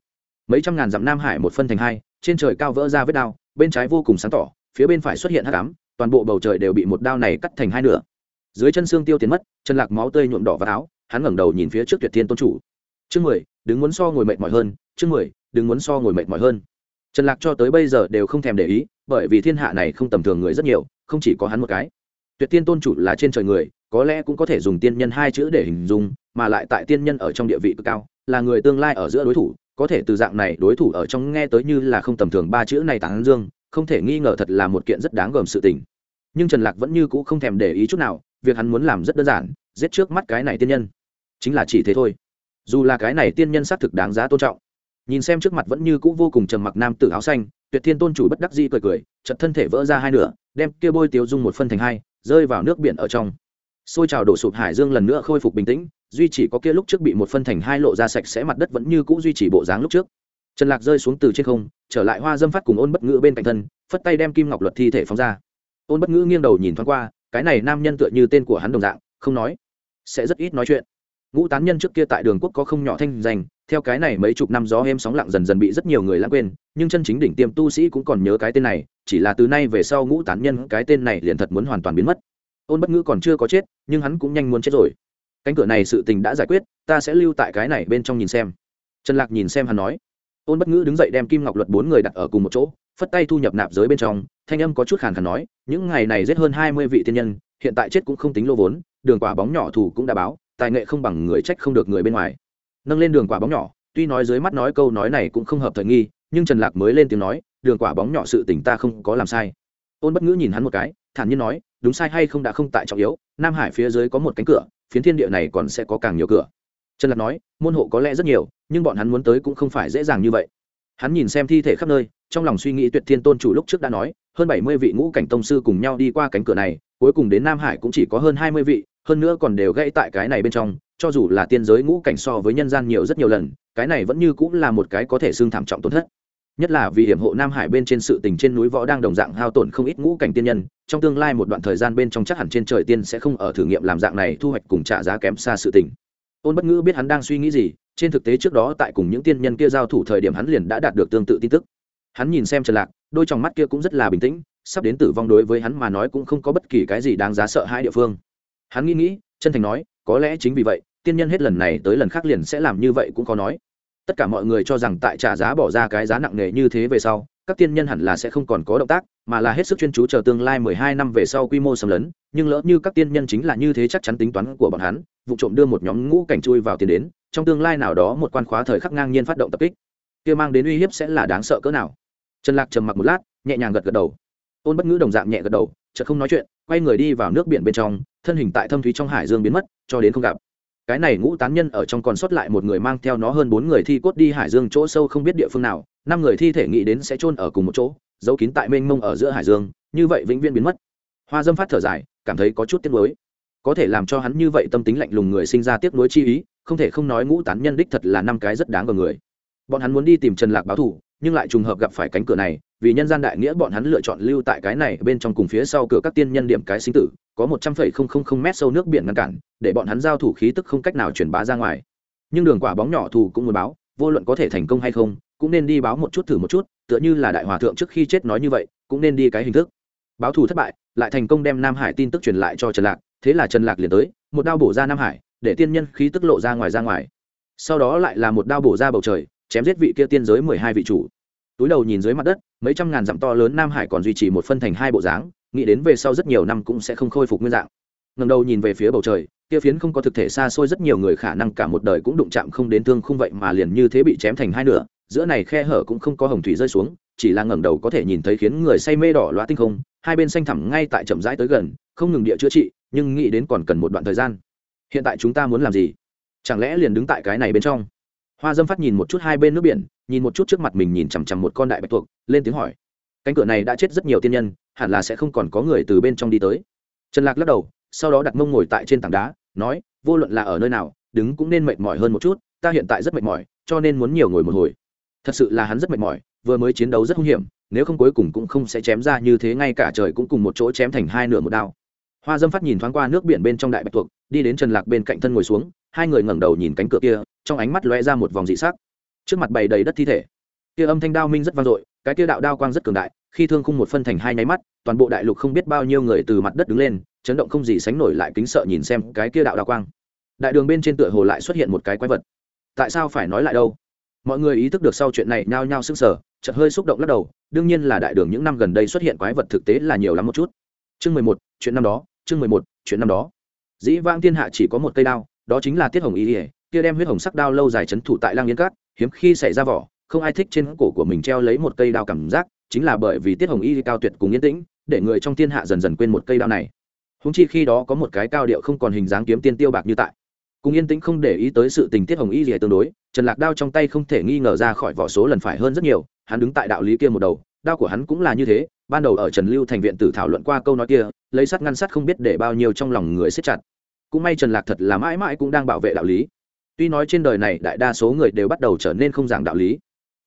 S1: Mấy trăm ngàn dặm nam hải một phân thành hai, trên trời cao vỡ ra vết đao, bên trái vô cùng sáng tỏ, phía bên phải xuất hiện hắc ám, toàn bộ bầu trời đều bị một đao này cắt thành hai nửa. Dưới chân xương tiêu tiến mất, chân lạc máu tươi nhuộm đỏ vào áo, hắn ngẩng đầu nhìn phía trước tuyệt thiên tôn chủ. Chương mười đứng muốn so ngồi mệt mỏi hơn, chương mười đứng muốn so ngồi mệt mỏi hơn trần lạc cho tới bây giờ đều không thèm để ý, bởi vì thiên hạ này không tầm thường người rất nhiều, không chỉ có hắn một cái. Tuyệt tiên tôn chủ là trên trời người, có lẽ cũng có thể dùng tiên nhân hai chữ để hình dung, mà lại tại tiên nhân ở trong địa vị cực cao, là người tương lai ở giữa đối thủ, có thể từ dạng này đối thủ ở trong nghe tới như là không tầm thường ba chữ này tán dương, không thể nghi ngờ thật là một kiện rất đáng gờm sự tình. Nhưng trần lạc vẫn như cũ không thèm để ý chút nào, việc hắn muốn làm rất đơn giản, giết trước mắt cái này tiên nhân. Chính là chỉ thế thôi. Dù là cái này tiên nhân xác thực đáng giá tôn trọng nhìn xem trước mặt vẫn như cũ vô cùng trầm mặc nam tử áo xanh, tuyệt thiên tôn chủ bất đắc di cười cười chật thân thể vỡ ra hai nửa, đem kia bôi tiêu dung một phân thành hai, rơi vào nước biển ở trong. Xôi trào đổ sụp hải dương lần nữa khôi phục bình tĩnh, duy chỉ có kia lúc trước bị một phân thành hai lộ ra sạch sẽ mặt đất vẫn như cũ duy trì bộ dáng lúc trước. Trần lạc rơi xuống từ trên không, trở lại hoa dâm phát cùng ôn bất ngữ bên cạnh thân, phất tay đem kim ngọc luật thi thể phóng ra. Ôn bất ngữ nghiêng đầu nhìn thoáng qua, cái này nam nhân tựa như tên của hắn đồng dạng, không nói, sẽ rất ít nói chuyện. Ngũ tán nhân trước kia tại đường quốc có không nhỏ thanh danh theo cái này mấy chục năm gió êm sóng lặng dần dần bị rất nhiều người lãng quên, nhưng chân chính đỉnh tiêm tu sĩ cũng còn nhớ cái tên này, chỉ là từ nay về sau ngũ tán nhân cái tên này liền thật muốn hoàn toàn biến mất. Ôn bất ngữ còn chưa có chết, nhưng hắn cũng nhanh muốn chết rồi. Cánh cửa này sự tình đã giải quyết, ta sẽ lưu tại cái này bên trong nhìn xem. Trần lạc nhìn xem hắn nói. Ôn bất ngữ đứng dậy đem kim ngọc luật bốn người đặt ở cùng một chỗ, phất tay thu nhập nạp giới bên trong, thanh âm có chút khàn khàn nói, những ngày này giết hơn hai mươi vị thiên nhân, hiện tại chết cũng không tính lô vốn, đường quả bóng nhỏ thủ cũng đã báo, tài nghệ không bằng người trách không được người bên ngoài nâng lên đường quả bóng nhỏ, tuy nói dưới mắt nói câu nói này cũng không hợp thời nghi, nhưng trần lạc mới lên tiếng nói, đường quả bóng nhỏ sự tình ta không có làm sai. Ôn bất ngữ nhìn hắn một cái, thản nhiên nói, đúng sai hay không đã không tại trọng yếu, nam hải phía dưới có một cánh cửa, phiến thiên địa này còn sẽ có càng nhiều cửa. Trần lạc nói, môn hộ có lẽ rất nhiều, nhưng bọn hắn muốn tới cũng không phải dễ dàng như vậy. Hắn nhìn xem thi thể khắp nơi, trong lòng suy nghĩ tuyệt thiên tôn chủ lúc trước đã nói, hơn bảy mươi vị ngũ cảnh tông sư cùng nhau đi qua cánh cửa này, cuối cùng đến nam hải cũng chỉ có hơn hai mươi vị, hơn nữa còn đều gãy tại cái này bên trong cho dù là tiên giới ngũ cảnh so với nhân gian nhiều rất nhiều lần, cái này vẫn như cũng là một cái có thể xương thảm trọng tổn thất. Nhất là vì hiểm hộ nam hải bên trên sự tình trên núi võ đang đồng dạng hao tổn không ít ngũ cảnh tiên nhân, trong tương lai một đoạn thời gian bên trong chắc hẳn trên trời tiên sẽ không ở thử nghiệm làm dạng này thu hoạch cùng trả giá kém xa sự tình. Ôn bất ngữ biết hắn đang suy nghĩ gì, trên thực tế trước đó tại cùng những tiên nhân kia giao thủ thời điểm hắn liền đã đạt được tương tự tin tức. Hắn nhìn xem trần lạc, đôi trong mắt kia cũng rất là bình tĩnh, sắp đến tử vong đối với hắn mà nói cũng không có bất kỳ cái gì đáng giá sợ hai địa phương. Hắn nghĩ nghĩ, chân thành nói có lẽ chính vì vậy, tiên nhân hết lần này tới lần khác liền sẽ làm như vậy cũng có nói. Tất cả mọi người cho rằng tại trả giá bỏ ra cái giá nặng nề như thế về sau, các tiên nhân hẳn là sẽ không còn có động tác, mà là hết sức chuyên chú chờ tương lai mười hai năm về sau quy mô xâm lấn, nhưng lỡ như các tiên nhân chính là như thế chắc chắn tính toán của bọn hắn, vụ trộm đưa một nhóm ngũ cảnh chui vào tiền đến, trong tương lai nào đó một quan khóa thời khắc ngang nhiên phát động tập kích. Kia mang đến uy hiếp sẽ là đáng sợ cỡ nào? Trần lạc trầm mặc một lát, nhẹ nhàng gật gật đầu. Ôn bất ngữ đồng dạng nhẹ gật đầu, chợt không nói chuyện, quay người đi vào nước biển bên trong thân hình tại thâm thúy trong hải dương biến mất, cho đến không gặp. Cái này ngũ tán nhân ở trong còn sót lại một người mang theo nó hơn bốn người thi cốt đi hải dương chỗ sâu không biết địa phương nào, năm người thi thể nghĩ đến sẽ chôn ở cùng một chỗ, giấu kín tại mênh mông ở giữa hải dương, như vậy vĩnh viễn biến mất. Hoa dâm phát thở dài, cảm thấy có chút tiếc nuối. Có thể làm cho hắn như vậy tâm tính lạnh lùng người sinh ra tiếc nuối chi ý, không thể không nói ngũ tán nhân đích thật là năm cái rất đáng vào người. Bọn hắn muốn đi tìm trần lạc báo thù, nhưng lại trùng hợp gặp phải cánh cửa này, vì nhân gian đại nghĩa bọn hắn lựa chọn lưu tại cái này bên trong cùng phía sau cửa các tiên nhân điểm cái sinh tử có một trăm phẩy không không không mét sâu nước biển ngăn cản, để bọn hắn giao thủ khí tức không cách nào truyền bá ra ngoài. Nhưng đường quả bóng nhỏ thù cũng muốn báo, vô luận có thể thành công hay không, cũng nên đi báo một chút thử một chút, tựa như là đại hòa thượng trước khi chết nói như vậy, cũng nên đi cái hình thức. Báo thù thất bại, lại thành công đem nam hải tin tức truyền lại cho trần lạc, thế là trần lạc liền tới, một đao bổ ra nam hải, để tiên nhân khí tức lộ ra ngoài ra ngoài. Sau đó lại là một đao bổ ra bầu trời, chém giết vị kia tiên giới mười hai vị chủ. Túi đầu nhìn dưới mặt đất, mấy trăm ngàn dặm to lớn nam hải còn duy trì một phân thành hai bộ dáng nghĩ đến về sau rất nhiều năm cũng sẽ không khôi phục nguyên dạng. Ngầm đầu nhìn về phía bầu trời, kia phiến không có thực thể xa xôi rất nhiều người khả năng cả một đời cũng đụng chạm không đến thương không vậy mà liền như thế bị chém thành hai nửa, giữa này khe hở cũng không có hồng thủy rơi xuống, chỉ là ngẩng đầu có thể nhìn thấy khiến người say mê đỏ loa tinh không, hai bên xanh thẳm ngay tại chậm rãi tới gần, không ngừng địa chữa trị, nhưng nghĩ đến còn cần một đoạn thời gian. Hiện tại chúng ta muốn làm gì? Chẳng lẽ liền đứng tại cái này bên trong? Hoa dâm phát nhìn một chút hai bên nước biển, nhìn một chút trước mặt mình nhìn chằm chằm một con đại bạch tuộc, lên tiếng hỏi. Cánh cửa này đã chết rất nhiều tiên nhân hẳn là sẽ không còn có người từ bên trong đi tới. Trần lạc lắc đầu, sau đó đặt mông ngồi tại trên tảng đá, nói, vô luận là ở nơi nào, đứng cũng nên mệt mỏi hơn một chút, ta hiện tại rất mệt mỏi, cho nên muốn nhiều ngồi một hồi. Thật sự là hắn rất mệt mỏi, vừa mới chiến đấu rất hung hiểm, nếu không cuối cùng cũng không sẽ chém ra như thế ngay cả trời cũng cùng một chỗ chém thành hai nửa một đao. Hoa dâm phát nhìn thoáng qua nước biển bên trong đại bạch tuộc, đi đến trần lạc bên cạnh thân ngồi xuống, hai người ngẩng đầu nhìn cánh cửa kia, trong ánh mắt lóe ra một vòng dị sắc. Trước mặt bày đầy đất thi thể. Kia âm thanh đao minh rất vang dội, cái kia đạo đao quang rất cường đại khi thương khung một phân thành hai nháy mắt, toàn bộ đại lục không biết bao nhiêu người từ mặt đất đứng lên, chấn động không gì sánh nổi lại kính sợ nhìn xem cái kia đạo đa quang. Đại đường bên trên tựa hồ lại xuất hiện một cái quái vật. Tại sao phải nói lại đâu? Mọi người ý thức được sau chuyện này nhao nhao sức sờ, chợt hơi xúc động lắc đầu, đương nhiên là đại đường những năm gần đây xuất hiện quái vật thực tế là nhiều lắm một chút. Chương mười một, chuyện năm đó, chương mười một, chuyện năm đó. Dĩ Vang thiên hạ chỉ có một cây đao, đó chính là tiết hồng y ỉa kia đem huyết hồng sắc đao lâu dài c h ấ n thủ tại lang yên cát, hiếm khi xảy ra vỏ, không ai thích trên cổ của mình treo lấy một cây đao cảm giác chính là bởi vì tiết hồng y cao tuyệt cùng yên tĩnh, để người trong thiên hạ dần dần quên một cây đao này. Húng chi khi đó có một cái cao điệu không còn hình dáng kiếm tiên tiêu bạc như tại. Cùng yên tĩnh không để ý tới sự tình tiết hồng y gì tương đối, trần lạc đao trong tay không thể nghi ngờ ra khỏi vỏ số lần phải hơn rất nhiều, hắn đứng tại đạo lý kia một đầu, đao của hắn cũng là như thế, ban đầu ở trần lưu thành viện tử thảo luận qua câu nói kia, lấy sắt ngăn sắt không biết để bao nhiêu trong lòng người siết chặt. Cũng may trần lạc thật là mãi mãi cũng đang bảo vệ đạo lý. Tuy nói trên đời này đại đa số người đều bắt đầu trở nên không giảng đạo lý,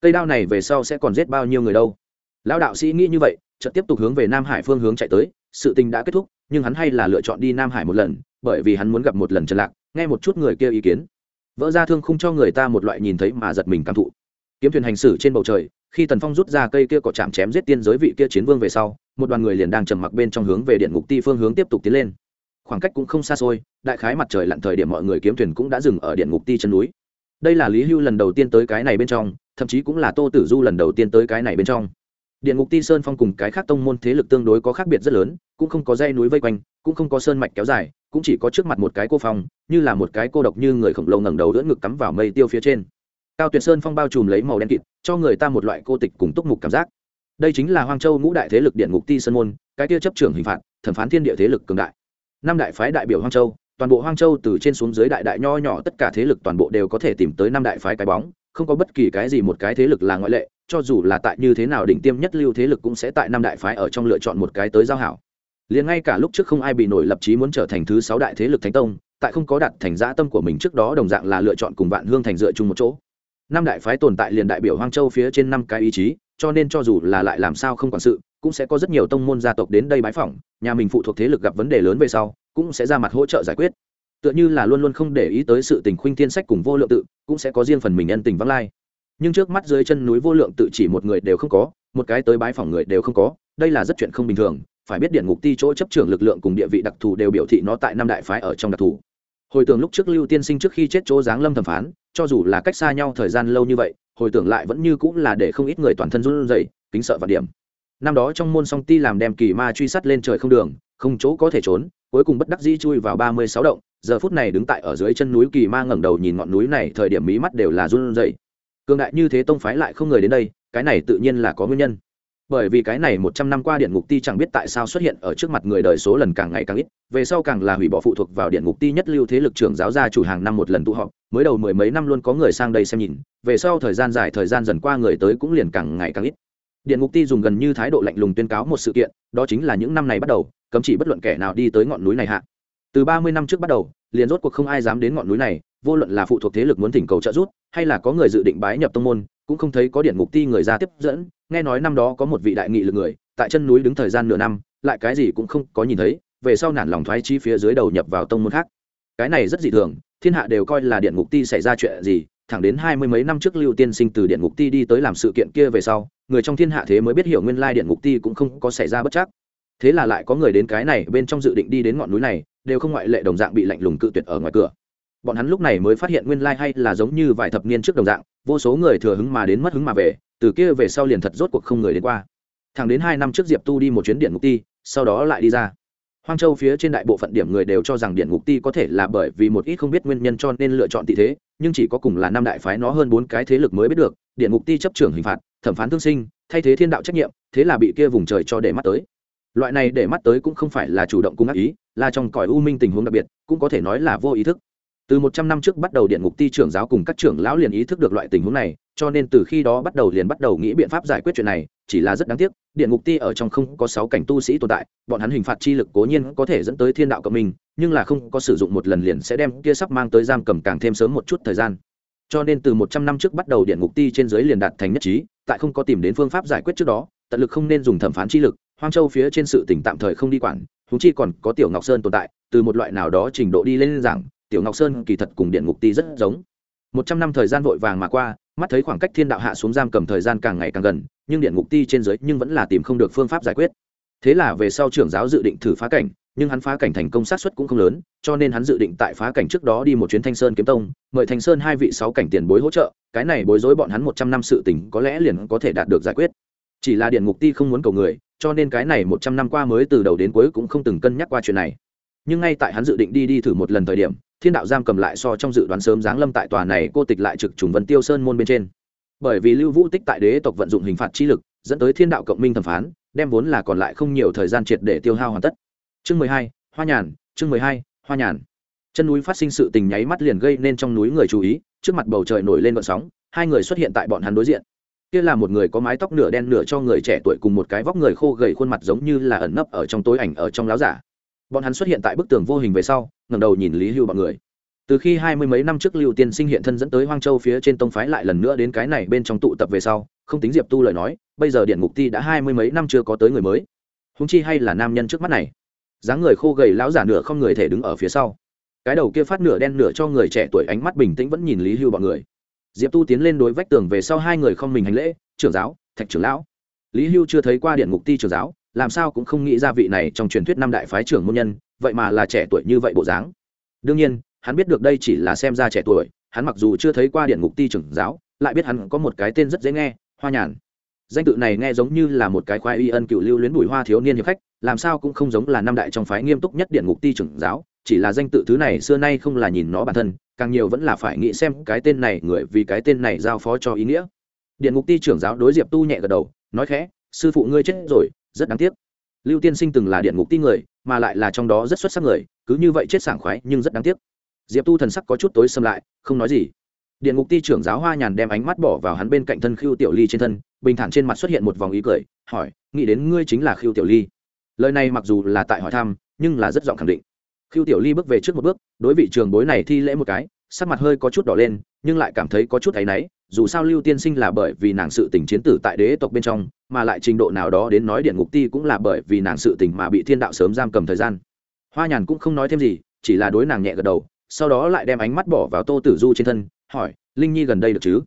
S1: cây đao này về sau sẽ còn giết bao nhiêu người đâu lão đạo sĩ nghĩ như vậy, chợt tiếp tục hướng về nam hải phương hướng chạy tới, sự tình đã kết thúc, nhưng hắn hay là lựa chọn đi nam hải một lần, bởi vì hắn muốn gặp một lần trần lạc, nghe một chút người kia ý kiến. Vỡ ra thương không cho người ta một loại nhìn thấy mà giật mình cảm thụ. Kiếm thuyền hành xử trên bầu trời, khi tần phong rút ra cây kia cỏ chạm chém giết tiên giới vị kia chiến vương về sau, một đoàn người liền đang trầm mặc bên trong hướng về điện ngục ti phương hướng tiếp tục tiến lên. Khoảng cách cũng không xa xôi, đại khái mặt trời lặn thời điểm mọi người kiếm thuyền cũng đã dừng ở điện ngục ti chân núi. Đây là lý hưu lần đầu tiên tới cái này bên trong, thậm chí cũng là tô tử du lần đầu tiên tới cái này bên trong điện ngục ti sơn phong cùng cái khác tông môn thế lực tương đối có khác biệt rất lớn, cũng không có dây núi vây quanh, cũng không có sơn mạch kéo dài, cũng chỉ có trước mặt một cái cô phong như là một cái cô độc như người khổng lồ ngẩng đầu đỡ ngực cắm vào mây tiêu phía trên. Cao tuyệt sơn phong bao trùm lấy màu đen kịt, cho người ta một loại cô tịch cùng túc mục cảm giác. Đây chính là hoang châu ngũ đại thế lực điện ngục ti sơn môn, cái kia chấp trưởng hình phạt, thẩm phán thiên địa thế lực cường đại. Năm đại phái đại biểu hoang châu, toàn bộ hoang châu từ trên xuống dưới đại đại nho nhỏ tất cả thế lực toàn bộ đều có thể tìm tới năm đại phái cái bóng không có bất kỳ cái gì một cái thế lực là ngoại lệ, cho dù là tại như thế nào đỉnh tiêm nhất lưu thế lực cũng sẽ tại năm đại phái ở trong lựa chọn một cái tới giao hảo. Liền ngay cả lúc trước không ai bị nổi lập chí muốn trở thành thứ sáu đại thế lực thánh tông, tại không có đặt thành dã tâm của mình trước đó đồng dạng là lựa chọn cùng vạn hương thành dựa chung một chỗ. Năm đại phái tồn tại liền đại biểu hoang châu phía trên năm cái ý chí, cho nên cho dù là lại làm sao không quản sự, cũng sẽ có rất nhiều tông môn gia tộc đến đây bái phỏng, nhà mình phụ thuộc thế lực gặp vấn đề lớn về sau, cũng sẽ ra mặt hỗ trợ giải quyết tựa như là luôn luôn không để ý tới sự tình khuynh thiên sách cùng vô lượng tự, cũng sẽ có riêng phần mình nhân tình vắng lai. Nhưng trước mắt dưới chân núi vô lượng tự chỉ một người đều không có, một cái tới bái phỏng người đều không có, đây là rất chuyện không bình thường, phải biết điện ngục ti chỗ chấp trưởng lực lượng cùng địa vị đặc thù đều biểu thị nó tại năm đại phái ở trong đặc thù. Hồi tưởng lúc trước lưu tiên sinh trước khi chết chỗ giáng lâm thẩm phán, cho dù là cách xa nhau thời gian lâu như vậy, hồi tưởng lại vẫn như cũng là để không ít người toàn thân run rẩy, kính sợ và điểm. Năm đó trong môn song ti làm đem kỳ ma truy sát lên trời không đường, không chỗ có thể trốn cuối cùng bất đắc dĩ chui vào ba mươi sáu động, giờ phút này đứng tại ở dưới chân núi kỳ ma ngẩng đầu nhìn ngọn núi này, thời điểm mí mắt đều là run rẩy. Cường đại như thế tông phái lại không người đến đây, cái này tự nhiên là có nguyên nhân. Bởi vì cái này một trăm năm qua điện ngục ti chẳng biết tại sao xuất hiện ở trước mặt người đời số lần càng ngày càng ít, về sau càng là hủy bỏ phụ thuộc vào điện ngục ti nhất lưu thế lực trưởng giáo gia chủ hàng năm một lần tụ họp, mới đầu mười mấy năm luôn có người sang đây xem nhìn, về sau thời gian dài thời gian dần qua người tới cũng liền càng ngày càng ít. Điện ngục ti dùng gần như thái độ lạnh lùng tuyên cáo một sự kiện, đó chính là những năm này bắt đầu cấm chỉ bất luận kẻ nào đi tới ngọn núi này hạ. Từ ba mươi năm trước bắt đầu, liền rốt cuộc không ai dám đến ngọn núi này, vô luận là phụ thuộc thế lực muốn thỉnh cầu trợ giúp, hay là có người dự định bái nhập tông môn, cũng không thấy có điện ngục ti người ra tiếp dẫn. Nghe nói năm đó có một vị đại nghị lực người, tại chân núi đứng thời gian nửa năm, lại cái gì cũng không có nhìn thấy, về sau nản lòng thoái chi phía dưới đầu nhập vào tông môn khác. Cái này rất dị thường, thiên hạ đều coi là điện ngục ti xảy ra chuyện gì, thẳng đến hai mươi mấy năm trước lưu tiên sinh từ điện ngục ti đi tới làm sự kiện kia về sau, người trong thiên hạ thế mới biết hiểu nguyên lai điện ngục ti cũng không có xảy ra bất chắc thế là lại có người đến cái này bên trong dự định đi đến ngọn núi này, đều không ngoại lệ đồng dạng bị lạnh lùng cự tuyệt ở ngoài cửa. Bọn hắn lúc này mới phát hiện nguyên lai hay là giống như vài thập niên trước đồng dạng, vô số người thừa hứng mà đến mất hứng mà về, từ kia về sau liền thật rốt cuộc không người đến qua. Thẳng đến hai năm trước diệp tu đi một chuyến điện ngục ti, sau đó lại đi ra. Hoang châu phía trên đại bộ phận điểm người đều cho rằng điện ngục ti có thể là bởi vì một ít không biết nguyên nhân cho nên lựa chọn tị thế, nhưng chỉ có cùng là năm đại phái nó hơn bốn cái thế lực mới biết được, điện ngục ti chấp trưởng hình phạt, thẩm phán thương sinh, thay thế thiên đạo trách nhiệm, thế là bị kia vùng trời cho để mắt tới loại này để mắt tới cũng không phải là chủ động cung ác ý, là trong cõi u minh tình huống đặc biệt, cũng có thể nói là vô ý thức. Từ một trăm năm trước bắt đầu điện ngục ti trưởng giáo cùng các trưởng lão liền ý thức được loại tình huống này, cho nên từ khi đó bắt đầu liền bắt đầu nghĩ biện pháp giải quyết chuyện này, chỉ là rất đáng tiếc, điện ngục ti ở trong không có sáu cảnh tu sĩ tồn tại, bọn hắn hình phạt chi lực cố nhiên có thể dẫn tới thiên đạo cộng minh, nhưng là không có sử dụng một lần liền sẽ đem kia sắp mang tới giam cầm càng thêm sớm một chút thời gian. Cho nên từ một trăm năm trước bắt đầu điện ngục ti trên dưới liền đạt thành nhất trí, tại không có tìm đến phương pháp giải quyết trước đó, tận lực không nên dùng thẩm phán chi lực hoang châu phía trên sự tỉnh tạm thời không đi quản húng chi còn có tiểu ngọc sơn tồn tại, từ một loại nào đó trình độ đi lên rằng tiểu ngọc sơn kỳ thật cùng điện ngục ti rất giống. Một trăm năm thời gian vội vàng mà qua, mắt thấy khoảng cách thiên đạo hạ xuống giam cầm thời gian càng ngày càng gần, nhưng điện ngục ti trên dưới nhưng vẫn là tìm không được phương pháp giải quyết. Thế là về sau trưởng giáo dự định thử phá cảnh, nhưng hắn phá cảnh thành công sát xuất cũng không lớn, cho nên hắn dự định tại phá cảnh trước đó đi một chuyến thanh sơn kiếm tông, mời thanh sơn hai vị sáu cảnh tiền bối hỗ trợ, cái này bối rối bọn hắn một trăm năm sự tình có lẽ liền có thể đạt được giải quyết. Chỉ là điện ngục ti không muốn cầu người cho nên cái này một trăm năm qua mới từ đầu đến cuối cũng không từng cân nhắc qua chuyện này. Nhưng ngay tại hắn dự định đi đi thử một lần thời điểm, thiên đạo giam cầm lại so trong dự đoán sớm giáng lâm tại tòa này cô tịch lại trực trùng vân tiêu sơn môn bên trên. Bởi vì lưu vũ tích tại đế tộc vận dụng hình phạt chi lực, dẫn tới thiên đạo cộng minh thẩm phán, đem vốn là còn lại không nhiều thời gian triệt để tiêu hao hoàn tất. Chương mười hai, hoa nhàn, chương mười hai, hoa nhàn. Chân núi phát sinh sự tình nháy mắt liền gây nên trong núi người chú ý, trước mặt bầu trời nổi lên vận sóng, hai người xuất hiện tại bọn hắn đối diện kia là một người có mái tóc nửa đen nửa cho người trẻ tuổi cùng một cái vóc người khô gầy khuôn mặt giống như là ẩn nấp ở trong tối ảnh ở trong láo giả. Bọn hắn xuất hiện tại bức tường vô hình về sau, ngẩng đầu nhìn lý hưu bọn người. Từ khi hai mươi mấy năm trước lưu tiên sinh hiện thân dẫn tới hoang châu phía trên tông phái lại lần nữa đến cái này bên trong tụ tập về sau, không tính diệp tu lời nói, bây giờ điện ngục ti đã hai mươi mấy năm chưa có tới người mới. Húng chi hay là nam nhân trước mắt này. Dáng người khô gầy lão giả nửa không người thể đứng ở phía sau. Cái đầu kia phát nửa đen nửa cho người trẻ tuổi ánh mắt bình tĩnh vẫn nhìn lý hưu bọn người diệp tu tiến lên đối vách tường về sau hai người không mình hành lễ, trưởng giáo, thạch trưởng lão. Lý hưu chưa thấy qua điện ngục ti trưởng giáo, làm sao cũng không nghĩ ra vị này trong truyền thuyết năm đại phái trưởng môn nhân, vậy mà là trẻ tuổi như vậy bộ dáng. Đương nhiên, hắn biết được đây chỉ là xem ra trẻ tuổi, hắn mặc dù chưa thấy qua điện ngục ti trưởng giáo, lại biết hắn có một cái tên rất dễ nghe, hoa nhàn. Danh tự này nghe giống như là một cái khoai y ân cựu lưu luyến bùi hoa thiếu niên hiệp khách, làm sao cũng không giống là năm đại trong phái nghiêm túc nhất điện ngục ti trưởng giáo chỉ là danh tự thứ này xưa nay không là nhìn nó bản thân, càng nhiều vẫn là phải nghĩ xem cái tên này người vì cái tên này giao phó cho ý nghĩa. Điện ngục ti trưởng giáo đối diệp tu nhẹ gật đầu, nói khẽ, sư phụ ngươi chết rồi, rất đáng tiếc. Lưu tiên sinh từng là điện ngục ti người, mà lại là trong đó rất xuất sắc người, cứ như vậy chết sảng khoái nhưng rất đáng tiếc. Diệp tu thần sắc có chút tối xâm lại, không nói gì. Điện ngục ti trưởng giáo hoa nhàn đem ánh mắt bỏ vào hắn bên cạnh thân khiêu tiểu ly trên thân, bình thản trên mặt xuất hiện một vòng ý cười, hỏi, nghĩ đến ngươi chính là khiêu tiểu ly? Lời này mặc dù là tại hỏi thăm, nhưng là rất giọng khẳng định khiêu tiểu ly bước về trước một bước, đối vị trường bối này thi lễ một cái, sắc mặt hơi có chút đỏ lên, nhưng lại cảm thấy có chút áy náy, dù sao lưu tiên sinh là bởi vì nàng sự tình chiến tử tại đế tộc bên trong, mà lại trình độ nào đó đến nói điện ngục ti cũng là bởi vì nàng sự tình mà bị thiên đạo sớm giam cầm thời gian. Hoa nhàn cũng không nói thêm gì, chỉ là đối nàng nhẹ gật đầu, sau đó lại đem ánh mắt bỏ vào tô tử du trên thân, hỏi, linh nhi gần đây được chứ?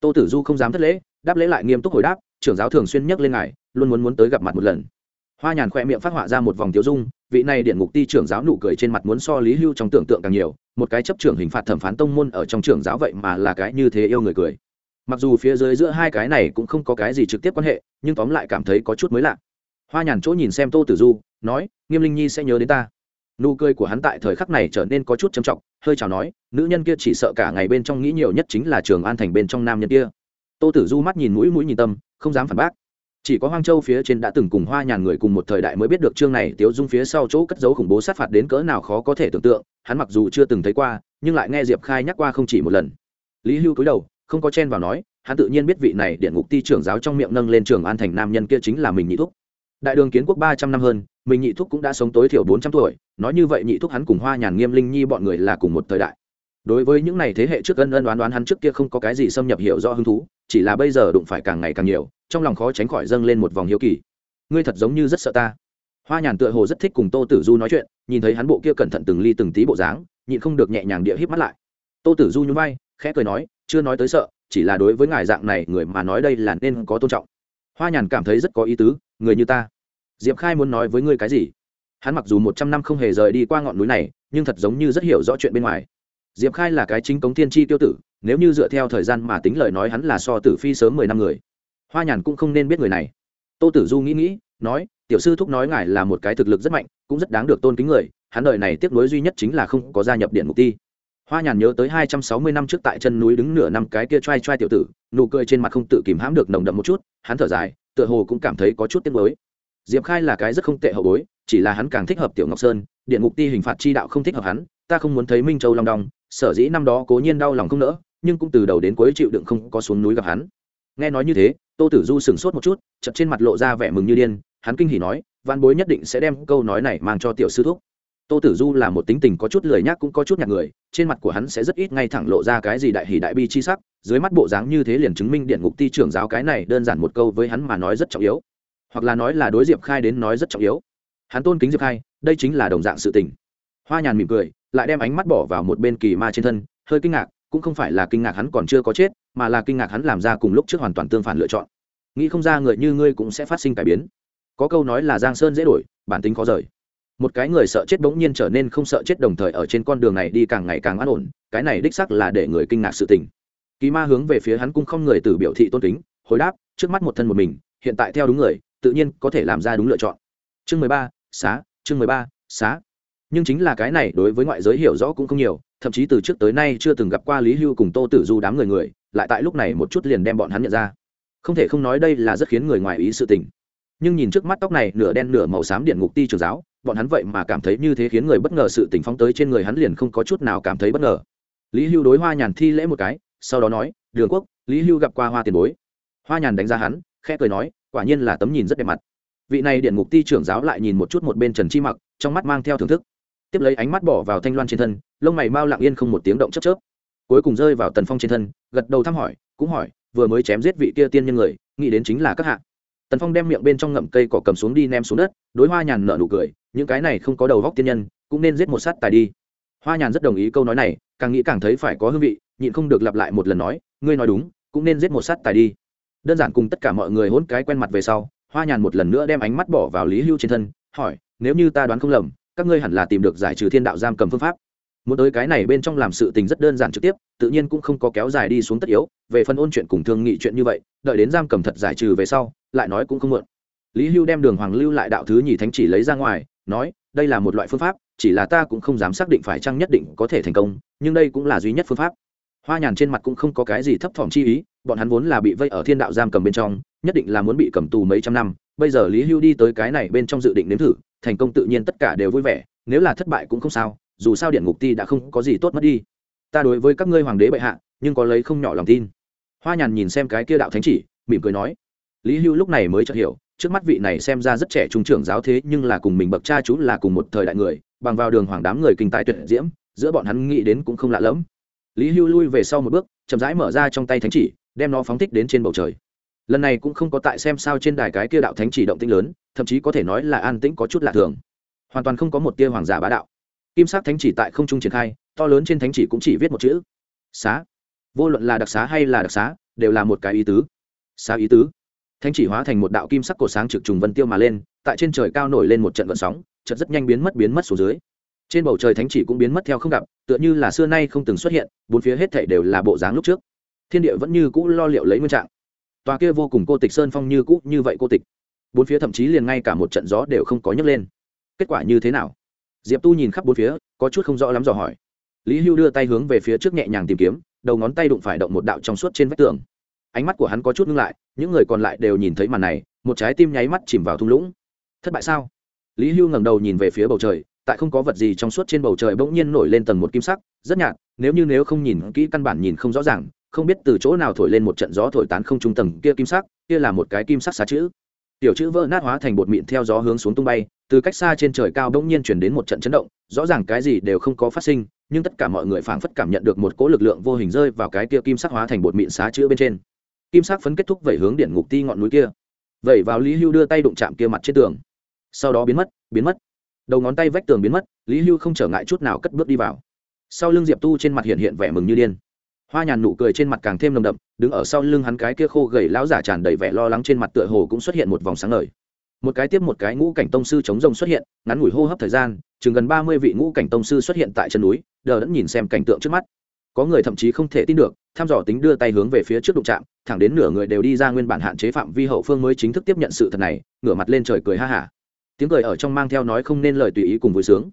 S1: Tô tử du không dám thất lễ, đáp lễ lại nghiêm túc hồi đáp, trưởng giáo thường xuyên nhắc lên ngài, luôn muốn muốn tới gặp mặt một lần hoa nhàn khoe miệng phát họa ra một vòng tiêu dung, vị này điện ngục ti trưởng giáo nụ cười trên mặt muốn so lý hưu trong tưởng tượng càng nhiều, một cái chấp trưởng hình phạt thẩm phán tông môn ở trong trưởng giáo vậy mà là cái như thế yêu người cười. Mặc dù phía dưới giữa hai cái này cũng không có cái gì trực tiếp quan hệ, nhưng tóm lại cảm thấy có chút mới lạ. Hoa nhàn chỗ nhìn xem tô tử du, nói, nghiêm linh nhi sẽ nhớ đến ta. Nụ cười của hắn tại thời khắc này trở nên có chút trầm trọng, hơi chào nói, nữ nhân kia chỉ sợ cả ngày bên trong nghĩ nhiều nhất chính là trường an thành bên trong nam nhân kia. Tô tử du mắt nhìn mũi mũi nhìn tâm, không dám phản bác chỉ có hoang châu phía trên đã từng cùng hoa nhàn người cùng một thời đại mới biết được chương này tiếu dung phía sau chỗ cất giấu khủng bố sát phạt đến cỡ nào khó có thể tưởng tượng, hắn mặc dù chưa từng thấy qua, nhưng lại nghe diệp khai nhắc qua không chỉ một lần. Lý hưu cúi đầu, không có chen vào nói, hắn tự nhiên biết vị này điện ngục ti trưởng giáo trong miệng nâng lên trường an thành nam nhân kia chính là mình nhị thúc. Đại đường kiến quốc ba trăm năm hơn, mình nhị thúc cũng đã sống tối thiểu bốn trăm tuổi, nói như vậy nhị thúc hắn cùng hoa nhàn nghiêm linh nhi bọn người là cùng một thời đại. Đối với những này thế hệ trước ân ân đoán đoán hắn trước kia không có cái gì xâm nhập hiểu rõ hứng thú, chỉ là bây giờ đụng phải càng ngày càng nhiều trong lòng khó tránh khỏi dâng lên một vòng hiếu kỳ. Ngươi thật giống như rất sợ ta. Hoa nhàn tựa hồ rất thích cùng tô tử du nói chuyện, nhìn thấy hắn bộ kia cẩn thận từng ly từng tí bộ dáng, nhịn không được nhẹ nhàng địa híp mắt lại. Tô tử du nhún vai, khẽ cười nói, chưa nói tới sợ, chỉ là đối với ngài dạng này, người mà nói đây là nên có tôn trọng. Hoa nhàn cảm thấy rất có ý tứ, người như ta. Diệp khai muốn nói với ngươi cái gì? Hắn mặc dù một trăm năm không hề rời đi qua ngọn núi này, nhưng thật giống như rất hiểu rõ chuyện bên ngoài. Diệp khai là cái chính cống tiên tri tiêu tử, nếu như dựa theo thời gian mà tính lời nói hắn là so tử phi sớm mười năm người hoa nhàn cũng không nên biết người này. Tô tử du nghĩ nghĩ, nói, tiểu sư thúc nói ngài là một cái thực lực rất mạnh, cũng rất đáng được tôn kính người, hắn đợi này tiếc nối duy nhất chính là không có gia nhập điện mục ti. Hoa nhàn nhớ tới hai trăm sáu mươi năm trước tại chân núi đứng nửa năm cái kia t r a i t r a i tiểu tử, nụ cười trên mặt không tự kìm hãm được nồng đậm một chút, hắn thở dài, tựa hồ cũng cảm thấy có chút tiếc nuối. Diệp khai là cái rất không tệ hậu bối, chỉ là hắn càng thích hợp tiểu ngọc sơn, điện mục ti hình phạt chi đạo không thích hợp hắn, ta không muốn thấy minh châu long đong, sở dĩ năm đó cố nhiên đau lòng không nỡ, nhưng cũng từ đầu đến cuối chịu đựng không có xuống núi gặp hắn. Nghe nói như thế tô tử du sửng sốt một chút chật trên mặt lộ ra vẻ mừng như điên, hắn kinh hỉ nói văn bối nhất định sẽ đem câu nói này mang cho tiểu sư thúc. Tô tử du là một tính tình có chút lười nhác cũng có chút nhạt người, trên mặt của hắn sẽ rất ít ngay thẳng lộ ra cái gì đại hỷ đại bi chi sắc, dưới mắt bộ dáng như thế liền chứng minh điện ngục ti trưởng giáo cái này đơn giản một câu với hắn mà nói rất trọng yếu. Hoặc là nói là đối diệp khai đến nói rất trọng yếu. Hắn tôn kính diệp khai, đây chính là đồng dạng sự tình. Hoa nhàn mỉm cười, lại đem ánh mắt bỏ vào một bên kỳ ma trên thân, hơi kinh ngạc cũng không phải là kinh ngạc hắn còn chưa có chết, mà là kinh ngạc hắn làm ra cùng lúc trước hoàn toàn tương phản lựa chọn. Nghĩ không ra người như ngươi cũng sẽ phát sinh cải biến. Có câu nói là giang sơn dễ đổi, bản tính khó rời. Một cái người sợ chết bỗng nhiên trở nên không sợ chết đồng thời ở trên con đường này đi càng ngày càng an ổn, cái này đích sắc là để người kinh ngạc sự tình. Kỳ ma hướng về phía hắn cũng không người từ biểu thị tôn kính, hồi đáp, trước mắt một thân một mình, hiện tại theo đúng người, tự nhiên có thể làm ra đúng lựa chọn. Chương mười ba, xá, chương mười ba, xá nhưng chính là cái này đối với ngoại giới hiểu rõ cũng không nhiều, thậm chí từ trước tới nay chưa từng gặp qua lý hưu cùng tô tử du đám người người, lại tại lúc này một chút liền đem bọn hắn nhận ra. Không thể không nói đây là rất khiến người ngoài ý sự tình. Nhưng nhìn trước mắt tóc này nửa đen nửa màu xám điện ngục ti trường giáo, bọn hắn vậy mà cảm thấy như thế khiến người bất ngờ sự tình phóng tới trên người hắn liền không có chút nào cảm thấy bất ngờ. Lý hưu đối hoa nhàn thi lễ một cái, sau đó nói, đường quốc, lý hưu gặp qua hoa tiền bối. Hoa nhàn đánh giá hắn, khẽ cười nói, quả nhiên là tấm nhìn rất đẹp mặt. Vị này điện ngục ti trưởng giáo lại nhìn một chút một bên trần chi mặc, trong mắt mang theo thưởng thức tiếp lấy ánh mắt bỏ vào thanh loan trên thân, lông mày mau lặng yên không một tiếng động chớp chớp. Cuối cùng rơi vào tần phong trên thân, gật đầu thăm hỏi, cũng hỏi, vừa mới chém giết vị kia tiên nhân người, nghĩ đến chính là các hạ. Tần phong đem miệng bên trong ngậm cây cỏ cầm xuống đi ném xuống đất, đối hoa nhàn nở nụ cười, những cái này không có đầu góc tiên nhân, cũng nên giết một sát tài đi. Hoa nhàn rất đồng ý câu nói này, càng nghĩ càng thấy phải có hương vị, nhịn không được lặp lại một lần nói, ngươi nói đúng, cũng nên giết một sát tài đi. Đơn giản cùng tất cả mọi người hôn cái quen mặt về sau, hoa nhàn một lần nữa đem ánh mắt bỏ vào lý hưu trên thân, hỏi, nếu như ta đoán không lầm các ngươi hẳn là tìm được giải trừ thiên đạo giam cầm phương pháp. Muốn tới cái này bên trong làm sự tình rất đơn giản trực tiếp, tự nhiên cũng không có kéo dài đi xuống tất yếu, về phần ôn chuyện cùng thương nghị chuyện như vậy, đợi đến giam cầm thật giải trừ về sau, lại nói cũng không mượn. Lý hưu đem đường hoàng lưu lại đạo thứ nhì thánh chỉ lấy ra ngoài, nói, đây là một loại phương pháp, chỉ là ta cũng không dám xác định phải chăng nhất định có thể thành công, nhưng đây cũng là duy nhất phương pháp. Hoa nhàn trên mặt cũng không có cái gì thấp thỏm chi ý, bọn hắn vốn là bị vây ở thiên đạo giam cầm bên trong, nhất định là muốn bị cầm tù mấy trăm năm. Bây giờ lý hưu đi tới cái này bên trong dự định nếm thử thành công tự nhiên tất cả đều vui vẻ, nếu là thất bại cũng không sao, dù sao điện ngục ti đã không có gì tốt mất đi. Ta đối với các ngươi hoàng đế bệ hạ, nhưng có lấy không nhỏ lòng tin. Hoa nhàn nhìn xem cái kia đạo thánh chỉ, mỉm cười nói, lý hưu lúc này mới chợt hiểu, trước mắt vị này xem ra rất trẻ trung trưởng giáo thế, nhưng là cùng mình bậc cha chú là cùng một thời đại người, bằng vào đường hoàng đám người kinh tài tuyệt diễm, giữa bọn hắn nghĩ đến cũng không lạ lẫm. Lý hưu lui về sau một bước, chậm rãi mở ra trong tay thánh chỉ, đem nó phóng thích đến trên bầu trời lần này cũng không có tại xem sao trên đài cái kia đạo thánh chỉ động tĩnh lớn, thậm chí có thể nói là an tĩnh có chút lạ thường. Hoàn toàn không có một tia hoàng giả bá đạo. Kim sắc thánh chỉ tại không trung triển khai, to lớn trên thánh chỉ cũng chỉ viết một chữ. Xá. Vô luận là đặc xá hay là đặc xá, đều là một cái ý tứ. Xá ý tứ. Thánh chỉ hóa thành một đạo kim sắc cổ sáng trực trùng vân tiêu mà lên, tại trên trời cao nổi lên một trận vận sóng trận rất nhanh biến mất biến mất xuống dưới. Trên bầu trời thánh chỉ cũng biến mất theo không gặp, tựa như là xưa nay không từng xuất hiện, bốn phía hết thảy đều là bộ dáng lúc trước. Thiên địa vẫn như cũ lo liệu lấy nguyên trạng tòa kia vô cùng cô tịch sơn phong như cũ, như vậy cô tịch. Bốn phía thậm chí liền ngay cả một trận gió đều không có nhấc lên. Kết quả như thế nào? Diệp tu nhìn khắp bốn phía, có chút không rõ lắm dò hỏi. Lý hưu đưa tay hướng về phía trước nhẹ nhàng tìm kiếm, đầu ngón tay đụng phải động một đạo trong suốt trên vách tường. Ánh mắt của hắn có chút ngưng lại, những người còn lại đều nhìn thấy màn này, một trái tim nháy mắt chìm vào thung lũng. Thất bại sao? Lý hưu ngẩng đầu nhìn về phía bầu trời, tại không có vật gì trong suốt trên bầu trời bỗng nhiên nổi lên tầng một kim sắc, rất nhạt, nếu như nếu không nhìn kỹ căn bản nhìn không rõ ràng không biết từ chỗ nào thổi lên một trận gió thổi tán không trung tầng kia kim sắc, kia là một cái kim sắc xá chữ. Tiểu chữ vỡ nát hóa thành bột mịn theo gió hướng xuống tung bay, từ cách xa trên trời cao bỗng nhiên chuyển đến một trận chấn động, rõ ràng cái gì đều không có phát sinh, nhưng tất cả mọi người phảng phất cảm nhận được một cỗ lực lượng vô hình rơi vào cái kia kim sắc hóa thành bột mịn xá chữ bên trên. Kim sắc phấn kết thúc vẩy hướng điện ngục ti ngọn núi kia. Vẩy vào lý hưu đưa tay đụng chạm kia mặt trên tường. Sau đó biến mất biến mất. Đầu ngón tay vách tường biến mất, lý hưu không trở ngại chút nào cất bước đi vào. Sau lưng diệp tu trên mặt hiện hiện vẻ mừng như điên hoa nhàn nụ cười trên mặt càng thêm nồng đậm, đứng ở sau lưng hắn cái kia khô gầy lão giả tràn đầy vẻ lo lắng trên mặt tựa hồ cũng xuất hiện một vòng sáng ngời. Một cái tiếp một cái ngũ cảnh tông sư chống rồng xuất hiện, ngắn ngủi hô hấp thời gian, chừng gần ba mươi vị ngũ cảnh tông sư xuất hiện tại chân núi, đờ đẫn nhìn xem cảnh tượng trước mắt. Có người thậm chí không thể tin được thăm dò tính đưa tay hướng về phía trước đụng trạm thẳng đến nửa người đều đi ra nguyên bản hạn chế phạm vi hậu phương mới chính thức tiếp nhận sự thật này, ngửa mặt lên trời cười ha hả. Tiếng cười ở trong mang theo nói không nên lời tùy ý cùng vui sướng.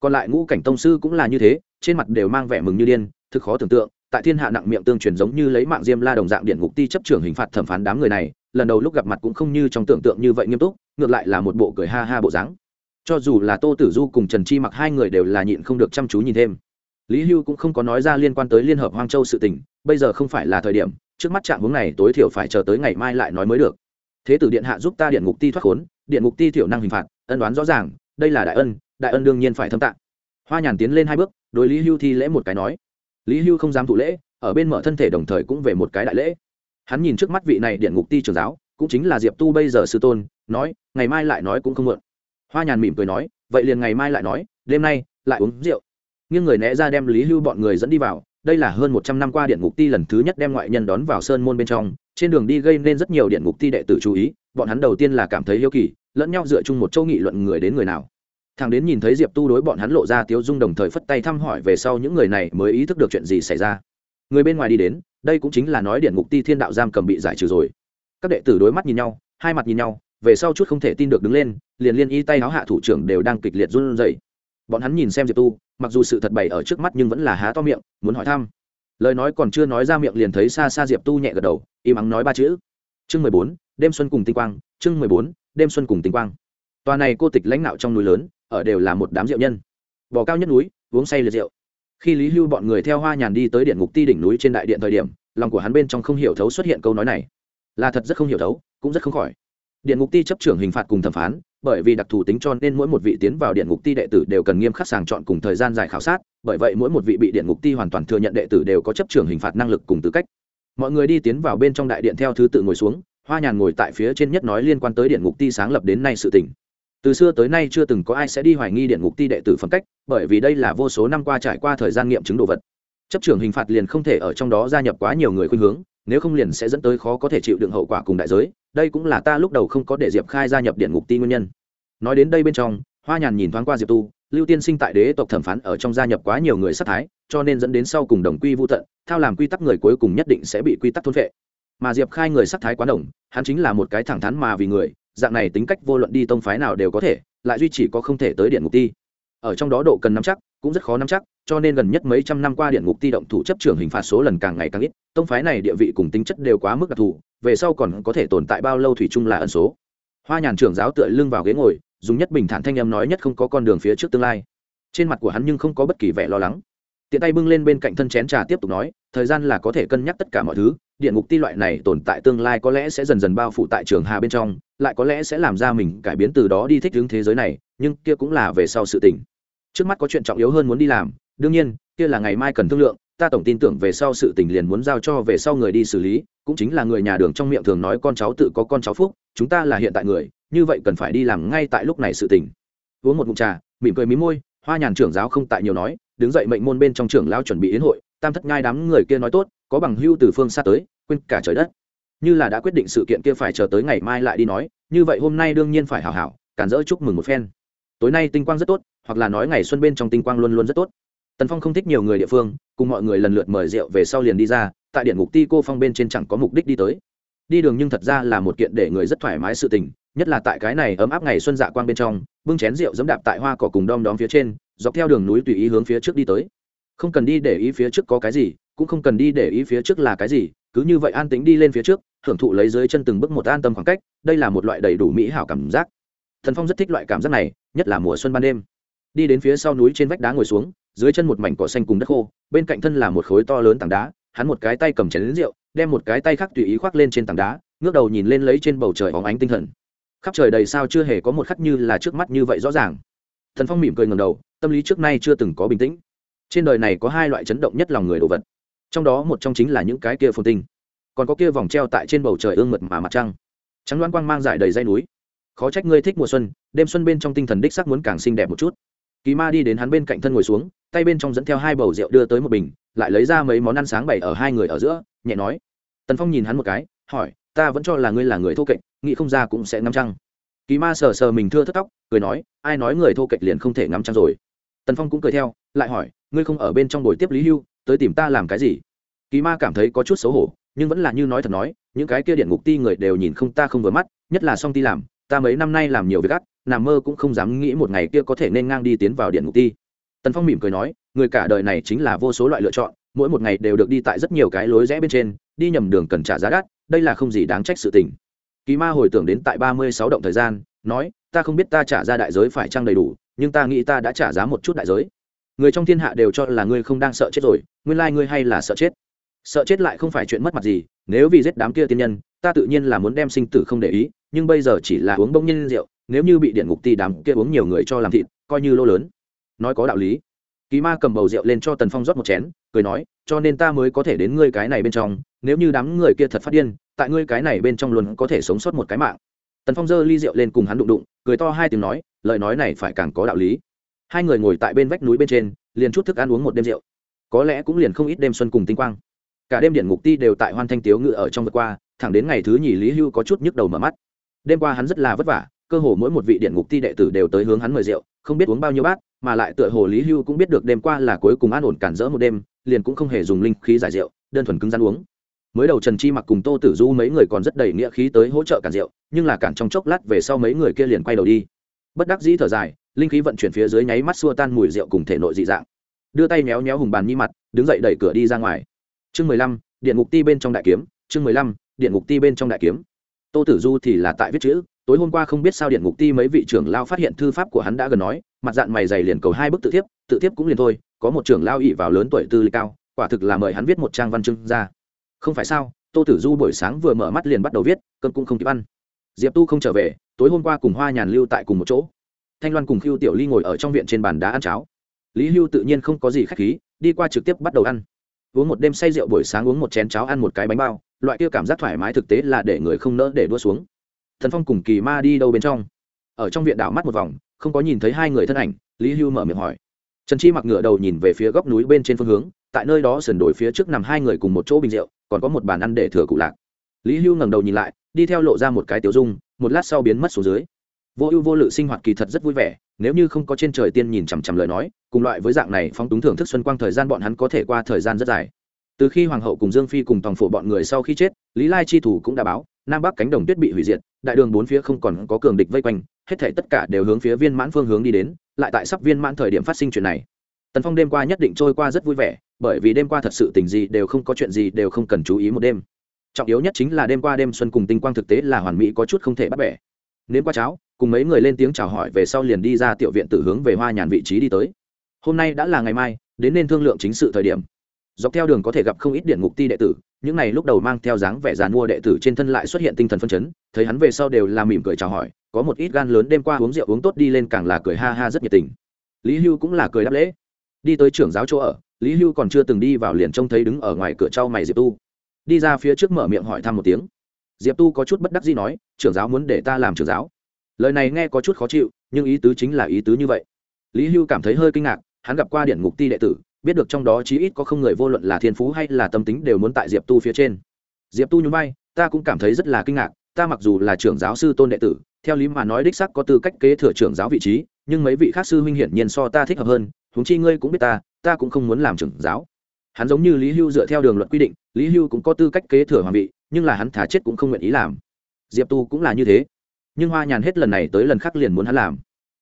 S1: Còn lại ngũ cảnh tông sư cũng là như thế trên mặt đều mang vẻ mừng như điên, thực khó tưởng tượng, tại thiên hạ nặng miệng tương truyền giống như lấy mạng diêm la đồng dạng điện ngục ti chấp trưởng hình phạt thẩm phán đám người này, lần đầu lúc gặp mặt cũng không như trong tưởng tượng như vậy nghiêm túc, ngược lại là một bộ cười ha ha bộ dáng. Cho dù là tô tử du cùng trần chi mặc hai người đều là nhịn không được chăm chú nhìn thêm. Lý hưu cũng không có nói ra liên quan tới liên hợp hoang châu sự tình, bây giờ không phải là thời điểm, trước mắt trạng hướng này tối thiểu phải chờ tới ngày mai lại nói mới được. Thế tử điện hạ giúp ta điện ngục ti thoát khốn, điện ngục ti thiểu năng hình phạt, ân đoán rõ ràng, đây là đại ân đại ân đương nhiên phải thâm tạng hoa nhàn tiến lên hai bước đối lý hưu thi lễ một cái nói. Lý hưu không dám thụ lễ, ở bên mở thân thể đồng thời cũng về một cái đại lễ. Hắn nhìn trước mắt vị này điện ngục ti trường giáo, cũng chính là diệp tu bây giờ sư tôn, nói, ngày mai lại nói cũng không mượn hoa nhàn mỉm cười nói, vậy liền ngày mai lại nói, đêm nay lại uống rượu. Nghiêng người né ra đem lý hưu bọn người dẫn đi vào, đây là hơn một trăm năm qua điện ngục ti lần thứ nhất đem ngoại nhân đón vào sơn môn bên trong, trên đường đi gây nên rất nhiều điện ngục ti đệ tử chú ý, bọn hắn đầu tiên là cảm thấy hiếu kỳ, lẫn nhau dựa chung một châu nghị luận người đến người nào thằng đến nhìn thấy diệp tu đối bọn hắn lộ ra tiếu dung đồng thời phất tay thăm hỏi về sau những người này mới ý thức được chuyện gì xảy ra. Người bên ngoài đi đến, đây cũng chính là nói điện ngục ti thiên đạo giam cầm bị giải trừ rồi. Các đệ tử đối mắt nhìn nhau, hai mặt nhìn nhau, về sau chút không thể tin được đứng lên, liền liên y tay áo hạ thủ trưởng đều đang kịch liệt run rẩy. Bọn hắn nhìn xem diệp tu, mặc dù sự thật bày ở trước mắt nhưng vẫn là há to miệng, muốn hỏi thăm. Lời nói còn chưa nói ra miệng liền thấy xa xa diệp tu nhẹ gật đầu, im ắng nói ba chữ. Chương mười bốn, đêm xuân cùng tinh quang, chương mười bốn, đêm xuân cùng tinh quang. Tòa này cô tịch lãnh đạo trong núi lớn ở đều là một đám rượu nhân. Bò cao nhất núi, uống say liệt rượu. Khi lý hưu bọn người theo hoa nhàn đi tới điện ngục ti đỉnh núi trên đại điện thời điểm, lòng của hắn bên trong không hiểu thấu xuất hiện câu nói này. Là thật rất không hiểu thấu, cũng rất không khỏi. Điện ngục ti chấp trưởng hình phạt cùng thẩm phán, bởi vì đặc thù tính cho nên mỗi một vị tiến vào điện ngục ti đệ tử đều cần nghiêm khắc sàng chọn cùng thời gian dài khảo sát, bởi vậy mỗi một vị bị điện ngục ti hoàn toàn thừa nhận đệ tử đều có chấp trưởng hình phạt năng lực cùng tư cách. Mọi người đi tiến vào bên trong đại điện theo thứ tự ngồi xuống, hoa nhàn ngồi tại phía trên nhất nói liên quan tới điện ngục ti sáng lập đến nay sự tỉnh từ xưa tới nay chưa từng có ai sẽ đi hoài nghi điện ngục ti đệ tử phẩm cách, bởi vì đây là vô số năm qua trải qua thời gian nghiệm chứng đồ vật. Chấp trưởng hình phạt liền không thể ở trong đó gia nhập quá nhiều người khuyên hướng, nếu không liền sẽ dẫn tới khó có thể chịu đựng hậu quả cùng đại giới, đây cũng là ta lúc đầu không có để diệp khai gia nhập điện ngục ti nguyên nhân. Nói đến đây bên trong, hoa nhàn nhìn thoáng qua diệp tu, lưu tiên sinh tại đế tộc thẩm phán ở trong gia nhập quá nhiều người sát thái, cho nên dẫn đến sau cùng đồng quy vô tận, thao làm quy tắc người cuối cùng nhất định sẽ bị quy tắc thôn vệ mà diệp khai người sát thái quá đồng, hắn chính là một cái thẳng thắn mà vì người dạng này tính cách vô luận đi tông phái nào đều có thể, lại duy chỉ có không thể tới điện ngục ti. Ở trong đó độ cần nắm chắc, cũng rất khó nắm chắc, cho nên gần nhất mấy trăm năm qua điện ngục ti động thủ chấp trưởng hình phạt số lần càng ngày càng ít, tông phái này địa vị cùng tính chất đều quá mức đặc thù, về sau còn có thể tồn tại bao lâu thủy chung là ẩn số. Hoa nhàn trưởng giáo tựa lưng vào ghế ngồi, dùng nhất bình thản thanh em nói nhất không có con đường phía trước tương lai. Trên mặt của hắn nhưng không có bất kỳ vẻ lo lắng tiện tay bưng lên bên cạnh thân chén trà tiếp tục nói, thời gian là có thể cân nhắc tất cả mọi thứ, điện ngục ti loại này tồn tại tương lai có lẽ sẽ dần dần bao phủ tại trường hà bên trong, lại có lẽ sẽ làm ra mình cải biến từ đó đi thích hướng thế giới này, nhưng kia cũng là về sau sự tình. Trước mắt có chuyện trọng yếu hơn muốn đi làm, đương nhiên, kia là ngày mai cần thương lượng, ta tổng tin tưởng về sau sự tình liền muốn giao cho về sau người đi xử lý, cũng chính là người nhà đường trong miệng thường nói con cháu tự có con cháu phúc, chúng ta là hiện tại người, như vậy cần phải đi làm ngay tại lúc này sự tình. Uống một ngụm trà, mỉm cười mí môi, hoa nhàn trưởng giáo không tại nhiều nói đứng dậy mệnh môn bên trong trưởng lao chuẩn bị yến hội, tam thất ngai đám người kia nói tốt, có bằng hưu từ phương xa tới, quên cả trời đất. Như là đã quyết định sự kiện kia phải chờ tới ngày mai lại đi nói, như vậy hôm nay đương nhiên phải hảo hảo cản rỡ chúc mừng một phen. Tối nay tinh quang rất tốt, hoặc là nói ngày xuân bên trong tinh quang luôn luôn rất tốt. Tần phong không thích nhiều người địa phương, cùng mọi người lần lượt mời rượu về sau liền đi ra, tại điện ngục ti cô phong bên trên chẳng có mục đích đi tới đi đường nhưng thật ra là một kiện để người rất thoải mái sự tình, nhất là tại cái này ấm áp ngày xuân dạ quang bên trong, bưng chén rượu dẫm đạp tại hoa cỏ cùng đom đóm phía trên, dọc theo đường núi tùy ý hướng phía trước đi tới. Không cần đi để ý phía trước có cái gì, cũng không cần đi để ý phía trước là cái gì, cứ như vậy an tính đi lên phía trước, hưởng thụ lấy dưới chân từng bước một an tâm khoảng cách, đây là một loại đầy đủ mỹ hảo cảm giác. Thần phong rất thích loại cảm giác này, nhất là mùa xuân ban đêm. Đi đến phía sau núi trên vách đá ngồi xuống, dưới chân một mảnh cỏ xanh cùng đất khô, bên cạnh thân là một khối to lớn tảng đá hắn một cái tay cầm chén lính rượu, đem một cái tay khác tùy ý khoác lên trên tảng đá, ngước đầu nhìn lên lấy trên bầu trời óng ánh tinh thần. Khắp trời đầy sao chưa hề có một khắc như là trước mắt như vậy rõ ràng. Thần phong mỉm cười ngầm đầu, tâm lý trước nay chưa từng có bình tĩnh. Trên đời này có hai loại chấn động nhất lòng người đồ vật. Trong đó một trong chính là những cái kia phồn tinh. Còn có kia vòng treo tại trên bầu trời ương mật mà mặt trăng. Trắng loan quang mang dải đầy dây núi. Khó trách ngươi thích mùa xuân, đêm xuân bên trong tinh thần đích sắc muốn càng xinh đẹp một chút. Kỳ ma đi đến hắn bên cạnh thân ngồi xuống, tay bên trong dẫn theo hai bầu rượu đưa tới một bình lại lấy ra mấy món ăn sáng bày ở hai người ở giữa, nhẹ nói. Tần phong nhìn hắn một cái, hỏi, ta vẫn cho là ngươi là người thô kệch, nghĩ không ra cũng sẽ ngắm trăng. Kỳ ma sờ sờ mình thưa thất tóc, cười nói, ai nói người thô kệch liền không thể ngắm trăng rồi? Tần phong cũng cười theo, lại hỏi, ngươi không ở bên trong buổi tiếp lý hưu, tới tìm ta làm cái gì? Kỳ ma cảm thấy có chút xấu hổ, nhưng vẫn là như nói thật nói, những cái kia điện ngục ti người đều nhìn không, ta không vừa mắt, nhất là song ti làm, ta mấy năm nay làm nhiều việc gắt nằm mơ cũng không dám nghĩ một ngày kia có thể nên ngang đi tiến vào điện ngục ti. Tần phong mỉm cười nói người cả đời này chính là vô số loại lựa chọn, mỗi một ngày đều được đi tại rất nhiều cái lối rẽ bên trên, đi nhầm đường cần trả giá đắt, đây là không gì đáng trách sự tình. Kỳ ma hồi tưởng đến tại ba mươi sáu động thời gian, nói, ta không biết ta trả ra đại giới phải trăng đầy đủ, nhưng ta nghĩ ta đã trả giá một chút đại giới. Người trong thiên hạ đều cho là ngươi không đang sợ chết rồi, nguyên lai ngươi hay là sợ chết. Sợ chết lại không phải chuyện mất mặt gì, nếu vì giết đám kia tiên nhân, ta tự nhiên là muốn đem sinh tử không để ý, nhưng bây giờ chỉ là uống bông nhân rượu, nếu như bị điện ngục ti đám kia uống nhiều người cho làm thịt, coi như lô lớn. Nói có đạo lý kỳ ma cầm bầu rượu lên cho tần phong rót một chén, cười nói, cho nên ta mới có thể đến ngươi cái này bên trong, nếu như đám người kia thật phát điên, tại ngươi cái này bên trong luôn có thể sống sót một cái mạng. Tần phong giơ ly rượu lên cùng hắn đụng đụng, cười to hai tiếng nói, lời nói này phải càng có đạo lý. Hai người ngồi tại bên vách núi bên trên, liền chút thức ăn uống một đêm rượu. Có lẽ cũng liền không ít đêm xuân cùng tinh quang. Cả đêm điện ngục ti đều tại hoan thanh tiếu ngự ở trong vượt qua, thẳng đến ngày thứ nhì lý hưu có chút nhức đầu mở mắt. Đêm qua hắn rất là vất vả, cơ hồ mỗi một vị điện ngục ti đệ tử đều tới hướng hắn mời rượu không biết uống bao nhiêu bát, mà lại tựa hồ lý hưu cũng biết được đêm qua là cuối cùng an ổn cản rỡ một đêm, liền cũng không hề dùng linh khí giải rượu, đơn thuần cứng rắn uống. Mới đầu trần chi mặc cùng tô tử du mấy người còn rất đầy nghĩa khí tới hỗ trợ cản rượu, nhưng là cản trong chốc lát về sau mấy người kia liền quay đầu đi. Bất đắc dĩ thở dài, linh khí vận chuyển phía dưới nháy mắt xua tan mùi rượu cùng thể nội dị dạng. Đưa tay méo méo hùng bàn nhi mặt, đứng dậy đẩy cửa đi ra ngoài. Chương mười lăm, điện ngục ti bên trong đại kiếm, chương mười lăm, điện ngục ti bên trong đại kiếm. Tô tử du thì là tại viết chữ tối hôm qua không biết sao điện ngục ti mấy vị trưởng lao phát hiện thư pháp của hắn đã gần nói, mặt dạng mày dày liền cầu hai bức tự thiếp tự thiếp cũng liền thôi, có một trưởng lao ỵ vào lớn tuổi tư lịch cao, quả thực là mời hắn viết một trang văn chương ra. Không phải sao, tô tử du buổi sáng vừa mở mắt liền bắt đầu viết, cơn cũng không kịp ăn. Diệp tu không trở về, tối hôm qua cùng hoa nhàn lưu tại cùng một chỗ. Thanh loan cùng Khưu tiểu ly ngồi ở trong viện trên bàn đá ăn cháo. Lý hưu tự nhiên không có gì k h á c h khí, đi qua trực tiếp bắt đầu ăn. Uống một đêm say rượu buổi sáng uống một chén cháo ăn một cái bánh bao, loại kia cảm giác thoải mái thực tế là để người không nỡ để đua xuống thần phong cùng kỳ ma đi đâu bên trong? Ở trong viện đảo mắt một vòng, không có nhìn thấy hai người thân ảnh, lý hưu mở miệng hỏi. Trần chi mặc ngựa đầu nhìn về phía góc núi bên trên phương hướng, tại nơi đó sườn đổi phía trước nằm hai người cùng một chỗ bình rượu, còn có một bàn ăn để thừa cụ lạc. Lý hưu ngẩng đầu nhìn lại, đi theo lộ ra một cái tiểu dung, một lát sau biến mất xuống dưới. Vô ưu vô lự sinh hoạt kỳ thật rất vui vẻ, nếu như không có trên trời tiên nhìn chằm chằm lời nói, cùng loại với dạng này phóng túng thưởng thức xuân quang thời gian bọn hắn có thể qua thời gian rất dài. Từ khi hoàng hậu cùng dương phi cùng tòng phổ bọn người sau khi chết, lý lai chi thủ cũng đã báo, nam bắc cánh đồng tuyết bị hủy diệt đại đường bốn phía không còn có cường địch vây quanh, hết thể tất cả đều hướng phía viên mãn phương hướng đi đến, lại tại sắp viên mãn thời điểm phát sinh chuyện này. Tần phong đêm qua nhất định trôi qua rất vui vẻ, bởi vì đêm qua thật sự tình gì đều không có chuyện gì đều không cần chú ý một đêm. Trọng yếu nhất chính là đêm qua đêm xuân cùng tinh quang thực tế là hoàn mỹ có chút không thể bắt bẻ. Nếm qua cháo, cùng mấy người lên tiếng chào hỏi về sau liền đi ra tiểu viện tử hướng về hoa nhàn vị trí đi tới. Hôm nay đã là ngày mai, đến nên thương lượng chính sự thời điểm dọc theo đường có thể gặp không ít điện ngục ti đệ tử, những này lúc đầu mang theo dáng vẻ dàn mua đệ tử trên thân lại xuất hiện tinh thần phân chấn, thấy hắn về sau đều là mỉm cười chào hỏi, có một ít gan lớn đêm qua uống rượu uống tốt đi lên càng là cười ha ha rất nhiệt tình. Lý hưu cũng là cười đáp lễ. Đi tới trưởng giáo chỗ ở, lý hưu còn chưa từng đi vào liền trông thấy đứng ở ngoài cửa trao mày diệp tu. Đi ra phía trước mở miệng hỏi thăm một tiếng. Diệp tu có chút bất đắc gì nói, trưởng giáo muốn để ta làm trưởng giáo. Lời này nghe có chút khó chịu, nhưng ý tứ chính là ý tứ như vậy. Lý hưu cảm thấy hơi kinh ngạc, hắn gặp qua điện ngục ti đệ tử biết được trong đó chí ít có không người vô luận là thiên phú hay là tâm tính đều muốn tại diệp tu phía trên. Diệp tu nhún vai, ta cũng cảm thấy rất là kinh ngạc, ta mặc dù là trưởng giáo sư tôn đệ tử, theo lý mà nói đích sắc có tư cách kế thừa trưởng giáo vị trí, nhưng mấy vị khác sư huynh hiển nhiên so ta thích hợp hơn, huống chi ngươi cũng biết ta ta cũng không muốn làm trưởng giáo. Hắn giống như lý hưu dựa theo đường luật quy định, lý hưu cũng có tư cách kế thừa hoàng vị, nhưng là hắn thả chết cũng không nguyện ý làm. Diệp tu cũng là như thế. Nhưng hoa nhàn hết lần này tới lần khác liền muốn hắn làm.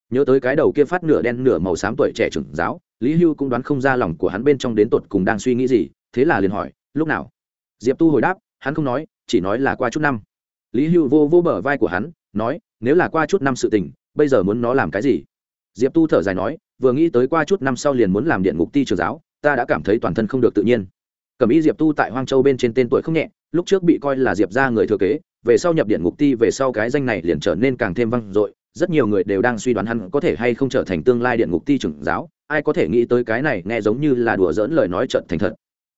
S1: Nhớ tới cái đầu kia phát nửa đen nửa màu xám tuổi trẻ trưởng giáo lý hưu cũng đoán không ra lòng của hắn bên trong đến tột cùng đang suy nghĩ gì, thế là liền hỏi, lúc nào? Diệp tu hồi đáp, hắn không nói, chỉ nói là qua chút năm. Lý hưu vô vô bờ vai của hắn, nói, nếu là qua chút năm sự tình, bây giờ muốn nó làm cái gì? Diệp tu thở dài nói, vừa nghĩ tới qua chút năm sau liền muốn làm điện ngục ti trường giáo, ta đã cảm thấy toàn thân không được tự nhiên. Cầm ý diệp tu tại hoang châu bên trên tên tuổi không nhẹ, lúc trước bị coi là diệp ra người thừa kế, về sau nhập điện ngục ti về sau cái danh này liền trở nên càng thêm văng dội rất nhiều người đều đang suy đoán hắn có thể hay không trở thành tương lai điện ngục ti trưởng giáo. Ai có thể nghĩ tới cái này nghe giống như là đùa dỡn lời nói trận thành thật.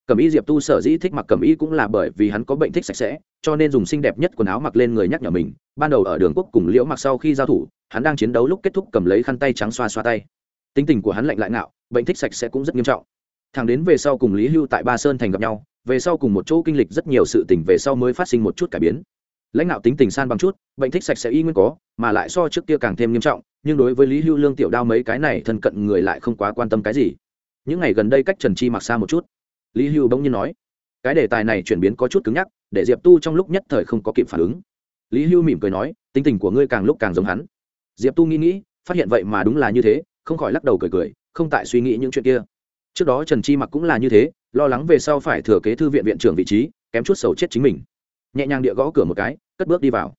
S1: Cẩm y diệp tu sở dĩ thích mặc cẩm y cũng là bởi vì hắn có bệnh thích sạch sẽ, cho nên dùng xinh đẹp nhất quần áo mặc lên người nhắc nhở mình. Ban đầu ở đường quốc cùng liễu mặc sau khi giao thủ, hắn đang chiến đấu lúc kết thúc cầm lấy khăn tay trắng xoa xoa tay. Tính tình của hắn lạnh lại ngạo, bệnh thích sạch sẽ cũng rất nghiêm trọng. Thằng đến về sau cùng lý hưu tại ba sơn thành gặp nhau, về sau cùng một chỗ kinh lịch rất nhiều sự tình về sau mới phát sinh một chút cải biến lãnh đạo tính tình san bằng chút, bệnh thích sạch sẽ y nguyên có, mà lại so trước kia càng thêm nghiêm trọng, nhưng đối với lý hưu lương tiểu đao mấy cái này thân cận người lại không quá quan tâm cái gì. Những ngày gần đây cách trần chi mặc xa một chút. Lý hưu bỗng nhiên nói, cái đề tài này chuyển biến có chút cứng nhắc, để diệp tu trong lúc nhất thời không có kịp phản ứng. Lý hưu mỉm cười nói, tính tình của ngươi càng lúc càng giống hắn. Diệp tu nghĩ nghĩ, phát hiện vậy mà đúng là như thế, không khỏi lắc đầu cười cười, không tại suy nghĩ những chuyện kia. Trước đó trần chi mặc cũng là như thế, lo lắng về sau phải thừa kế thư viện viện trưởng vị trí, kém chút sầu chết chính mình nhẹ nhàng địa gõ cửa một cái, cất bước đi vào.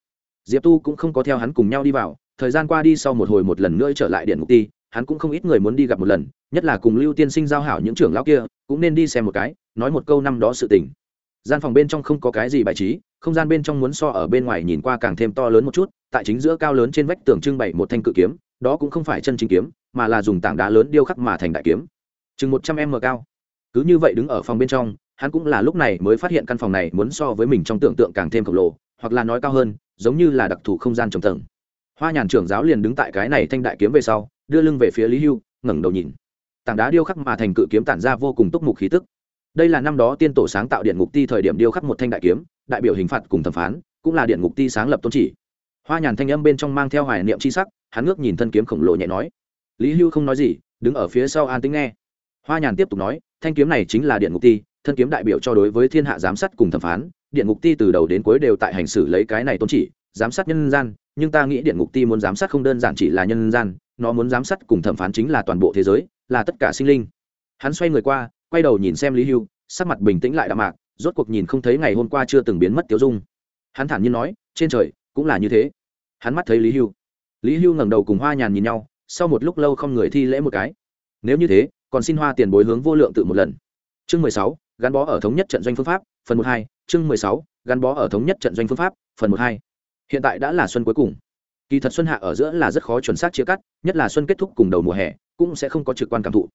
S1: Diệp tu cũng không có theo hắn cùng nhau đi vào, thời gian qua đi sau một hồi một lần nữa trở lại điện ngục ti, hắn cũng không ít người muốn đi gặp một lần, nhất là cùng lưu tiên sinh giao hảo những trưởng lão kia, cũng nên đi xem một cái, nói một câu năm đó sự tình. Gian phòng bên trong không có cái gì bài trí, không gian bên trong muốn so ở bên ngoài nhìn qua càng thêm to lớn một chút, tại chính giữa cao lớn trên vách tường trưng bày một thanh cự kiếm, đó cũng không phải chân chính kiếm, mà là dùng tảng đá lớn điêu khắc mà thành đại kiếm. Chừng một trăm m cao. Cứ như vậy đứng ở phòng bên trong hắn cũng là lúc này mới phát hiện căn phòng này muốn so với mình trong tưởng tượng càng thêm khổng lồ, hoặc là nói cao hơn, giống như là đặc thù không gian trồng tầng. Hoa nhàn trưởng giáo liền đứng tại cái này thanh đại kiếm về sau, đưa lưng về phía lý hưu, ngẩng đầu nhìn. Tảng đá điêu khắc mà thành cự kiếm tản ra vô cùng túc mục khí tức. Đây là năm đó tiên tổ sáng tạo điện ngục ti thời điểm điêu khắc một thanh đại kiếm, đại biểu hình phạt cùng thẩm phán, cũng là điện ngục ti sáng lập tôn chỉ. Hoa nhàn thanh âm bên trong mang theo hoài niệm c h i sắc, hắn ngước nhìn thân kiếm khổng lồ nhẹ nói. Lý hưu không nói gì, đứng ở phía sau an tính nghe. Hoa nhàn tiếp tục nói, thanh kiếm này chính là điện ngục ti thân kiếm đại biểu cho đối với thiên hạ giám sát cùng thẩm phán, điện ngục ti từ đầu đến cuối đều tại hành xử lấy cái này tôn chỉ, giám sát nhân gian, nhưng ta nghĩ điện ngục ti muốn giám sát không đơn giản chỉ là nhân gian, nó muốn giám sát cùng thẩm phán chính là toàn bộ thế giới, là tất cả sinh linh. Hắn xoay người qua, quay đầu nhìn xem lý hưu, sắc mặt bình tĩnh lại đạm mạc, rốt cuộc nhìn không thấy ngày hôm qua chưa từng biến mất tiêu dung. Hắn thản nhiên nói, trên trời, cũng là như thế. Hắn mắt thấy lý hưu. Lý hưu ngẩng đầu cùng hoa nhàn nhìn nhau, sau một lúc lâu không người thi lễ một cái. Nếu như thế, còn xin hoa tiền bối hướng vô lượng tự một lần. Chương mười sáu gắn bó ở thống nhất trận doanh phương pháp, phần một hai, chương mười sáu, gắn bó ở thống nhất trận doanh phương pháp, phần một hai. Hiện tại đã là xuân cuối cùng. Kỳ thật xuân hạ ở giữa là rất khó chuẩn xác chia cắt, nhất là xuân kết thúc cùng đầu mùa hè, cũng sẽ không có trực quan cảm thụ.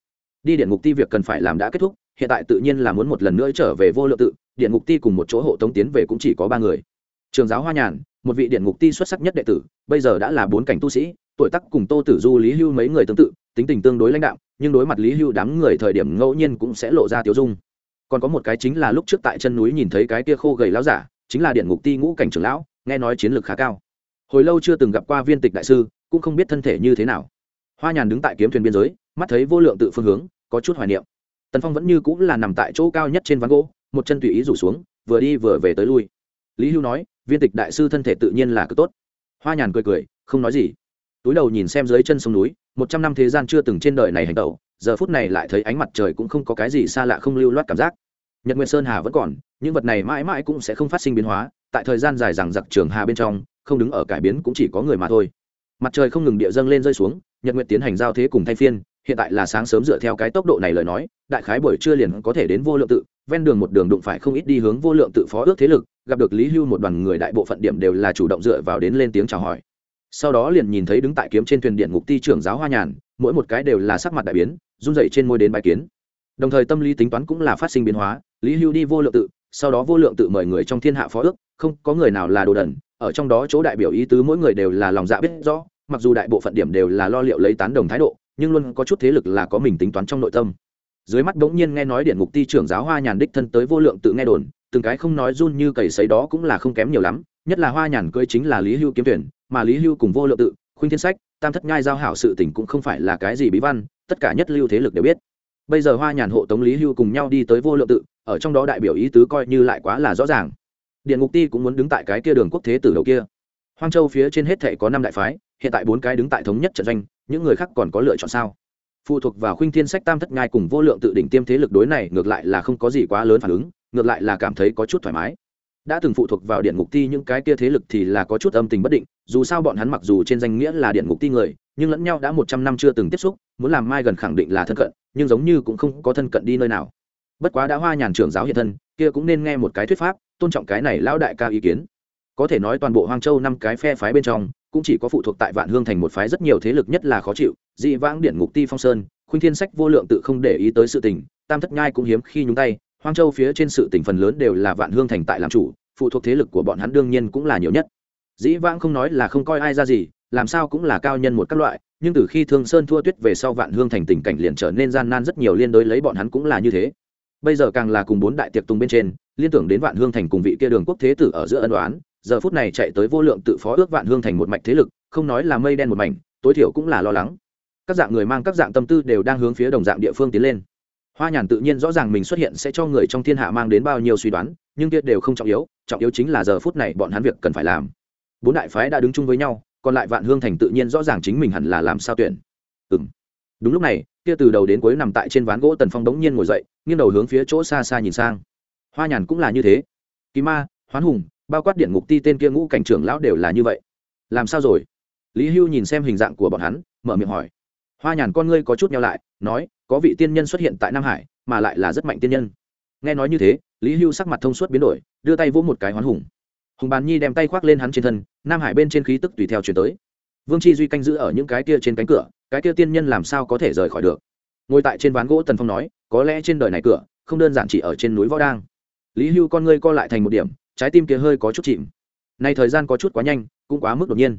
S1: Đi điện ngục ti việc cần phải làm đã kết thúc, hiện tại tự nhiên là muốn một lần nữa trở về vô lượng tự, điện ngục ti cùng một chỗ hộ tống tiến về cũng chỉ có ba người. Trường giáo hoa nhàn, một vị điện ngục ti xuất sắc nhất đệ tử, bây giờ đã là bốn cảnh tu sĩ, tuổi tác cùng tô tử du, lý hưu mấy người tương tự, tính tình tương đối lãnh đạo nhưng đối mặt lý hưu đám người thời điểm ngẫu nhiên cũng sẽ lộ ra tiêu dung còn có một cái chính là lúc trước tại chân núi nhìn thấy cái kia khô gầy lão giả, chính là điện ngục ti ngũ cảnh trưởng lão, nghe nói chiến lược khá cao. Hồi lâu chưa từng gặp qua viên tịch đại sư, cũng không biết thân thể như thế nào. Hoa nhàn đứng tại kiếm thuyền biên giới, mắt thấy vô lượng tự phương hướng, có chút hoài niệm. Tần phong vẫn như cũng là nằm tại chỗ cao nhất trên ván gỗ, một chân tùy ý rủ xuống, vừa đi vừa về tới lui. Lý hưu nói, viên tịch đại sư thân thể tự nhiên là cực tốt. Hoa nhàn cười cười, không nói gì. Túi đầu nhìn xem dưới chân sông núi, một trăm năm thế gian chưa từng trên đời này hành tẩu giờ phút này lại thấy ánh mặt trời cũng không có cái gì xa lạ không lưu loát cảm giác. Nhật nguyệt sơn hà vẫn còn, những vật này mãi mãi cũng sẽ không phát sinh biến hóa, tại thời gian dài rằng giặc trường hà bên trong, không đứng ở cải biến cũng chỉ có người mà thôi. Mặt trời không ngừng địa dâng lên rơi xuống, nhật nguyệt tiến hành giao thế cùng thay phiên, hiện tại là sáng sớm dựa theo cái tốc độ này lời nói, đại khái buổi trưa liền có thể đến vô lượng tự, ven đường một đường đụng phải không ít đi hướng vô lượng tự phó ước thế lực, gặp được lý hưu một đoàn người đại bộ phận điểm đều là chủ động dựa vào đến lên tiếng chào hỏi. Sau đó liền nhìn thấy đứng tại kiếm trên thuyền điện ngục ti trưởng giáo hoa nhàn, mỗi một cái đều là sắc mặt đại biến run dậy trên môi đến bài kiến. Đồng thời tâm lý tính toán cũng là phát sinh biến hóa, lý hưu đi vô lượng tự, sau đó vô lượng tự mời người trong thiên hạ phó ước, không có người nào là đồ đần, ở trong đó chỗ đại biểu ý tứ mỗi người đều là lòng dạ biết rõ, mặc dù đại bộ phận điểm đều là lo liệu lấy tán đồng thái độ, nhưng luôn có chút thế lực là có mình tính toán trong nội tâm. Dưới mắt bỗng nhiên nghe nói điện ngục ti trưởng giáo hoa nhàn đích thân tới vô lượng tự nghe đồn, từng cái không nói run như cầy sấy đó cũng là không kém nhiều lắm, nhất là hoa nhàn cưới chính là lý hưu kiếm tuyển, mà lý hưu cùng vô lượng tự, khuynh thiên sách, tam thất nhai giao hảo sự tình cũng không phải là cái gì bí văn tất cả nhất lưu thế lực đều biết. Bây giờ hoa nhàn hộ tống lý hưu cùng nhau đi tới vô lượng tự, ở trong đó đại biểu ý tứ coi như lại quá là rõ ràng. Điện ngục ti cũng muốn đứng tại cái kia đường quốc thế tử đầu kia. Hoang châu phía trên hết thệ có năm đại phái, hiện tại bốn cái đứng tại thống nhất trận doanh, những người khác còn có lựa chọn sao? Phụ thuộc vào khuynh thiên sách tam thất ngai cùng vô lượng tự đỉnh tiêm thế lực đối này, ngược lại là không có gì quá lớn phản ứng, ngược lại là cảm thấy có chút thoải mái. Đã từng phụ thuộc vào điện ngục ti những cái kia thế lực thì là có chút âm tình bất định, dù sao bọn hắn mặc dù trên danh nghĩa là điện ngục ti người nhưng lẫn nhau đã một trăm năm chưa từng tiếp xúc, muốn làm mai gần khẳng định là thân cận, nhưng giống như cũng không có thân cận đi nơi nào. Bất quá đã hoa nhàn trưởng giáo hiện thân, kia cũng nên nghe một cái thuyết pháp, tôn trọng cái này lão đại ca ý kiến. Có thể nói toàn bộ hoang châu năm cái phe phái bên trong, cũng chỉ có phụ thuộc tại vạn hương thành một phái rất nhiều thế lực nhất là khó chịu, dị vãng điện ngục ti phong sơn, khuynh thiên sách vô lượng tự không để ý tới sự tình, tam thất nhai cũng hiếm khi nhúng tay, hoang châu phía trên sự tỉnh phần lớn đều là vạn hương thành tại làm chủ, phụ thuộc thế lực của bọn hắn đương nhiên cũng là nhiều nhất. Dĩ vãng không nói là không coi ai ra gì làm sao cũng là cao nhân một các loại, nhưng từ khi thương sơn thua tuyết về sau vạn hương thành tình cảnh liền trở nên gian nan rất nhiều, liên đối lấy bọn hắn cũng là như thế. Bây giờ càng là cùng bốn đại tiệc tùng bên trên, liên tưởng đến vạn hương thành cùng vị kia đường quốc thế tử ở giữa ân đoán giờ phút này chạy tới vô lượng tự phó ước vạn hương thành một mạch thế lực, không nói là mây đen một mảnh, tối thiểu cũng là lo lắng. Các dạng người mang các dạng tâm tư đều đang hướng phía đồng dạng địa phương tiến lên. Hoa nhàn tự nhiên rõ ràng mình xuất hiện sẽ cho người trong thiên hạ mang đến bao nhiêu suy đoán, nhưng kia đều không trọng yếu trọng yếu chính là giờ phút này bọn hắn việc cần phải làm. Bốn đại phái đã đứng chung với nhau còn lại vạn hương thành tự nhiên rõ ràng chính mình hẳn là làm sao tuyển. Ừ m đúng lúc này, kia từ đầu đến cuối nằm tại trên ván gỗ tần phong đống nhiên ngồi dậy, nghiêng đầu hướng phía chỗ xa xa nhìn sang. Hoa nhàn cũng là như thế. Kỳ ma, hoán hùng, bao quát điện ngục ti tên kia ngũ cảnh trưởng lão đều là như vậy. Làm sao rồi? Lý hưu nhìn xem hình dạng của bọn hắn, mở miệng hỏi. Hoa nhàn con ngươi có chút nhau lại, nói, có vị tiên nhân xuất hiện tại nam hải, mà lại là rất mạnh tiên nhân. Nghe nói như thế, lý hưu sắc mặt thông suốt biến đổi, đưa tay vỗ một cái hoán hùng hùng bàn nhi đem tay khoác lên hắn trên thân, nam hải bên trên khí tức tùy theo chuyển tới. Vương chi duy canh giữ ở những cái kia trên cánh cửa, cái kia tiên nhân làm sao có thể rời khỏi được? Ngồi tại trên ván gỗ tần phong nói, có lẽ trên đời này cửa, không đơn giản chỉ ở trên núi võ đang. Lý hưu con ngươi co lại thành một điểm, trái tim kia hơi có chút chìm. Nay thời gian có chút quá nhanh, cũng quá mức đột nhiên.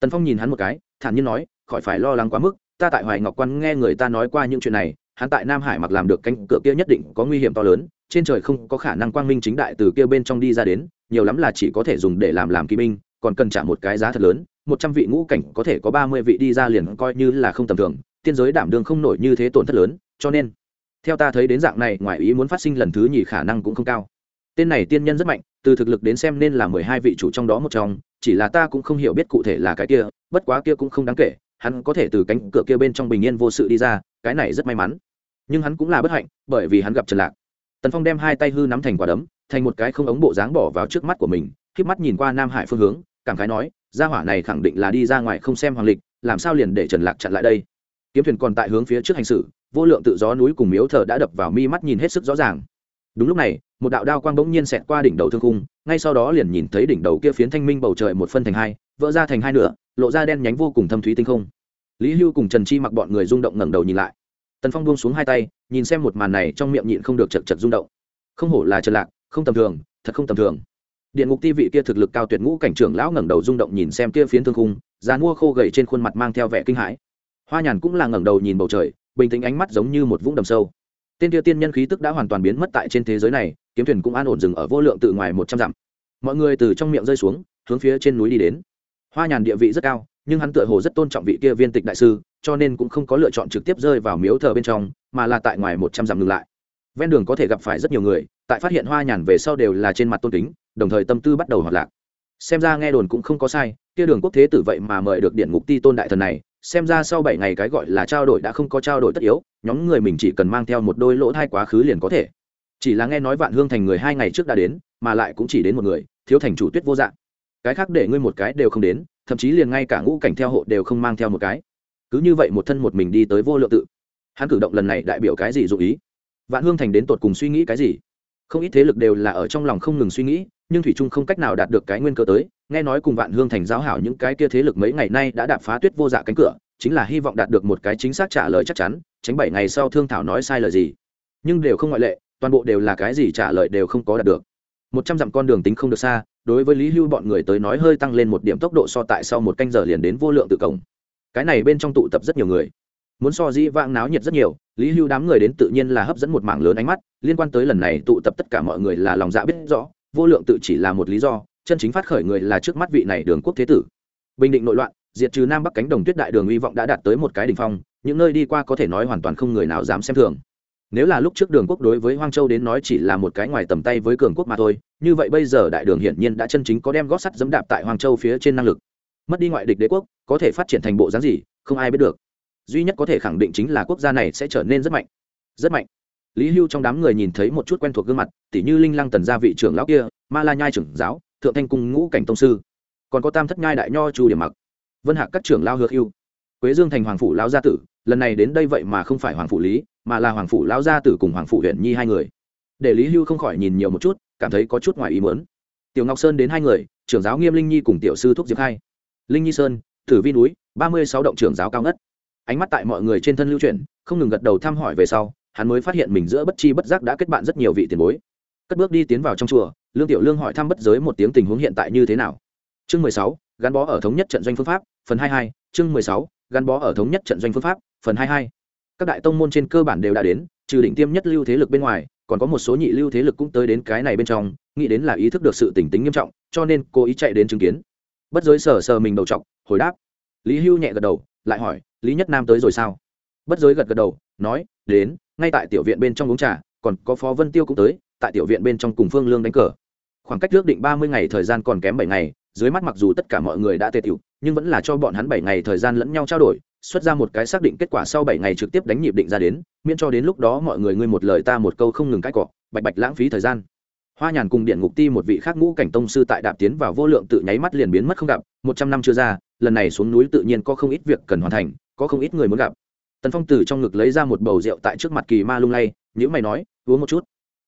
S1: Tần phong nhìn hắn một cái, thản nhiên nói, khỏi phải lo lắng quá mức, ta tại hoài ngọc quan nghe người ta nói qua những chuyện này hắn tại nam hải mặc làm được cánh cửa kia nhất định có nguy hiểm to lớn, trên trời không có khả năng quang minh chính đại từ kia bên trong đi ra đến, nhiều lắm là chỉ có thể dùng để làm làm kỵ binh, còn cần trả một cái giá thật lớn, một trăm vị ngũ cảnh có thể có ba mươi vị đi ra liền coi như là không tầm thường, tiên giới đảm đương không nổi như thế tổn thất lớn, cho nên, theo ta thấy đến dạng này, ngoài ý muốn phát sinh lần thứ nhì khả năng cũng không cao. Tên này tiên nhân rất mạnh, từ thực lực đến xem nên là mười hai vị chủ trong đó một trong, chỉ là ta cũng không hiểu biết cụ thể là cái kia, bất quá kia cũng không đáng kể, hắn có thể từ cánh cửa kia bên trong bình yên vô sự đi ra, cái này rất may mắn nhưng hắn cũng là bất hạnh, bởi vì hắn gặp trần lạc. Tần phong đem hai tay hư nắm thành quả đấm, thành một cái không ống bộ dáng bỏ vào trước mắt của mình k mắt nhìn qua nam hải phương hướng, cảm khái nói, gia hỏa này khẳng định là đi ra ngoài không xem hoàng lịch, làm sao liền để trần lạc chặn lại đây? Kiếm thuyền còn tại hướng phía trước hành xử, vô lượng tự gió núi cùng miếu thờ đã đập vào mi mắt nhìn hết sức rõ ràng. Đúng lúc này, một đạo đao quang bỗng nhiên xẹt qua đỉnh đầu thương cung ngay sau đó liền nhìn thấy đỉnh đầu kia phiến thanh minh bầu trời một phân thành hai, vỡ ra thành hai nửa, lộ ra đen nhánh vô cùng thâm thúy tinh không. Lý hưu cùng trần chi mặc bọn người rung động ngẩng đầu nhìn lại tần phong buông xuống hai tay, nhìn xem một màn này trong miệng nhịn không được chật chật rung động. Không hổ là trần lạc, không tầm thường, thật không tầm thường. Điện ngục ti vị kia thực lực cao tuyệt ngũ cảnh trưởng lão ngẩng đầu rung động nhìn xem kia phiến thương khung dàn mua khô gầy trên khuôn mặt mang theo vẻ kinh hãi. Hoa nhàn cũng là ngẩng đầu nhìn bầu trời, bình tĩnh ánh mắt giống như một vũng đầm sâu. Tên kia tiên nhân khí tức đã hoàn toàn biến mất tại trên thế giới này, kiếm thuyền cũng an ổn dừng ở vô lượng tự ngoài một trăm dặm. Mọi người từ trong miệng rơi xuống, hướng phía trên núi đi đến. Hoa nhàn địa vị rất cao, nhưng hắn tựa hồ rất tôn trọng vị kia viên tịch đại sư cho nên cũng không có lựa chọn trực tiếp rơi vào miếu thờ bên trong, mà là tại ngoài một trăm dặm ngừng lại. Ven đường có thể gặp phải rất nhiều người, tại phát hiện hoa nhàn về sau đều là trên mặt tôn kính, đồng thời tâm tư bắt đầu hoạt lạc. Xem ra nghe đồn cũng không có sai, kia đường quốc thế tử vậy mà mời được điện ngục ti tôn đại thần này, xem ra sau bảy ngày cái gọi là trao đổi đã không có trao đổi tất yếu, nhóm người mình chỉ cần mang theo một đôi lỗ thai quá khứ liền có thể. Chỉ là nghe nói vạn hương thành người hai ngày trước đã đến, mà lại cũng chỉ đến một người, thiếu thành chủ tuyết vô dạng cái khác để ngươi một cái đều không đến, thậm chí liền ngay cả ngũ cảnh theo hộ đều không mang theo một cái cứ như vậy một thân một mình đi tới vô lượng tự. Hắn cử động lần này đại biểu cái gì dụ ý? Vạn hương thành đến tột cùng suy nghĩ cái gì? Không ít thế lực đều là ở trong lòng không ngừng suy nghĩ, nhưng thủy trung không cách nào đạt được cái nguyên cơ tới. Nghe nói cùng vạn hương thành giáo hảo những cái kia thế lực mấy ngày nay đã đạp phá tuyết vô dạ cánh cửa, chính là hy vọng đạt được một cái chính xác trả lời chắc chắn, tránh bảy ngày sau thương thảo nói sai lời gì. Nhưng đều không ngoại lệ, toàn bộ đều là cái gì trả lời đều không có đạt được. Một trăm dặm con đường tính không được xa, đối với lý hưu bọn người tới nói hơi tăng lên một điểm tốc độ so tại sau một canh giờ liền đến vô lượng tự cổng cái này bên trong tụ tập rất nhiều người. Muốn so dĩ vãng náo nhiệt rất nhiều, lý hưu đám người đến tự nhiên là hấp dẫn một mảng lớn ánh mắt, liên quan tới lần này tụ tập tất cả mọi người là lòng dạ biết rõ, vô lượng tự chỉ là một lý do, chân chính phát khởi người là trước mắt vị này đường quốc thế tử. Bình định nội loạn, diệt trừ nam bắc cánh đồng tuyết đại đường hy vọng đã đạt tới một cái đỉnh phong, những nơi đi qua có thể nói hoàn toàn không người nào dám xem thường. Nếu là lúc trước đường quốc đối với hoang châu đến nói chỉ là một cái ngoài tầm tay với cường quốc mà thôi, như vậy bây giờ đại đường hiển nhiên đã chân chính có đem gót sắt dẫm đạp tại hoang châu phía trên năng lực mất đi ngoại địch đế quốc, có thể phát triển thành bộ dáng gì, không ai biết được. Duy nhất có thể khẳng định chính là quốc gia này sẽ trở nên rất mạnh. Rất mạnh. Lý hưu trong đám người nhìn thấy một chút quen thuộc gương mặt, tỉ như linh lăng tần gia vị trưởng lão kia, ma la nhai trưởng giáo, thượng thanh cung ngũ cảnh tông sư. Còn có tam thất nhai đại nho chu điểm mặc. Vân hạc các trưởng lao hược hưu. Quế dương thành hoàng phủ lão gia tử, lần này đến đây vậy mà không phải hoàng phủ lý, mà là hoàng phủ lão gia tử cùng hoàng phủ huyện nhi hai người. Để lý hưu không khỏi nhìn nhiều một chút, cảm thấy có chút ngoài ý muốn. Tiểu ngọc sơn đến hai người, trưởng giáo nghiêm linh nhi cùng tiểu sư thúc diệp hai linh nhi sơn thử vi núi, ba mươi sáu động trưởng giáo cao ngất. Ánh mắt tại mọi người trên thân lưu chuyển, không ngừng gật đầu thăm hỏi về sau, hắn mới phát hiện mình giữa bất chi bất giác đã kết bạn rất nhiều vị tiền bối. Cất bước đi tiến vào trong chùa, lương tiểu lương hỏi thăm bất giới một tiếng tình huống hiện tại như thế nào. Chương mười sáu, gắn bó ở thống nhất trận doanh phương pháp, phần hai hai. Chương mười sáu, gắn bó ở thống nhất trận doanh phương pháp, phần hai hai. Các đại tông môn trên cơ bản đều đã đến, trừ đỉnh tiêm nhất lưu thế lực bên ngoài, còn có một số nhị lưu thế lực cũng tới đến cái này bên trong, nghĩ đến là ý thức được sự tỉnh tính nghiêm trọng, cho nên cố ý chạy đến chứng kiến bất giới sờ sờ mình đầu t hồi đáp. Lý hưu nhẹ gật đầu, lại hỏi, lý nhất nam tới rồi sao? Bất giới gật gật đầu, nói, đến, ngay tại tiểu viện bên trong uống trà, còn có phó vân tiêu cũng tới, tại tiểu viện bên trong cùng phương lương đánh cờ. Khoảng cách ước định ba mươi ngày thời gian còn kém bảy ngày, dưới mắt mặc dù tất cả mọi người đã tề tiểu, nhưng vẫn là cho bọn hắn bảy ngày thời gian lẫn nhau trao đổi, xuất ra một cái xác định kết quả sau bảy ngày trực tiếp đánh nhịp định ra đến, miễn cho đến lúc đó mọi người ngươi một lời ta một câu không ngừng cãi cọ, bạch bạch lãng phí thời gian hoa nhàn cùng điện ngục ti một vị khác ngũ cảnh tông sư tại đạp tiến vào vô lượng tự nháy mắt liền biến mất không gặp, một trăm năm chưa ra, lần này xuống núi tự nhiên có không ít việc cần hoàn thành, có không ít người muốn gặp. Tần phong từ trong ngực lấy ra một bầu rượu tại trước mặt kỳ ma lung lay nhữ mày nói, uống một chút.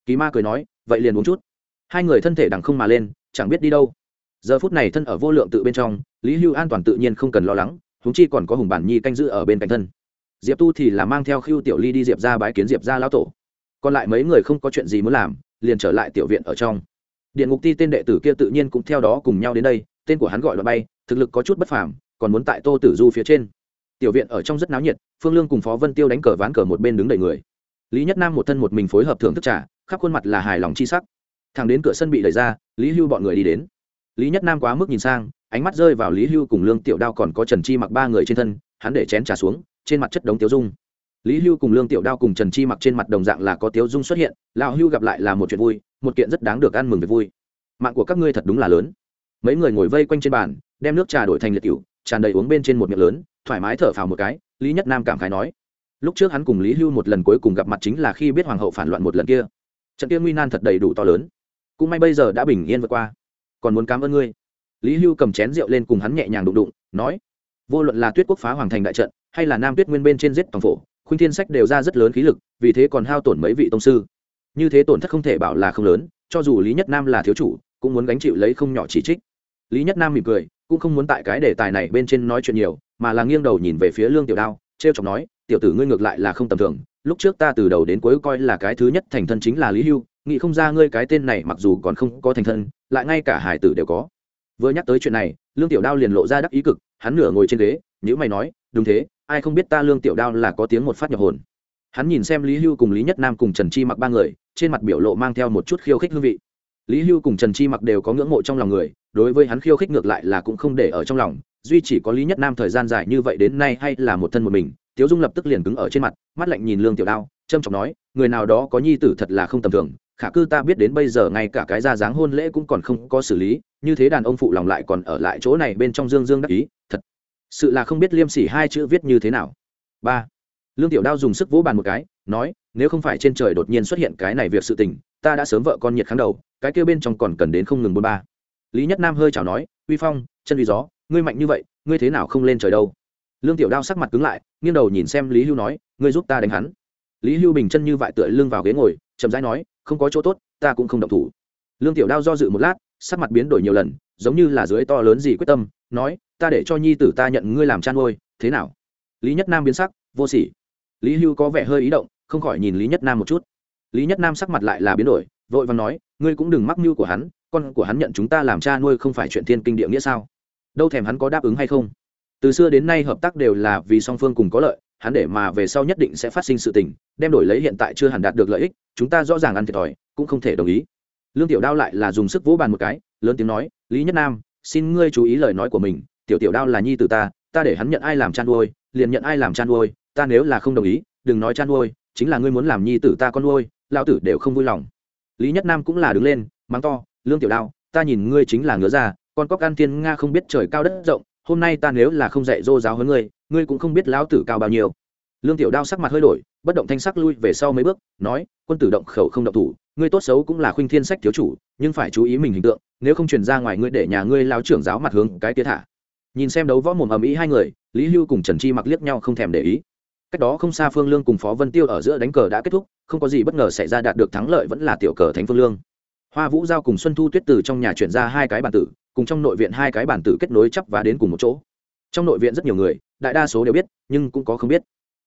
S1: Kỳ ma cười nói, vậy liền uống chút. Hai người thân thể đằng không mà lên, chẳng biết đi đâu. Giờ phút này thân ở vô lượng tự bên trong, lý hưu an toàn tự nhiên không cần lo lắng húng chi còn có hùng bản nhi canh giữ ở bên cạnh thân. Diệp tu thì là mang theo khiêu tiểu ly đi diệp ra bái kiến diệp ra lão tổ. Còn lại mấy người không có chuyện gì muốn làm liền trở lại tiểu viện ở trong. Điện ngục ti tên đệ tử kia tự nhiên cũng theo đó cùng nhau đến đây, tên của hắn gọi là bay, thực lực có chút bất phàm, còn muốn tại tô tử du phía trên. Tiểu viện ở trong rất náo nhiệt, phương lương cùng phó vân tiêu đánh cờ ván cờ một bên đứng đầy người. Lý nhất nam một thân một mình phối hợp thưởng thức trả khắp khuôn mặt là hài lòng chi sắc. Thằng đến cửa sân bị đẩy ra, lý hưu bọn người đi đến. Lý nhất nam quá mức nhìn sang, ánh mắt rơi vào lý hưu cùng lương tiểu đao còn có trần chi mặc ba người trên thân, hắn để chén trà xuống, trên mặt chất đống tiêu dung lý hưu cùng lương tiểu đao cùng trần chi mặc trên mặt đồng dạng là có tiêu dung xuất hiện, lão hưu gặp lại là một chuyện vui, một kiện rất đáng được ăn mừng về vui. Mạng của các ngươi thật đúng là lớn. Mấy người ngồi vây quanh trên bàn, đem nước trà đổi thành liệt cựu tràn đầy uống bên trên một miệng lớn, thoải mái thở phào một cái, lý nhất nam cảm khái nói. Lúc trước hắn cùng lý hưu một lần cuối cùng gặp mặt chính là khi biết hoàng hậu phản loạn một lần kia. Trận kia nguy nan thật đầy đủ to lớn. Cũng may bây giờ đã bình yên vượt qua. Còn muốn cảm ơn ngươi. Lý hưu cầm chén rượu lên cùng hắn nhẹ nhàng đụng đụng, nói. Vô luận là tuyết quốc phá hoàng thành đại trận, hay là nam tuyết nguyên bên trên giết toàn phổ khuynh thiên sách đều ra rất lớn khí lực, vì thế còn hao tổn mấy vị tông sư. Như thế tổn thất không thể bảo là không lớn, cho dù lý nhất nam là thiếu chủ, cũng muốn gánh chịu lấy không nhỏ chỉ trích. Lý nhất nam mỉm cười, cũng không muốn tại cái đề tài này bên trên nói chuyện nhiều, mà là nghiêng đầu nhìn về phía lương tiểu đao t r e o chọc nói, tiểu tử ngươi ngược lại là không tầm thường, lúc trước ta từ đầu đến cuối coi là cái thứ nhất thành thân chính là lý hưu, nghĩ không ra ngươi cái tên này mặc dù còn không có thành thân, lại ngay cả hải tử đều có. Vừa nhắc tới chuyện này, lương tiểu đao liền lộ ra đắc ý cực, hắn nửa ngồi trên ghế nếu mày nói, đúng thế ai không biết ta lương tiểu đao là có tiếng một phát nhập hồn. Hắn nhìn xem lý hưu cùng lý nhất nam cùng trần chi mặc ba người, trên mặt biểu lộ mang theo một chút khiêu khích hương vị. Lý hưu cùng trần chi mặc đều có ngưỡng mộ trong lòng người, đối với hắn khiêu khích ngược lại là cũng không để ở trong lòng, duy chỉ có lý nhất nam thời gian dài như vậy đến nay hay là một thân một mình, tiếu dung lập tức liền cứng ở trên mặt, mắt lạnh nhìn lương tiểu đao trâm trọng nói, người nào đó có nhi tử thật là không tầm thường, khả cư ta biết đến bây giờ ngay cả cái ra dáng hôn lễ cũng còn không có xử lý, như thế đàn ông phụ lòng lại còn ở lại chỗ này bên trong dương dương đắc ý, thật sự là không biết liêm sỉ hai chữ viết như thế nào. Ba, lương tiểu đao dùng sức vỗ bàn một cái, nói, nếu không phải trên trời đột nhiên xuất hiện cái này việc sự tình, ta đã sớm vợ con nhiệt kháng đầu, cái kêu bên trong còn cần đến không ngừng bôn ba. Lý nhất nam hơi chào nói, uy phong, chân uy gió, ngươi mạnh như vậy, ngươi thế nào không lên trời đâu? Lương tiểu đao sắc mặt cứng lại, nghiêng đầu nhìn xem lý hưu nói, ngươi giúp ta đánh hắn. Lý hưu bình chân như vại tựa lưng vào ghế ngồi, chậm rãi nói, không có chỗ tốt, ta cũng không động thủ. Lương tiểu đao do dự một lát, sắc mặt biến đổi nhiều lần, giống như là dưới to lớn gì quyết tâm, nói ta để cho nhi tử ta nhận ngươi làm chăn nuôi, thế nào? Lý nhất nam biến sắc, vô sỉ. Lý hưu có vẻ hơi ý động, không khỏi nhìn lý nhất nam một chút. Lý nhất nam sắc mặt lại là biến đổi, vội vàng nói, ngươi cũng đừng mắc mưu của hắn, con của hắn nhận chúng ta làm cha nuôi không phải chuyện thiên kinh địa nghĩa sao? Đâu thèm hắn có đáp ứng hay không? Từ xưa đến nay hợp tác đều là vì song phương cùng có lợi, hắn để mà về sau nhất định sẽ phát sinh sự tình, đem đổi lấy hiện tại chưa hẳn đạt được lợi ích, chúng ta rõ ràng ăn thiệt thòi, cũng không thể đồng ý. Lương tiểu đao lại là dùng sức vỗ bàn một cái, lớn tiếng nói, lý nhất nam, xin ngươi chú ý lời nói của mình tiểu tiểu đao là nhi từ ta ta để hắn nhận ai làm chăn nuôi, liền nhận ai làm chăn nuôi, ta nếu là không đồng ý, đừng nói chăn nuôi, chính là ngươi muốn làm nhi tử ta con nuôi lao tử đều không vui lòng. Lý nhất nam cũng là đứng lên, mắng to, lương tiểu đao, ta nhìn ngươi chính là ngứa ra con cóc ăn thiên nga không biết trời cao đất rộng, hôm nay ta nếu là không dạy dô giáo hơn ngươi ngươi cũng không biết lão tử cao bao nhiêu. Lương tiểu đao sắc mặt hơi đổi, bất động thanh sắc lui về sau mấy bước, nói, quân tử động khẩu không động thủ, ngươi tốt xấu cũng là khuynh thiên sách thiếu chủ, nhưng phải chú ý mình hình tượng, nếu không truyền ra ngoài ngươi để nhà ngươi lao trưởng giáo mặt hướng cái tía thả nhìn xem đấu võ mồm ầm ĩ hai người, lý hưu cùng trần chi mặc liếc nhau không thèm để ý. Cách đó không xa phương lương cùng phó vân tiêu ở giữa đánh cờ đã kết thúc, không có gì bất ngờ xảy ra đạt được thắng lợi vẫn là tiểu cờ thánh phương lương. Hoa vũ giao cùng xuân thu tuyết từ trong nhà chuyển ra hai cái bản tử, cùng trong nội viện hai cái bản tử kết nối chấp và đến cùng một chỗ. Trong nội viện rất nhiều người, đại đa số đều biết, nhưng cũng có không biết.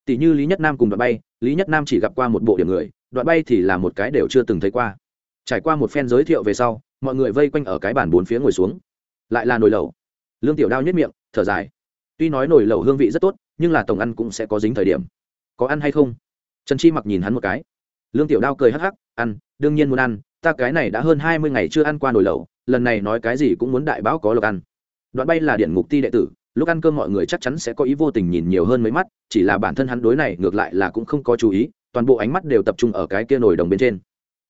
S1: Tỷ như lý nhất nam cùng đoạn bay, lý nhất nam chỉ gặp qua một bộ điểm người, đoạn bay thì là một cái đều chưa từng thấy qua. Trải qua một phen giới thiệu về sau, mọi người vây quanh ở cái bàn bốn phía ngồi xuống. Lại là nồi lẩu lương tiểu đao nhất miệng, thở dài. Tuy nói nồi lẩu hương vị rất tốt, nhưng là tổng ăn cũng sẽ có dính thời điểm. Có ăn hay không? Trần chi mặc nhìn hắn một cái. Lương tiểu đao cười hắc hắc, ăn, đương nhiên muốn ăn, ta cái này đã hơn hai mươi ngày chưa ăn qua nồi lẩu, lần này nói cái gì cũng muốn đại báo có lộc ăn. Đoạn bay là điện ngục ti đệ tử, lúc ăn cơm mọi người chắc chắn sẽ có ý vô tình nhìn nhiều hơn mấy mắt, chỉ là bản thân hắn đối này ngược lại là cũng không có chú ý, toàn bộ ánh mắt đều tập trung ở cái kia nồi đồng bên trên.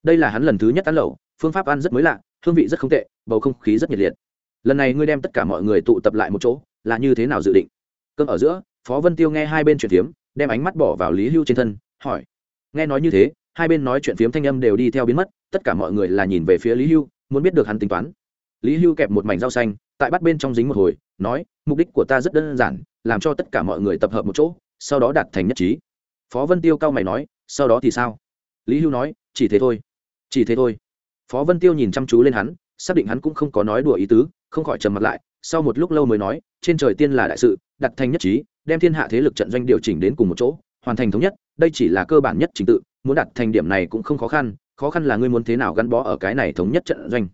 S1: Đây là hắn lần thứ nhất ăn lẩu, phương pháp ăn rất mới lạ, hương vị rất không tệ, bầu không khí rất nhiệt liệt lần này ngươi đem tất cả mọi người tụ tập lại một chỗ, là như thế nào dự định? Cơm ở giữa, phó vân tiêu nghe hai bên chuyện phiếm, đem ánh mắt bỏ vào lý hưu trên thân, hỏi. Nghe nói như thế, hai bên nói chuyện phiếm thanh âm đều đi theo biến mất, tất cả mọi người là nhìn về phía lý hưu, muốn biết được hắn tính toán. Lý hưu kẹp một mảnh rau xanh, tại bắt bên trong dính một hồi, nói, mục đích của ta rất đơn giản, làm cho tất cả mọi người tập hợp một chỗ, sau đó đạt thành nhất trí. Phó vân tiêu cao mày nói, sau đó thì sao? Lý hưu nói, chỉ thế thôi, chỉ thế thôi. Phó vân tiêu nhìn chăm chú lên hắn xác định hắn cũng không có nói đùa ý tứ, không khỏi trầm mặt lại, sau một lúc lâu mới nói, trên trời tiên là đại sự, đặt thành nhất trí, đem thiên hạ thế lực trận doanh điều chỉnh đến cùng một chỗ, hoàn thành thống nhất, đây chỉ là cơ bản nhất trình tự, muốn đặt thành điểm này cũng không khó khăn khó khăn là ngươi muốn thế nào gắn bó ở cái này thống nhất trận doanh.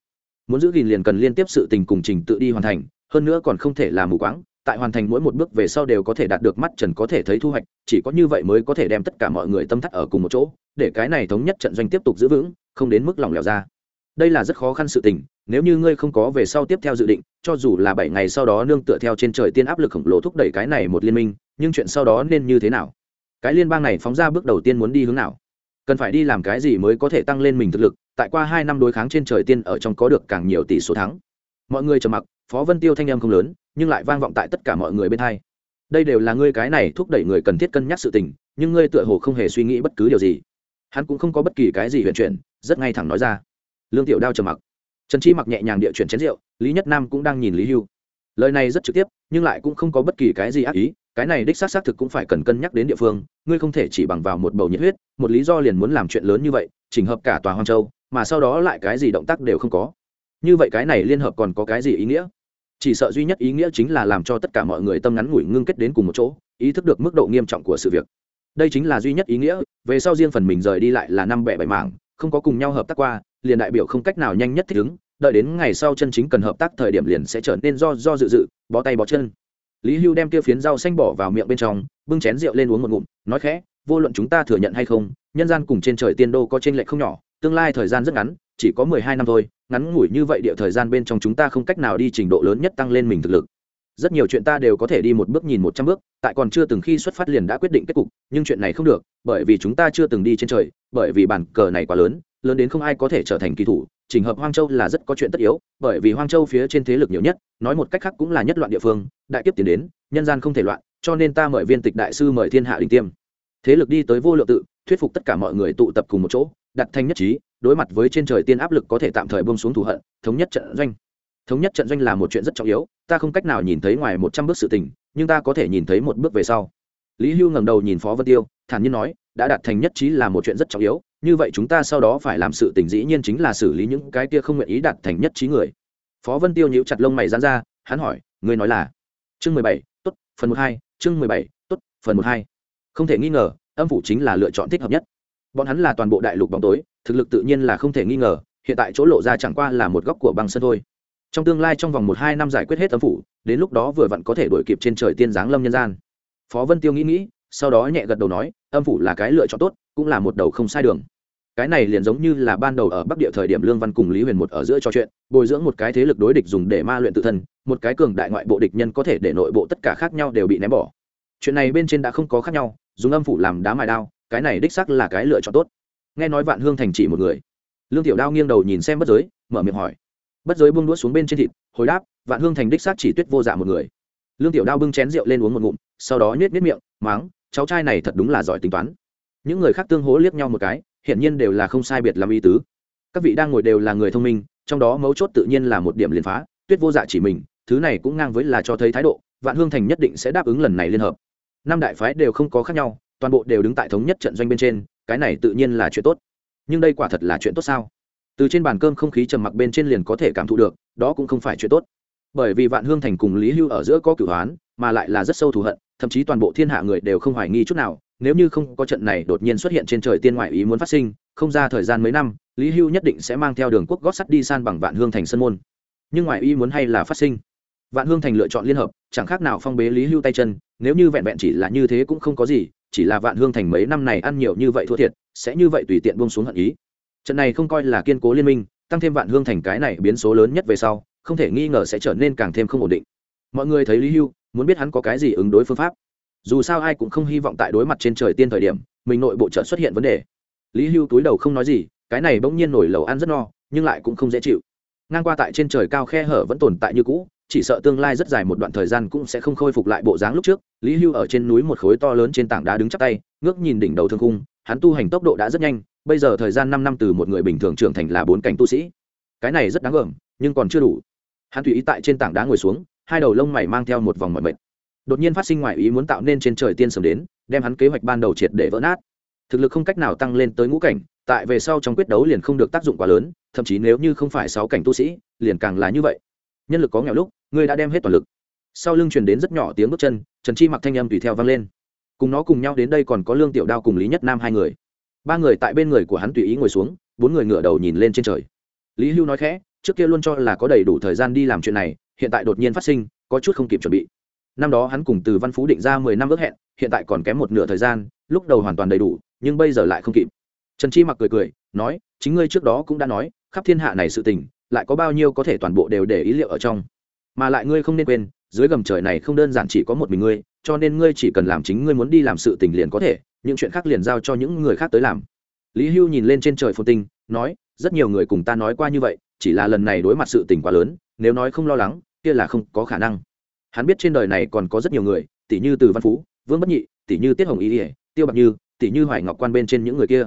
S1: Muốn giữ gìn liền cần liên tiếp sự tình cùng trình tự đi hoàn thành, hơn nữa còn không thể là mù quáng, tại hoàn thành mỗi một bước về sau đều có thể đạt được mắt trần có thể thấy thu hoạch, chỉ có như vậy mới có thể đem tất cả mọi người tâm thắt ở cùng một chỗ, để cái này thống nhất trận doanh tiếp tục giữ vững, không đến mức lòng lẻo ra đây là rất khó khăn sự tình, nếu như ngươi không có về sau tiếp theo dự định, cho dù là bảy ngày sau đó nương tựa theo trên trời tiên áp lực khổng lồ thúc đẩy cái này một liên minh, nhưng chuyện sau đó nên như thế nào? Cái liên bang này phóng ra bước đầu tiên muốn đi hướng nào? Cần phải đi làm cái gì mới có thể tăng lên mình thực lực? Tại qua hai năm đối kháng trên trời tiên ở trong có được càng nhiều tỷ số thắng. Mọi người trầm mặc, phó vân tiêu thanh em không lớn, nhưng lại vang vọng tại tất cả mọi người bên hai. Đây đều là ngươi cái này thúc đẩy người cần thiết cân nhắc sự tình, nhưng ngươi tựa hồ không hề suy nghĩ bất cứ điều gì. Hắn cũng không có bất kỳ cái gì huyền chuyển, rất ngay thẳng nói ra lương tiểu đao trầm mặc. Trần chi mặc nhẹ nhàng địa chuyển chén rượu, lý nhất nam cũng đang nhìn lý hưu. Lời này rất trực tiếp, nhưng lại cũng không có bất kỳ cái gì ác ý, cái này đích xác xác thực cũng phải cần cân nhắc đến địa phương, ngươi không thể chỉ bằng vào một bầu nhiệt huyết, một lý do liền muốn làm chuyện lớn như vậy, chỉnh hợp cả tòa hoang châu, mà sau đó lại cái gì động tác đều không có. Như vậy cái này liên hợp còn có cái gì ý nghĩa? Chỉ sợ duy nhất ý nghĩa chính là làm cho tất cả mọi người tâm ngắn ngủi ngưng kết đến cùng một chỗ, ý thức được mức độ nghiêm trọng của sự việc. Đây chính là duy nhất ý nghĩa, về sau riêng phần mình rời đi lại là năm bẻ bảy mảng không có cùng nhau hợp tác qua, liền đại biểu không cách nào nhanh nhất thích ứng, đợi đến ngày sau chân chính cần hợp tác thời điểm liền sẽ trở nên do do dự dự, bó tay bó chân. Lý hưu đem kia phiến rau xanh bỏ vào miệng bên trong, bưng chén rượu lên uống một ngụm, nói khẽ, vô luận chúng ta thừa nhận hay không, nhân gian cùng trên trời tiên đô có trên lệch không nhỏ, tương lai thời gian rất ngắn, chỉ có mười hai năm thôi, ngắn ngủi như vậy địa thời gian bên trong chúng ta không cách nào đi trình độ lớn nhất tăng lên mình thực lực rất nhiều chuyện ta đều có thể đi một bước nhìn một trăm bước, tại còn chưa từng khi xuất phát liền đã quyết định kết cục, nhưng chuyện này không được, bởi vì chúng ta chưa từng đi trên trời, bởi vì bản cờ này quá lớn lớn đến không ai có thể trở thành kỳ thủ. Trình hợp hoang châu là rất có chuyện tất yếu, bởi vì hoang châu phía trên thế lực nhiều nhất, nói một cách khác cũng là nhất loạn địa phương, đại kiếp tiến đến, nhân gian không thể loạn, cho nên ta mời viên tịch đại sư mời thiên hạ đình tiêm. Thế lực đi tới vô lượng tự, thuyết phục tất cả mọi người tụ tập cùng một chỗ, đặt thanh nhất trí, đối mặt với trên trời tiên áp lực có thể tạm thời bông xuống thù hận, thống nhất trận doanh thống nhất trận doanh là một chuyện rất trọng yếu, ta không cách nào nhìn thấy ngoài một trăm bước sự tình, nhưng ta có thể nhìn thấy một bước về sau. Lý hưu ngẩng đầu nhìn phó vân tiêu, thản nhiên nói, đã đạt thành nhất trí là một chuyện rất trọng yếu, như vậy chúng ta sau đó phải làm sự tình dĩ nhiên chính là xử lý những cái kia không nguyện ý đạt thành nhất trí người. Phó vân tiêu nhíu chặt lông mày dán ra, hắn hỏi, ngươi nói là? Chương mười bảy, tốt, phần một hai, chương mười bảy, tốt, phần một hai. Không thể nghi ngờ, âm phủ chính là lựa chọn thích hợp nhất. Bọn hắn là toàn bộ đại lục bóng tối, thực lực tự nhiên là không thể nghi ngờ, hiện tại chỗ lộ ra chẳng qua là một góc của băng sân thôi trong tương lai trong vòng một hai năm giải quyết hết âm phủ, đến lúc đó vừa vặn có thể đổi kịp trên trời tiên giáng lâm nhân gian. Phó vân tiêu nghĩ nghĩ, sau đó nhẹ gật đầu nói, âm phủ là cái lựa chọn tốt, cũng là một đầu không sai đường. Cái này liền giống như là ban đầu ở bắc địa thời điểm lương văn cùng lý huyền một ở giữa trò chuyện, bồi dưỡng một cái thế lực đối địch dùng để ma luyện tự thân, một cái cường đại ngoại bộ địch nhân có thể để nội bộ tất cả khác nhau đều bị ném bỏ. Chuyện này bên trên đã không có khác nhau, dùng âm phủ làm đá mài đao, cái này đích sắc là cái lựa chọn tốt. Nghe nói vạn hương thành chỉ một người. Lương tiểu đao nghiêng đầu nhìn xem bất giới, mở miệng hỏi bất giới buông đũa xuống bên trên thịt, hồi đáp, vạn hương thành đích xác chỉ tuyết vô dạ một người. Lương tiểu đao bưng chén rượu lên uống một ngụm, sau đó nhét nhét miệng máng cháu trai này thật đúng là giỏi tính toán. Những người khác tương hố liếc nhau một cái, hiển nhiên đều là không sai biệt làm y tứ. Các vị đang ngồi đều là người thông minh, trong đó mấu chốt tự nhiên là một điểm liền phá, tuyết vô dạ chỉ mình, thứ này cũng ngang với là cho thấy thái độ, vạn hương thành nhất định sẽ đáp ứng lần này liên hợp. Năm đại phái đều không có khác nhau, toàn bộ đều đứng tại thống nhất trận doanh bên trên, cái này tự nhiên là chuyện tốt. Nhưng đây quả thật là chuyện tốt sao? Từ trên bàn cơm không khí trầm mặc bên trên liền có thể cảm thụ được, đó cũng không phải chuyện tốt. Bởi vì vạn hương thành cùng lý hưu ở giữa có cửu hoán, mà lại là rất sâu thù hận, thậm chí toàn bộ thiên hạ người đều không hoài nghi chút nào. Nếu như không có trận này đột nhiên xuất hiện trên trời tiên ngoại ý muốn phát sinh, không ra thời gian mấy năm, lý hưu nhất định sẽ mang theo đường quốc gót sắt đi san bằng vạn hương thành sân môn. Nhưng ngoại ý muốn hay là phát sinh? Vạn hương thành lựa chọn liên hợp, chẳng khác nào phong bế lý hưu tay chân, nếu như vẹn vẹn chỉ là như thế cũng không có gì, chỉ là vạn hương thành mấy năm này ăn nhiều như vậy thua thiệt, sẽ như vậy tùy tiện buông xuống hận ý trận này không coi là kiên cố liên minh, tăng thêm vạn hương thành cái này biến số lớn nhất về sau, không thể nghi ngờ sẽ trở nên càng thêm không ổn định. Mọi người thấy lý hưu, muốn biết hắn có cái gì ứng đối phương pháp. Dù sao ai cũng không hy vọng tại đối mặt trên trời tiên thời điểm, mình nội bộ trợ xuất hiện vấn đề. Lý hưu túi đầu không nói gì, cái này bỗng nhiên nổi lầu ăn rất no, nhưng lại cũng không dễ chịu. Ngang qua tại trên trời cao khe hở vẫn tồn tại như cũ, chỉ sợ tương lai rất dài một đoạn thời gian cũng sẽ không khôi phục lại bộ dáng lúc trước. Lý hưu ở trên núi một khối to lớn trên tảng đá đứng chắc tay, ngước nhìn đỉnh đầu thương cung hắn tu hành tốc độ đã rất nhanh bây giờ thời gian năm năm từ một người bình thường trưởng thành là bốn cảnh tu sĩ. Cái này rất đáng gờm, nhưng còn chưa đủ. Hắn tùy ý tại trên tảng đá ngồi xuống, hai đầu lông mày mang theo một vòng mọi mệt. Đột nhiên phát sinh ngoài ý muốn tạo nên trên trời tiên sớm đến, đem hắn kế hoạch ban đầu triệt để vỡ nát. Thực lực không cách nào tăng lên tới ngũ cảnh, tại về sau trong quyết đấu liền không được tác dụng quá lớn, thậm chí nếu như không phải sáu cảnh tu sĩ, liền càng là như vậy. Nhân lực có nghèo lúc, ngươi đã đem hết toàn lực. Sau lưng truyền đến rất nhỏ tiếng bước chân, trần chi mặc thanh âm tùy theo vang lên. Cùng nó cùng nhau đến đây còn có lương tiểu đao cùng lý nhất nam hai người ba người tại bên người của hắn tùy ý ngồi xuống, bốn người ngửa đầu nhìn lên trên trời. Lý hưu nói khẽ, trước kia luôn cho là có đầy đủ thời gian đi làm chuyện này, hiện tại đột nhiên phát sinh, có chút không kịp chuẩn bị. Năm đó hắn cùng từ văn phú định ra mười năm ước hẹn, hiện tại còn kém một nửa thời gian, lúc đầu hoàn toàn đầy đủ, nhưng bây giờ lại không kịp. Trần chi mặc cười cười, nói, chính ngươi trước đó cũng đã nói, khắp thiên hạ này sự tình, lại có bao nhiêu có thể toàn bộ đều để ý liệu ở trong. Mà lại ngươi không nên quên, dưới gầm trời này không đơn giản chỉ có một mình ngươi, cho nên ngươi chỉ cần làm chính ngươi muốn đi làm sự tình liền có thể những chuyện khác liền giao cho những người khác tới làm. Lý hưu nhìn lên trên trời phồn tinh, nói, rất nhiều người cùng ta nói qua như vậy, chỉ là lần này đối mặt sự tình quá lớn, nếu nói không lo lắng, kia là không có khả năng. Hắn biết trên đời này còn có rất nhiều người, tỷ như từ văn phú, vương bất nhị, tỷ như tiết hồng ý ỉa tiêu bạc như, tỷ như hoài ngọc quan bên trên những người kia.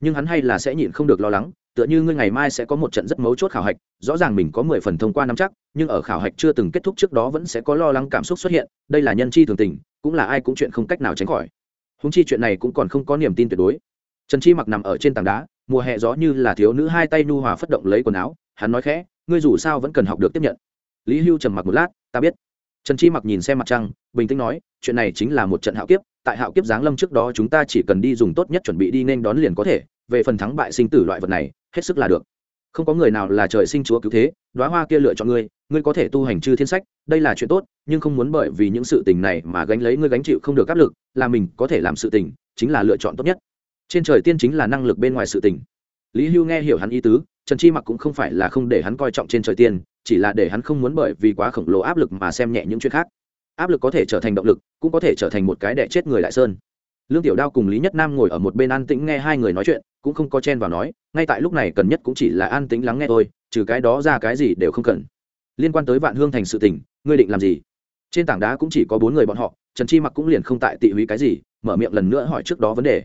S1: Nhưng hắn hay là sẽ nhịn không được lo lắng, tựa như ngươi ngày mai sẽ có một trận rất mấu chốt khảo hạch, rõ ràng mình có mười phần thông qua năm chắc, nhưng ở khảo hạch chưa từng kết thúc trước đó vẫn sẽ có lo lắng cảm xúc xuất hiện, đây là nhân chi thường tình, cũng là ai cũng chuyện không cách nào tránh khỏi húng chi chuyện này cũng còn không có niềm tin tuyệt đối. Trần chi mặc nằm ở trên tảng đá, mùa hè gió như là thiếu nữ hai tay nu hòa phất động lấy quần áo, hắn nói khẽ, ngươi dù sao vẫn cần học được tiếp nhận. Lý hưu trầm mặc một lát, ta biết. Trần chi mặc nhìn xem mặt trăng, bình tĩnh nói, chuyện này chính là một trận hạo kiếp, tại hạo kiếp giáng lâm trước đó chúng ta chỉ cần đi dùng tốt nhất chuẩn bị đi nên đón liền có thể, về phần thắng bại sinh tử loại vật này, hết sức là được. Không có người nào là trời sinh chúa cứu thế đoá hoa kia lựa chọn ngươi ngươi có thể tu hành chư thiên sách, đây là chuyện tốt, nhưng không muốn bởi vì những sự tình này mà gánh lấy ngươi gánh chịu không được áp lực, là mình có thể làm sự tình, chính là lựa chọn tốt nhất. Trên trời tiên chính là năng lực bên ngoài sự tình. Lý hưu nghe hiểu hắn ý tứ, trần chi mặc cũng không phải là không để hắn coi trọng trên trời tiên, chỉ là để hắn không muốn bởi vì quá khổng lồ áp lực mà xem nhẹ những chuyện khác. Áp lực có thể trở thành động lực, cũng có thể trở thành một cái đẻ chết người đại sơn. Lương tiểu đao cùng lý nhất nam ngồi ở một bên an tĩnh nghe hai người nói chuyện, cũng không có chen vào nói, ngay tại lúc này cần nhất cũng chỉ là an tĩnh lắng nghe thôi, trừ cái đó ra cái gì đều không cần liên quan tới vạn hương thành sự tình, ngươi định làm gì? Trên tảng đá cũng chỉ có bốn người bọn họ, trần chi mặc cũng liền không tại tị húy cái gì, mở miệng lần nữa hỏi trước đó vấn đề.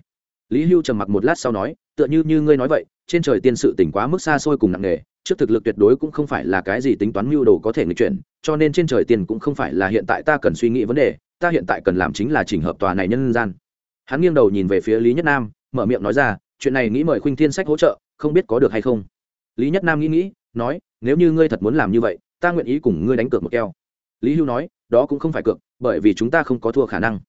S1: Lý hưu trầm mặc một lát sau nói, tựa như như ngươi nói vậy, trên trời tiên sự tỉnh quá mức xa xôi cùng nặng nề, trước thực lực tuyệt đối cũng không phải là cái gì tính toán mưu đồ có thể nghịch chuyển, cho nên trên trời tiền cũng không phải là hiện tại ta cần suy nghĩ vấn đề, ta hiện tại cần làm chính là chỉnh hợp tòa này nhân gian. Hắn nghiêng đầu nhìn về phía lý nhất nam, mở miệng nói ra, chuyện này nghĩ mời khuynh thiên sách hỗ trợ, không biết có được hay không? Lý nhất nam nghĩ nghĩ, nói, nếu như ngươi thật muốn làm như vậy ta nguyện ý cùng ngươi đánh cược một keo. Lý hưu nói, đó cũng không phải cược, bởi vì chúng ta không có thua khả năng.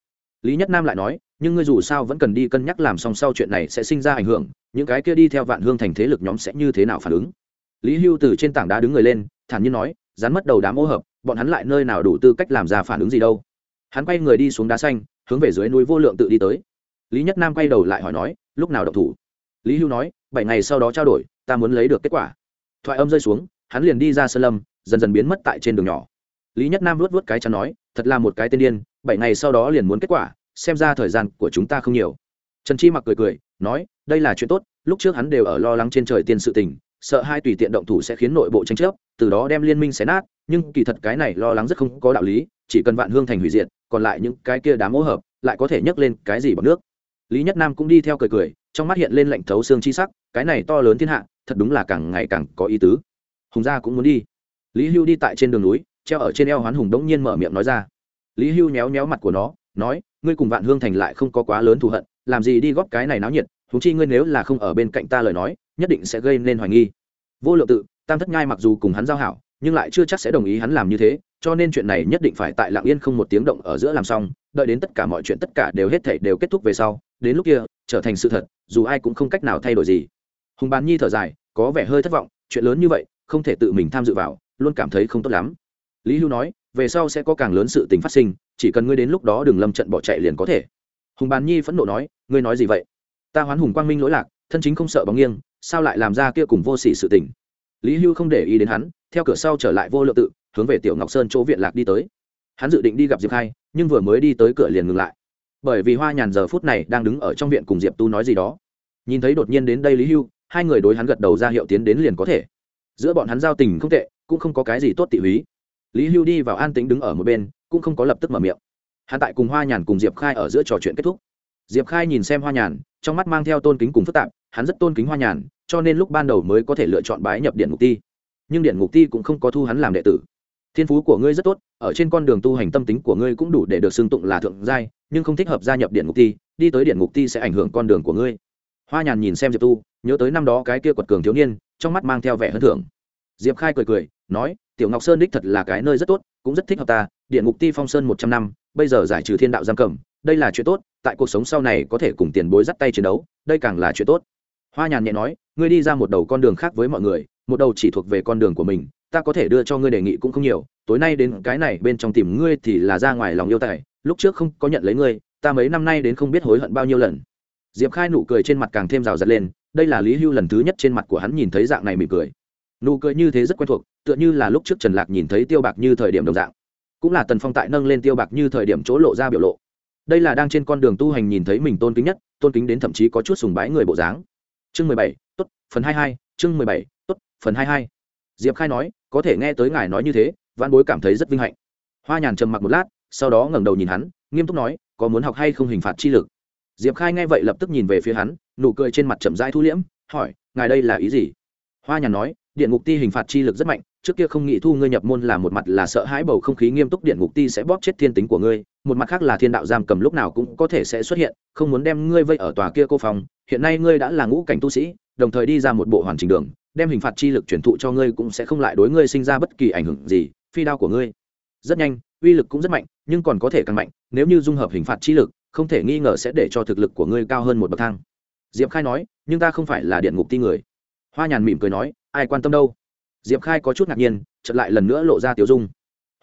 S1: Lý nhất nam lại nói, nhưng ngươi dù sao vẫn cần đi cân nhắc làm xong sau chuyện này sẽ sinh ra ảnh hưởng, những cái kia đi theo vạn hương thành thế lực nhóm sẽ như thế nào phản ứng? Lý hưu từ trên tảng đá đứng người lên, thản nhiên nói, rắn mất đầu đám ô hợp, bọn hắn lại nơi nào đủ tư cách làm ra phản ứng gì đâu. Hắn quay người đi xuống đá xanh, hướng về dưới núi vô lượng tự đi tới. Lý nhất nam quay đầu lại hỏi nói, lúc nào độc thủ? Lý hưu nói, bảy ngày sau đó trao đổi, ta muốn lấy được kết quả. Thoại âm rơi xuống, hắn liền đi ra sơn lâm dần dần biến mất tại trên đường nhỏ. Lý nhất nam luốt vớt cái chắn nói, thật là một cái tên điên, bảy ngày sau đó liền muốn kết quả, xem ra thời gian của chúng ta không nhiều. Trần chi mặc cười cười, nói, đây là chuyện tốt, lúc trước hắn đều ở lo lắng trên trời tiên sự tình, sợ hai tùy tiện động thủ sẽ khiến nội bộ tranh chấp, từ đó đem liên minh xé nát, nhưng kỳ thật cái này lo lắng rất không có đạo lý, chỉ cần vạn hương thành hủy diệt, còn lại những cái kia đám hỗ hợp, lại có thể nhấc lên cái gì bằng nước. Lý nhất nam cũng đi theo cười cười, trong mắt hiện lên lạnh thấu xương chi sắc, cái này to lớn thiên hạ, thật đúng là càng ngày càng có ý tứ. Hùng gia cũng muốn đi lý hưu đi tại trên đường núi, treo ở trên eo hoán hùng đống nhiên mở miệng nói ra. Lý hưu méo méo mặt của nó, nói, ngươi cùng vạn hương thành lại không có quá lớn thù hận, làm gì đi góp cái này náo nhiệt thú chi ngươi nếu là không ở bên cạnh ta lời nói, nhất định sẽ gây nên hoài nghi. Vô lượng tự, tam thất nhai mặc dù cùng hắn giao hảo, nhưng lại chưa chắc sẽ đồng ý hắn làm như thế, cho nên chuyện này nhất định phải tại lạng yên không một tiếng động ở giữa làm xong, đợi đến tất cả mọi chuyện tất cả đều hết thể đều kết thúc về sau, đến lúc kia, trở thành sự thật, dù ai cũng không cách nào thay đổi gì. Hùng bán nhi thở dài, có vẻ hơi thất vọng, chuyện lớn như vậy, không thể tự mình tham dự vào luôn cảm thấy không tốt lắm. Lý hưu nói, về sau sẽ có càng lớn sự tình phát sinh, chỉ cần ngươi đến lúc đó đừng lâm trận bỏ chạy liền có thể. Hùng bàn nhi phẫn nộ nói, ngươi nói gì vậy? Ta hoán hùng quang minh lỗi lạc, thân chính không sợ bóng nghiêng, sao lại làm ra kia cùng vô sỉ sự tình? Lý hưu không để ý đến hắn, theo cửa sau trở lại vô lượng tự, hướng về tiểu ngọc sơn chỗ viện lạc đi tới. Hắn dự định đi gặp diệp khai, nhưng vừa mới đi tới cửa liền ngừng lại. Bởi vì hoa nhàn giờ phút này đang đứng ở trong viện cùng diệp tu nói gì đó. Nhìn thấy đột nhiên đến đây lý hưu, hai người đối hắn gật đầu ra hiệu tiến đến liền có thể. Giữa bọn hắn giao tình không tệ cũng không có cái gì tốt tị húy. Lý hưu đi vào an tĩnh đứng ở một bên, cũng không có lập tức mở miệng. Hắn tại cùng hoa nhàn cùng diệp khai ở giữa trò chuyện kết thúc. Diệp khai nhìn xem hoa nhàn, trong mắt mang theo tôn kính cùng phức tạp, hắn rất tôn kính hoa nhàn, cho nên lúc ban đầu mới có thể lựa chọn bái nhập điện ngục ti. Nhưng điện ngục ti cũng không có thu hắn làm đệ tử. Thiên phú của ngươi rất tốt, ở trên con đường tu hành tâm tính của ngươi cũng đủ để được xưng tụng là thượng giai, nhưng không thích hợp gia nhập điện ngục ti, đi tới điện ngục ti sẽ ảnh hưởng con đường của ngươi. Hoa nhàn nhìn xem diệp tu, nhớ tới năm đó cái kia quật cường thiếu niên, trong mắt mang theo vẻ hơn thưởng diệp khai cười cười, nói, tiểu ngọc sơn đích thật là cái nơi rất tốt, cũng rất thích hợp ta điện ngục ti phong sơn một trăm năm, bây giờ giải trừ thiên đạo giam cầm, đây là chuyện tốt, tại cuộc sống sau này có thể cùng tiền bối dắt tay chiến đấu, đây càng là chuyện tốt. Hoa nhàn nhẹ nói, ngươi đi ra một đầu con đường khác với mọi người, một đầu chỉ thuộc về con đường của mình, ta có thể đưa cho ngươi đề nghị cũng không nhiều, tối nay đến cái này bên trong tìm ngươi thì là ra ngoài lòng yêu tài, lúc trước không có nhận lấy ngươi, ta mấy năm nay đến không biết hối hận bao nhiêu lần. Diệp khai nụ cười trên mặt càng thêm rào rạt lên, đây là lý hưu lần thứ nhất trên mặt của hắn nhìn thấy dạng này mỉm cười nụ cười như thế rất quen thuộc, tựa như là lúc trước trần lạc nhìn thấy tiêu bạc như thời điểm đồng dạng. Cũng là tần phong tại nâng lên tiêu bạc như thời điểm chỗ lộ ra biểu lộ. Đây là đang trên con đường tu hành nhìn thấy mình tôn kính nhất, tôn kính đến thậm chí có chút sùng bái người bộ dáng. Chương mười bảy, tốt, phần hai hai, chương mười bảy, tốt, phần hai hai. Diệp khai nói, có thể nghe tới ngài nói như thế văn bối cảm thấy rất vinh hạnh. Hoa nhàn trầm mặc một lát, sau đó ngẩng đầu nhìn hắn, nghiêm túc nói, có muốn học hay không hình phạt chi lực? Diệp khai nghe vậy lập tức nhìn về phía hắn, nụ cười trên mặt chậm rãi thu liễm, hỏi, ngài đây là ý gì? Hoa nhàn nói điện ngục ti hình phạt chi lực rất mạnh, trước kia không nghĩ thu ngươi nhập môn là một mặt là sợ hãi bầu không khí nghiêm túc, điện ngục ti sẽ bóp chết thiên tính của ngươi, một mặt khác là thiên đạo giam cầm lúc nào cũng có thể sẽ xuất hiện, không muốn đem ngươi vây ở tòa kia cô phòng, hiện nay ngươi đã là ngũ cảnh tu sĩ, đồng thời đi ra một bộ hoàn chỉnh đường, đem hình phạt chi lực truyền thụ cho ngươi cũng sẽ không lại đối ngươi sinh ra bất kỳ ảnh hưởng gì, phi đao của ngươi. Rất nhanh, uy lực cũng rất mạnh, nhưng còn có thể càng mạnh, nếu như dung hợp hình phạt chi lực, không thể nghi ngờ sẽ để cho thực lực của ngươi cao hơn một bậc thang. Diệp khai nói, nhưng ta không phải là điện ngục ti người hoa nhàn mỉm cười nói, ai quan tâm đâu? Diệp khai có chút ngạc nhiên, chợt lại lần nữa lộ ra tiểu dung.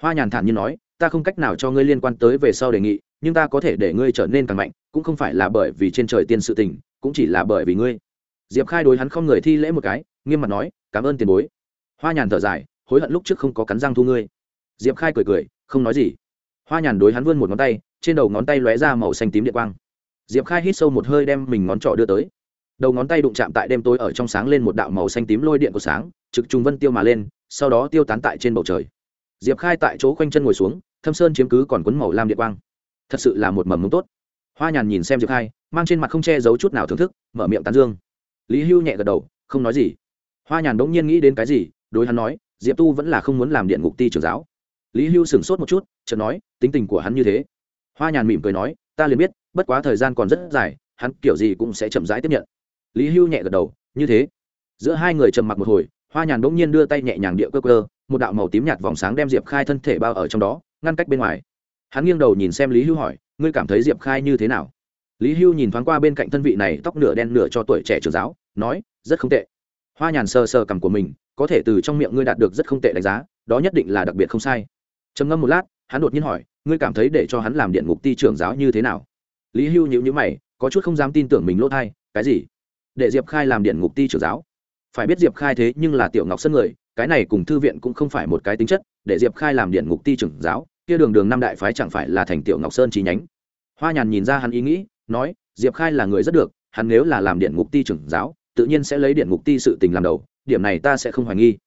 S1: Hoa nhàn thản nhiên nói, ta không cách nào cho ngươi liên quan tới về sau đề nghị, nhưng ta có thể để ngươi trở nên càng mạnh, cũng không phải là bởi vì trên trời tiên sự tình, cũng chỉ là bởi vì ngươi. Diệp khai đối hắn không người thi lễ một cái, nghiêm mặt nói, cảm ơn tiền bối. Hoa nhàn thở dài, hối hận lúc trước không có cắn răng thu ngươi. Diệp khai cười cười, không nói gì. Hoa nhàn đối hắn vươn một ngón tay, trên đầu ngón tay lóe ra màu xanh tím điện quang. Diệp khai hít sâu một hơi đem mình ngón trỏ đưa tới đầu ngón tay đụng chạm tại đêm tối ở trong sáng lên một đạo màu xanh tím lôi điện của sáng, trực trùng vân tiêu mà lên, sau đó tiêu tán tại trên bầu trời. Diệp khai tại chỗ khoanh chân ngồi xuống, thâm sơn chiếm cứ còn quấn màu lam điện quang. Thật sự là một mầm mống tốt. Hoa nhàn nhìn xem diệp khai, mang trên mặt không che giấu chút nào thưởng thức, mở miệng tán dương. Lý hưu nhẹ gật đầu, không nói gì. Hoa nhàn đỗng nhiên nghĩ đến cái gì, đối hắn nói, diệp tu vẫn là không muốn làm điện ngục ti trưởng giáo. Lý hưu sửng sốt một chút, chợt nói, tính tình của hắn như thế. Hoa nhàn mỉm cười nói, ta liền biết, bất quá thời gian còn rất dài, hắn kiểu gì cũng sẽ chậm rãi tiếp nhận lý hưu nhẹ gật đầu, như thế. Giữa hai người trầm mặc một hồi, hoa nhàn bỗng nhiên đưa tay nhẹ nhàng địa cơ cơ một đạo màu tím nhạt vòng sáng đem diệp khai thân thể bao ở trong đó, ngăn cách bên ngoài. Hắn nghiêng đầu nhìn xem lý hưu hỏi, ngươi cảm thấy diệp khai như thế nào? Lý hưu nhìn thoáng qua bên cạnh thân vị này, tóc nửa đen nửa cho tuổi trẻ trường giáo, nói, rất không tệ. Hoa nhàn sờ sờ cằm của mình, có thể từ trong miệng ngươi đạt được rất không tệ đánh giá, đó nhất định là đặc biệt không sai. Trầm ngâm một lát, hắn đột nhiên hỏi, ngươi cảm thấy để cho hắn làm điện ngục ti trưởng giáo như thế nào? Lý hưu nhữ nhữ mày, có chút không dám tin tưởng mình lỗ thai cái gì? Để diệp khai làm điện ngục ti trưởng giáo. Phải biết diệp khai thế nhưng là tiểu ngọc sân người, cái này cùng thư viện cũng không phải một cái tính chất, để diệp khai làm điện ngục ti trưởng giáo, kia đường đường năm đại phái chẳng phải là thành tiểu ngọc sơn chi nhánh. Hoa nhàn nhìn ra hắn ý nghĩ, nói, diệp khai là người rất được, hắn nếu là làm điện ngục ti trưởng giáo, tự nhiên sẽ lấy điện ngục ti sự tình làm đầu, điểm này ta sẽ không hoài nghi.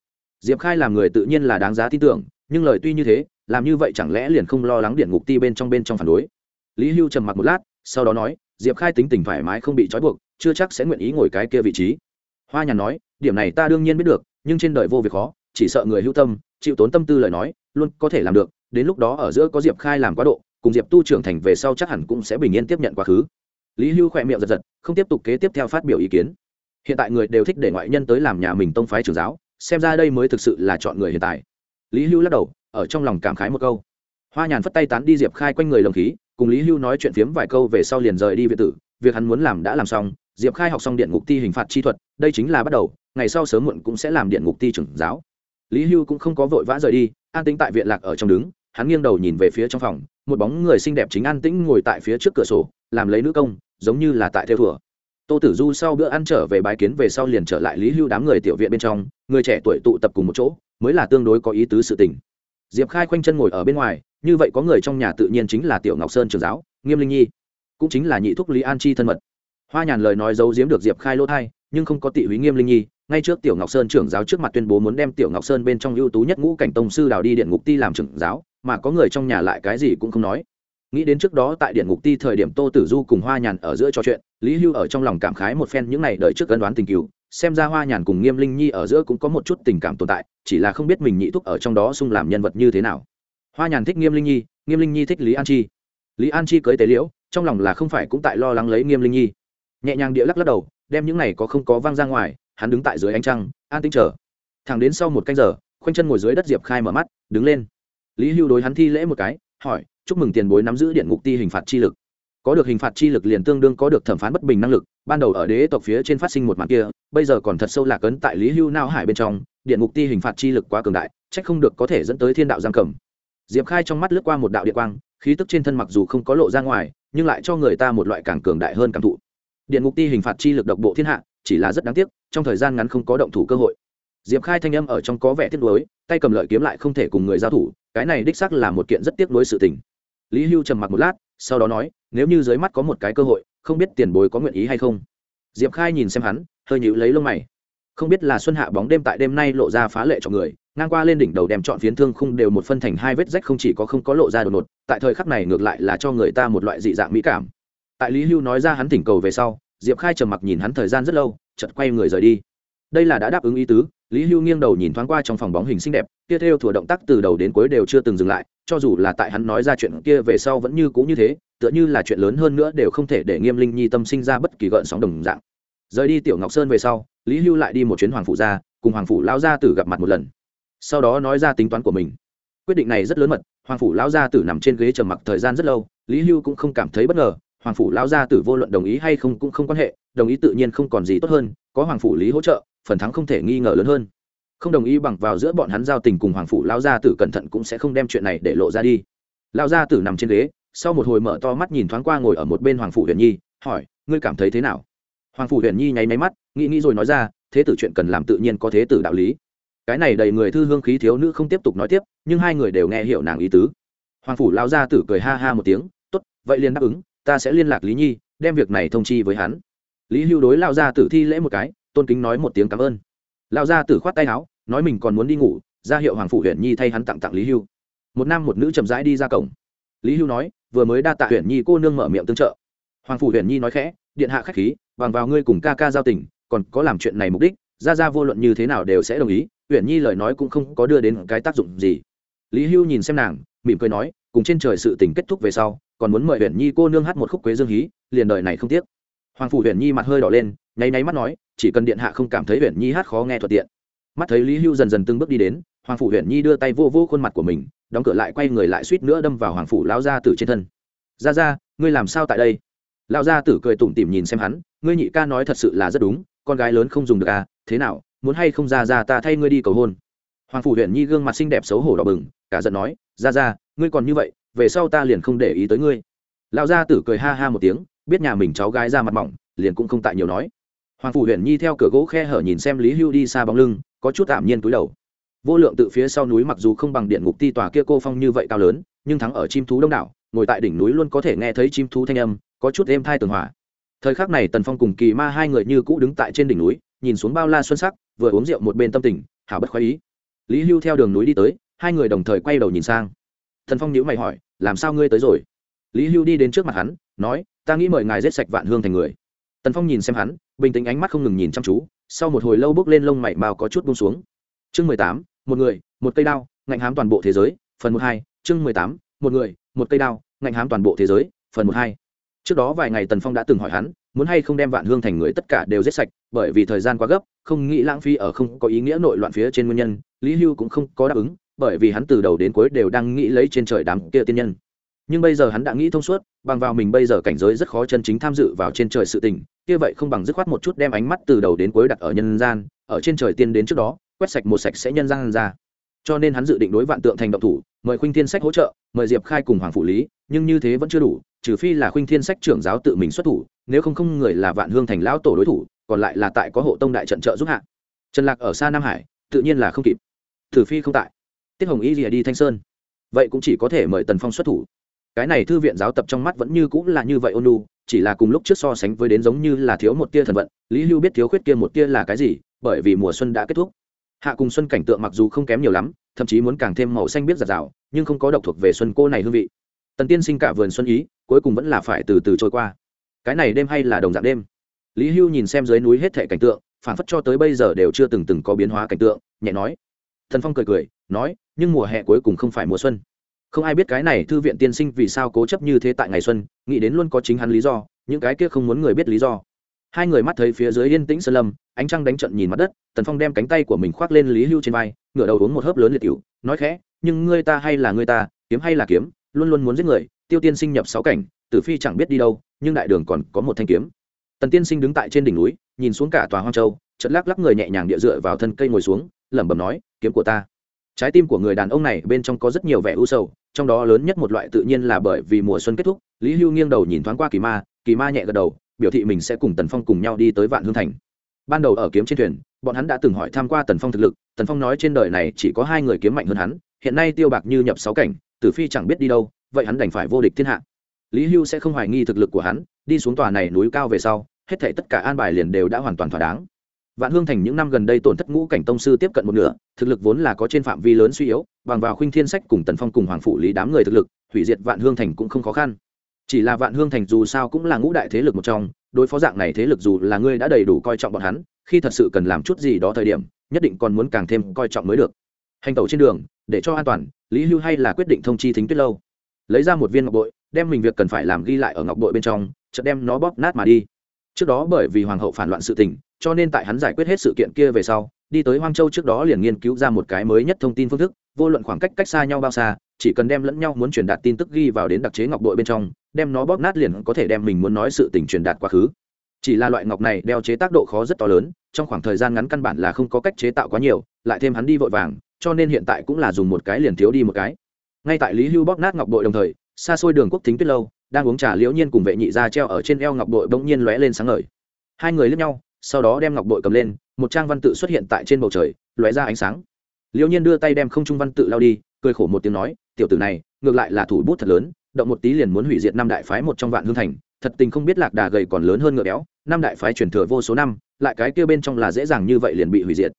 S1: Diệp khai làm người tự nhiên là đáng giá tin tưởng, nhưng lời tuy như thế, làm như vậy chẳng lẽ liền không lo lắng điện ngục ti bên trong bên trong phản đối. Lý hưu trầm mặc một lát, sau đó nói diệp khai tính tình thoải mái không bị trói buộc, chưa chắc sẽ nguyện ý ngồi cái kia vị trí. Hoa nhàn nói, điểm này ta đương nhiên biết được, nhưng trên đời vô việc khó, chỉ sợ người hữu tâm, chịu tốn tâm tư lời nói, luôn có thể làm được, đến lúc đó ở giữa có diệp khai làm quá độ, cùng diệp tu trưởng thành về sau chắc hẳn cũng sẽ bình yên tiếp nhận quá khứ. Lý hưu khỏe miệng giật giật, không tiếp tục kế tiếp theo phát biểu ý kiến. Hiện tại người đều thích để ngoại nhân tới làm nhà mình tông phái trưởng giáo, xem ra đây mới thực sự là chọn người hiện tại. Lý hưu lắc đầu, ở trong lòng cảm khái một câu hoa nhàn phất tay tán đi diệp khai quanh người lồng khí, cùng lý hưu nói chuyện phiếm vài câu về sau liền rời đi việt tử. Việc hắn muốn làm đã làm xong, diệp khai học xong điện ngục ti hình phạt chi thuật, đây chính là bắt đầu, ngày sau sớm muộn cũng sẽ làm điện ngục ti trưởng giáo. Lý hưu cũng không có vội vã rời đi, an tĩnh tại viện lạc ở trong đứng, hắn nghiêng đầu nhìn về phía trong phòng, một bóng người xinh đẹp chính an tĩnh ngồi tại phía trước cửa sổ, làm lấy nữ công, giống như là tại theo thùa tô tử du sau bữa ăn trở về bái kiến về sau liền trở lại lý hưu đám người tiểu viện bên trong, người trẻ tuổi tụ tập cùng một chỗ, mới là tương đối có ý tứ sự tình diệp khai khoanh chân ngồi ở bên ngoài, như vậy có người trong nhà tự nhiên chính là tiểu ngọc sơn trường giáo, nghiêm linh nhi, cũng chính là nhị thúc lý an chi thân mật. Hoa nhàn lời nói giấu giếm được diệp khai lỗ thai nhưng không có tị húy nghiêm linh nhi, ngay trước tiểu ngọc sơn trưởng giáo trước mặt tuyên bố muốn đem tiểu ngọc sơn bên trong ưu tú nhất ngũ cảnh tông sư đào đi điện ngục ti làm trưởng giáo, mà có người trong nhà lại cái gì cũng không nói. Nghĩ đến trước đó tại điện ngục ti thời điểm tô tử du cùng hoa nhàn ở giữa trò chuyện, lý hưu ở trong lòng cảm khái một phen những n à y đợi trước cân đoán tình cựu xem ra hoa nhàn cùng nghiêm linh nhi ở giữa cũng có một chút tình cảm tồn tại, chỉ là không biết mình nhị thúc ở trong đó xung làm nhân vật như thế nào. Hoa nhàn thích nghiêm linh nhi, nghiêm linh nhi thích lý an chi. Lý an chi cưới tế liễu, trong lòng là không phải cũng tại lo lắng lấy nghiêm linh nhi. Nhẹ nhàng địa lắc lắc đầu, đem những này có không có văng ra ngoài, hắn đứng tại dưới ánh trăng, an tính chờ. Thẳng đến sau một canh giờ, khoanh chân ngồi dưới đất diệp khai mở mắt, đứng lên. Lý hưu đối hắn thi lễ một cái, hỏi, chúc mừng tiền bối nắm giữ điện ngục ti hình phạt chi lực có được hình phạt chi lực liền tương đương có được thẩm phán bất bình năng lực. Ban đầu ở đế tộc phía trên phát sinh một màn kia, bây giờ còn thật sâu lạc ấn tại lý hưu nao hải bên trong, điện ngục ti hình phạt chi lực quá cường đại trách không được có thể dẫn tới thiên đạo giam cầm. Diệp khai trong mắt lướt qua một đạo địa quang, khí tức trên thân mặc dù không có lộ ra ngoài, nhưng lại cho người ta một loại càng cường đại hơn cảm thụ. Điện ngục ti hình phạt chi lực độc bộ thiên hạ, chỉ là rất đáng tiếc, trong thời gian ngắn không có động thủ cơ hội. Diệp khai thanh âm ở trong có vẻ tiếc nuối, tay cầm lợi kiếm lại không thể cùng người giao thủ, cái này đích xác là một kiện rất tiếc nuối sự tình. Lý hưu trầm mặc một lát, sau đó nói nếu như dưới mắt có một cái cơ hội, không biết tiền bối có nguyện ý hay không. Diệp khai nhìn xem hắn, hơi nhịu lấy lông mày. Không biết là xuân hạ bóng đêm tại đêm nay lộ ra phá lệ cho người, ngang qua lên đỉnh đầu đem chọn phiến thương khung đều một phân thành hai vết rách không chỉ có không có lộ ra đột ngột, tại thời khắc này ngược lại là cho người ta một loại dị dạng mỹ cảm. Tại lý hưu nói ra hắn thỉnh cầu về sau, diệp khai trầm mặc nhìn hắn thời gian rất lâu chật quay người rời đi. Đây là đã đáp ứng ý tứ, lý hưu nghiêng đầu nhìn thoáng qua trong phòng bóng hình xinh đẹp, kia theo thủa động tác từ đầu đến cuối đều chưa từng dừng lại, cho dù là tại hắn nói ra chuyện kia về sau vẫn như cũ như thế tựa như là chuyện lớn hơn nữa đều không thể để nghiêm linh nhi tâm sinh ra bất kỳ gợn sóng đồng dạng. Rời đi tiểu ngọc sơn về sau, lý hưu lại đi một chuyến hoàng phụ ra, cùng hoàng phủ lao gia tử gặp mặt một lần. Sau đó nói ra tính toán của mình. Quyết định này rất lớn mật, hoàng phủ lao gia tử nằm trên ghế trầm mặc thời gian rất lâu, lý hưu cũng không cảm thấy bất ngờ, hoàng phủ lao gia tử vô luận đồng ý hay không cũng không quan hệ, đồng ý tự nhiên không còn gì tốt hơn, có hoàng phủ lý hỗ trợ, phần thắng không thể nghi ngờ lớn hơn. Không đồng ý bằng vào giữa bọn hắn giao tình cùng hoàng phủ lao gia tử cẩn thận cũng sẽ không đem chuyện này để lộ ra đi. Lao gia tử nằm trên ghế sau một hồi mở to mắt nhìn thoáng qua ngồi ở một bên hoàng phủ huyền nhi, hỏi, ngươi cảm thấy thế nào? Hoàng phủ huyền nhi nháy máy mắt, nghĩ nghĩ rồi nói ra, thế tử chuyện cần làm tự nhiên có thế tử đạo lý. Cái này đầy người thư hương khí thiếu nữ không tiếp tục nói tiếp, nhưng hai người đều nghe hiểu nàng ý tứ. Hoàng phủ lao ra tử cười ha ha một tiếng, tốt, vậy liền đáp ứng, ta sẽ liên lạc lý nhi, đem việc này thông chi với hắn. Lý hưu đối lao ra tử thi lễ một cái, tôn kính nói một tiếng cảm ơn. Lao ra tử khoát tay áo, nói mình còn muốn đi ngủ, ra hiệu hoàng phủ huyện nhi thay hắn tặng tặng lý hưu. Một nam một nữ chậm rãi đi ra cổng lý hưu nói, vừa mới đa tạ huyện nhi cô nương mở miệng tương trợ. Hoàng phủ huyện nhi nói khẽ, điện hạ khách khí, bằng vào ngươi cùng ca ca giao tình, còn có làm chuyện này mục đích ra ra vô luận như thế nào đều sẽ đồng ý huyện nhi lời nói cũng không có đưa đến cái tác dụng gì. Lý hưu nhìn xem nàng, mỉm cười nói, cùng trên trời sự tình kết thúc về sau, còn muốn mời huyện nhi cô nương hát một khúc quế dương hí, liền đời này không tiếc. Hoàng phủ huyện nhi mặt hơi đỏ lên, nháy nháy mắt nói, chỉ cần điện hạ không cảm thấy huyện nhi hát khó nghe thuận tiện. Mắt thấy lý hưu dần dần từng bước đi đến hoàng phủ huyện nhi đưa tay vô vô khuôn mặt của mình, đóng cửa lại quay người lại suýt nữa đâm vào hoàng phủ lao ra từ trên thân. Ra ra ngươi làm sao tại đây? Lao gia tử cười tủm tỉm nhìn xem hắn, ngươi nhị ca nói thật sự là rất đúng, con gái lớn không dùng được à thế nào, muốn hay không ra ra ta thay ngươi đi cầu hôn? Hoàng phủ huyện nhi gương mặt xinh đẹp xấu hổ đỏ bừng, cả giận nói ra ra ngươi còn như vậy, về sau ta liền không để ý tới ngươi. Lão gia tử cười ha ha một tiếng, biết nhà mình cháu gái ra mặt mỏng, liền cũng không tại nhiều nói. Hoàng phủ huyện nhi theo cửa gỗ khe hở nhìn xem lý hưu đi xa bóng lưng, có chút tạm nhiên túi đầu vô lượng tự phía sau núi mặc dù không bằng điện ngục ti tòa kia cô phong như vậy cao lớn, nhưng thắng ở chim thú đông đảo, ngồi tại đỉnh núi luôn có thể nghe thấy chim thú thanh âm, có chút êm thai tường hòa. Thời khắc này tần phong cùng kỳ ma hai người như cũ đứng tại trên đỉnh núi, nhìn xuống bao la xuân sắc, vừa uống rượu một bên tâm tình, hảo bất khoái ý. Lý hưu theo đường núi đi tới, hai người đồng thời quay đầu nhìn sang. Thần phong nhữ mày hỏi, làm sao ngươi tới rồi? Lý hưu đi đến trước mặt hắn, nói, ta nghĩ mời ngài giết sạch vạn hương thành người. Tần phong nhìn xem hắn, bình tĩnh ánh mắt không ngừng nhìn chăm chú, sau một hồi lâu bước lên lông mày bao có chút bung xuống. Chương mười tám một người, một cây đao, ngạnh hám toàn bộ thế giới, phần một hai, chương mười tám, một người, một cây đao, ngạnh hám toàn bộ thế giới, phần một hai. Trước đó vài ngày tần phong đã từng hỏi hắn, muốn hay không đem vạn hương thành người tất cả đều giết sạch, bởi vì thời gian quá gấp, không nghĩ lãng phí ở không có ý nghĩa nội loạn phía trên nguyên nhân, lý hưu cũng không có đáp ứng, bởi vì hắn từ đầu đến cuối đều đang nghĩ lấy trên trời đám kia tiên nhân. Nhưng bây giờ hắn đã nghĩ thông suốt, bằng vào mình bây giờ cảnh giới rất khó chân chính tham dự vào trên trời sự tình, kia vậy không bằng dứt khoát một chút đem ánh mắt từ đầu đến cuối đặt ở nhân gian, ở trên trời tiên đến trước đó quét sạch một sạch sẽ nhân gian ra. Cho nên hắn dự định đối vạn tượng thành động thủ, mời khuynh thiên sách hỗ trợ, mời diệp khai cùng hoàng phụ lý, nhưng như thế vẫn chưa đủ, trừ phi là khuynh thiên sách trưởng giáo tự mình xuất thủ, nếu không không người là vạn hương thành lão tổ đối thủ, còn lại là tại có hộ tông đại trận trợ giúp hạ. Trần lạc ở xa nam hải, tự nhiên là không kịp. Thử phi không tại. Tiết hồng y rìa đi thanh sơn. Vậy cũng chỉ có thể mời tần phong xuất thủ. Cái này thư viện giáo tập trong mắt vẫn như cũng là như vậy ôn lu chỉ là cùng lúc trước so sánh với đến giống như là thiếu một tia thần vận, lý hưu biết thiếu khuyết kia một tia là cái gì, bởi vì mùa xuân đã kết thúc hạ cùng xuân cảnh tượng mặc dù không kém nhiều lắm, thậm chí muốn càng thêm màu xanh biết giặt rào, nhưng không có độc thuộc về xuân cô này hương vị. Tần tiên sinh cả vườn xuân ý, cuối cùng vẫn là phải từ từ trôi qua. Cái này đêm hay là đồng dạng đêm? Lý hưu nhìn xem dưới núi hết thệ cảnh tượng phản phất cho tới bây giờ đều chưa từng từng có biến hóa cảnh tượng, nhẹ nói. Thần phong cười cười, nói, nhưng mùa hè cuối cùng không phải mùa xuân. Không ai biết cái này thư viện tiên sinh vì sao cố chấp như thế tại ngày xuân, nghĩ đến luôn có chính hắn lý do, những cái kia không muốn người biết lý do hai người mắt thấy phía dưới yên tĩnh sơn lâm, ánh trăng đánh trận nhìn mặt đất, tần phong đem cánh tay của mình khoác lên lý hưu trên vai, ngửa đầu uống một hớp lớn liệt cựu nói khẽ, nhưng ngươi ta hay là ngươi ta, kiếm hay là kiếm, luôn luôn muốn giết người, tiêu tiên sinh nhập sáu cảnh, tử phi chẳng biết đi đâu, nhưng đại đường còn có một thanh kiếm. Tần tiên sinh đứng tại trên đỉnh núi, nhìn xuống cả tòa hoang châu chật lắc lắc người nhẹ nhàng địa dựa vào thân cây ngồi xuống, lẩm bẩm nói, kiếm của ta. Trái tim của người đàn ông này bên trong có rất nhiều vẻ u sầu, trong đó lớn nhất một loại tự nhiên là bởi vì mùa xuân kết thúc, lý hưu nghiêng đầu nhìn thoáng qua kỳ ma kỳ ma nhẹ gật đầu biểu thị mình sẽ cùng tần phong cùng nhau đi tới vạn hương thành. Ban đầu ở kiếm trên thuyền, bọn hắn đã từng hỏi tham q u a tần phong thực lực, tần phong nói trên đời này chỉ có hai người kiếm mạnh hơn hắn, hiện nay tiêu bạc như nhập sáu cảnh, tử phi chẳng biết đi đâu, vậy hắn đành phải vô địch thiên hạ. Lý hưu sẽ không hoài nghi thực lực của hắn, đi xuống tòa này núi cao về sau, hết thể tất cả an bài liền đều đã hoàn toàn thỏa đáng. Vạn hương thành những năm gần đây tổn thất ngũ cảnh tông sư tiếp cận một nửa, thực lực vốn là có trên phạm vi lớn suy yếu, bằng vào khuynh thiên sách cùng tần phong cùng hoàng phụ lý đám người thực lực, hủy diệt vạn hương thành cũng không khó khăn chỉ là vạn hương thành dù sao cũng là ngũ đại thế lực một trong, đối phó dạng này thế lực dù là ngươi đã đầy đủ coi trọng bọn hắn, khi thật sự cần làm chút gì đó thời điểm, nhất định còn muốn càng thêm coi trọng mới được. Hành tẩu trên đường, để cho an toàn, lý hưu hay là quyết định thông chi thính tuyết lâu. Lấy ra một viên ngọc bội, đem mình việc cần phải làm ghi lại ở ngọc bội bên trong, chợt đem nó bóp nát mà đi. Trước đó bởi vì hoàng hậu phản loạn sự tình, cho nên tại hắn giải quyết hết sự kiện kia về sau, đi tới hoang châu trước đó liền nghiên cứu ra một cái mới nhất thông tin phương thức, vô luận khoảng cách cách xa nhau bao xa, chỉ cần đem lẫn nhau muốn truyền đạt tin tức ghi vào đến đặc chế ngọc bội bên trong đem nó bóp nát liền có thể đem mình muốn nói sự tình truyền đạt quá khứ. Chỉ là loại ngọc này đeo chế tác độ khó rất to lớn, trong khoảng thời gian ngắn căn bản là không có cách chế tạo quá nhiều, lại thêm hắn đi vội vàng, cho nên hiện tại cũng là dùng một cái liền thiếu đi một cái. Ngay tại lý hưu bóp nát ngọc bội đồng thời, xa xôi đường quốc thính tuyết lâu, đang uống trà liễu nhiên cùng vệ nhị ra treo ở trên eo ngọc bội bỗng nhiên lóe lên sáng ngời. Hai người lướt nhau, sau đó đem ngọc bội cầm lên, một trang văn tự xuất hiện tại trên bầu trời, lóe ra ánh sáng. Liễu nhiên đưa tay đem không trung văn tự lao đi, cười khổ một tiếng nói, tiểu tử này, ngược lại là thủ bút thật lớn động một tí liền muốn hủy diệt năm đại phái một trong vạn hương thành, thật tình không biết lạc đà gầy còn lớn hơn ngựa béo, năm đại phái truyền thừa vô số năm, lại cái kia bên trong là dễ dàng như vậy liền bị hủy diệt.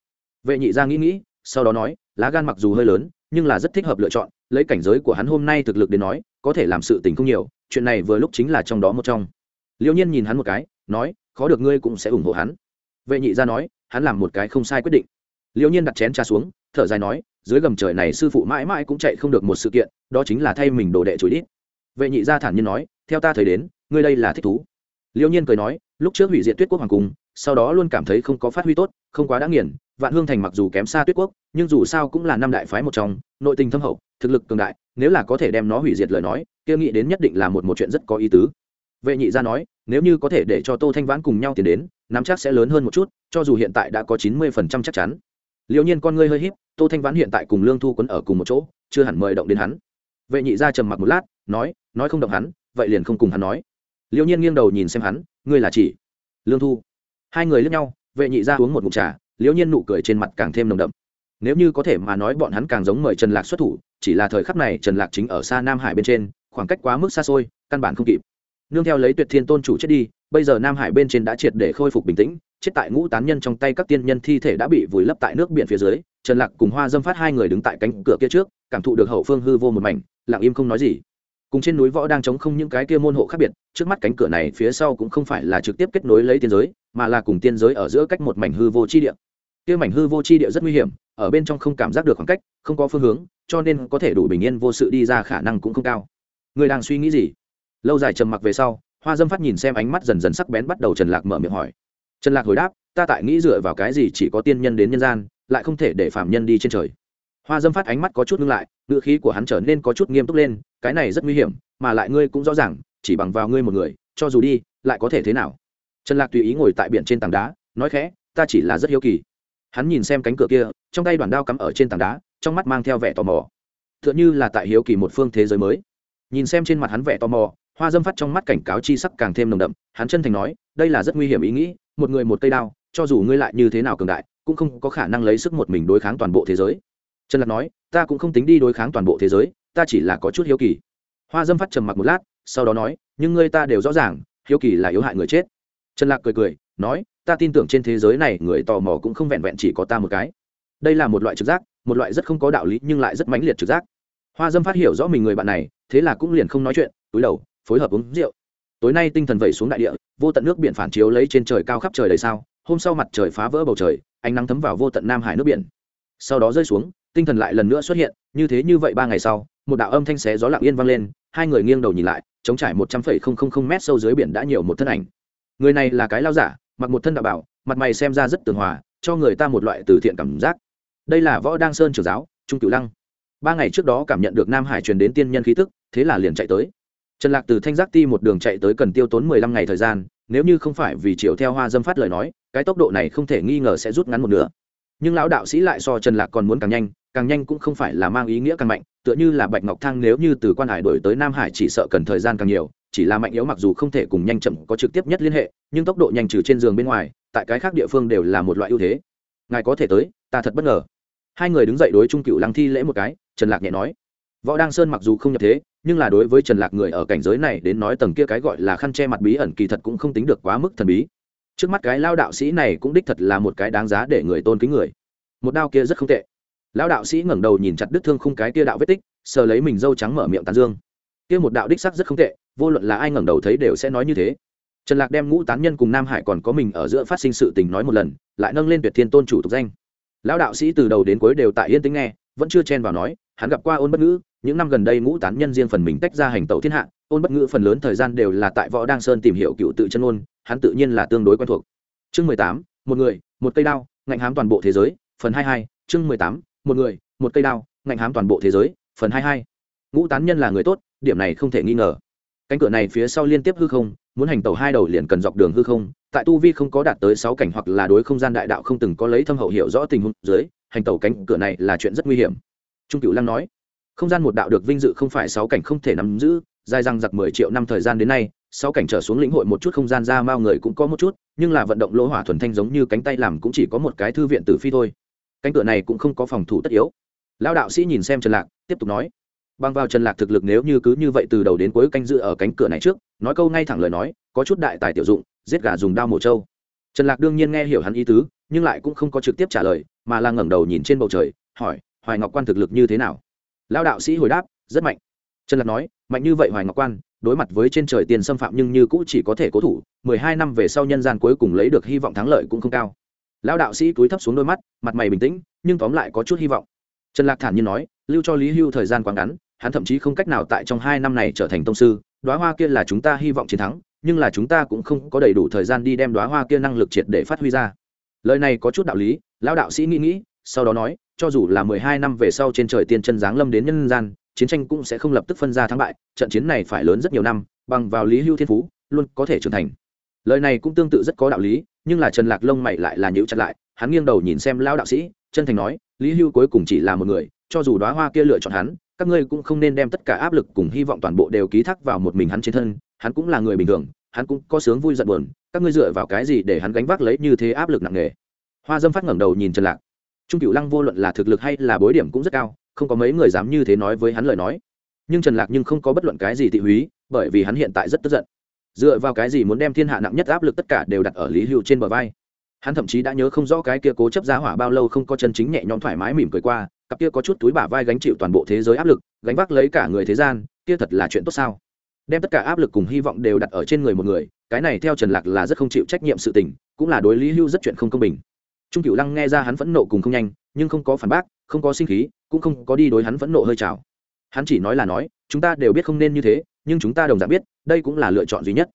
S1: Vệ nhị ra nghĩ nghĩ, sau đó nói, lá gan mặc dù hơi lớn, nhưng là rất thích hợp lựa chọn, lấy cảnh giới của hắn hôm nay thực lực đến nói, có thể làm sự tình không nhiều, chuyện này vừa lúc chính là trong đó một trong. Liễu nhiên nhìn hắn một cái, nói, khó được ngươi cũng sẽ ủng hộ hắn. Vệ nhị ra nói, hắn làm một cái không sai quyết định. Liễu nhiên đặt chén trà xuống, thở dài nói, dưới gầm trời này sư phụ mãi mãi cũng chạy không được một sự kiện, đó chính là thay mình đồ đệ chối đít vệ nhị gia thản nhiên nói, theo ta thấy đến, ngươi đây là thích thú. Liêu nhiên cười nói, lúc trước hủy diệt tuyết quốc hoàng cung, sau đó luôn cảm thấy không có phát huy tốt, không quá đã nghiền, vạn hương thành mặc dù kém xa tuyết quốc, nhưng dù sao cũng là năm đại phái một trong, nội tình thâm hậu, thực lực cường đại, nếu là có thể đem nó hủy diệt lời nói, kia nghĩ đến nhất định là một một chuyện rất có ý tứ. Vệ nhị gia nói, nếu như có thể để cho tô thanh vãn cùng nhau tiến đến, nắm chắc sẽ lớn hơn một chút, cho dù hiện tại đã có chín mươi phần trăm chắc chắn. Liệu nhiên con ngươi hơi híp, tô thanh vãn hiện tại cùng lương thu quấn ở cùng một chỗ, chưa hẳn mời động đến hắn. Vệ nhị gia trầm mặc một lát nói nói không động hắn, vậy liền không cùng hắn nói. Liệu nhiên nghiêng đầu nhìn xem hắn, ngươi là chỉ, lương thu. Hai người lướt nhau, vệ nhị ra uống một ngụm trà liễu nhiên nụ cười trên mặt càng thêm nồng đậm. Nếu như có thể mà nói bọn hắn càng giống mời trần lạc xuất thủ, chỉ là thời khắc này trần lạc chính ở xa nam hải bên trên, khoảng cách quá mức xa xôi, căn bản không kịp. Nương theo lấy tuyệt thiên tôn chủ chết đi, bây giờ nam hải bên trên đã triệt để khôi phục bình tĩnh, chết tại ngũ tán nhân trong tay các tiên nhân thi thể đã bị vùi lấp tại nước biển phía dưới, trần lạc cùng hoa dâm phát hai người đứng tại cánh cửa kia trước, cảm thụ được hậu phương hư vô một mảnh, lặng im không nói gì cùng trên núi võ đang chống không những cái kia môn hộ khác biệt, trước mắt cánh cửa này phía sau cũng không phải là trực tiếp kết nối lấy tiên giới, mà là cùng tiên giới ở giữa cách một mảnh hư vô chi địa. Kia mảnh hư vô chi địa rất nguy hiểm, ở bên trong không cảm giác được khoảng cách, không có phương hướng, cho nên có thể đủ bình yên vô sự đi ra khả năng cũng không cao. Người đang suy nghĩ gì? Lâu dài trầm mặc về sau, hoa dâm phát nhìn xem ánh mắt dần dần sắc bén bắt đầu trần lạc mở miệng hỏi. Trần lạc hồi đáp, ta tại nghĩ dựa vào cái gì chỉ có tiên nhân đến nhân gian, lại không thể để phạm nhân đi trên trời? Hoa dâm phát ánh mắt có chút ngưng lại, ngữ khí của hắn trở nên có chút nghiêm túc lên, cái này rất nguy hiểm, mà lại ngươi cũng rõ ràng, chỉ bằng vào ngươi một người, cho dù đi, lại có thể thế nào? Trần lạc tùy ý ngồi tại biển trên tảng đá, nói khẽ, ta chỉ là rất hiếu kỳ. Hắn nhìn xem cánh cửa kia, trong tay đoàn đao cắm ở trên tảng đá, trong mắt mang theo vẻ tò mò. T h ư ợ n h ư là tại hiếu kỳ một phương thế giới mới. Nhìn xem trên mặt hắn vẻ tò mò, hoa dâm phát trong mắt cảnh cáo chi sắc càng thêm nồng đậm, hắn chân thành nói, đây là rất nguy hiểm ý nghĩ, một người một cây đao, cho dù ngươi lại như thế nào cường đại, cũng không có khả năng lấy sức một mình đối kháng toàn bộ thế giới trần lạc nói, ta cũng không tính đi đối kháng toàn bộ thế giới, ta chỉ là có chút hiếu kỳ. Hoa dâm phát trầm mặc một lát, sau đó nói, nhưng ngươi ta đều rõ ràng, hiếu kỳ là yếu hại người chết. Trần lạc cười cười, nói, ta tin tưởng trên thế giới này người tò mò cũng không vẹn vẹn chỉ có ta một cái. Đây là một loại trực giác, một loại rất không có đạo lý nhưng lại rất mãnh liệt trực giác. Hoa dâm phát hiểu rõ mình người bạn này, thế là cũng liền không nói chuyện, túi đầu, phối hợp uống rượu. Tối nay tinh thần vẩy xuống đại địa, vô tận nước biển phản chiếu lấy trên trời cao khắp trời đầy sao, hôm sau mặt trời phá vỡ bầu trời, ánh nắng thấm vào vô tận nam hải nước biển. Sau đó rơi xuống tinh thần lại lần nữa xuất hiện, như thế như vậy ba ngày sau, một đạo âm thanh xé gió lặng yên vang lên, hai người nghiêng đầu nhìn lại, chống trải một trăm phẩy không không không mét sâu dưới biển đã nhiều một thân ảnh. Người này là cái lao giả, mặc một thân đạo bảo, mặt mày xem ra rất tường hòa, cho người ta một loại từ thiện cảm giác. Đây là võ đăng sơn trưởng giáo, trung cửu lăng. Ba ngày trước đó cảm nhận được nam hải truyền đến tiên nhân khí tức, thế là liền chạy tới. Trần lạc từ thanh giác ti một đường chạy tới cần tiêu tốn mười lăm ngày thời gian, nếu như không phải vì chiều theo hoa dâm phát lời nói, cái tốc độ này không thể nghi ngờ sẽ rút ngắn một nửa. Nhưng lão đạo sĩ lại so trần lạc còn muốn càng nhanh càng nhanh cũng không phải là mang ý nghĩa càng mạnh, tựa như là bạch ngọc thang nếu như từ quan hải đổi tới nam hải chỉ sợ cần thời gian càng nhiều, chỉ là mạnh yếu mặc dù không thể cùng nhanh chậm có trực tiếp nhất liên hệ, nhưng tốc độ nhanh trừ trên giường bên ngoài, tại cái khác địa phương đều là một loại ưu thế. Ngài có thể tới, ta thật bất ngờ. Hai người đứng dậy đối trung cựu lăng thi lễ một cái, trần lạc nhẹ nói. Võ đăng sơn mặc dù không nhập thế, nhưng là đối với trần lạc người ở cảnh giới này đến nói tầng kia cái gọi là khăn che mặt bí ẩn kỳ thật cũng không tính được quá mức thần bí. Trước mắt cái lao đạo sĩ này cũng đích thật là một cái đáng giá để người tôn kính người. Một đao kia rất không tệ lão đạo sĩ ngẩng đầu nhìn chặt đứt thương khung cái kia đạo vết tích, sờ lấy mình dâu trắng mở miệng tán dương. Kia một đạo đích sắc rất không tệ, vô luận là ai ngẩng đầu thấy đều sẽ nói như thế. Trần lạc đem ngũ tán nhân cùng nam hải còn có mình ở giữa phát sinh sự tình nói một lần, lại nâng lên tuyệt thiên tôn chủ tục danh. Lão đạo sĩ từ đầu đến cuối đều tại yên tĩnh nghe, vẫn chưa chen vào nói, hắn gặp qua ôn bất ngữ, những năm gần đây ngũ tán nhân riêng phần mình tách ra hành tẩu thiên hạ, ôn bất ngữ phần lớn thời gian đều là tại võ đăng sơn tìm hiểu cựu tự chân ôn hắn tự nhiên là tương đối quen thuộc. Chương mười tám, một người, một cây đao, ngạnh hám toàn bộ thế giới, phần hai hai, chương mười tám một người, một cây đao, ngạnh hám toàn bộ thế giới, phần hai hai. Ngũ tán nhân là người tốt, điểm này không thể nghi ngờ. Cánh cửa này phía sau liên tiếp hư không, muốn hành tàu hai đầu liền cần dọc đường hư không, tại tu vi không có đạt tới sáu cảnh hoặc là đối không gian đại đạo không từng có lấy thâm hậu hiểu rõ tình huống dưới, hành tàu cánh cửa này là chuyện rất nguy hiểm. Trung cựu lăng nói, không gian một đạo được vinh dự không phải sáu cảnh không thể nắm giữ, dài răng giặc mười triệu năm thời gian đến nay, sáu cảnh trở xuống lĩnh hội một chút không gian ra mao người cũng có một chút, nhưng là vận động lỗ hỏa thuần thanh giống như cánh tay làm cũng chỉ có một cái thư viện tử phi thôi cánh cửa này cũng không có phòng thủ tất yếu. Lão đạo sĩ nhìn xem trần lạc, tiếp tục nói bằng vào trần lạc thực lực nếu như cứ như vậy từ đầu đến cuối canh dự ở cánh cửa này trước, nói câu ngay thẳng lời nói, có chút đại tài tiểu dụng, giết gà dùng đao mổ trâu. Trần lạc đương nhiên nghe hiểu hắn ý tứ, nhưng lại cũng không có trực tiếp trả lời, mà là ngẩng đầu nhìn trên bầu trời, hỏi, hoài ngọc quan thực lực như thế nào? Lão đạo sĩ hồi đáp, rất mạnh. Trần lạc nói, mạnh như vậy hoài ngọc quan, đối mặt với trên trời tiền xâm phạm nhưng như cũ chỉ có thể cố thủ, mười hai năm về sau nhân gian cuối cùng lấy được hy vọng thắng lợi cũng không cao lão đạo sĩ cúi thấp xuống đôi mắt, mặt mày bình tĩnh, nhưng tóm lại có chút hy vọng. Trần lạc thản nhiên nói, lưu cho lý hưu thời gian quá ngắn, hắn thậm chí không cách nào tại trong hai năm này trở thành tông sư đoá hoa kia là chúng ta hy vọng chiến thắng, nhưng là chúng ta cũng không có đầy đủ thời gian đi đem đoá hoa kia năng lực triệt để phát huy ra. Lời này có chút đạo lý, lão đạo sĩ nghĩ nghĩ, sau đó nói, cho dù là mười hai năm về sau trên trời tiên chân giáng lâm đến nhân gian, chiến tranh cũng sẽ không lập tức phân ra thắng bại, trận chiến này phải lớn rất nhiều năm, bằng vào lý hưu thiên phú, luôn có thể trưởng thành. Lời này cũng tương tự rất có đạo lý nhưng là trần lạc lông mày lại là nhữ chặt lại, hắn nghiêng đầu nhìn xem lão đạo sĩ, chân thành nói, lý hưu cuối cùng chỉ là một người, cho dù đoá hoa kia lựa chọn hắn, các ngươi cũng không nên đem tất cả áp lực cùng hy vọng toàn bộ đều ký thác vào một mình hắn trên thân, hắn cũng là người bình thường, hắn cũng có sướng vui giận buồn, các ngươi dựa vào cái gì để hắn gánh vác lấy như thế áp lực nặng nề? Hoa dâm phát ngẩng đầu nhìn trần lạc. Trung cựu lăng vô luận là thực lực hay là bối điểm cũng rất cao, không có mấy người dám như thế nói với hắn lời nói. Nhưng trần lạc nhưng không có bất luận cái gì thị húy, bởi vì hắn hiện tại rất tức giận dựa vào cái gì muốn đem thiên hạ nặng nhất áp lực tất cả đều đặt ở lý hưu trên bờ vai? Hắn thậm chí đã nhớ không rõ cái kia cố chấp giá hỏa bao lâu không có chân chính nhẹ nhõm thoải mái mỉm cười qua, cặp kia có chút túi bả vai gánh chịu toàn bộ thế giới áp lực, gánh vác lấy cả người thế gian, kia thật là chuyện tốt sao? Đem tất cả áp lực cùng hy vọng đều đặt ở trên người một người, cái này theo trần lạc là rất không chịu trách nhiệm sự tình, cũng là đối lý hưu rất chuyện không công bình. Trung cửu lăng nghe ra hắn phẫn nộ cùng không nhanh, nhưng không có phản bác, không có sinh khí, cũng không có đi đối hắn phẫn nộ hơi trào hắn chỉ nói là nói, chúng ta đều biết không nên như thế, nhưng chúng ta đồng dạng biết đây cũng là lựa chọn duy nhất.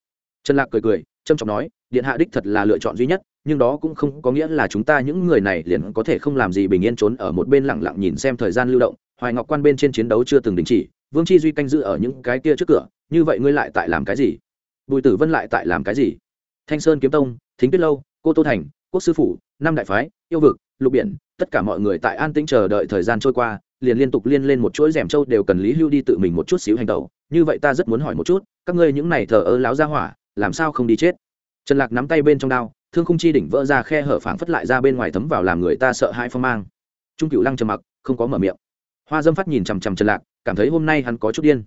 S1: Trần lạc cười cười trâm trọng nói, điện hạ đích thật là lựa chọn duy nhất, nhưng đó cũng không có nghĩa là chúng ta những người này liền có thể không làm gì bình yên trốn ở một bên lặng lặng nhìn xem thời gian lưu động. Hoài ngọc quan bên trên chiến đấu chưa từng đình chỉ, vương chi duy canh giữ ở những cái kia trước cửa, như vậy ngươi lại tại làm cái gì? Bùi tử vân lại tại làm cái gì? Thanh sơn kiếm tông, thính tuyết lâu, cô tô thành, quốc sư phủ, năm đại phái, yêu vực, lục biển, tất cả mọi người tại an tĩnh chờ đợi thời gian trôi qua, liền liên tục liên lên một chuỗi rèm trâu đều cần lý hưu đi tự mình một chút xíu hành tẩu. Như vậy ta rất muốn hỏi một chút các ngươi những này thờ ơ láo ra hỏa, làm sao không đi chết? Trần lạc nắm tay bên trong đao, thương khung chi đỉnh vỡ ra khe hở phảng phất lại ra bên ngoài thấm vào làm người ta sợ hãi phong mang. Trung cựu lăng trầm mặc, không có mở miệng. Hoa dâm phát nhìn chằm chằm trần lạc, cảm thấy hôm nay hắn có chút điên.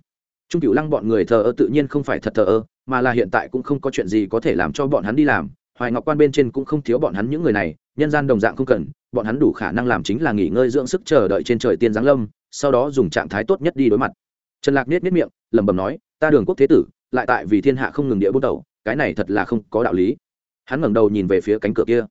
S1: Trung cựu lăng bọn người thờ ơ tự nhiên không phải thật thờ ơ, mà là hiện tại cũng không có chuyện gì có thể làm cho bọn hắn đi làm. Hoài ngọc quan bên trên cũng không thiếu bọn hắn những người này, nhân gian đồng dạng không cần, bọn hắn đủ khả năng làm chính là nghỉ ngơi dưỡng sức chờ đợi trên trời tiên giáng lâm, sau đó dùng trạng thái tốt nhất đi đối mặt trần lạc niết niết miệng, lẩm bẩm nói, ta đường quốc thế tử, lại tại vì thiên hạ không ngừng địa bút đầu cái này thật là không có đạo lý. Hắn ngẩng đầu nhìn về phía cánh cửa kia.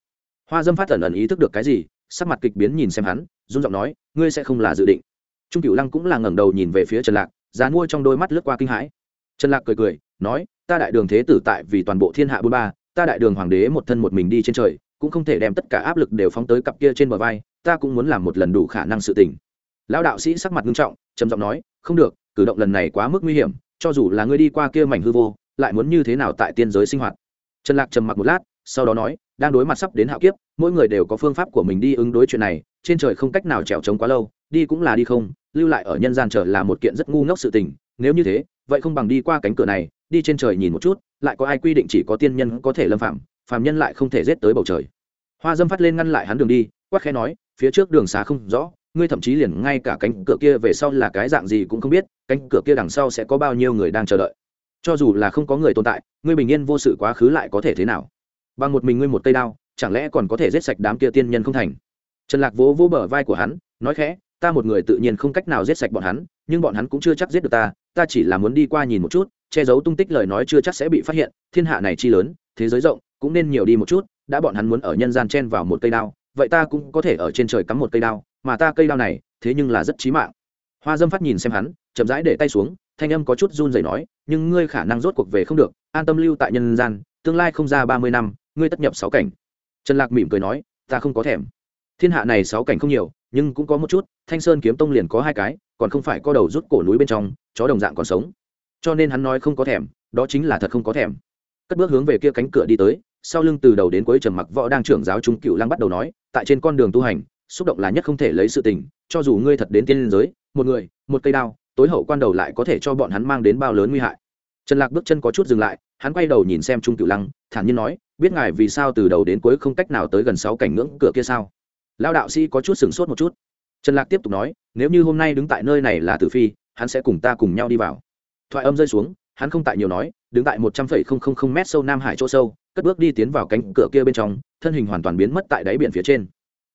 S1: Hoa dâm phát ẩn ẩn ý thức được cái gì, sắc mặt kịch biến nhìn xem hắn, run giọng nói, ngươi sẽ không là dự định. Trung cửu lăng cũng là ngẩng đầu nhìn về phía trần lạc dán mua trong đôi mắt lướt qua kinh hãi. Trần lạc cười cười, nói, ta đại đường thế tử tại vì toàn bộ thiên hạ bôn ba, ta đại đường hoàng đế một thân một mình đi trên trời, cũng không thể đem tất cả áp lực đều phóng tới cặp kia trên bờ vai, ta cũng muốn làm một lần đủ khả năng sự tình. Lão đạo sĩ sắc mặt nghiêm trọng, trầm giọng nói, không được cử động lần này quá mức nguy hiểm, cho dù là ngươi đi qua kia mảnh hư vô, lại muốn như thế nào tại tiên giới sinh hoạt? Trần lạc trầm mặc một lát, sau đó nói, đang đối mặt sắp đến hạo kiếp, mỗi người đều có phương pháp của mình đi ứng đối chuyện này, trên trời không cách nào trèo trống quá lâu, đi cũng là đi không, lưu lại ở nhân gian trở là một kiện rất ngu ngốc sự tình, nếu như thế, vậy không bằng đi qua cánh cửa này, đi trên trời nhìn một chút, lại có ai quy định chỉ có tiên nhân có thể lâm phạm, phàm nhân lại không thể giết tới bầu trời. Hoa dâm phát lên ngăn lại hắn đường đi quắc khẽ nói, phía trước đường xá không rõ, ngươi thậm chí liền ngay cả cánh cửa kia về sau là cái dạng gì cũng không biết cánh cửa kia đằng sau sẽ có bao nhiêu người đang chờ đợi. Cho dù là không có người tồn tại, ngươi bình yên vô sự quá khứ lại có thể thế nào? Bằng một mình ngươi một cây đao, chẳng lẽ còn có thể giết sạch đám kia tiên nhân không thành? Trần lạc vỗ vỗ bờ vai của hắn, nói khẽ, ta một người tự nhiên không cách nào giết sạch bọn hắn, nhưng bọn hắn cũng chưa chắc giết được ta ta chỉ là muốn đi qua nhìn một chút, che giấu tung tích lời nói chưa chắc sẽ bị phát hiện, thiên hạ này chi lớn, thế giới rộng, cũng nên nhiều đi một chút, đã bọn hắn muốn ở nhân gian chen vào một cây đao, vậy ta cũng có thể ở trên trời cắm một cây đao, mà ta cây đao này, thế nhưng là rất chí mạng. Hoa dâm phát nhìn xem hắn chậm rãi để tay xuống, thanh âm có chút run rẩy nói, nhưng ngươi khả năng rốt cuộc về không được, an tâm lưu tại nhân gian, tương lai không ra ba mươi năm, ngươi tất nhập sáu cảnh. Trần lạc mỉm cười nói, ta không có thèm. Thiên hạ này sáu cảnh không nhiều, nhưng cũng có một chút, thanh sơn kiếm tông liền có hai cái, còn không phải co đầu rút cổ núi bên trong, chó đồng dạng còn sống. Cho nên hắn nói không có thèm, đó chính là thật không có thèm. Cất bước hướng về kia cánh cửa đi tới, sau lưng từ đầu đến cuối trầm mặc võ đang trưởng giáo trung cựu lăng bắt đầu nói, tại trên con đường tu hành, xúc động là nhất không thể lấy sự tình, cho dù ngươi thật đến tiên liên giới, một người, một cây đao tối hậu quan đầu lại có thể cho bọn hắn mang đến bao lớn nguy hại. Trần lạc bước chân có chút dừng lại, hắn quay đầu nhìn xem trung Cửu lăng, thản nhiên nói, biết ngài vì sao từ đầu đến cuối không cách nào tới gần sáu cảnh ngưỡng cửa kia sao? Lao đạo sĩ có chút sửng sốt một chút. Trần lạc tiếp tục nói, nếu như hôm nay đứng tại nơi này là tử phi, hắn sẽ cùng ta cùng nhau đi vào. Thoại âm rơi xuống, hắn không tại nhiều nói, đứng tại một trăm phẩy không không không mét sâu nam hải chỗ sâu, cất bước đi tiến vào cánh cửa kia bên trong, thân hình hoàn toàn biến mất tại đáy biển phía trên.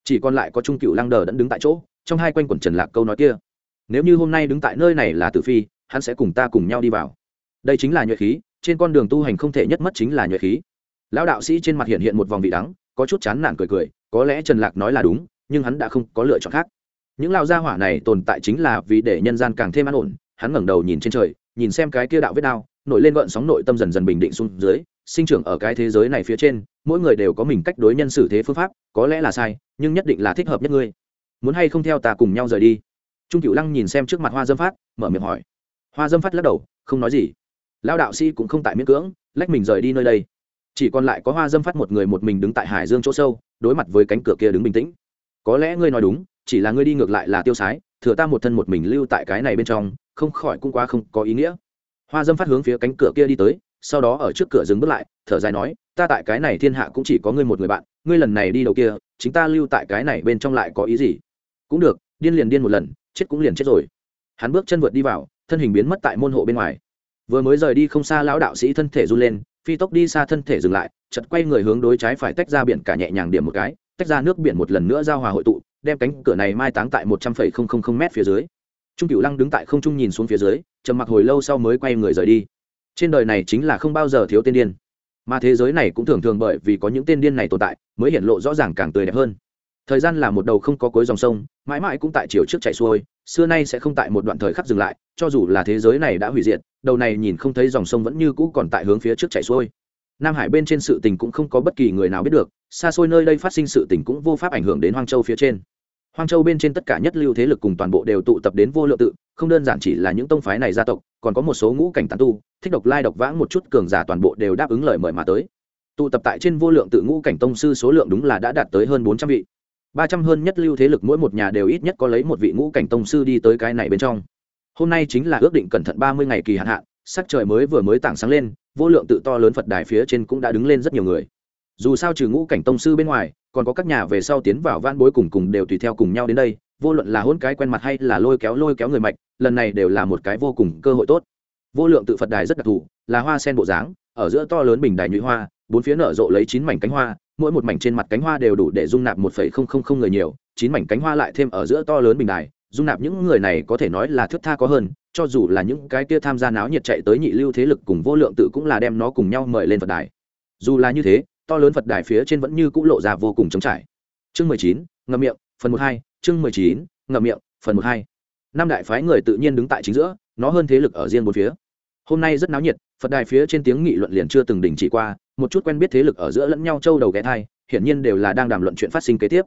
S1: Chỉ còn lại có trung cựu lăng đờ đẫn đứng tại chỗ, trong hai quanh quần trần lạc câu nói kia nếu như hôm nay đứng tại nơi này là tử phi, hắn sẽ cùng ta cùng nhau đi vào. Đây chính là nhuệ khí, trên con đường tu hành không thể nhất mất chính là nhuệ khí. Lão đạo sĩ trên mặt hiện hiện một vòng vị đắng, có chút chán nản cười cười, có lẽ trần lạc nói là đúng, nhưng hắn đã không có lựa chọn khác. Những lao gia hỏa này tồn tại chính là vì để nhân gian càng thêm an ổn, hắn ngẩng đầu nhìn trên trời, nhìn xem cái kia đạo vết đao, nổi lên gợn sóng nội tâm dần dần bình định xuống dưới, sinh trưởng ở cái thế giới này phía trên, mỗi người đều có mình cách đối nhân xử thế phương pháp, có lẽ là sai, nhưng nhất định là thích hợp nhất ngươi. Muốn hay không theo ta cùng nhau rời đi? Trung cửu lăng nhìn xem trước mặt hoa dâm phát, mở miệng hỏi. Hoa dâm phát lắc đầu, không nói gì. Lao đạo sĩ cũng không tại miễn cưỡng, lách mình rời đi nơi đây. Chỉ còn lại có hoa dâm phát một người một mình đứng tại hải dương chỗ sâu, đối mặt với cánh cửa kia đứng bình tĩnh. Có lẽ ngươi nói đúng, chỉ là ngươi đi ngược lại là tiêu sái, thừa ta một thân một mình lưu tại cái này bên trong, không khỏi cũng quá không có ý nghĩa. Hoa dâm phát hướng phía cánh cửa kia đi tới, sau đó ở trước cửa dừng bước lại, thở dài nói, ta tại cái này thiên hạ cũng chỉ có ngươi một người bạn, ngươi lần này đi đầu kia, chính ta lưu tại cái này bên trong lại có ý gì? Cũng được, điên liền điên một lần chết cũng liền chết rồi. Hắn bước chân vượt đi vào, thân hình biến mất tại môn hộ bên ngoài. Vừa mới rời đi không xa lão đạo sĩ thân thể run lên, phi tốc đi xa thân thể dừng lại chật quay người hướng đối trái phải tách ra biển cả nhẹ nhàng điểm một cái, tách ra nước biển một lần nữa giao hòa hội tụ, đem cánh cửa này mai táng tại một trăm phẩy không không không m phía dưới. Trung cửu lăng đứng tại không trung nhìn xuống phía dưới, trầm mặc hồi lâu sau mới quay người rời đi. Trên đời này chính là không bao giờ thiếu tên điên. Mà thế giới này cũng thường thường bởi vì có những tên điên này tồn tại, mới hiện lộ rõ ràng càng tươi đẹp hơn thời gian là một đầu không có cuối dòng sông, mãi mãi cũng tại chiều trước chạy xuôi, xưa nay sẽ không tại một đoạn thời khắc dừng lại, cho dù là thế giới này đã hủy diệt, đầu này nhìn không thấy dòng sông vẫn như cũ còn tại hướng phía trước chạy xuôi. Nam hải bên trên sự tình cũng không có bất kỳ người nào biết được, xa xôi nơi đây phát sinh sự tình cũng vô pháp ảnh hưởng đến hoang châu phía trên. Hoang châu bên trên tất cả nhất lưu thế lực cùng toàn bộ đều tụ tập đến vô lượng tự, không đơn giản chỉ là những tông phái này gia tộc, còn có một số ngũ cảnh tán tu, thích độc lai độc vãng một chút cường giả toàn bộ đều đáp ứng lời mời mà tới. Tụ tập tại trên vô lượng tự ngũ cảnh tông sư số lượng đúng là đã đạt tới hơn bốn trăm vị ba trăm hơn nhất lưu thế lực mỗi một nhà đều ít nhất có lấy một vị ngũ cảnh tông sư đi tới cái này bên trong. Hôm nay chính là ước định cẩn thận ba mươi ngày kỳ hạn hạn, sắc trời mới vừa mới tảng sáng lên, vô lượng tự to lớn phật đài phía trên cũng đã đứng lên rất nhiều người. Dù sao trừ ngũ cảnh tông sư bên ngoài, còn có các nhà về sau tiến vào van bối cùng cùng đều tùy theo cùng nhau đến đây, vô luận là hôn cái quen mặt hay là lôi kéo lôi kéo người mạch, lần này đều là một cái vô cùng cơ hội tốt. Vô lượng tự phật đài rất đặc thù, là hoa sen bộ dáng, ở giữa to lớn bình đài nhụy hoa, bốn phía nở rộ lấy chín mảnh cánh hoa mỗi một mảnh trên mặt cánh hoa đều đủ để dung nạp một phẩy không không không người nhiều, chín mảnh cánh hoa lại thêm ở giữa to lớn bình đài, dung nạp những người này có thể nói là thước tha có hơn, cho dù là những cái kia tham gia náo nhiệt chạy tới nhị lưu thế lực cùng vô lượng tự cũng là đem nó cùng nhau mời lên phật đài. Dù là như thế, to lớn phật đài phía trên vẫn như cũ lộ ra vô cùng trống trải. Chương mười chín, ngậm miệng, phần một hai, chương mười chín, ngậm miệng, phần một hai. Năm đại phái người tự nhiên đứng tại chính giữa, nó hơn thế lực ở riêng một phía. Hôm nay rất náo nhiệt, phật đài phía trên tiếng nghị luận liền chưa từng đình chỉ qua một chút quen biết thế lực ở giữa lẫn nhau châu đầu ghé thai, hiển nhiên đều là đang đàm luận chuyện phát sinh kế tiếp.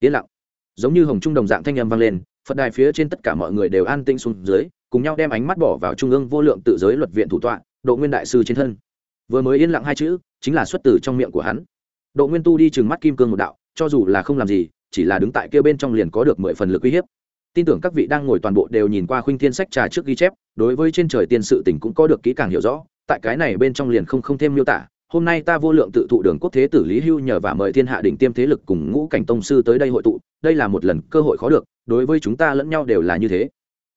S1: Yên lặng. Giống như hồng trung đồng dạng thanh âm vang lên, phật đài phía trên tất cả mọi người đều an tinh xuống dưới, cùng nhau đem ánh mắt bỏ vào trung ương vô lượng tự giới luật viện thủ tọa, độ nguyên đại sư trên thân. Vừa mới yên lặng hai chữ, chính là xuất từ trong miệng của hắn. Độ nguyên tu đi chừng mắt kim cương một đạo, cho dù là không làm gì, chỉ là đứng tại kia bên trong liền có được mười phần lực uy hiếp. Tin tưởng các vị đang ngồi toàn bộ đều nhìn qua khuynh thiên sách trà trước ghi chép, đối với trên trời tiên sự tỉnh cũng có được kỹ càng hiểu rõ, tại cái này bên trong liền không không thêm miêu tả hôm nay ta vô lượng tự thụ đường quốc thế tử lý hưu nhờ và mời thiên hạ đỉnh tiêm thế lực cùng ngũ cảnh tông sư tới đây hội tụ, đây là một lần cơ hội khó được, đối với chúng ta lẫn nhau đều là như thế.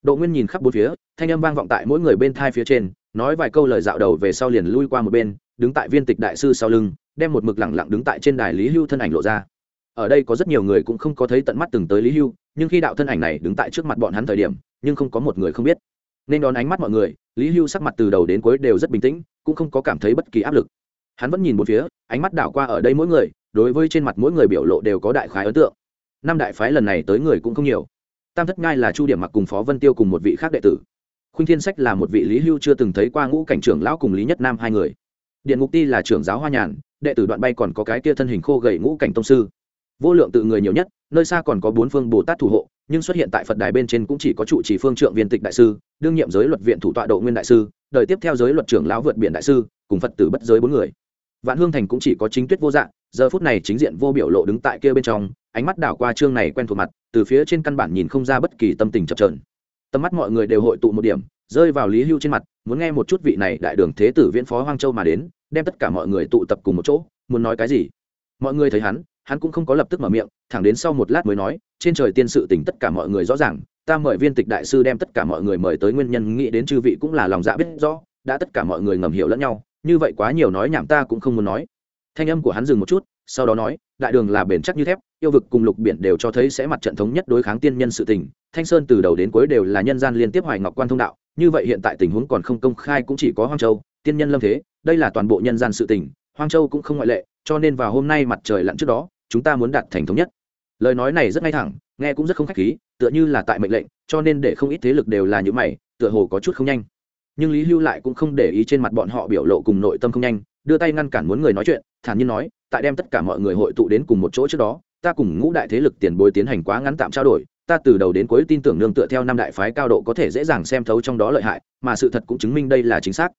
S1: Độ nguyên nhìn khắp bốn phía, thanh âm vang vọng tại mỗi người bên thai phía trên, nói vài câu lời dạo đầu về sau liền lui qua một bên, đứng tại viên tịch đại sư sau lưng, đem một mực lẳng lặng đứng tại trên đài lý hưu thân ảnh lộ ra. Ở đây có rất nhiều người cũng không có thấy tận mắt từng tới lý hưu, nhưng khi đạo thân ảnh này đứng tại trước mặt bọn hắn thời điểm, nhưng không có một người không biết. Nên đón ánh mắt mọi người, lý hưu sắc mặt từ đầu đến cuối đều rất bình tĩnh, cũng không có cảm thấy bất kỳ áp lực hắn vẫn nhìn một phía, ánh mắt đảo qua ở đây mỗi người, đối với trên mặt mỗi người biểu lộ đều có đại khái ấn tượng. Năm đại phái lần này tới người cũng không nhiều. Tam thất ngai là chu điểm mặc cùng phó vân tiêu cùng một vị khác đệ tử. Khuynh thiên sách là một vị lý hưu chưa từng thấy qua ngũ cảnh trưởng lão cùng lý nhất nam hai người. Điện ngục ti là trưởng giáo hoa nhàn, đệ tử đoạn bay còn có cái kia thân hình khô gầy ngũ cảnh tông sư. Vô lượng tự người nhiều nhất, nơi xa còn có bốn phương bồ tát thủ hộ, nhưng xuất hiện tại phật đài bên trên cũng chỉ có trụ trì phương trượng viên tịch đại sư, đương nhiệm giới luật viện thủ tọa độ nguyên đại sư, đời tiếp theo giới luật trưởng lão vượt biển đại sư, cùng phật tử bất giới bốn người vạn hương thành cũng chỉ có chính tuyết vô dạng giờ phút này chính diện vô biểu lộ đứng tại kia bên trong, ánh mắt đảo qua chương này quen thuộc mặt, từ phía trên căn bản nhìn không ra bất kỳ tâm tình chập trờn tầm mắt mọi người đều hội tụ một điểm, rơi vào lý hưu trên mặt, muốn nghe một chút vị này đại đường thế tử viễn phó hoang châu mà đến, đem tất cả mọi người tụ tập cùng một chỗ, muốn nói cái gì? Mọi người thấy hắn hắn cũng không có lập tức mở miệng, thẳng đến sau một lát mới nói, trên trời tiên sự tình tất cả mọi người rõ ràng, ta mời viên tịch đại sư đem tất cả mọi người mời tới nguyên nhân, nghĩ đến chư vị cũng là lòng dạ biết rõ, đã tất cả mọi người ngầm hiểu lẫn nhau như vậy quá nhiều nói nhảm ta cũng không muốn nói. Thanh âm của hắn dừng một chút, sau đó nói, đại đường là bền chắc như thép, yêu vực cùng lục biển đều cho thấy sẽ mặt trận thống nhất đối kháng tiên nhân sự tình. Thanh sơn từ đầu đến cuối đều là nhân gian liên tiếp hoài ngọc quan thông đạo, như vậy hiện tại tình huống còn không công khai cũng chỉ có hoang châu, tiên nhân lâm thế, đây là toàn bộ nhân gian sự tình, hoang châu cũng không ngoại lệ, cho nên vào hôm nay mặt trời lặn trước đó, chúng ta muốn đạt thành thống nhất. Lời nói này rất ngay thẳng, nghe cũng rất không khách khí, tựa như là tại mệnh lệnh, cho nên để không ít thế lực đều là những mày, tựa hồ có chút không nhanh nhưng lý hưu lại cũng không để ý trên mặt bọn họ biểu lộ cùng nội tâm không nhanh, đưa tay ngăn cản muốn người nói chuyện, thản nhiên nói, tại đem tất cả mọi người hội tụ đến cùng một chỗ trước đó, ta cùng ngũ đại thế lực tiền bối tiến hành quá ngắn tạm trao đổi, ta từ đầu đến cuối tin tưởng nương tựa theo năm đại phái cao độ có thể dễ dàng xem thấu trong đó lợi hại, mà sự thật cũng chứng minh đây là chính xác.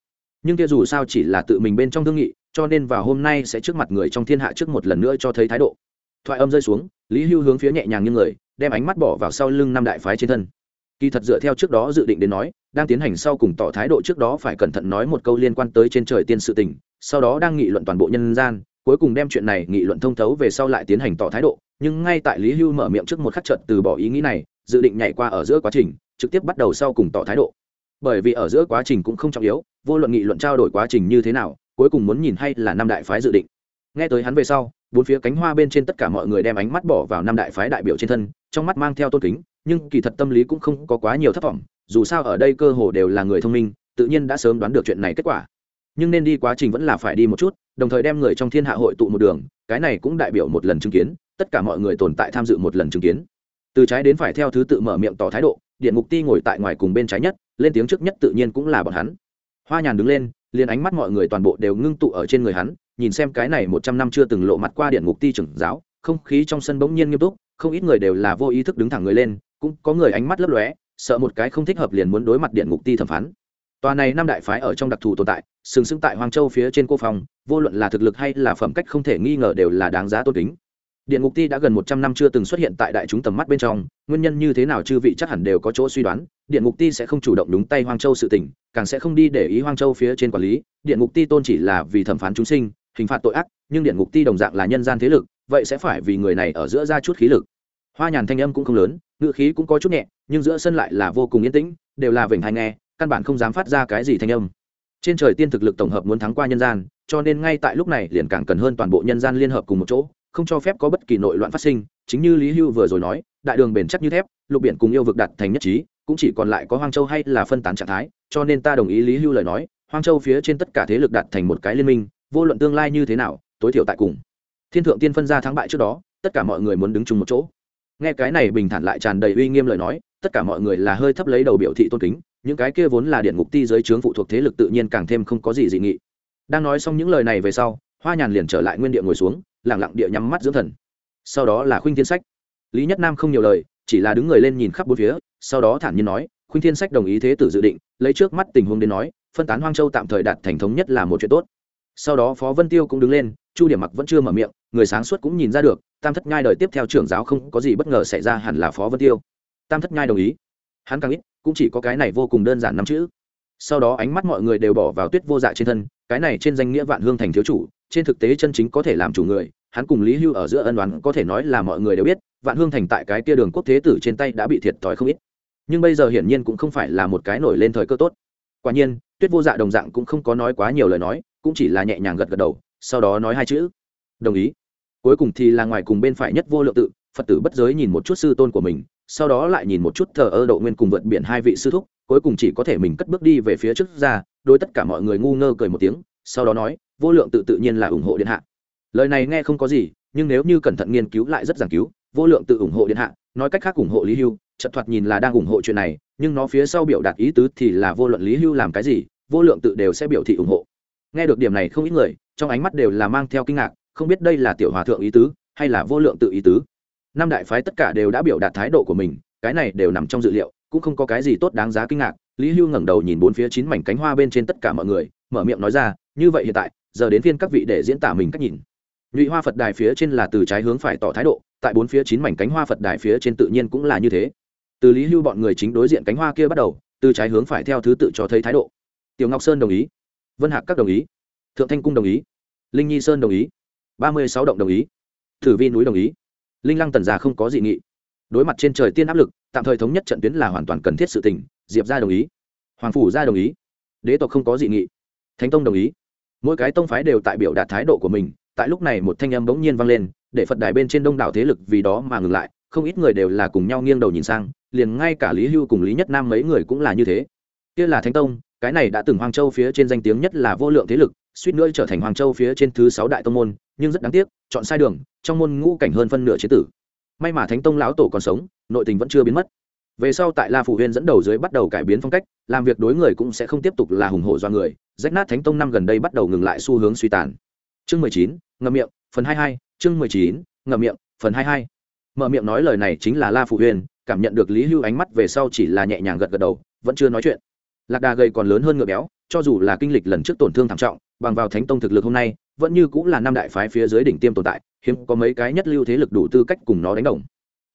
S1: Nhưng kia dù sao chỉ là tự mình bên trong thương nghị, cho nên vào hôm nay sẽ trước mặt người trong thiên hạ trước một lần nữa cho thấy thái độ. Thoại âm rơi xuống, lý hưu hướng phía nhẹ nhàng như người, đem ánh mắt bỏ vào sau lưng năm đại phái trên thân kỳ thật dựa theo trước đó dự định đến nói, đang tiến hành sau cùng tỏ thái độ trước đó phải cẩn thận nói một câu liên quan tới trên trời tiên sự tình, sau đó đang nghị luận toàn bộ nhân gian, cuối cùng đem chuyện này nghị luận thông thấu về sau lại tiến hành tỏ thái độ. Nhưng ngay tại lý hưu mở miệng trước một khắc trận từ bỏ ý nghĩ này, dự định nhảy qua ở giữa quá trình, trực tiếp bắt đầu sau cùng tỏ thái độ. Bởi vì ở giữa quá trình cũng không trọng yếu, vô luận nghị luận trao đổi quá trình như thế nào, cuối cùng muốn nhìn hay là năm đại phái dự định. Nghe tới hắn về sau, bốn phía cánh hoa bên trên tất cả mọi người đem ánh mắt bỏ vào năm đại phái đại biểu trên thân, trong mắt mang theo tôn kính nhưng kỳ thật tâm lý cũng không có quá nhiều thất vọng, dù sao ở đây cơ hồ đều là người thông minh, tự nhiên đã sớm đoán được chuyện này kết quả. Nhưng nên đi quá trình vẫn là phải đi một chút, đồng thời đem người trong thiên hạ hội tụ một đường, cái này cũng đại biểu một lần chứng kiến, tất cả mọi người tồn tại tham dự một lần chứng kiến. Từ trái đến phải theo thứ tự mở miệng tỏ thái độ, điện mục ti ngồi tại ngoài cùng bên trái nhất, lên tiếng trước nhất tự nhiên cũng là bọn hắn. Hoa nhàn đứng lên, liền ánh mắt mọi người toàn bộ đều ngưng tụ ở trên người hắn, nhìn xem cái này một trăm năm chưa từng lộ mặt qua điện ngục ti trưởng giáo, không khí trong sân bỗng nhiên nghiêm túc, không ít người đều là vô ý thức đứng thẳng người lên cũng có người ánh mắt lấp lóe, sợ một cái không thích hợp liền muốn đối mặt điện ngục ti thẩm phán. Tòa này năm đại phái ở trong đặc thù tồn tại, sừng sững tại hoàng châu phía trên cô phòng, vô luận là thực lực hay là phẩm cách không thể nghi ngờ đều là đáng giá tôn kính. Điện ngục ti đã gần một trăm năm chưa từng xuất hiện tại đại chúng tầm mắt bên trong, nguyên nhân như thế nào chư vị chắc hẳn đều có chỗ suy đoán, điện ngục ti sẽ không chủ động đúng tay hoang châu sự tỉnh càng sẽ không đi để ý hoang châu phía trên quản lý, điện ngục ti tôn chỉ là vì thẩm phán chúng sinh, hình phạt tội ác, nhưng điện ngục ti đồng dạng là nhân gian thế lực, vậy sẽ phải vì người này ở giữa ra chút khí lực. Hoa nhàn thanh âm cũng không lớn ngự khí cũng có chút nhẹ, nhưng giữa sân lại là vô cùng yên tĩnh, đều là vểnh hay nghe, căn bản không dám phát ra cái gì thanh âm. Trên trời tiên thực lực tổng hợp muốn thắng qua nhân gian, cho nên ngay tại lúc này liền càng cần hơn toàn bộ nhân gian liên hợp cùng một chỗ, không cho phép có bất kỳ nội loạn phát sinh, chính như lý hưu vừa rồi nói, đại đường bền chắc như thép, lục biển cùng yêu vực đặt thành nhất trí, cũng chỉ còn lại có hoang châu hay là phân tán trạng thái, cho nên ta đồng ý lý hưu lời nói, hoang châu phía trên tất cả thế lực đặt thành một cái liên minh, vô luận tương lai như thế nào, tối thiểu tại cùng. Thiên thượng tiên phân ra thắng bại trước đó, tất cả mọi người muốn đứng chung một chỗ nghe cái này bình thản lại tràn đầy uy nghiêm lời nói, tất cả mọi người là hơi thấp lấy đầu biểu thị tôn kính, những cái kia vốn là điện ngục ti giới trướng phụ thuộc thế lực tự nhiên càng thêm không có gì dị nghị. Đang nói xong những lời này về sau, hoa nhàn liền trở lại nguyên địa ngồi xuống lẳng lặng địa nhắm mắt dưỡng thần. Sau đó là khuynh thiên sách. Lý nhất nam không nhiều lời, chỉ là đứng người lên nhìn khắp bốn phía, sau đó thản nhiên nói, khuynh thiên sách đồng ý thế tử dự định, lấy trước mắt tình huống đến nói, phân tán hoang châu tạm thời đạt thành thống nhất là một chuyện tốt. Sau đó phó vân tiêu cũng đứng lên chu điểm mặc vẫn chưa mở miệng, người sáng suốt cũng nhìn ra được, tam thất nhai đời tiếp theo trưởng giáo không có gì bất ngờ xảy ra hẳn là phó vân tiêu. Tam thất nhai đồng ý. Hắn càng ít, cũng chỉ có cái này vô cùng đơn giản năm chữ. Sau đó ánh mắt mọi người đều bỏ vào tuyết vô dạ trên thân, cái này trên danh nghĩa vạn hương thành thiếu chủ, trên thực tế chân chính có thể làm chủ người, hắn cùng lý hưu ở giữa ân đoán có thể nói là mọi người đều biết, vạn hương thành tại cái kia đường quốc thế tử trên tay đã bị thiệt thòi không ít. Nhưng bây giờ hiển nhiên cũng không phải là một cái nổi lên thời cơ tốt. Quả nhiên, tuyết vô dạ đồng dạng cũng không có nói quá nhiều lời nói, cũng chỉ là nhẹ nhàng gật gật đầu sau đó nói hai chữ. Đồng ý. Cuối cùng thì là ngoài cùng bên phải nhất vô lượng tự, phật tử bất giới nhìn một chút sư tôn của mình, sau đó lại nhìn một chút thờ ơ độ nguyên cùng vượt biển hai vị sư thúc, cuối cùng chỉ có thể mình cất bước đi về phía trước ra đôi tất cả mọi người ngu ngơ cười một tiếng, sau đó nói, vô lượng tự tự nhiên là ủng hộ điện hạ. Lời này nghe không có gì, nhưng nếu như cẩn thận nghiên cứu lại rất giảng cứu, vô lượng tự ủng hộ điện hạ, nói cách khác ủng hộ lý hưu chật thoạt nhìn là đang ủng hộ chuyện này, nhưng nó phía sau biểu đạt ý tứ thì là vô luận lý hưu làm cái gì, vô lượng tự đều sẽ biểu thị ủng hộ. Nghe được điểm này không ít người trong ánh mắt đều là mang theo kinh ngạc, không biết đây là tiểu hòa thượng ý tứ, hay là vô lượng tự ý tứ. Năm đại phái tất cả đều đã biểu đạt thái độ của mình, cái này đều nằm trong dự liệu, cũng không có cái gì tốt đáng giá kinh ngạc. Lý hưu ngẩng đầu nhìn bốn phía chín mảnh cánh hoa bên trên tất cả mọi người, mở miệng nói ra, như vậy hiện tại, giờ đến phiên các vị để diễn tả mình cách nhìn. Nhụy hoa phật đài phía trên là từ trái hướng phải tỏ thái độ, tại bốn phía chín mảnh cánh hoa phật đài phía trên tự nhiên cũng là như thế. Từ lý hưu bọn người chính đối diện cánh hoa kia bắt đầu, từ trái hướng phải theo thứ tự cho thấy thái độ. Tiểu ngọc sơn đồng ý. Vân hạc các đồng ý. Thượng thanh cung đồng ý linh nhi sơn đồng ý. Ba mươi sáu động đồng ý. Thử vi núi đồng ý. Linh lăng tần già không có dị nghị. Đối mặt trên trời tiên áp lực, tạm thời thống nhất trận tuyến là hoàn toàn cần thiết sự tỉnh diệp ra đồng ý. Hoàng phủ ra đồng ý. Đế tộc không có dị nghị. Thánh tông đồng ý. Mỗi cái tông phái đều tại biểu đạt thái độ của mình, tại lúc này một thanh âm bỗng nhiên vang lên, để phật đài bên trên đông đảo thế lực vì đó mà ngừng lại, không ít người đều là cùng nhau nghiêng đầu nhìn sang, liền ngay cả lý hưu cùng lý nhất nam mấy người cũng là như thế. Kia là thánh tông, cái này đã từng hoàng châu phía trên danh tiếng nhất là vô lượng thế lực suýt nữa trở thành hoàng châu phía trên thứ sáu đại tông môn, nhưng rất đáng tiếc, chọn sai đường, trong môn ngũ cảnh hơn phân nửa chế tử. May mà thánh tông lão tổ còn sống, nội tình vẫn chưa biến mất. Về sau tại la phủ huyên dẫn đầu dưới bắt đầu cải biến phong cách, làm việc đối người cũng sẽ không tiếp tục là hùng hổ do người, rách nát thánh tông năm gần đây bắt đầu ngừng lại xu hướng suy tàn. Chương mười chín, ngậm miệng, phần hai hai, chương mười chín, ngậm miệng, phần hai hai. Mở miệng nói lời này chính là la phủ huyên cảm nhận được lý hưu ánh mắt về sau chỉ là nhẹ nhàng gật gật đầu, vẫn chưa nói chuyện. Lạc đà gầy còn lớn hơn ngựa béo, cho dù là kinh lịch lần trước tổn thương thảm trọng bằng vào thánh tông thực lực hôm nay, vẫn như cũng là năm đại phái phía dưới đỉnh tiêm tồn tại, hiếm có mấy cái nhất lưu thế lực đủ tư cách cùng nó đánh đồng.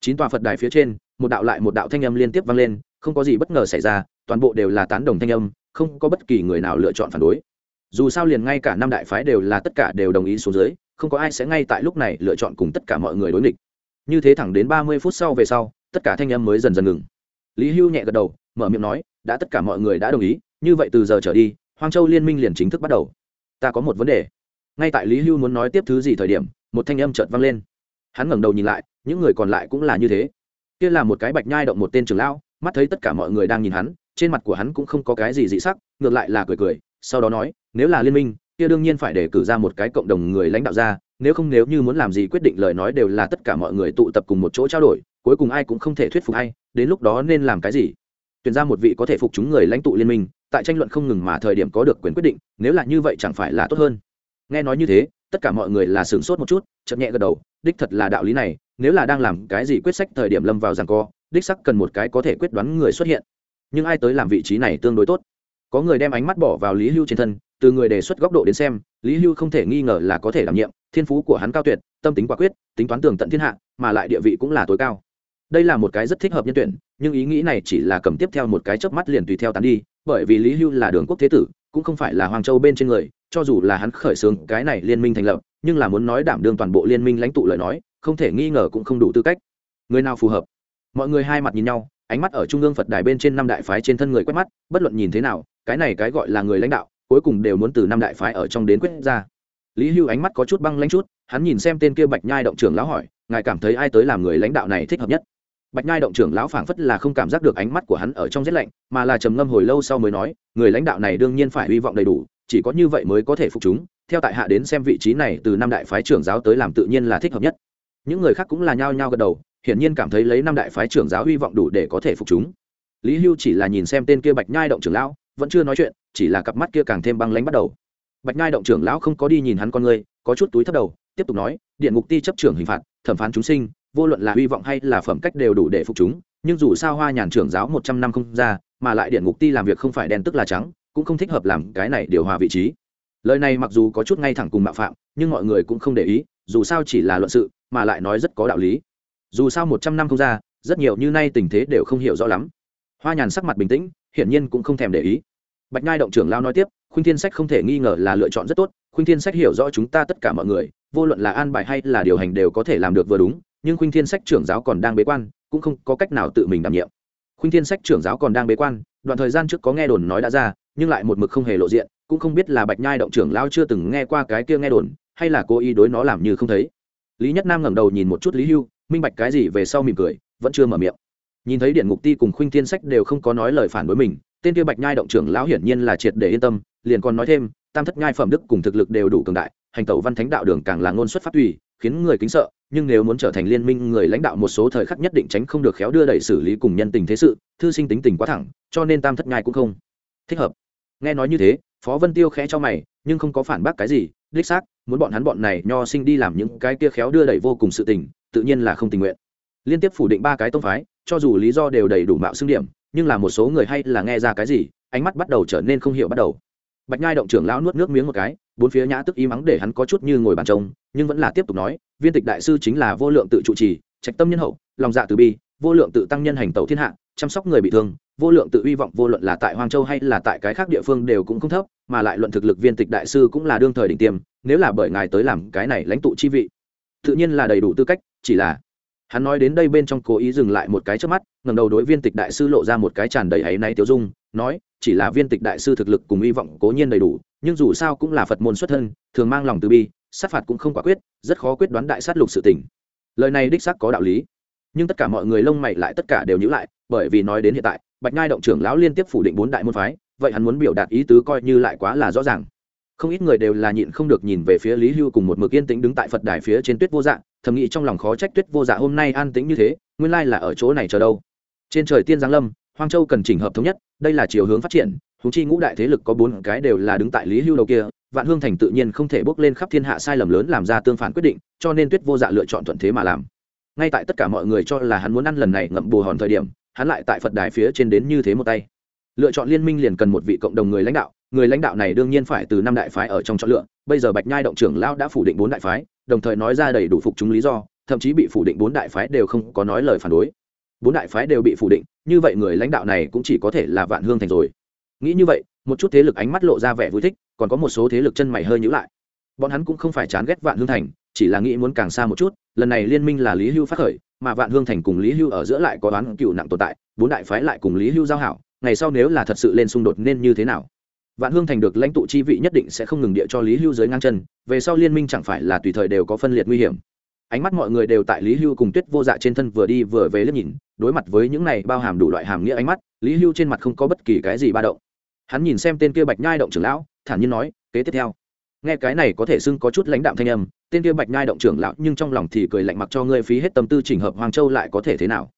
S1: Chín tòa phật đài phía trên, một đạo lại một đạo thanh âm liên tiếp vang lên, không có gì bất ngờ xảy ra, toàn bộ đều là tán đồng thanh âm, không có bất kỳ người nào lựa chọn phản đối. Dù sao liền ngay cả năm đại phái đều là tất cả đều đồng ý xuống dưới, không có ai sẽ ngay tại lúc này lựa chọn cùng tất cả mọi người đối nghịch. Như thế thẳng đến ba mươi phút sau về sau, tất cả thanh âm mới dần dần ngừng. Lý hưu nhẹ gật đầu, mở miệng nói, đã tất cả mọi người đã đồng ý, như vậy từ giờ trở đi, hoang châu liên minh liền chính thức bắt đầu ta có một vấn đề. Ngay tại lý hưu muốn nói tiếp thứ gì thời điểm, một thanh âm chợt vang lên. Hắn ngẩng đầu nhìn lại, những người còn lại cũng là như thế. Kia là một cái bạch nhai động một tên trưởng lão, mắt thấy tất cả mọi người đang nhìn hắn, trên mặt của hắn cũng không có cái gì dị sắc, ngược lại là cười cười, sau đó nói, nếu là liên minh, kia đương nhiên phải để cử ra một cái cộng đồng người lãnh đạo ra, nếu không nếu như muốn làm gì quyết định lời nói đều là tất cả mọi người tụ tập cùng một chỗ trao đổi, cuối cùng ai cũng không thể thuyết phục ai, đến lúc đó nên làm cái gì? Tuyển ra một vị có thể phục chúng người lãnh tụ liên minh tại tranh luận không ngừng mà thời điểm có được quyền quyết định, nếu là như vậy chẳng phải là tốt hơn. Nghe nói như thế, tất cả mọi người là sửng sốt một chút chậm nhẹ gật đầu, đích thật là đạo lý này, nếu là đang làm cái gì quyết sách thời điểm lâm vào rằng co, đích sắc cần một cái có thể quyết đoán người xuất hiện. Nhưng ai tới làm vị trí này tương đối tốt. Có người đem ánh mắt bỏ vào lý hưu trên thân, từ người đề xuất góc độ đến xem, lý hưu không thể nghi ngờ là có thể đảm nhiệm thiên phú của hắn cao tuyệt, tâm tính quả quyết, tính toán tường tận thiên hạ, mà lại địa vị cũng là tối cao. Đây là một cái rất thích hợp nhân tuyển, nhưng ý nghĩ này chỉ là cầm tiếp theo một cái chớp mắt liền tùy theo tán đi bởi vì lý hưu là đường quốc thế tử, cũng không phải là hoàng châu bên trên người, cho dù là hắn khởi xướng cái này liên minh thành lập, nhưng là muốn nói đảm đương toàn bộ liên minh lãnh tụ lời nói, không thể nghi ngờ cũng không đủ tư cách. Người nào phù hợp? Mọi người hai mặt nhìn nhau, ánh mắt ở trung ương phật đài bên trên năm đại phái trên thân người quét mắt, bất luận nhìn thế nào, cái này cái gọi là người lãnh đạo, cuối cùng đều muốn từ năm đại phái ở trong đến quyết ra. Lý hưu ánh mắt có chút băng lãnh chút, hắn nhìn xem tên kia bạch nhai động trưởng lão hỏi, ngài cảm thấy ai tới làm người lãnh đạo này thích hợp nhất? Bạch nhai động trưởng lão phảng phất là không cảm giác được ánh mắt của hắn ở trong rét lạnh, mà là trầm ngâm hồi lâu sau mới nói, người lãnh đạo này đương nhiên phải hy vọng đầy đủ, chỉ có như vậy mới có thể phục chúng, theo tại hạ đến xem vị trí này từ năm đại phái trưởng giáo tới làm tự nhiên là thích hợp nhất. Những người khác cũng là nhao nhao gật đầu, hiển nhiên cảm thấy lấy năm đại phái trưởng giáo hy vọng đủ để có thể phục chúng. Lý hưu chỉ là nhìn xem tên kia bạch nhai động trưởng lão, vẫn chưa nói chuyện, chỉ là cặp mắt kia càng thêm băng lánh bắt đầu. Bạch nhai động trưởng lão không có đi nhìn hắn con người, có chút túi thấp đầu, tiếp tục nói, điện ngục ti chấp trưởng hình phạt, thẩm phán chúng sinh vô luận là hy vọng hay là phẩm cách đều đủ để phục chúng, nhưng dù sao hoa nhàn trưởng giáo một trăm năm không ra, mà lại điện ngục ti làm việc không phải đen tức là trắng, cũng không thích hợp làm cái này điều hòa vị trí. Lời này mặc dù có chút ngay thẳng cùng mạo phạm, nhưng mọi người cũng không để ý, dù sao chỉ là luận sự, mà lại nói rất có đạo lý. Dù sao một trăm năm không ra, rất nhiều như nay tình thế đều không hiểu rõ lắm. Hoa nhàn sắc mặt bình tĩnh, hiển nhiên cũng không thèm để ý. Bạch nhai động trưởng lao nói tiếp, khuynh thiên sách không thể nghi ngờ là lựa chọn rất tốt, khuynh thiên sách hiểu rõ chúng ta tất cả mọi người, vô luận là an bài hay là điều hành đều có thể làm được vừa đúng nhưng khuynh thiên sách trưởng giáo còn đang bế quan, cũng không có cách nào tự mình đảm nhiệm. Khuynh thiên sách trưởng giáo còn đang bế quan, đoạn thời gian trước có nghe đồn nói đã ra, nhưng lại một mực không hề lộ diện, cũng không biết là bạch nhai động trưởng lao chưa từng nghe qua cái kia nghe đồn, hay là cố ý đối nó làm như không thấy. Lý nhất nam ngẩng đầu nhìn một chút lý hưu, minh bạch cái gì về sau mỉm cười, vẫn chưa mở miệng. Nhìn thấy điện ngục ti cùng khuynh thiên sách đều không có nói lời phản đối mình, tên kia bạch nhai động trưởng lão hiển nhiên là triệt để yên tâm, liền còn nói thêm, tam thất nhai phẩm đức cùng thực lực đều đủ cường đại, hành tẩu văn thánh đạo đường càng là ngôn xuất phát tùy khiến người kính sợ, nhưng nếu muốn trở thành liên minh người lãnh đạo một số thời khắc nhất định tránh không được khéo đưa đẩy xử lý cùng nhân tình thế sự, thư sinh tính tình quá thẳng, cho nên tam thất nhai cũng không thích hợp. Nghe nói như thế, phó vân tiêu khẽ cho mày, nhưng không có phản bác cái gì, đích xác, muốn bọn hắn bọn này nho sinh đi làm những cái kia khéo đưa đẩy vô cùng sự tình, tự nhiên là không tình nguyện. Liên tiếp phủ định ba cái tông phái, cho dù lý do đều đầy đủ mạo xưng điểm, nhưng là một số người hay là nghe ra cái gì, ánh mắt bắt đầu trở nên không hiểu bắt đầu. Bạch nhai động trưởng lão nuốt nước miếng một cái bốn phía nhã tức y mắng để hắn có chút như ngồi bàn trông, nhưng vẫn là tiếp tục nói, viên tịch đại sư chính là vô lượng tự trụ trì, trạch tâm nhân hậu, lòng dạ từ bi, vô lượng tự tăng nhân hành tẩu thiên hạ, chăm sóc người bị thương, vô lượng tự hy vọng vô luận là tại hoàng châu hay là tại cái khác địa phương đều cũng không thấp, mà lại luận thực lực viên tịch đại sư cũng là đương thời đỉnh tiêm, nếu là bởi ngài tới làm cái này lãnh tụ chi vị, tự nhiên là đầy đủ tư cách, chỉ là hắn nói đến đây bên trong cố ý dừng lại một cái trước mắt ngầm đầu đối viên tịch đại sư lộ ra một cái tràn đầy áy náy tiêu dung, nói chỉ là viên tịch đại sư thực lực cùng hy vọng cố nhiên đầy đủ, nhưng dù sao cũng là phật môn xuất thân, thường mang lòng từ bi, sát phạt cũng không quả quyết, rất khó quyết đoán đại sát lục sự tình. Lời này đích xác có đạo lý. Nhưng tất cả mọi người lông mày lại tất cả đều nhữ lại, bởi vì nói đến hiện tại, bạch nhai động trưởng lão liên tiếp phủ định bốn đại môn phái, vậy hắn muốn biểu đạt ý tứ coi như lại quá là rõ ràng. Không ít người đều là nhịn không được nhìn về phía lý hưu cùng một mực yên tĩnh đứng tại phật đài phía trên tuyết vô dạ thầm nghĩ trong lòng khó trách tuyết vô dạ hôm nay an tĩnh như thế, nguyên lai là ở chỗ này chờ đâu. Trên trời tiên giáng lâm hoang châu cần chỉnh hợp thống nhất, đây là chiều hướng phát triển húng chi ngũ đại thế lực có bốn cái đều là đứng tại lý hưu đầu kia, vạn hương thành tự nhiên không thể bước lên khắp thiên hạ sai lầm lớn làm ra tương phản quyết định, cho nên tuyết vô dạ lựa chọn thuận thế mà làm. Ngay tại tất cả mọi người cho là hắn muốn ăn lần này ngậm bù hòn thời điểm, hắn lại tại phật đài phía trên đến như thế một tay. Lựa chọn liên minh liền cần một vị cộng đồng người lãnh đạo, người lãnh đạo này đương nhiên phải từ năm đại phái ở trong chọn lựa, bây giờ bạch nhai động trưởng lão đã phủ định bốn đại phái, đồng thời nói ra đầy đủ phục chúng lý do, thậm chí bị phủ định bốn đại phái đều không có nói lời phản đối bốn đại phái đều bị phủ định, như vậy người lãnh đạo này cũng chỉ có thể là vạn hương thành rồi. Nghĩ như vậy, một chút thế lực ánh mắt lộ ra vẻ vui thích, còn có một số thế lực chân mày hơi nhữ lại. Bọn hắn cũng không phải chán ghét vạn hương thành, chỉ là nghĩ muốn càng xa một chút, lần này liên minh là lý hưu phát khởi, mà vạn hương thành cùng lý hưu ở giữa lại có đoán cựu nặng tồn tại, bốn đại phái lại cùng lý hưu giao hảo, ngày sau nếu là thật sự lên xung đột nên như thế nào? Vạn hương thành được lãnh tụ chi vị nhất định sẽ không ngừng địa cho lý hưu dưới ngang chân, về sau liên minh chẳng phải là tùy thời đều có phân liệt nguy hiểm ánh mắt mọi người đều tại lý hưu cùng tuyết vô dạ trên thân vừa đi vừa về liếc nhìn, đối mặt với những này bao hàm đủ loại hàm nghĩa ánh mắt, lý hưu trên mặt không có bất kỳ cái gì ba động. Hắn nhìn xem tên kia bạch nhai động trưởng lão, thản nhiên nói, kế tiếp theo. Nghe cái này có thể xưng có chút lãnh đạm thanh âm, tên kia bạch nhai động trưởng lão nhưng trong lòng thì cười lạnh mặc cho ngươi phí hết tâm tư trình hợp hoàng châu lại có thể thế nào.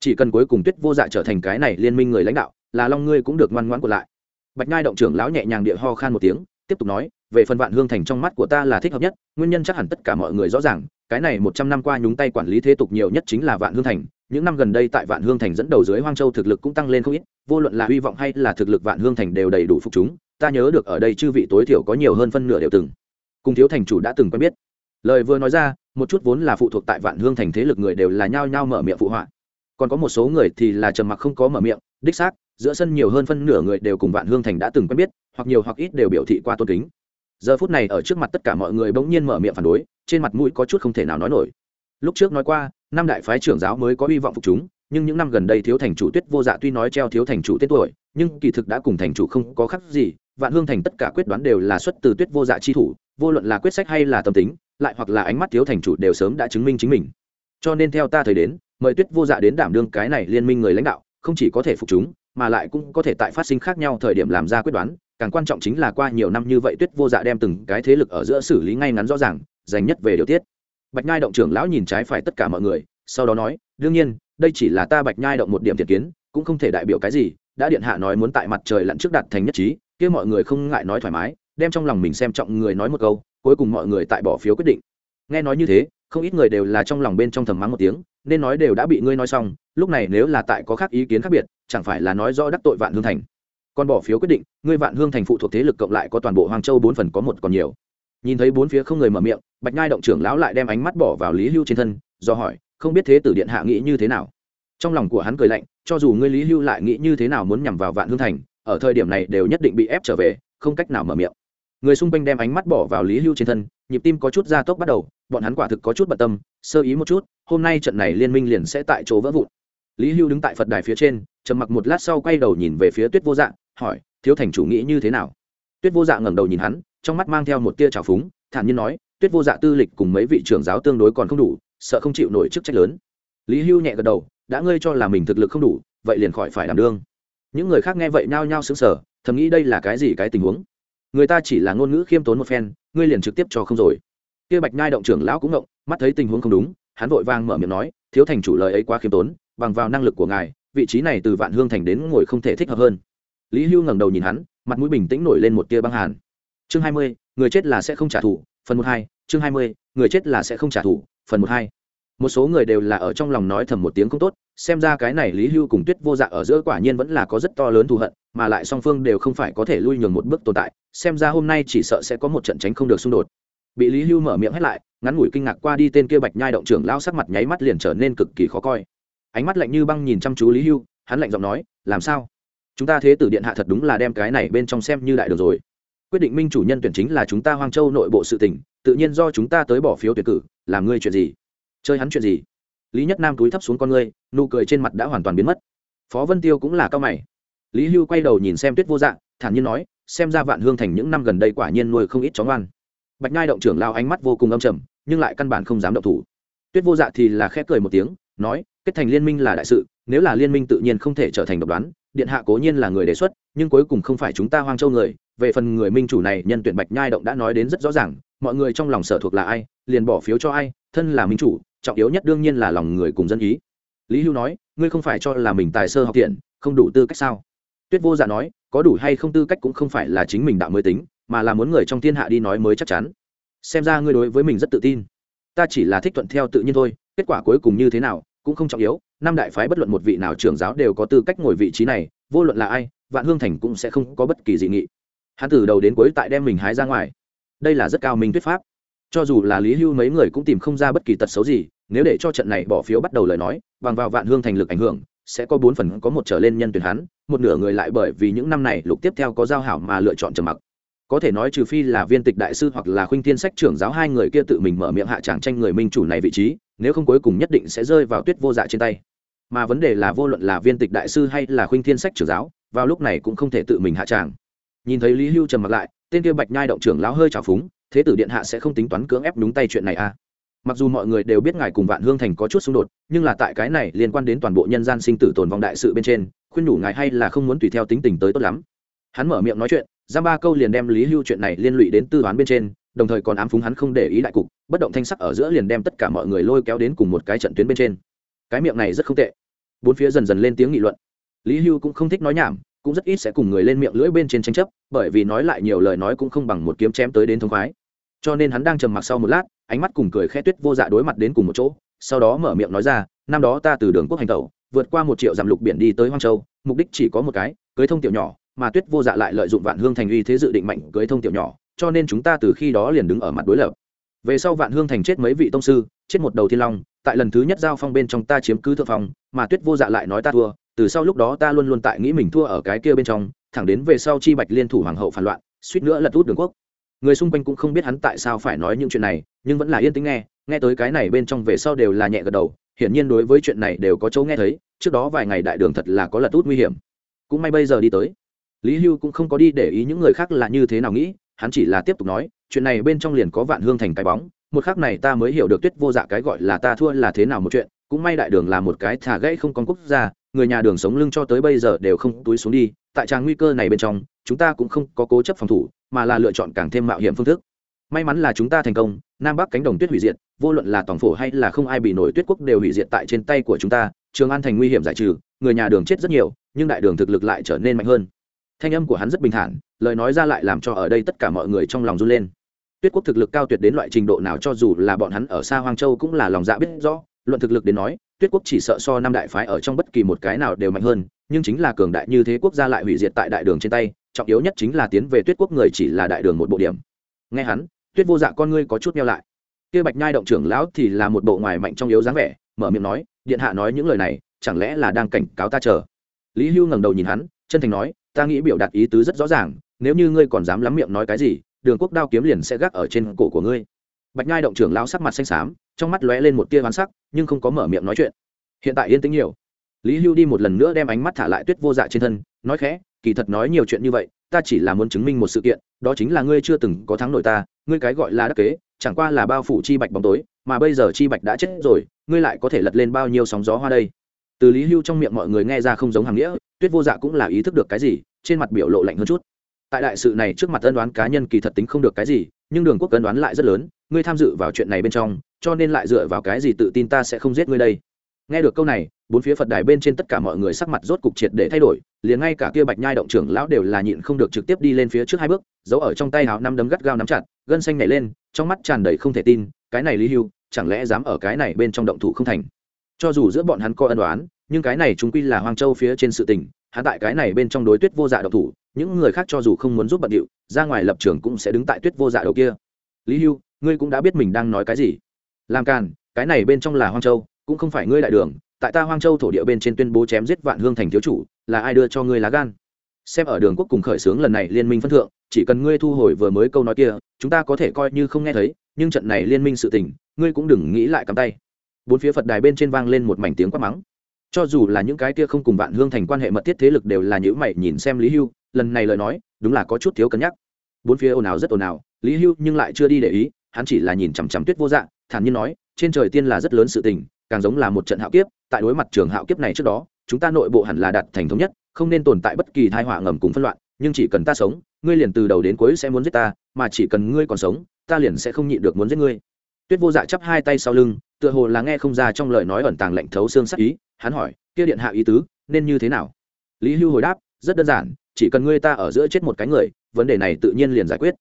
S1: Chỉ cần cuối cùng tuyết vô dạ trở thành cái này liên minh người lãnh đạo, là long ngươi cũng được ngoan ngoãn của lại. Bạch nhai động trưởng lão nhẹ nhàng địa ho khan một tiếng, tiếp tục nói, về phần vạn hương thành trong mắt của ta là thích hợp nhất, nguyên nhân chắc hẳn tất cả mọi người rõ ràng cái này một trăm năm qua nhúng tay quản lý thế tục nhiều nhất chính là vạn hương thành. Những năm gần đây tại vạn hương thành dẫn đầu dưới hoang châu thực lực cũng tăng lên không ít, vô luận là hy vọng hay là thực lực vạn hương thành đều đầy đủ phục chúng. Ta nhớ được ở đây chư vị tối thiểu có nhiều hơn phân nửa đều từng. Cùng thiếu thành chủ đã từng quen biết. Lời vừa nói ra, một chút vốn là phụ thuộc tại vạn hương thành thế lực người đều là nhao nhao mở miệng phụ họa. Còn có một số người thì là trầm mặc không có mở miệng, đích xác, giữa sân nhiều hơn phân nửa người đều cùng vạn hương thành đã từng quen biết, hoặc nhiều hoặc ít đều biểu thị qua tôn kính giờ phút này ở trước mặt tất cả mọi người bỗng nhiên mở miệng phản đối, trên mặt mũi có chút không thể nào nói nổi. Lúc trước nói qua, năm đại phái trưởng giáo mới có hy vọng phục chúng, nhưng những năm gần đây thiếu thành chủ tuyết vô dạ tuy nói treo thiếu thành chủ tên tuổi, nhưng kỳ thực đã cùng thành chủ không có khác gì, vạn hương thành tất cả quyết đoán đều là xuất từ tuyết vô dạ chi thủ, vô luận là quyết sách hay là tâm tính, lại hoặc là ánh mắt thiếu thành chủ đều sớm đã chứng minh chính mình. Cho nên theo ta thời đến, mời tuyết vô dạ đến đảm đương cái này liên minh người lãnh đạo, không chỉ có thể phục chúng, mà lại cũng có thể tại phát sinh khác nhau thời điểm làm ra quyết đoán càng quan trọng chính là qua nhiều năm như vậy tuyết vô dạ đem từng cái thế lực ở giữa xử lý ngay ngắn rõ ràng, dành nhất về điều tiết. Bạch nhai động trưởng lão nhìn trái phải tất cả mọi người, sau đó nói, đương nhiên, đây chỉ là ta bạch nhai động một điểm thiệt kiến, cũng không thể đại biểu cái gì, đã điện hạ nói muốn tại mặt trời lặn trước đạt thành nhất trí, kia mọi người không ngại nói thoải mái, đem trong lòng mình xem trọng người nói một câu, cuối cùng mọi người tại bỏ phiếu quyết định. Nghe nói như thế, không ít người đều là trong lòng bên trong thầm mắng một tiếng, nên nói đều đã bị ngươi nói xong, lúc này nếu là tại có khác ý kiến khác biệt, chẳng phải là nói rõ đắc tội vạn hương thành còn bỏ phiếu quyết định, ngươi vạn hương thành phụ thuộc thế lực cộng lại có toàn bộ hoàng châu bốn phần có một còn nhiều. Nhìn thấy bốn phía không người mở miệng, bạch nhai động trưởng lão lại đem ánh mắt bỏ vào lý hưu trên thân, do hỏi, không biết thế tử điện hạ nghĩ như thế nào? Trong lòng của hắn cười lạnh, cho dù ngươi lý hưu lại nghĩ như thế nào muốn nhằm vào vạn hương thành, ở thời điểm này đều nhất định bị ép trở về, không cách nào mở miệng. Người xung quanh đem ánh mắt bỏ vào lý hưu trên thân, nhịp tim có chút gia tốc bắt đầu, bọn hắn quả thực có chút bận tâm, sơ ý một chút, hôm nay trận này liên minh liền sẽ tại chỗ vỡ vụn. Lý hưu đứng tại phật đài phía trên, trầm mặc một lát sau quay đầu nhìn về phía tuyết vô dạng hỏi, thiếu thành chủ nghĩ như thế nào? Tuyết vô dạ ngẩng đầu nhìn hắn, trong mắt mang theo một tia trào phúng, thản nhiên nói, tuyết vô dạ tư lịch cùng mấy vị trưởng giáo tương đối còn không đủ, sợ không chịu nổi chức trách lớn. Lý hưu nhẹ gật đầu, đã ngươi cho là mình thực lực không đủ, vậy liền khỏi phải đảm đương. Những người khác nghe vậy nhao nhao sững sờ, thầm nghĩ đây là cái gì cái tình huống? Người ta chỉ là ngôn ngữ khiêm tốn một phen, ngươi liền trực tiếp cho không rồi. Kia bạch nhai động trưởng lão cũng ngộng, mắt thấy tình huống không đúng, hắn vội vang mở miệng nói, thiếu thành chủ lời ấy quá khiêm tốn, bằng vào năng lực của ngài, vị trí này từ vạn hương thành đến ngồi không thể thích hợp hơn lý hưu ngẩng đầu nhìn hắn, mặt mũi bình tĩnh nổi lên một tia băng hàn. Chương hai mươi, người chết là sẽ không trả thù, phần một hai, chương hai mươi, người chết là sẽ không trả thù, phần một hai. Một số người đều là ở trong lòng nói thầm một tiếng không tốt, xem ra cái này lý hưu cùng tuyết vô dạ ở giữa quả nhiên vẫn là có rất to lớn thù hận, mà lại song phương đều không phải có thể lui nhường một bước tồn tại, xem ra hôm nay chỉ sợ sẽ có một trận tránh không được xung đột. Bị lý hưu mở miệng hết lại, ngắn ngủi kinh ngạc qua đi tên kia bạch nhai động trưởng lao sắc mặt nháy mắt liền trở nên cực kỳ khó coi. Ánh mắt lạnh như băng nhìn chăm chú lý hưu, hắn lạnh giọng nói, làm sao? Chúng ta thế tử điện hạ thật đúng là đem cái này bên trong xem như đại được rồi. Quyết định minh chủ nhân tuyển chính là chúng ta hoang châu nội bộ sự tỉnh tự nhiên do chúng ta tới bỏ phiếu tuyển cử, làm ngươi chuyện gì? Chơi hắn chuyện gì? Lý nhất nam túi thấp xuống con ngươi, nụ cười trên mặt đã hoàn toàn biến mất. Phó vân tiêu cũng là cao mày. Lý hưu quay đầu nhìn xem tuyết vô dạng thản nhiên nói, xem ra vạn hương thành những năm gần đây quả nhiên nuôi không ít chó ngoan. Bạch nhai động trưởng lao ánh mắt vô cùng âm trầm, nhưng lại căn bản không dám động thủ. Tuyết vô dạ thì là khẽ cười một tiếng, nói, kết thành liên minh là đại sự, nếu là liên minh tự nhiên không thể trở thành độc đoán điện hạ cố nhiên là người đề xuất, nhưng cuối cùng không phải chúng ta hoang châu người. Về phần người minh chủ này, nhân tuyển bạch nhai động đã nói đến rất rõ ràng, mọi người trong lòng sở thuộc là ai, liền bỏ phiếu cho ai, thân là minh chủ, trọng yếu nhất đương nhiên là lòng người cùng dân ý. Lý hưu nói, ngươi không phải cho là mình tài sơ học tiện, không đủ tư cách sao? Tuyết vô dạ nói, có đủ hay không tư cách cũng không phải là chính mình đạo mới tính, mà là muốn người trong thiên hạ đi nói mới chắc chắn. Xem ra ngươi đối với mình rất tự tin. Ta chỉ là thích thuận theo tự nhiên thôi, kết quả cuối cùng như thế nào cũng không trọng yếu, năm đại phái bất luận một vị nào trưởng giáo đều có tư cách ngồi vị trí này, vô luận là ai, vạn hương thành cũng sẽ không có bất kỳ dị nghị. Hắn từ đầu đến cuối tại đem mình hái ra ngoài. Đây là rất cao minh thuyết pháp. Cho dù là lý hưu mấy người cũng tìm không ra bất kỳ tật xấu gì, nếu để cho trận này bỏ phiếu bắt đầu lời nói, bằng vào vạn hương thành lực ảnh hưởng, sẽ có bốn phần có một trở lên nhân tuyển hắn, một nửa người lại bởi vì những năm này lục tiếp theo có giao hảo mà lựa chọn trầm mặc. Có thể nói trừ phi là viên tịch đại sư hoặc là khuynh thiên sách trưởng giáo hai người kia tự mình mở miệng hạ tràng tranh người minh chủ này vị trí nếu không cuối cùng nhất định sẽ rơi vào tuyết vô dạ trên tay. Mà vấn đề là vô luận là viên tịch đại sư hay là khuynh thiên sách trưởng giáo, vào lúc này cũng không thể tự mình hạ tràng. Nhìn thấy lý hưu trầm mặc lại, tên kia bạch nhai động trưởng lão hơi trào phúng, thế tử điện hạ sẽ không tính toán cưỡng ép đúng tay chuyện này à? Mặc dù mọi người đều biết ngài cùng vạn hương thành có chút xung đột, nhưng là tại cái này liên quan đến toàn bộ nhân gian sinh tử tồn vong đại sự bên trên, khuyên nhủ ngài hay là không muốn tùy theo tính tình tới tốt lắm. Hắn mở miệng nói chuyện, giam ba câu liền đem lý hưu chuyện này liên lụy đến tư toán bên trên đồng thời còn ám phúng hắn không để ý đại cục, bất động thanh sắc ở giữa liền đem tất cả mọi người lôi kéo đến cùng một cái trận tuyến bên trên. Cái miệng này rất không tệ. Bốn phía dần dần lên tiếng nghị luận. Lý hưu cũng không thích nói nhảm, cũng rất ít sẽ cùng người lên miệng lưỡi bên trên tranh chấp, bởi vì nói lại nhiều lời nói cũng không bằng một kiếm chém tới đến thông khoái. Cho nên hắn đang trầm mặc sau một lát, ánh mắt cùng cười khẽ tuyết vô dạ đối mặt đến cùng một chỗ, sau đó mở miệng nói ra, năm đó ta từ đường quốc hành tẩu, vượt qua một triệu dặm lục biển đi tới hoang châu, mục đích chỉ có một cái, cưới thông tiểu nhỏ, mà tuyết vô dạ lại lợi dụng vạn hương thành uy thế dự định mạnh cưới thông tiểu nhỏ cho nên chúng ta từ khi đó liền đứng ở mặt đối lập. Về sau vạn hương thành chết mấy vị tông sư, chết một đầu thiên long, tại lần thứ nhất giao phong bên trong ta chiếm cứ thượng phong, mà tuyết vô dạ lại nói ta thua, từ sau lúc đó ta luôn luôn tại nghĩ mình thua ở cái kia bên trong, thẳng đến về sau chi bạch liên thủ hoàng hậu phản loạn, suýt nữa lật út đường quốc. Người xung quanh cũng không biết hắn tại sao phải nói những chuyện này, nhưng vẫn là yên tĩnh nghe nghe tới cái này bên trong về sau đều là nhẹ gật đầu, hiển nhiên đối với chuyện này đều có chỗ nghe thấy, trước đó vài ngày đại đường thật là có lật út nguy hiểm. Cũng may bây giờ đi tới. Lý hưu cũng không có đi để ý những người khác là như thế nào nghĩ hắn chỉ là tiếp tục nói, chuyện này bên trong liền có vạn hương thành cái bóng, một khác này ta mới hiểu được tuyết vô dạ cái gọi là ta thua là thế nào một chuyện, cũng may đại đường là một cái thả gãy không con quốc gia, người nhà đường sống lưng cho tới bây giờ đều không túi xuống đi, tại trang nguy cơ này bên trong, chúng ta cũng không có cố chấp phòng thủ, mà là lựa chọn càng thêm mạo hiểm phương thức. May mắn là chúng ta thành công, nam bắc cánh đồng tuyết hủy diệt, vô luận là toàn phổ hay là không ai bị nổi tuyết quốc đều hủy diệt tại trên tay của chúng ta, trường an thành nguy hiểm giải trừ, người nhà đường chết rất nhiều, nhưng đại đường thực lực lại trở nên mạnh hơn. Thanh âm của hắn rất bình thản lời nói ra lại làm cho ở đây tất cả mọi người trong lòng run lên. Tuyết quốc thực lực cao tuyệt đến loại trình độ nào cho dù là bọn hắn ở xa hoang châu cũng là lòng dạ biết rõ. Luận thực lực đến nói, tuyết quốc chỉ sợ so năm đại phái ở trong bất kỳ một cái nào đều mạnh hơn, nhưng chính là cường đại như thế quốc gia lại hủy diệt tại đại đường trên tay, trọng yếu nhất chính là tiến về tuyết quốc người chỉ là đại đường một bộ điểm. Nghe hắn, tuyết vô dạ con ngươi có chút meo lại. Kia bạch nhai động trưởng lão thì là một bộ ngoài mạnh trong yếu dáng vẻ, mở miệng nói, điện hạ nói những lời này, chẳng lẽ là đang cảnh cáo ta chờ? Lý hưu ngẩng đầu nhìn hắn, chân thành nói, ta nghĩ biểu đạt ý tứ rất rõ ràng nếu như ngươi còn dám lắm miệng nói cái gì, đường quốc đao kiếm liền sẽ gác ở trên cổ của ngươi. Bạch nhai động trưởng lao sắc mặt xanh xám, trong mắt lóe lên một tia hoán sắc, nhưng không có mở miệng nói chuyện. Hiện tại yên tĩnh nhiều. Lý hưu đi một lần nữa đem ánh mắt thả lại tuyết vô dạ trên thân, nói khẽ, kỳ thật nói nhiều chuyện như vậy, ta chỉ là muốn chứng minh một sự kiện, đó chính là ngươi chưa từng có thắng nổi ta, ngươi cái gọi là đắc kế, chẳng qua là bao phủ chi bạch bóng tối, mà bây giờ chi bạch đã chết rồi, ngươi lại có thể lật lên bao nhiêu sóng gió hoa đây? Từ lý hưu trong miệng mọi người nghe ra không giống hàng nghĩa, tuyết vô dạ cũng là ý thức được cái gì, trên mặt biểu lộ lạnh hơn chút tại đại sự này trước mặt ân đoán cá nhân kỳ thật tính không được cái gì, nhưng đường quốc ân đoán lại rất lớn, ngươi tham dự vào chuyện này bên trong, cho nên lại dựa vào cái gì tự tin ta sẽ không giết ngươi đây? Nghe được câu này, bốn phía phật đài bên trên tất cả mọi người sắc mặt rốt cục triệt để thay đổi, liền ngay cả kia bạch nhai động trưởng lão đều là nhịn không được trực tiếp đi lên phía trước hai bước, giấu ở trong tay hào năm đấm gắt gao nắm chặt, gân xanh nảy lên, trong mắt tràn đầy không thể tin, cái này lý hưu, chẳng lẽ dám ở cái này bên trong động thủ không thành? Cho dù giữa bọn hắn có ân đoán, nhưng cái này chúng quy là hoang châu phía trên sự tình, hắn tại cái này bên trong đối tuyết vô dạ động thủ những người khác cho dù không muốn giúp bận điệu, ra ngoài lập trường cũng sẽ đứng tại tuyết vô dạ đầu kia. Lý hưu, ngươi cũng đã biết mình đang nói cái gì. Làm càn, cái này bên trong là hoang châu, cũng không phải ngươi đại đường, tại ta hoang châu thổ địa bên trên tuyên bố chém giết vạn hương thành thiếu chủ, là ai đưa cho ngươi lá gan? Xem ở đường quốc cùng khởi xướng lần này liên minh phân thượng, chỉ cần ngươi thu hồi vừa mới câu nói kia, chúng ta có thể coi như không nghe thấy, nhưng trận này liên minh sự tình, ngươi cũng đừng nghĩ lại cắm tay. Bốn phía phật đài bên trên vang lên một mảnh tiếng quát mắng. Cho dù là những cái kia không cùng vạn hương thành quan hệ mật thiết thế lực đều là những mày nhìn xem lý hưu lần này lời nói, đúng là có chút thiếu cân nhắc. Bốn phía ồn ào rất ồn ào, lý hưu nhưng lại chưa đi để ý, hắn chỉ là nhìn chằm chằm tuyết vô dạng thản nhiên nói, trên trời tiên là rất lớn sự tình, càng giống là một trận hạo kiếp, tại đối mặt trường hạo kiếp này trước đó, chúng ta nội bộ hẳn là đạt thành thống nhất, không nên tồn tại bất kỳ thai họa ngầm cùng phân loạn, nhưng chỉ cần ta sống, ngươi liền từ đầu đến cuối sẽ muốn giết ta, mà chỉ cần ngươi còn sống, ta liền sẽ không nhịn được muốn giết ngươi. Tuyết vô dạ chắp hai tay sau lưng, tựa hồ là nghe không ra trong lời nói ẩn tàng lệnh thấu xương sắc ý, hắn hỏi, kia điện hạ ý tứ, nên như thế nào? Lý hưu hồi đáp, rất đơn giản chỉ cần ngươi ta ở giữa chết một cái người, vấn đề này tự nhiên liền giải quyết.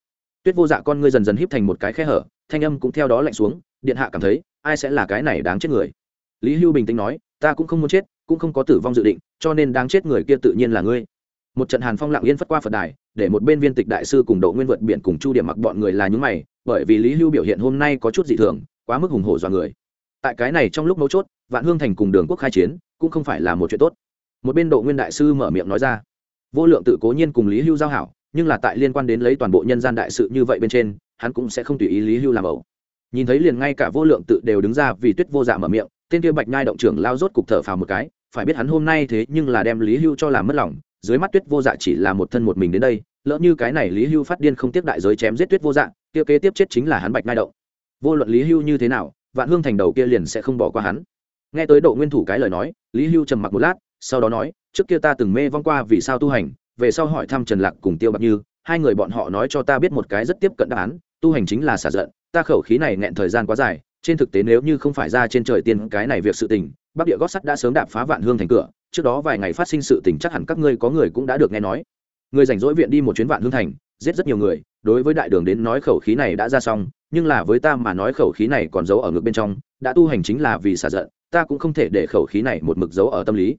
S1: Tuyết vô dạ con ngươi dần dần híp thành một cái khe hở, thanh âm cũng theo đó lạnh xuống, điện hạ cảm thấy, ai sẽ là cái này đáng chết người? Lý hưu bình tĩnh nói, ta cũng không muốn chết, cũng không có tử vong dự định, cho nên đáng chết người kia tự nhiên là ngươi. Một trận hàn phong lặng yên phất qua phật đài, để một bên viên tịch đại sư cùng độ nguyên vượt biển cùng chu điểm mặc bọn người là nhúng mày, bởi vì lý hưu biểu hiện hôm nay có chút dị thường, quá mức hùng hổ dọa người. Tại cái này trong lúc mấu chốt, vạn hương thành cùng đường quốc khai chiến, cũng không phải là một chuyện tốt. Một bên độ nguyên đại sư mở miệng nói ra vô lượng tự cố nhiên cùng lý hưu giao hảo, nhưng là tại liên quan đến lấy toàn bộ nhân gian đại sự như vậy bên trên, hắn cũng sẽ không tùy ý lý hưu làm ẩu. Nhìn thấy liền ngay cả vô lượng tự đều đứng ra vì tuyết vô dạ mở miệng, tên kia bạch nhai động trưởng lao rốt cục thở phào một cái, phải biết hắn hôm nay thế nhưng là đem lý hưu cho làm mất lòng, dưới mắt tuyết vô dạ chỉ là một thân một mình đến đây, lỡ như cái này lý hưu phát điên không tiếp đại giới chém giết tuyết vô dạ kia kế tiếp chết chính là hắn bạch nhai động. Vô luận lý hưu như thế nào, vạn hương thành đầu kia liền sẽ không bỏ qua hắn. Nghe tới độ nguyên thủ cái lời nói, lý hưu trầm mặc một lát sau đó nói, trước kia ta từng mê vong qua vì sao tu hành, về sau hỏi thăm trần lạc cùng tiêu bạc như, hai người bọn họ nói cho ta biết một cái rất tiếp cận đáp án, tu hành chính là xả giận, ta khẩu khí này nghẹn thời gian quá dài, trên thực tế nếu như không phải ra trên trời tiên cái này việc sự tình, bắc địa gót sắt đã sớm đạp phá vạn hương thành cửa, trước đó vài ngày phát sinh sự tình chắc hẳn các ngươi có người cũng đã được nghe nói. Người rảnh rỗi viện đi một chuyến vạn hương thành, giết rất nhiều người, đối với đại đường đến nói khẩu khí này đã ra xong, nhưng là với ta mà nói khẩu khí này còn giấu ở ngực bên trong, đã tu hành chính là vì xả giận, ta cũng không thể để khẩu khí này một mực giấu ở tâm lý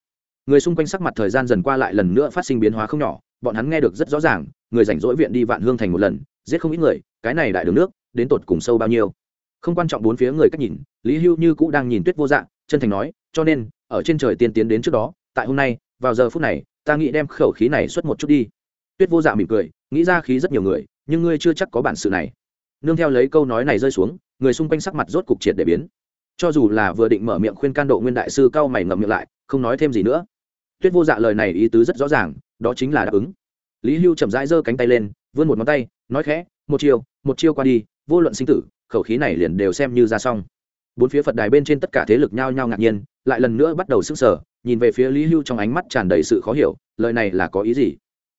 S1: người xung quanh sắc mặt thời gian dần qua lại lần nữa phát sinh biến hóa không nhỏ, bọn hắn nghe được rất rõ ràng, người rảnh rỗi viện đi vạn hương thành một lần, giết không ít người, cái này đại đường nước, đến tột cùng sâu bao nhiêu. Không quan trọng bốn phía người cách nhìn, lý hưu như cũ đang nhìn tuyết vô dạng chân thành nói, cho nên, ở trên trời tiên tiến đến trước đó, tại hôm nay, vào giờ phút này, ta nghĩ đem khẩu khí này xuất một chút đi. Tuyết vô dạng mỉm cười, nghĩ ra khí rất nhiều người, nhưng ngươi chưa chắc có bản sự này. Nương theo lấy câu nói này rơi xuống, người xung quanh sắc mặt rốt cục triệt để biến. Cho dù là vừa định mở miệng khuyên can độ nguyên đại sư cao mày ngậm miệng lại, không nói thêm gì nữa tuyết vô dạ lời này ý tứ rất rõ ràng, đó chính là đáp ứng. Lý hưu chậm rãi giơ cánh tay lên, vươn một ngón tay, nói khẽ, một chiêu một chiêu qua đi, vô luận sinh tử, khẩu khí này liền đều xem như ra xong. Bốn phía phật đài bên trên tất cả thế lực nhao nhao ngạc nhiên, lại lần nữa bắt đầu sức sở nhìn về phía lý hưu trong ánh mắt tràn đầy sự khó hiểu, lời này là có ý gì?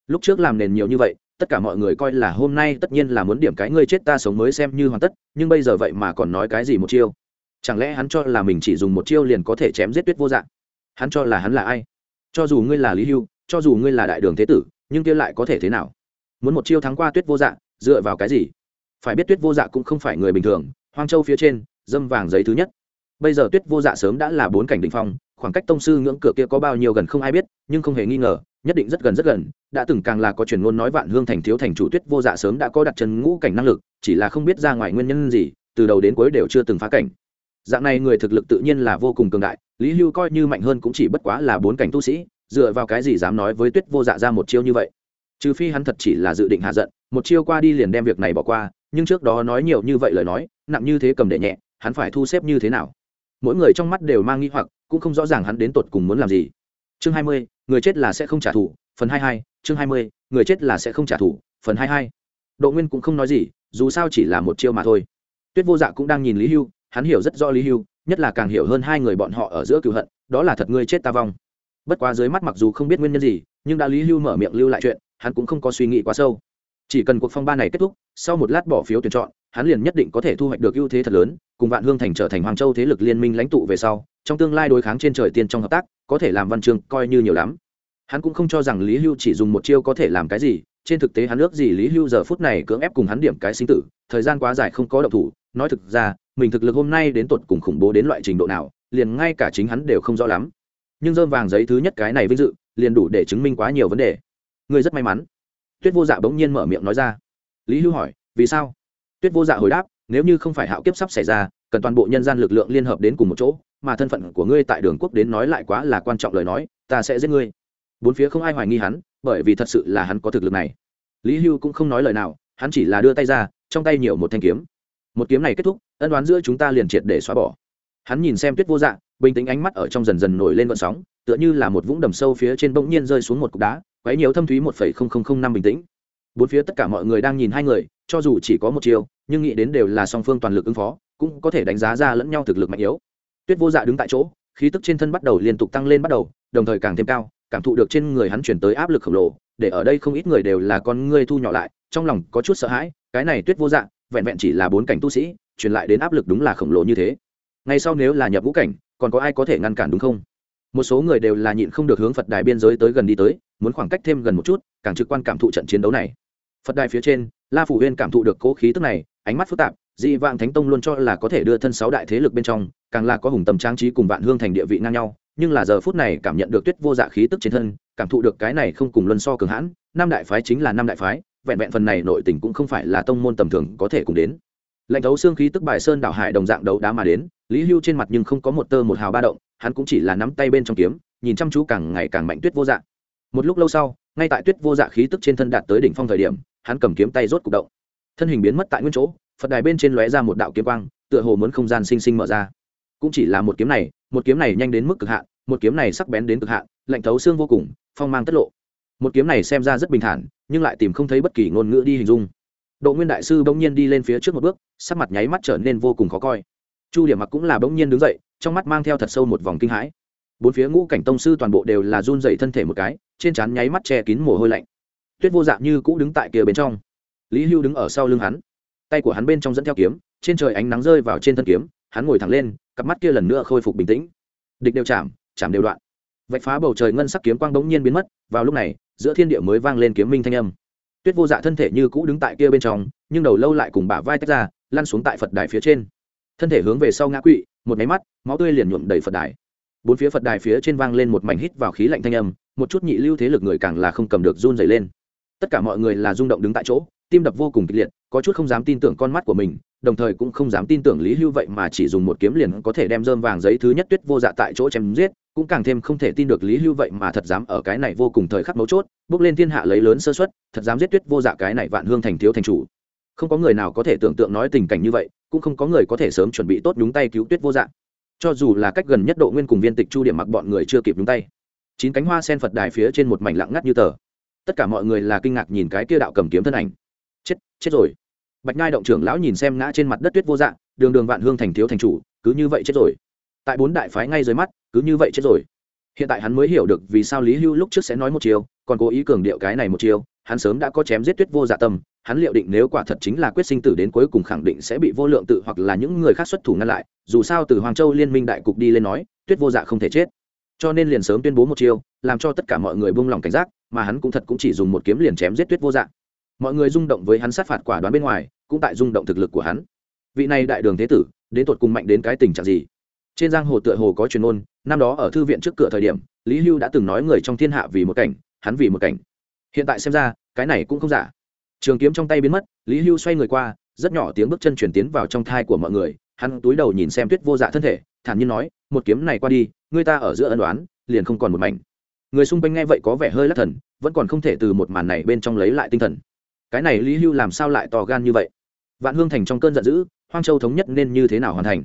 S1: Lúc trước làm nền nhiều như vậy, tất cả mọi người coi là hôm nay tất nhiên là muốn điểm cái ngươi chết ta sống mới xem như hoàn tất, nhưng bây giờ vậy mà còn nói cái gì một chiêu? Chẳng lẽ hắn cho là mình chỉ dùng một chiêu liền có thể chém giết tuyết vô dạng hắn cho là hắn là ai? Cho dù ngươi là lý hưu, cho dù ngươi là đại đường thế tử, nhưng kia lại có thể thế nào? Muốn một chiêu thắng qua tuyết vô dạ dựa vào cái gì? Phải biết tuyết vô dạ cũng không phải người bình thường, hoang châu phía trên, dâm vàng giấy thứ nhất. Bây giờ tuyết vô dạ sớm đã là bốn cảnh đ ỉ n h phong, khoảng cách tông sư ngưỡng cửa kia có bao nhiêu gần không ai biết, nhưng không hề nghi ngờ, nhất định rất gần rất gần, đã từng càng là có truyền ngôn nói vạn hương thành thiếu thành chủ tuyết vô dạ sớm đã có đặt chân ngũ cảnh năng lực, chỉ là không biết ra ngoài nguyên nhân gì, từ đầu đến cuối đều chưa từng phá cảnh dạng này người thực lực tự nhiên là vô cùng cường đại, lý hưu coi như mạnh hơn cũng chỉ bất quá là bốn cảnh tu sĩ, dựa vào cái gì dám nói với tuyết vô dạ ra một chiêu như vậy? Trừ phi hắn thật chỉ là dự định hạ giận, một chiêu qua đi liền đem việc này bỏ qua, nhưng trước đó nói nhiều như vậy lời nói, nặng như thế cầm để nhẹ, hắn phải thu xếp như thế nào? Mỗi người trong mắt đều mang nghi hoặc, cũng không rõ ràng hắn đến tột cùng muốn làm gì. Chương hai mươi, người chết là sẽ không trả thù, phần hai hai, chương hai mươi, người chết là sẽ không trả thù, phần hai hai. Độ nguyên cũng không nói gì, dù sao chỉ là một chiêu mà thôi. Tuyết vô dạ cũng đang nhìn lý hưu hắn hiểu rất rõ lý hưu, nhất là càng hiểu hơn hai người bọn họ ở giữa cựu hận, đó là thật ngươi chết ta vong. Bất quá dưới mắt mặc dù không biết nguyên nhân gì, nhưng đã lý hưu mở miệng lưu lại chuyện, hắn cũng không có suy nghĩ quá sâu. Chỉ cần cuộc phong ba này kết thúc, sau một lát bỏ phiếu tuyển chọn, hắn liền nhất định có thể thu hoạch được ưu thế thật lớn, cùng vạn hương thành trở thành hoàng châu thế lực liên minh lãnh tụ về sau, trong tương lai đối kháng trên trời tiên trong hợp tác, có thể làm văn chương coi như nhiều lắm. Hắn cũng không cho rằng lý hưu chỉ dùng một chiêu có thể làm cái gì trên thực tế hắn ước gì lý hưu giờ phút này cưỡng ép cùng hắn điểm cái sinh tử, thời gian quá dài không có động thủ, nói thực ra, mình thực lực hôm nay đến tột cùng khủng bố đến loại trình độ nào, liền ngay cả chính hắn đều không rõ lắm. Nhưng dơm vàng giấy thứ nhất cái này vinh dự, liền đủ để chứng minh quá nhiều vấn đề. Ngươi rất may mắn. Tuyết vô dạ bỗng nhiên mở miệng nói ra. Lý hưu hỏi, vì sao? Tuyết vô dạ hồi đáp, nếu như không phải hạo kiếp sắp xảy ra, cần toàn bộ nhân gian lực lượng liên hợp đến cùng một chỗ, mà thân phận của ngươi tại đường quốc đến nói lại quá là quan trọng lời nói, ta sẽ giết ngươi. Bốn phía không ai hoài nghi hắn bởi vì thật sự là hắn có thực lực này. Lý hưu cũng không nói lời nào hắn chỉ là đưa tay ra trong tay nhiều một thanh kiếm. Một kiếm này kết thúc ân đoán giữa chúng ta liền triệt để xóa bỏ. Hắn nhìn xem tuyết vô dạng, bình tĩnh ánh mắt ở trong dần dần nổi lên vận sóng tựa như là một vũng đầm sâu phía trên bỗng nhiên rơi xuống một cục đá quấy nhiều thâm thúy một phẩy không không không năm bình tĩnh. Bốn phía tất cả mọi người đang nhìn hai người cho dù chỉ có một chiều nhưng nghĩ đến đều là song phương toàn lực ứng phó cũng có thể đánh giá ra lẫn nhau thực lực mạnh yếu. Tuyết vô dạ đứng tại chỗ khí tức trên thân bắt đầu liên tục tăng lên bắt đầu đồng thời càng thêm cao cảm thụ được trên người hắn chuyển tới áp lực khổng lồ để ở đây không ít người đều là con ngươi thu nhỏ lại trong lòng có chút sợ hãi cái này tuyết vô dạng, vẹn vẹn chỉ là bốn cảnh tu sĩ truyền lại đến áp lực đúng là khổng lồ như thế. Ngay sau nếu là nhập vũ cảnh còn có ai có thể ngăn cản đúng không? Một số người đều là nhịn không được hướng phật đài biên giới tới gần đi tới muốn khoảng cách thêm gần một chút càng trực quan cảm thụ trận chiến đấu này. Phật đài phía trên la phủ huyên cảm thụ được cố khí tức này ánh mắt phức tạp dị vạn thánh tông luôn cho là có thể đưa thân sáu đại thế lực bên trong càng là có hùng tầm trang trí cùng vạn hương thành địa vị ngang nhau nhưng là giờ phút này cảm nhận được tuyết vô dạ khí tức trên thân, cảm thụ được cái này không cùng luân so cường hãn năm đại phái chính là năm đại phái, vẹn vẹn phần này nội tình cũng không phải là tông môn tầm thường có thể cùng đến. Lệnh thấu xương khí tức bài sơn đảo hải đồng dạng đấu đá mà đến, lý hưu trên mặt nhưng không có một tơ một hào ba động, hắn cũng chỉ là nắm tay bên trong kiếm, nhìn chăm chú càng ngày càng mạnh tuyết vô dạ. Một lúc lâu sau, ngay tại tuyết vô dạ khí tức trên thân đạt tới đỉnh phong thời điểm, hắn cầm kiếm tay rốt cục động. Thân hình biến mất tại nguyên chỗ, phật đài bên trên lóe ra một đạo kiếm quang, tựa hồ muốn không gian sinh sinh mở ra cũng chỉ là một kiếm này, một kiếm này nhanh đến mức cực hạn, một kiếm này sắc bén đến cực hạn, lạnh thấu xương vô cùng, phong mang tất lộ. Một kiếm này xem ra rất bình thản, nhưng lại tìm không thấy bất kỳ ngôn ngữ đi hình dung. Độ nguyên đại sư bỗng nhiên đi lên phía trước một bước, sắc mặt nháy mắt trở nên vô cùng khó coi. Chu điểm mặc cũng là bỗng nhiên đứng dậy, trong mắt mang theo thật sâu một vòng kinh hãi. Bốn phía ngũ cảnh tông sư toàn bộ đều là run dậy thân thể một cái, trên trán nháy mắt che kín mồ hôi lạnh. Tuyết vô dạng như cũ đứng tại kia bên trong. Lý hưu đứng ở sau lưng hắn. Tay của hắn bên trong dẫn theo kiếm, trên trời ánh nắng rơi vào trên thân kiếm, hắn ngồi thẳng lên cặp mắt kia lần nữa khôi phục bình tĩnh. Địch đều chạm chạm đều đoạn. Vạch phá bầu trời ngân sắc kiếm quang bỗng nhiên biến mất, vào lúc này, giữa thiên địa mới vang lên kiếm minh thanh âm. Tuyết vô dạ thân thể như cũ đứng tại kia bên trong, nhưng đầu lâu lại cùng bả vai tách ra, lăn xuống tại phật đài phía trên. Thân thể hướng về sau ngã quỵ, một máy mắt, máu tươi liền nhuộm đầy phật đài. Bốn phía phật đài phía trên vang lên một mảnh hít vào khí lạnh thanh âm, một chút nhị lưu thế lực người càng là không cầm được run dày lên. Tất cả mọi người là rung động đứng tại chỗ, tim đập vô cùng kịch liệt có chút không dám tin tưởng con mắt của mình, đồng thời cũng không dám tin tưởng lý hưu vậy mà chỉ dùng một kiếm liền có thể đem dơm vàng giấy thứ nhất tuyết vô dạ tại chỗ chém giết, cũng càng thêm không thể tin được lý hưu vậy mà thật dám ở cái này vô cùng thời khắc mấu chốt, bước lên thiên hạ lấy lớn sơ xuất thật dám giết tuyết vô dạ cái này vạn hương thành thiếu thành chủ. Không có người nào có thể tưởng tượng nói tình cảnh như vậy, cũng không có người có thể sớm chuẩn bị tốt đúng tay cứu tuyết vô dạ. Cho dù là cách gần nhất độ nguyên cùng viên tịch chu điểm mặc bọn người chưa kịp đúng tay. Chín cánh hoa sen phật đài phía trên một mảnh lặng ngắt như tờ. Tất cả mọi người là kinh ngạc nhìn cái kia đạo cầm kiếm thân ảnh chết rồi. Bạch nhai động trưởng lão nhìn xem ngã trên mặt đất tuyết vô dạng đường đường vạn hương thành thiếu thành chủ, cứ như vậy chết rồi. Tại bốn đại phái ngay dưới mắt, cứ như vậy chết rồi. Hiện tại hắn mới hiểu được vì sao lý hưu lúc trước sẽ nói một chiều còn cố ý cường điệu cái này một chiều hắn sớm đã có chém giết tuyết vô dạ tâm, hắn liệu định nếu quả thật chính là quyết sinh tử đến cuối cùng khẳng định sẽ bị vô lượng tự hoặc là những người khác xuất thủ ngăn lại, dù sao từ hoàng châu liên minh đại cục đi lên nói, tuyết vô dạ không thể chết. Cho nên liền sớm tuyên bố một chiêu, làm cho tất cả mọi người buông lòng cảnh giác, mà hắn cũng thật cũng chỉ dùng một kiếm liền chém giết tuyết vô dạ mọi người rung động với hắn sát phạt quả đoán bên ngoài, cũng tại rung động thực lực của hắn. Vị này đại đường thế tử, đến tột cùng mạnh đến cái tình trạng gì? Trên giang hồ tựa hồ có truyền ôn năm đó ở thư viện trước cửa thời điểm, lý hưu đã từng nói người trong thiên hạ vì một cảnh, hắn vì một cảnh. Hiện tại xem ra, cái này cũng không giả. Trường kiếm trong tay biến mất, lý hưu xoay người qua, rất nhỏ tiếng bước chân chuyển tiến vào trong thai của mọi người, hắn túi đầu nhìn xem tuyết vô dạ thân thể, thản nhiên nói, một kiếm này qua đi, người ta ở giữa ân đoán liền không còn một mảnh. Người xung quanh nghe vậy có vẻ hơi lắc thần, vẫn còn không thể từ một màn này bên trong lấy lại tinh thần cái này lý hưu làm sao lại to gan như vậy? Vạn hương thành trong cơn giận dữ, hoang châu thống nhất nên như thế nào hoàn thành?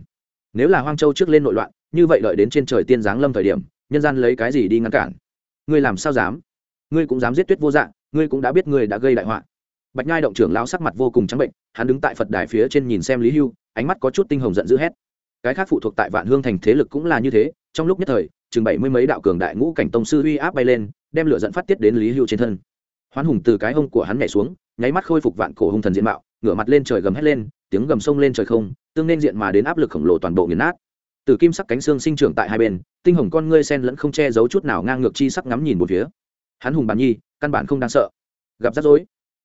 S1: Nếu là hoang châu trước lên nội loạn, như vậy đợi đến trên trời tiên giáng lâm thời điểm, nhân gian lấy cái gì đi ngăn cản? Ngươi làm sao dám? Ngươi cũng dám giết tuyết vô dạng ngươi cũng đã biết ngươi đã gây đại họa. Bạch nhai động trưởng lao sắc mặt vô cùng trắng bệnh, hắn đứng tại phật đài phía trên nhìn xem lý hưu, ánh mắt có chút tinh hồng giận dữ hét. Cái khác phụ thuộc tại vạn hương thành thế lực cũng là như thế, trong lúc nhất thời, chừng bảy mươi mấy đạo cường đại ngũ cảnh tông sư uy áp bay lên, đem lửa dẫn phát tiết đến lý hưu trên thân. Hoán hùng từ cái hông của hắn nhảy xuống nháy mắt khôi phục vạn cổ hung thần diện mạo, ngửa mặt lên trời gầm hét lên, tiếng gầm sông lên trời không, tương nên diện mà đến áp lực khổng lồ toàn bộ nghiền nát. Từ kim sắc cánh xương sinh trưởng tại hai bên, tinh hồng con ngươi sen lẫn không che giấu chút nào ngang ngược chi sắc ngắm nhìn một phía. Hắn hùng bản nhi, căn bản không đáng sợ. Gặp rắc rối.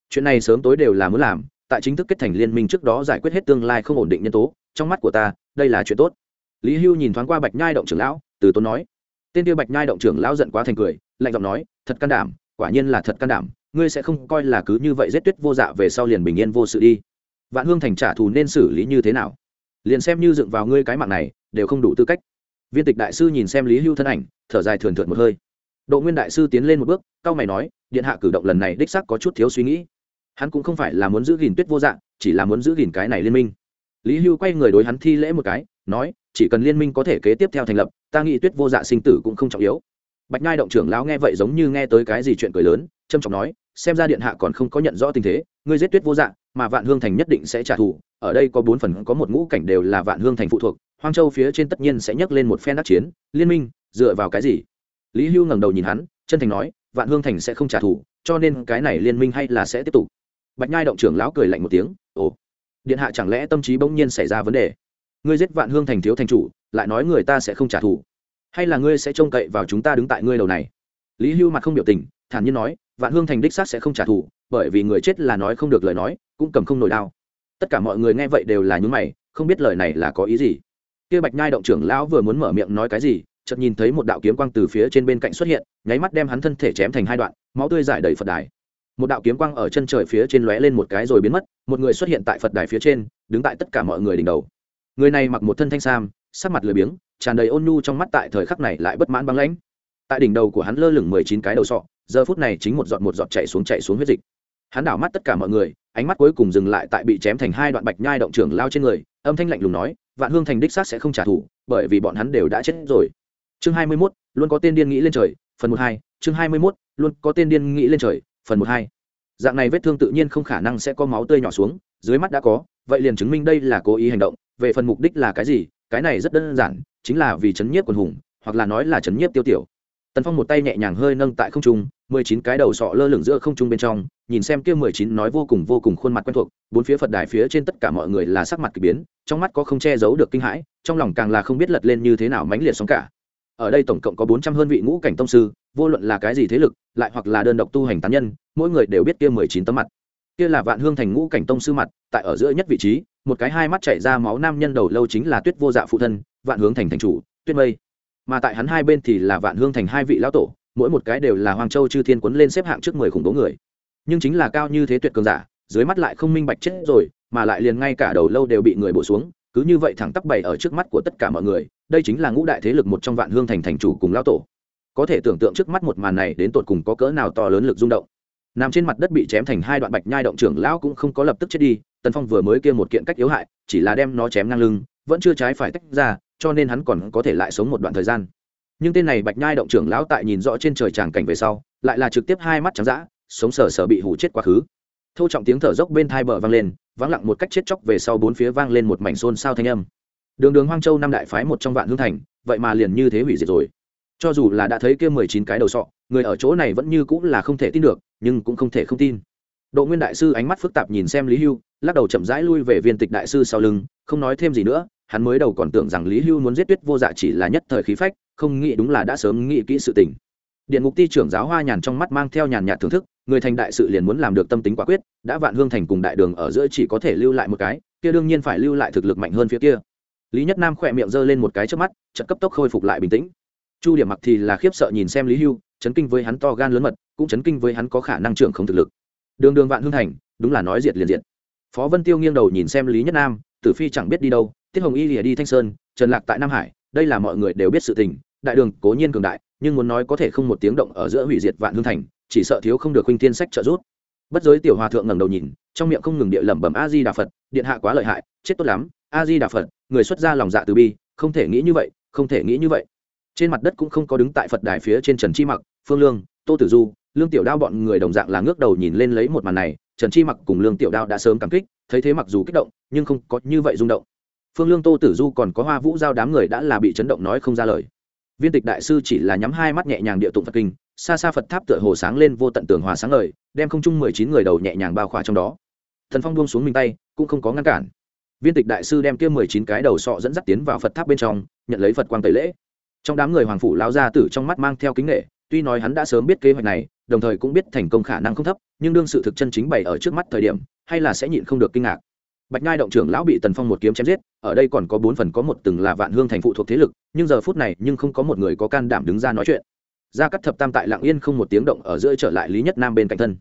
S1: Chuyện này sớm tối đều là muốn làm, tại chính thức kết thành liên minh trước đó giải quyết hết tương lai không ổn định nhân tố, trong mắt của ta, đây là chuyện tốt. Lý hưu nhìn thoáng qua bạch nhai động trưởng lão, từ tốn nói. Tên tiêu bạch nhai động trưởng lão giận quá thành cười, lạnh giọng nói, thật can đảm, quả nhiên là thật can đảm ngươi sẽ không coi là cứ như vậy giết tuyết vô dạ về sau liền bình yên vô sự đi. Vạn hương thành trả thù nên xử lý như thế nào? Liền xem như dựng vào ngươi cái mạng này, đều không đủ tư cách. Viên tịch đại sư nhìn xem lý hưu thân ảnh, thở dài thường thượt một hơi. Độ nguyên đại sư tiến lên một bước, cao mày nói, điện hạ cử động lần này đích sắc có chút thiếu suy nghĩ. Hắn cũng không phải là muốn giữ gìn tuyết vô dạng chỉ là muốn giữ gìn cái này liên minh. Lý hưu quay người đối hắn thi lễ một cái, nói, chỉ cần liên minh có thể kế tiếp theo thành lập, ta nghĩ tuyết vô dạ sinh tử cũng không trọng yếu. Bạch nhai động trưởng lão nghe vậy giống như nghe tới cái gì chuyện cười lớn trâm trọng nói xem ra điện hạ còn không có nhận rõ tình thế, ngươi giết tuyết vô dạng, mà vạn hương thành nhất định sẽ trả thù, ở đây có bốn phần có một ngũ cảnh đều là vạn hương thành phụ thuộc, hoang châu phía trên tất nhiên sẽ nhấc lên một phen đắc chiến, liên minh, dựa vào cái gì? Lý hưu ngẩng đầu nhìn hắn, chân thành nói, vạn hương thành sẽ không trả thù, cho nên cái này liên minh hay là sẽ tiếp tục. Bạch nhai động trưởng lão cười lạnh một tiếng, ồ, điện hạ chẳng lẽ tâm trí bỗng nhiên xảy ra vấn đề? Ngươi giết vạn hương thành thiếu thành chủ, lại nói người ta sẽ không trả thù. Hay là ngươi sẽ trông cậy vào chúng ta đứng tại ngươi đầu này? Lý hưu mặt không biểu tình, thản nhiên nói vạn hương thành đích xác sẽ không trả thù, bởi vì người chết là nói không được lời nói, cũng cầm không nổi đao. Tất cả mọi người nghe vậy đều là nhún mày, không biết lời này là có ý gì. Kia bạch nhai động trưởng lão vừa muốn mở miệng nói cái gì, chợt nhìn thấy một đạo kiếm quang từ phía trên bên cạnh xuất hiện, nháy mắt đem hắn thân thể chém thành hai đoạn, máu tươi giải đầy phật đài. Một đạo kiếm quang ở chân trời phía trên lóe lên một cái rồi biến mất, một người xuất hiện tại phật đài phía trên, đứng tại tất cả mọi người đỉnh đầu. Người này mặc một thân thanh sam, sắc mặt lười biếng, tràn đầy ôn nhu trong mắt tại thời khắc này lại bất mãn băng lãnh. Tại đỉnh đầu của hắn lơ lửng mười chín cái đầu sọ giờ phút này chính một giọt một giọt chạy xuống chạy xuống huyết dịch. Hắn đảo mắt tất cả mọi người ánh mắt cuối cùng dừng lại tại bị chém thành hai đoạn bạch nhai động trưởng lao trên người âm thanh lạnh lùng nói vạn hương thành đích xác sẽ không trả thù bởi vì bọn hắn đều đã chết rồi. Chương hai mươi 21, luôn có tên điên nghĩ lên trời phần một hai chương hai mươi 21, luôn có tên điên nghĩ lên trời phần một hai. Dạng này vết thương tự nhiên không khả năng sẽ có máu tươi nhỏ xuống dưới mắt đã có vậy liền chứng minh đây là cố ý hành động về phần mục đích là cái gì cái này rất đơn giản chính là vì chấn nhiếp quần hùng hoặc là nói là chấn nhiếp tiêu tiểu. Tần phong một tay nhẹ nhàng hơi nâng tại không trung mười chín cái đầu sọ lơ lửng giữa không trung bên trong, nhìn xem kia mười chín nói vô cùng vô cùng khuôn mặt quen thuộc, bốn phía phật đài phía trên tất cả mọi người là sắc mặt kỳ biến, trong mắt có không che giấu được kinh hãi, trong lòng càng là không biết lật lên như thế nào mãnh liệt sóng cả. Ở đây tổng cộng có bốn trăm hơn vị ngũ cảnh tông sư, vô luận là cái gì thế lực, lại hoặc là đơn độc tu hành tán nhân, mỗi người đều biết kia mười chín tấm mặt. Kia là vạn hương thành ngũ cảnh tông sư mặt, tại ở giữa nhất vị trí, một cái hai mắt chảy ra máu nam nhân đầu lâu chính là tuyết vô dạ phụ thân, vạn hướng thành thành chủ, tuyết mây. Mà tại hắn hai bên thì là vạn hương thành hai vị lão tổ mỗi một cái đều là hoàng châu chư thiên quấn lên xếp hạng trước mười khủng bố người. Nhưng chính là cao như thế tuyệt cường giả, dưới mắt lại không minh bạch chết rồi, mà lại liền ngay cả đầu lâu đều bị người bổ xuống, cứ như vậy thẳng tắp bày ở trước mắt của tất cả mọi người, đây chính là ngũ đại thế lực một trong vạn hương thành thành chủ cùng lão tổ. Có thể tưởng tượng trước mắt một màn này đến tột cùng có cỡ nào to lớn lực rung động. Nằm trên mặt đất bị chém thành hai đoạn bạch nhai động trưởng lão cũng không có lập tức chết đi, tần phong vừa mới kia một kiện cách yếu hại, chỉ là đem nó chém ngang lưng, vẫn chưa trái phải tách ra, cho nên hắn còn có thể lại sống một đoạn thời gian nhưng tên này bạch nhai động trưởng lão tại nhìn rõ trên trời tràng cảnh về sau, lại là trực tiếp hai mắt trắng d sống sờ sờ bị hủ chết quá khứ. Thô trọng tiếng thở dốc bên thai bờ vang lên, vắng lặng một cách chết chóc về sau bốn phía vang lên một mảnh xôn xao thanh âm. Đường đường hoang châu năm đại phái một trong vạn hương thành, vậy mà liền như thế hủy diệt rồi. Cho dù là đã thấy kia mười chín cái đầu sọ, người ở chỗ này vẫn như cũng là không thể tin được, nhưng cũng không thể không tin. Độ nguyên đại sư ánh mắt phức tạp nhìn xem lý hưu, lắc đầu chậm rãi lui về viên tịch đại sư sau lưng, không nói thêm gì nữa hắn mới đầu còn tưởng rằng lý hưu muốn giết tuyết vô dạ chỉ là nhất thời khí phách, không nghĩ đúng là đã sớm nghĩ kỹ sự tình. Điện ngục ti trưởng giáo hoa nhàn trong mắt mang theo nhàn nhạt thưởng thức, người thành đại sự liền muốn làm được tâm tính quả quyết, đã vạn hương thành cùng đại đường ở giữa chỉ có thể lưu lại một cái, kia đương nhiên phải lưu lại thực lực mạnh hơn phía kia. Lý nhất nam khỏe miệng giơ lên một cái trước mắt, chợt cấp tốc khôi phục lại bình tĩnh. Chu điểm mặc thì là khiếp sợ nhìn xem lý hưu, chấn kinh với hắn to gan lớn mật, cũng chấn kinh với hắn có khả năng trưởng không thực lực. Đường đường vạn hương thành, đúng là nói diệt liền diệt. Phó vân tiêu nghiêng đầu nhìn xem lý nhất nam, tử phi chẳng biết đi đâu tiết hồng y lìa đi thanh sơn, trần lạc tại nam hải, đây là mọi người đều biết sự tình, đại đường cố nhiên cường đại, nhưng muốn nói có thể không một tiếng động ở giữa hủy diệt vạn hương thành, chỉ sợ thiếu không được huynh thiên sách trợ giúp. Bất giới tiểu hòa thượng ngẩng đầu nhìn, trong miệng không ngừng địa lẩm bẩm a di đà phật, điện hạ quá lợi hại, chết tốt lắm, a di đà phật, người xuất ra lòng dạ từ bi, không thể nghĩ như vậy, không thể nghĩ như vậy. Trên mặt đất cũng không có đứng tại phật đài phía trên trần chi mặc, phương lương, tô tử du, lương tiểu đao bọn người đồng dạng là ngước đầu nhìn lên lấy một màn này, trần chi mặc cùng lương tiểu đao đã sớm cảm kích, thấy thế mặc dù kích động, nhưng không có như vậy rung động phương lương tô tử du còn có hoa vũ giao đám người đã là bị chấn động nói không ra lời. Viên tịch đại sư chỉ là nhắm hai mắt nhẹ nhàng địa tụng phật kinh, xa xa phật tháp tựa hồ sáng lên vô tận tường hòa sáng lời đem không chung mười chín người đầu nhẹ nhàng bao khỏa trong đó. Thần phong buông xuống mình tay, cũng không có ngăn cản. Viên tịch đại sư đem kia mười chín cái đầu sọ dẫn dắt tiến vào phật tháp bên trong, nhận lấy phật quang tẩy lễ. Trong đám người hoàng phủ lao ra tử trong mắt mang theo kính nghệ tuy nói hắn đã sớm biết kế hoạch này, đồng thời cũng biết thành công khả năng không thấp, nhưng đương sự thực chân chính bày ở trước mắt thời điểm, hay là sẽ nhịn không được kinh ngạc bạch nhai động trưởng lão bị tần phong một kiếm chém giết, ở đây còn có bốn phần có một từng là vạn hương thành phụ thuộc thế lực, nhưng giờ phút này nhưng không có một người có can đảm đứng ra nói chuyện. Gia cắt thập tam tại lạng yên không một tiếng động ở giữa trở lại lý nhất nam bên cạnh thân.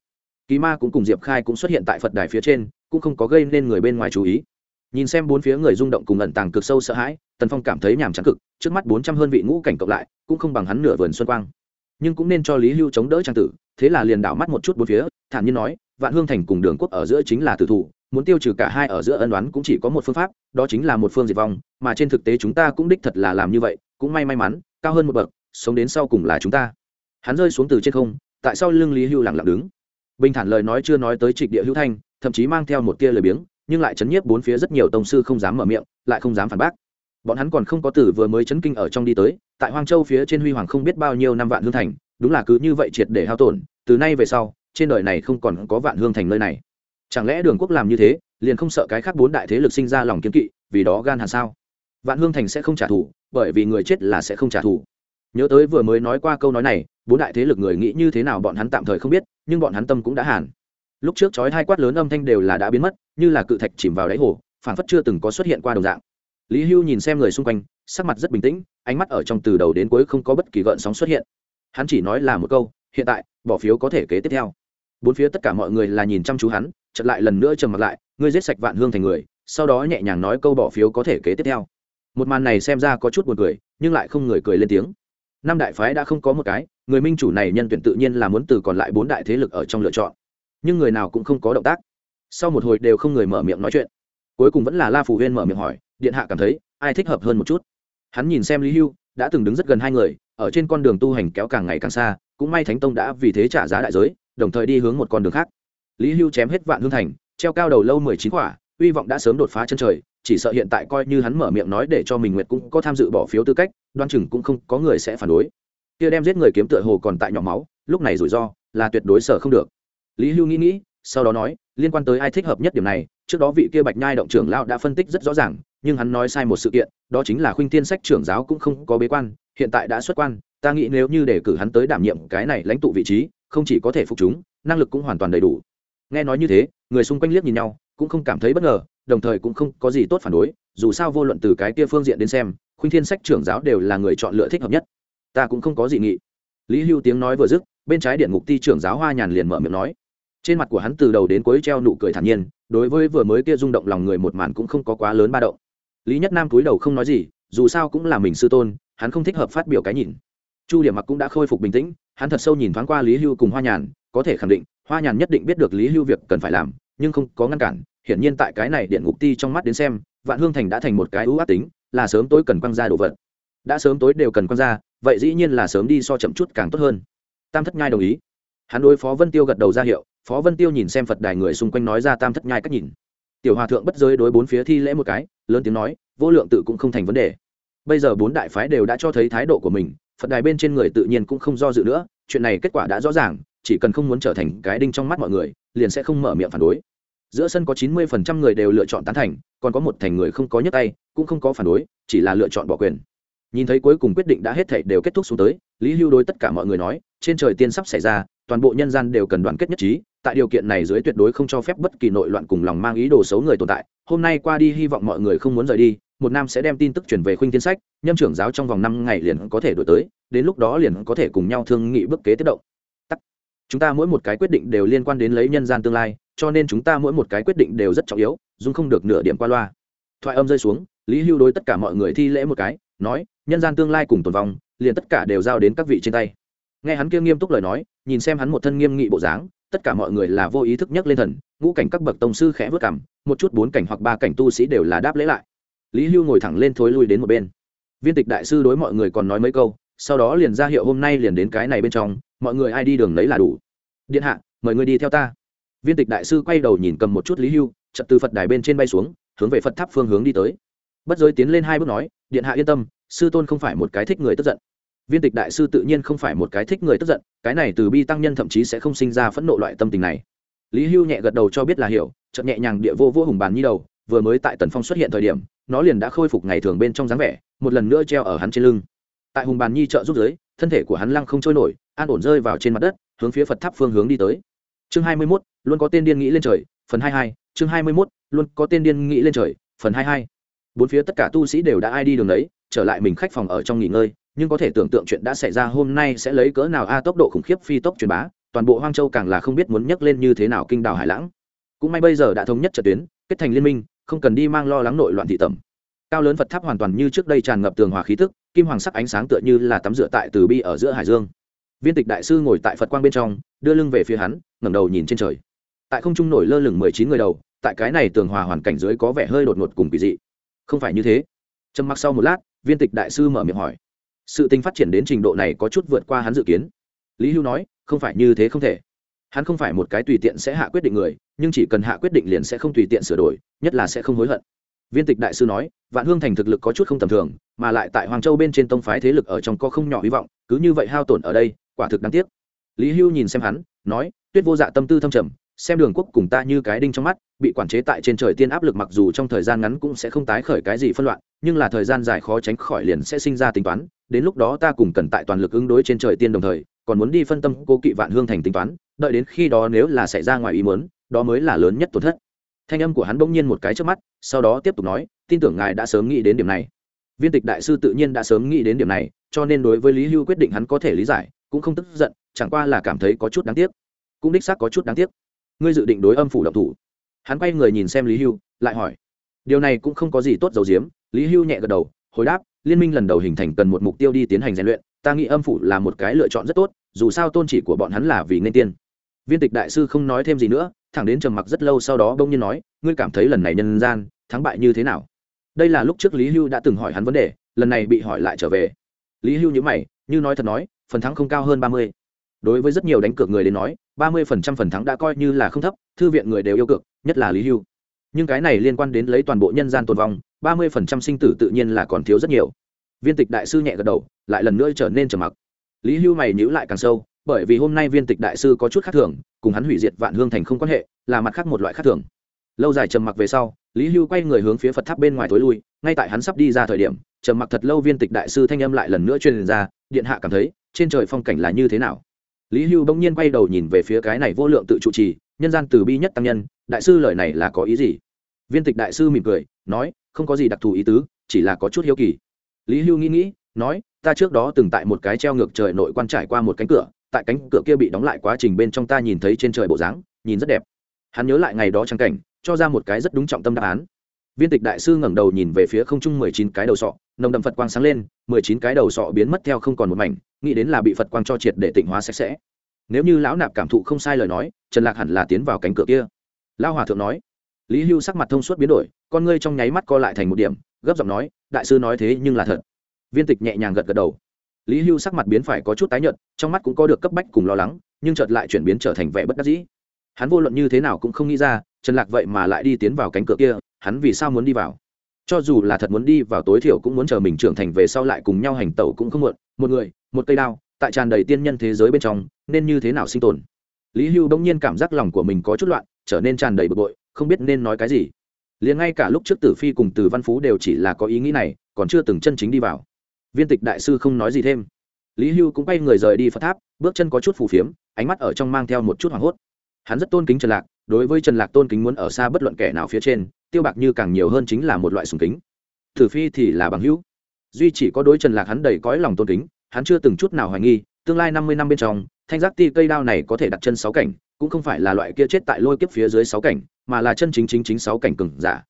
S1: Kỳ ma cũng cùng diệp khai cũng xuất hiện tại phật đài phía trên, cũng không có gây nên người bên ngoài chú ý. Nhìn xem bốn phía người rung động cùng ẩn tàng cực sâu sợ hãi, tần phong cảm thấy nhàm trắng cực, trước mắt bốn trăm hơn vị ngũ cảnh cộng lại, cũng không bằng hắn nửa vườn xuân quang. Nhưng cũng nên cho lý hưu chống đỡ trang tử, thế là liền đảo mắt một chút bốn phía, thản nhiên nói, vạn hương thành cùng đường quốc ở giữa chính là tử thủ muốn tiêu trừ cả hai ở giữa ân đoán cũng chỉ có một phương pháp, đó chính là một phương diệt vong, mà trên thực tế chúng ta cũng đích thật là làm như vậy, cũng may may mắn, cao hơn một bậc, sống đến sau cùng là chúng ta. Hắn rơi xuống từ trên không, tại sao lưng lý hưu lặng lặng đứng. Bình thản lời nói chưa nói tới trịch địa hữu thanh, thậm chí mang theo một tia lời biếng, nhưng lại chấn nhiếp bốn phía rất nhiều tông sư không dám mở miệng, lại không dám phản bác. Bọn hắn còn không có tử vừa mới chấn kinh ở trong đi tới, tại hoang châu phía trên huy hoàng không biết bao nhiêu năm vạn hương thành, đúng là cứ như vậy triệt để hao tổn, từ nay về sau, trên đời này không còn có vạn hương thành nơi này chẳng lẽ đường quốc làm như thế, liền không sợ cái khác bốn đại thế lực sinh ra lòng kiếm kỵ, vì đó gan hàn sao? Vạn hương thành sẽ không trả thù, bởi vì người chết là sẽ không trả thù. Nhớ tới vừa mới nói qua câu nói này, bốn đại thế lực người nghĩ như thế nào bọn hắn tạm thời không biết, nhưng bọn hắn tâm cũng đã hàn. Lúc trước chói hai quát lớn âm thanh đều là đã biến mất, như là cự thạch chìm vào đáy hồ phản phất chưa từng có xuất hiện qua đồng dạng. Lý hưu nhìn xem người xung quanh, sắc mặt rất bình tĩnh, ánh mắt ở trong từ đầu đến cuối không có bất kỳ gợn sóng xuất hiện. Hắn chỉ nói là một câu, hiện tại, bỏ phiếu có thể kế tiếp theo. Bốn phía tất cả mọi người là nhìn chăm chú hắn chật lại lần nữa trầm mặt lại, ngươi giết sạch vạn hương thành người, sau đó nhẹ nhàng nói câu bỏ phiếu có thể kế tiếp theo. Một màn này xem ra có chút buồn cười, nhưng lại không người cười lên tiếng. Năm đại phái đã không có một cái, người minh chủ này nhân tuyển tự nhiên là muốn từ còn lại bốn đại thế lực ở trong lựa chọn. Nhưng người nào cũng không có động tác. Sau một hồi đều không người mở miệng nói chuyện. Cuối cùng vẫn là la phủ huyên mở miệng hỏi, điện hạ cảm thấy, ai thích hợp hơn một chút? Hắn nhìn xem lý hưu, đã từng đứng rất gần hai người, ở trên con đường tu hành kéo càng ngày càng xa, cũng may thánh tông đã vì thế trả giá đại giới, đồng thời đi hướng một con đường khác lý hưu chém hết vạn hương thành, treo cao đầu lâu mười chín quả, hy vọng đã sớm đột phá chân trời, chỉ sợ hiện tại coi như hắn mở miệng nói để cho mình nguyệt cũng có tham dự bỏ phiếu tư cách, đoan chừng cũng không có người sẽ phản đối. Kia đem giết người kiếm tựa hồ còn tại nhỏ máu, lúc này rủi ro là tuyệt đối sở không được. Lý hưu nghĩ nghĩ, sau đó nói, liên quan tới ai thích hợp nhất điểm này, trước đó vị kia bạch nhai động trưởng lao đã phân tích rất rõ ràng, nhưng hắn nói sai một sự kiện, đó chính là khuynh tiên sách trưởng giáo cũng không có bế quan, hiện tại đã xuất quan, ta nghĩ nếu như để cử hắn tới đảm nhiệm cái này lãnh tụ vị trí, không chỉ có thể phục chúng, năng lực cũng hoàn toàn đầy đủ nghe nói như thế, người xung quanh liếc nhìn nhau, cũng không cảm thấy bất ngờ, đồng thời cũng không có gì tốt phản đối, dù sao vô luận từ cái kia phương diện đến xem, khuynh thiên sách trưởng giáo đều là người chọn lựa thích hợp nhất. Ta cũng không có gì nghị. Lý hưu tiếng nói vừa dứt, bên trái điện ngục ti trưởng giáo hoa nhàn liền mở miệng nói. Trên mặt của hắn từ đầu đến cuối treo nụ cười thản nhiên, đối với vừa mới kia rung động lòng người một màn cũng không có quá lớn ba động. Lý nhất nam túi đầu không nói gì, dù sao cũng là mình sư tôn, hắn không thích hợp phát biểu cái nhìn. Chu điểm mặc cũng đã khôi phục bình tĩnh, hắn thật sâu nhìn thoáng qua lý hưu cùng hoa nhàn, có thể khẳng định hoa nhàn nhất định biết được lý hưu việc cần phải làm, nhưng không có ngăn cản, hiển nhiên tại cái này điện ngục ti trong mắt đến xem, vạn hương thành đã thành một cái ưu ác tính, là sớm tối cần quăng ra đồ vật. Đã sớm tối đều cần quăng ra, vậy dĩ nhiên là sớm đi so chậm chút càng tốt hơn. Tam thất nhai đồng ý. Hắn đối phó vân tiêu gật đầu ra hiệu, phó vân tiêu nhìn xem phật đài người xung quanh nói ra tam thất nhai cách nhìn. Tiểu hòa thượng bất giới đối bốn phía thi lễ một cái, lớn tiếng nói, vô lượng tự cũng không thành vấn đề. Bây giờ bốn đại phái đều đã cho thấy thái độ của mình, phật đài bên trên người tự nhiên cũng không do dự nữa, chuyện này kết quả đã rõ ràng chỉ cần không muốn trở thành cái đinh trong mắt mọi người, liền sẽ không mở miệng phản đối. Giữa sân có chín mươi phần trăm người đều lựa chọn tán thành, còn có một thành người không có nhấc tay, cũng không có phản đối, chỉ là lựa chọn bỏ quyền. Nhìn thấy cuối cùng quyết định đã hết thảy đều kết thúc xuống tới, lý hưu đối tất cả mọi người nói, trên trời tiên sắp xảy ra, toàn bộ nhân gian đều cần đoàn kết nhất trí, tại điều kiện này dưới tuyệt đối không cho phép bất kỳ nội loạn cùng lòng mang ý đồ xấu người tồn tại. Hôm nay qua đi hy vọng mọi người không muốn rời đi, một nam sẽ đem tin tức chuyển về khuynh thiên sách, nhâm trưởng giáo trong vòng năm ngày liền có thể đổi tới, đến lúc đó liền có thể cùng nhau thương nghị bước kế tiếp động chúng ta mỗi một cái quyết định đều liên quan đến lấy nhân gian tương lai, cho nên chúng ta mỗi một cái quyết định đều rất trọng yếu dung không được nửa điểm qua loa. Thoại âm rơi xuống, lý hưu đối tất cả mọi người thi lễ một cái, nói, nhân gian tương lai cùng tồn vong, liền tất cả đều giao đến các vị trên tay. Nghe hắn kia nghiêm túc lời nói, nhìn xem hắn một thân nghiêm nghị bộ dáng, tất cả mọi người là vô ý thức nhắc lên thần, ngũ cảnh các bậc tông sư khẽ vớt cảm một chút bốn cảnh hoặc ba cảnh tu sĩ đều là đáp lễ lại. Lý hưu ngồi thẳng lên thối lui đến một bên. Viên tịch đại sư đối mọi người còn nói mấy câu sau đó liền ra hiệu hôm nay liền đến cái này bên trong, mọi người ai đi đường lấy là đủ. Điện hạ, mời người đi theo ta. Viên tịch đại sư quay đầu nhìn cầm một chút lý hưu chật từ phật đài bên trên bay xuống, hướng về phật tháp phương hướng đi tới. Bất giới tiến lên hai bước nói, điện hạ yên tâm, sư tôn không phải một cái thích người tức giận. Viên tịch đại sư tự nhiên không phải một cái thích người tức giận, cái này từ bi tăng nhân thậm chí sẽ không sinh ra phẫn nộ loại tâm tình này. Lý hưu nhẹ gật đầu cho biết là hiểu chậm nhẹ nhàng địa vô vô hùng bàn nhi đầu, vừa mới tại tần phong xuất hiện thời điểm, nó liền đã khôi phục ngày thường bên trong dáng vẻ, một lần nữa treo ở hắn trên lưng tại hùng bàn nhi trợ giúp giới thân thể của hắn lăng không trôi nổi, an ổn rơi vào trên mặt đất, hướng phía phật tháp phương hướng đi tới. Chương hai mươi mốt, luôn có tên điên nghĩ lên trời, phần hai hai, chương hai mươi mốt, luôn có tên điên nghĩ lên trời, phần hai hai. Bốn phía tất cả tu sĩ đều đã ai đi đường đấy, trở lại mình khách phòng ở trong nghỉ ngơi, nhưng có thể tưởng tượng chuyện đã xảy ra hôm nay sẽ lấy cỡ nào a tốc độ khủng khiếp phi tốc truyền bá, toàn bộ hoang châu càng là không biết muốn nhấc lên như thế nào kinh đảo hải lãng. Cũng may bây giờ đã thống nhất trận tuyến, kết thành liên minh, không cần đi mang lo lắng nội loạn thị tẩm. Cao lớn phật tháp hoàn toàn như trước đây tràn ngập tường hòa khí tức kim hoàng sắc ánh sáng tựa như là tắm rửa tại từ bi ở giữa hải dương. Viên tịch đại sư ngồi tại phật quang bên trong, đưa lưng về phía hắn, ngẩng đầu nhìn trên trời. Tại không trung nổi lơ lửng mười chín người đầu, tại cái này tường hòa hoàn cảnh dưới có vẻ hơi đột ngột cùng kỳ dị. Không phải như thế. Trầm mặc sau một lát, viên tịch đại sư mở miệng hỏi. Sự tình phát triển đến trình độ này có chút vượt qua hắn dự kiến. Lý hưu nói, không phải như thế không thể. Hắn không phải một cái tùy tiện sẽ hạ quyết định người, nhưng chỉ cần hạ quyết định liền sẽ không tùy tiện sửa đổi, nhất là sẽ không hối hận viên tịch đại sư nói, vạn hương thành thực lực có chút không tầm thường, mà lại tại hoàng châu bên trên tông phái thế lực ở trong có không nhỏ hy vọng, cứ như vậy hao tổn ở đây, quả thực đáng tiếc. Lý hưu nhìn xem hắn, nói, tuyết vô dạ tâm tư thâm trầm, xem đường quốc cùng ta như cái đinh trong mắt, bị quản chế tại trên trời tiên áp lực mặc dù trong thời gian ngắn cũng sẽ không tái khởi cái gì phân loạn, nhưng là thời gian dài khó tránh khỏi liền sẽ sinh ra tính toán, đến lúc đó ta cùng cần tại toàn lực ứng đối trên trời tiên đồng thời, còn muốn đi phân tâm cô kỵ vạn hương thành tính toán, đợi đến khi đó nếu là xảy ra ngoài ý muốn, đó mới là lớn nhất tổn thất thanh âm của hắn bỗng nhiên một cái trước mắt, sau đó tiếp tục nói, tin tưởng ngài đã sớm nghĩ đến điểm này. Viên tịch đại sư tự nhiên đã sớm nghĩ đến điểm này, cho nên đối với lý hưu quyết định hắn có thể lý giải, cũng không tức giận, chẳng qua là cảm thấy có chút đáng tiếc. Cũng đích xác có chút đáng tiếc. Ngươi dự định đối âm phủ động thủ? Hắn quay người nhìn xem lý hưu, lại hỏi. Điều này cũng không có gì tốt dầu diếm. Lý hưu nhẹ gật đầu, hồi đáp, liên minh lần đầu hình thành cần một mục tiêu đi tiến hành rèn luyện, ta nghĩ âm phủ là một cái lựa chọn rất tốt, dù sao tôn chỉ của bọn hắn là vì nên tiên viên tịch đại sư không nói thêm gì nữa, thẳng đến trầm mặc rất lâu sau đó bông nhiên nói, ngươi cảm thấy lần này nhân gian, thắng bại như thế nào? Đây là lúc trước lý hưu đã từng hỏi hắn vấn đề, lần này bị hỏi lại trở về. Lý hưu nhữ mày, như nói thật nói, phần thắng không cao hơn ba mươi. Đối với rất nhiều đánh cược người đến nói, ba mươi phần trăm phần thắng đã coi như là không thấp, thư viện người đều yêu cược, nhất là lý hưu. Nhưng cái này liên quan đến lấy toàn bộ nhân gian tồn vong, ba mươi phần trăm sinh tử tự nhiên là còn thiếu rất nhiều. Viên tịch đại sư nhẹ gật đầu, lại lần nữa trở nên trầm mặc. Lý hưu mày nhữ lại càng sâu bởi vì hôm nay viên tịch đại sư có chút khác thường, cùng hắn hủy diệt vạn hương thành không quan hệ, là mặt khác một loại khác thường. Lâu dài trầm mặc về sau, lý hưu quay người hướng phía phật tháp bên ngoài tối lui, ngay tại hắn sắp đi ra thời điểm, trầm mặc thật lâu viên tịch đại sư thanh âm lại lần nữa truyền ra, điện hạ cảm thấy, trên trời phong cảnh là như thế nào? Lý hưu bỗng nhiên quay đầu nhìn về phía cái này vô lượng tự trụ trì, nhân gian từ bi nhất tăng nhân, đại sư lời này là có ý gì? Viên tịch đại sư mỉm cười, nói, không có gì đặc thù ý tứ, chỉ là có chút hiếu kỳ. Lý hưu nghĩ nghĩ, nói, ta trước đó từng tại một cái treo ngược trời nội quan trải qua một cánh cửa tại cánh cửa kia bị đóng lại quá trình bên trong ta nhìn thấy trên trời bộ dáng, nhìn rất đẹp. Hắn nhớ lại ngày đó trang cảnh, cho ra một cái rất đúng trọng tâm đáp án. Viên tịch đại sư ngẩng đầu nhìn về phía không trung mười chín cái đầu sọ, nồng đậm phật quang sáng lên, mười chín cái đầu sọ biến mất theo không còn một mảnh, nghĩ đến là bị phật quang cho triệt để tịnh hóa sạch sẽ. Nếu như lão nạp cảm thụ không sai lời nói, trần lạc hẳn là tiến vào cánh cửa kia. Lão hòa thượng nói. Lý hưu sắc mặt thông suốt biến đổi, con ngươi trong nháy mắt co lại thành một điểm, gấp giọng nói, đại sư nói thế nhưng là thật. Viên tịch nhẹ nhàng gật gật đầu lý hưu sắc mặt biến phải có chút tái nhợt, trong mắt cũng có được cấp bách cùng lo lắng, nhưng chợt lại chuyển biến trở thành vẻ bất đắc dĩ. Hắn vô luận như thế nào cũng không nghĩ ra, trần lạc vậy mà lại đi tiến vào cánh cửa kia, hắn vì sao muốn đi vào? Cho dù là thật muốn đi vào tối thiểu cũng muốn chờ mình trưởng thành về sau lại cùng nhau hành tẩu cũng không muộn, một người, một cây đao, tại tràn đầy tiên nhân thế giới bên trong, nên như thế nào sinh tồn? Lý hưu bỗng nhiên cảm giác lòng của mình có chút loạn, trở nên tràn đầy bực bội, không biết nên nói cái gì. Liền ngay cả lúc trước tử phi cùng từ văn phú đều chỉ là có ý nghĩ này, còn chưa từng chân chính đi vào viên tịch đại sư không nói gì thêm. Lý hưu cũng bay người rời đi phật tháp, bước chân có chút phù phiếm, ánh mắt ở trong mang theo một chút hoảng hốt. Hắn rất tôn kính trần lạc, đối với trần lạc tôn kính muốn ở xa bất luận kẻ nào phía trên, tiêu bạc như càng nhiều hơn chính là một loại sùng kính. Thử phi thì là bằng hữu. Duy chỉ có đối trần lạc hắn đầy cõi lòng tôn kính, hắn chưa từng chút nào hoài nghi, tương lai năm mươi năm bên trong, thanh giác ti cây đao này có thể đặt chân sáu cảnh, cũng không phải là loại kia chết tại lôi kiếp phía dưới sáu cảnh, mà là chân chính chính chính sáu cảnh cừng giả.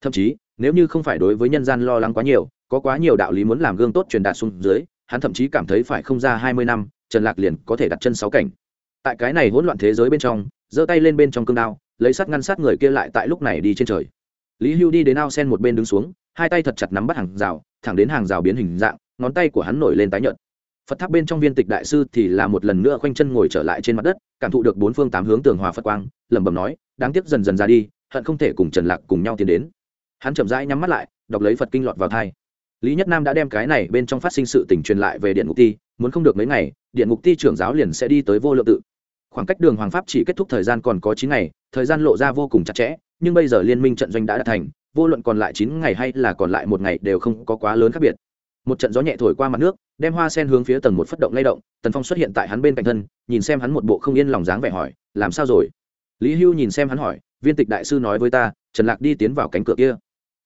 S1: Thậm chí nếu như không phải đối với nhân gian lo lắng quá nhiều, có quá nhiều đạo lý muốn làm gương tốt truyền đạt xuống dưới, hắn thậm chí cảm thấy phải không ra hai mươi năm, trần lạc liền có thể đặt chân sáu cảnh. Tại cái này hỗn loạn thế giới bên trong, giơ tay lên bên trong cương đao, lấy sắt ngăn sát người kia lại tại lúc này đi trên trời. Lý hưu đi đến ao sen một bên đứng xuống, hai tay thật chặt nắm bắt hàng rào, thẳng đến hàng rào biến hình dạng, ngón tay của hắn nổi lên tái nhợt. Phật tháp bên trong viên tịch đại sư thì là một lần nữa khoanh chân ngồi trở lại trên mặt đất, cảm thụ được bốn phương tám hướng tường hòa phật quang, lẩm bẩm nói, đáng tiếc dần dần ra đi, hận không thể cùng trần lạc cùng nhau tiến đến hắn chậm rãi nhắm mắt lại, đọc lấy phật kinh lọt vào thai. Lý nhất nam đã đem cái này bên trong phát sinh sự tình truyền lại về điện ngục ti, muốn không được mấy ngày, điện ngục ti trưởng giáo liền sẽ đi tới vô lượng tự. Khoảng cách đường hoàng pháp chỉ kết thúc thời gian còn có chín ngày, thời gian lộ ra vô cùng chặt chẽ, nhưng bây giờ liên minh trận doanh đã đạt thành, vô luận còn lại chín ngày hay là còn lại một ngày đều không có quá lớn khác biệt. Một trận gió nhẹ thổi qua mặt nước, đem hoa sen hướng phía tầng một phất động lay động, tần phong xuất hiện tại hắn bên cạnh thân, nhìn xem hắn một bộ không yên lòng dáng vẻ hỏi, làm sao rồi? Lý hưu nhìn xem hắn hỏi, viên tịch đại sư nói với ta, trần lạc đi tiến vào cánh cửa kia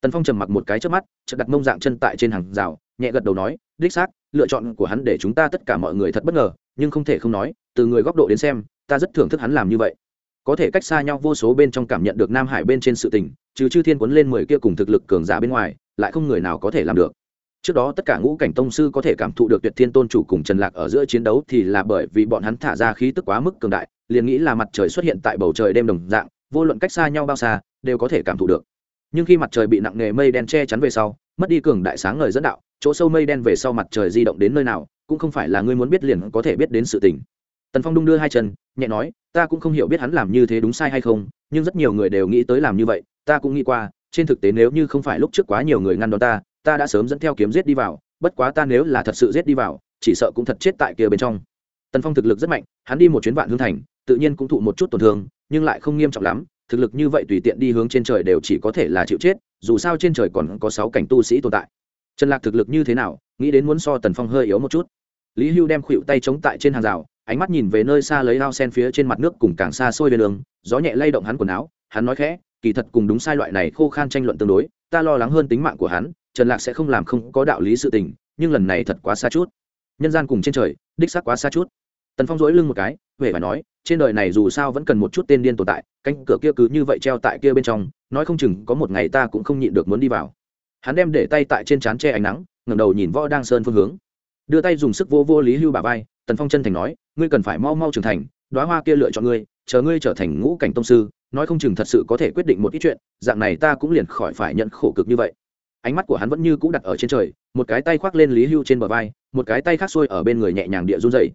S1: tần phong trầm mặc một cái trước mắt, chợt đặt mông dạng chân tại trên hàng rào, nhẹ gật đầu nói, đích xác, lựa chọn của hắn để chúng ta tất cả mọi người thật bất ngờ, nhưng không thể không nói, từ người góc độ đến xem, ta rất thưởng thức hắn làm như vậy. Có thể cách xa nhau vô số bên trong cảm nhận được nam hải bên trên sự tình, trừ chư thiên quấn lên mười kia cùng thực lực cường giả bên ngoài, lại không người nào có thể làm được. Trước đó tất cả ngũ cảnh tông sư có thể cảm thụ được tuyệt thiên tôn chủ cùng trần lạc ở giữa chiến đấu thì là bởi vì bọn hắn thả ra khí tức quá mức cường đại, liền nghĩ là mặt trời xuất hiện tại bầu trời đêm đồng dạng, vô luận cách xa nhau bao xa, đều có thể cảm thụ được nhưng khi mặt trời bị nặng nề mây đen che chắn về sau, mất đi cường đại sáng ngời dẫn đạo, chỗ sâu mây đen về sau mặt trời di động đến nơi nào, cũng không phải là ngươi muốn biết liền có thể biết đến sự tình. Tần phong đung đưa hai chân, nhẹ nói, ta cũng không hiểu biết hắn làm như thế đúng sai hay không, nhưng rất nhiều người đều nghĩ tới làm như vậy, ta cũng nghĩ qua, trên thực tế nếu như không phải lúc trước quá nhiều người ngăn đón ta ta đã sớm dẫn theo kiếm giết đi vào, bất quá ta nếu là thật sự giết đi vào, chỉ sợ cũng thật chết tại kia bên trong. Tần phong thực lực rất mạnh, hắn đi một chuyến vạn hương thành, tự nhiên cũng thụ một chút tổn thương, nhưng lại không nghiêm trọng lắm thực lực như vậy tùy tiện đi hướng trên trời đều chỉ có thể là chịu chết, dù sao trên trời còn có sáu cảnh tu sĩ tồn tại. Trần lạc thực lực như thế nào, nghĩ đến muốn so tần phong hơi yếu một chút. Lý hưu đem khuỵu tay chống tại trên hàng rào, ánh mắt nhìn về nơi xa lấy ao sen phía trên mặt nước cùng càng xa xôi bên đường, gió nhẹ lay động hắn quần áo, hắn nói khẽ, kỳ thật cùng đúng sai loại này khô khan tranh luận tương đối, ta lo lắng hơn tính mạng của hắn, trần lạc sẽ không làm không có đạo lý sự tình, nhưng lần này thật quá xa chút. Nhân gian cùng trên trời, đích xác quá xa chút tần phong dỗi lưng một cái huệ phải nói, trên đời này dù sao vẫn cần một chút tên điên tồn tại, cánh cửa kia cứ như vậy treo tại kia bên trong, nói không chừng có một ngày ta cũng không nhịn được muốn đi vào. Hắn đem để tay tại trên trán che ánh nắng, ngẩng đầu nhìn võ đang sơn phương hướng. Đưa tay dùng sức vô vô lý hưu bà vai, tần phong chân thành nói, ngươi cần phải mau mau trưởng thành đoá hoa kia lựa chọn ngươi, chờ ngươi trở thành ngũ cảnh tông sư, nói không chừng thật sự có thể quyết định một ít chuyện, dạng này ta cũng liền khỏi phải nhận khổ cực như vậy. Ánh mắt của hắn vẫn như cũ đặt ở trên trời, một cái tay khoác lên lý hưu trên bờ vai, một cái tay khác xuôi ở bên người nhẹ nhàng địa run dày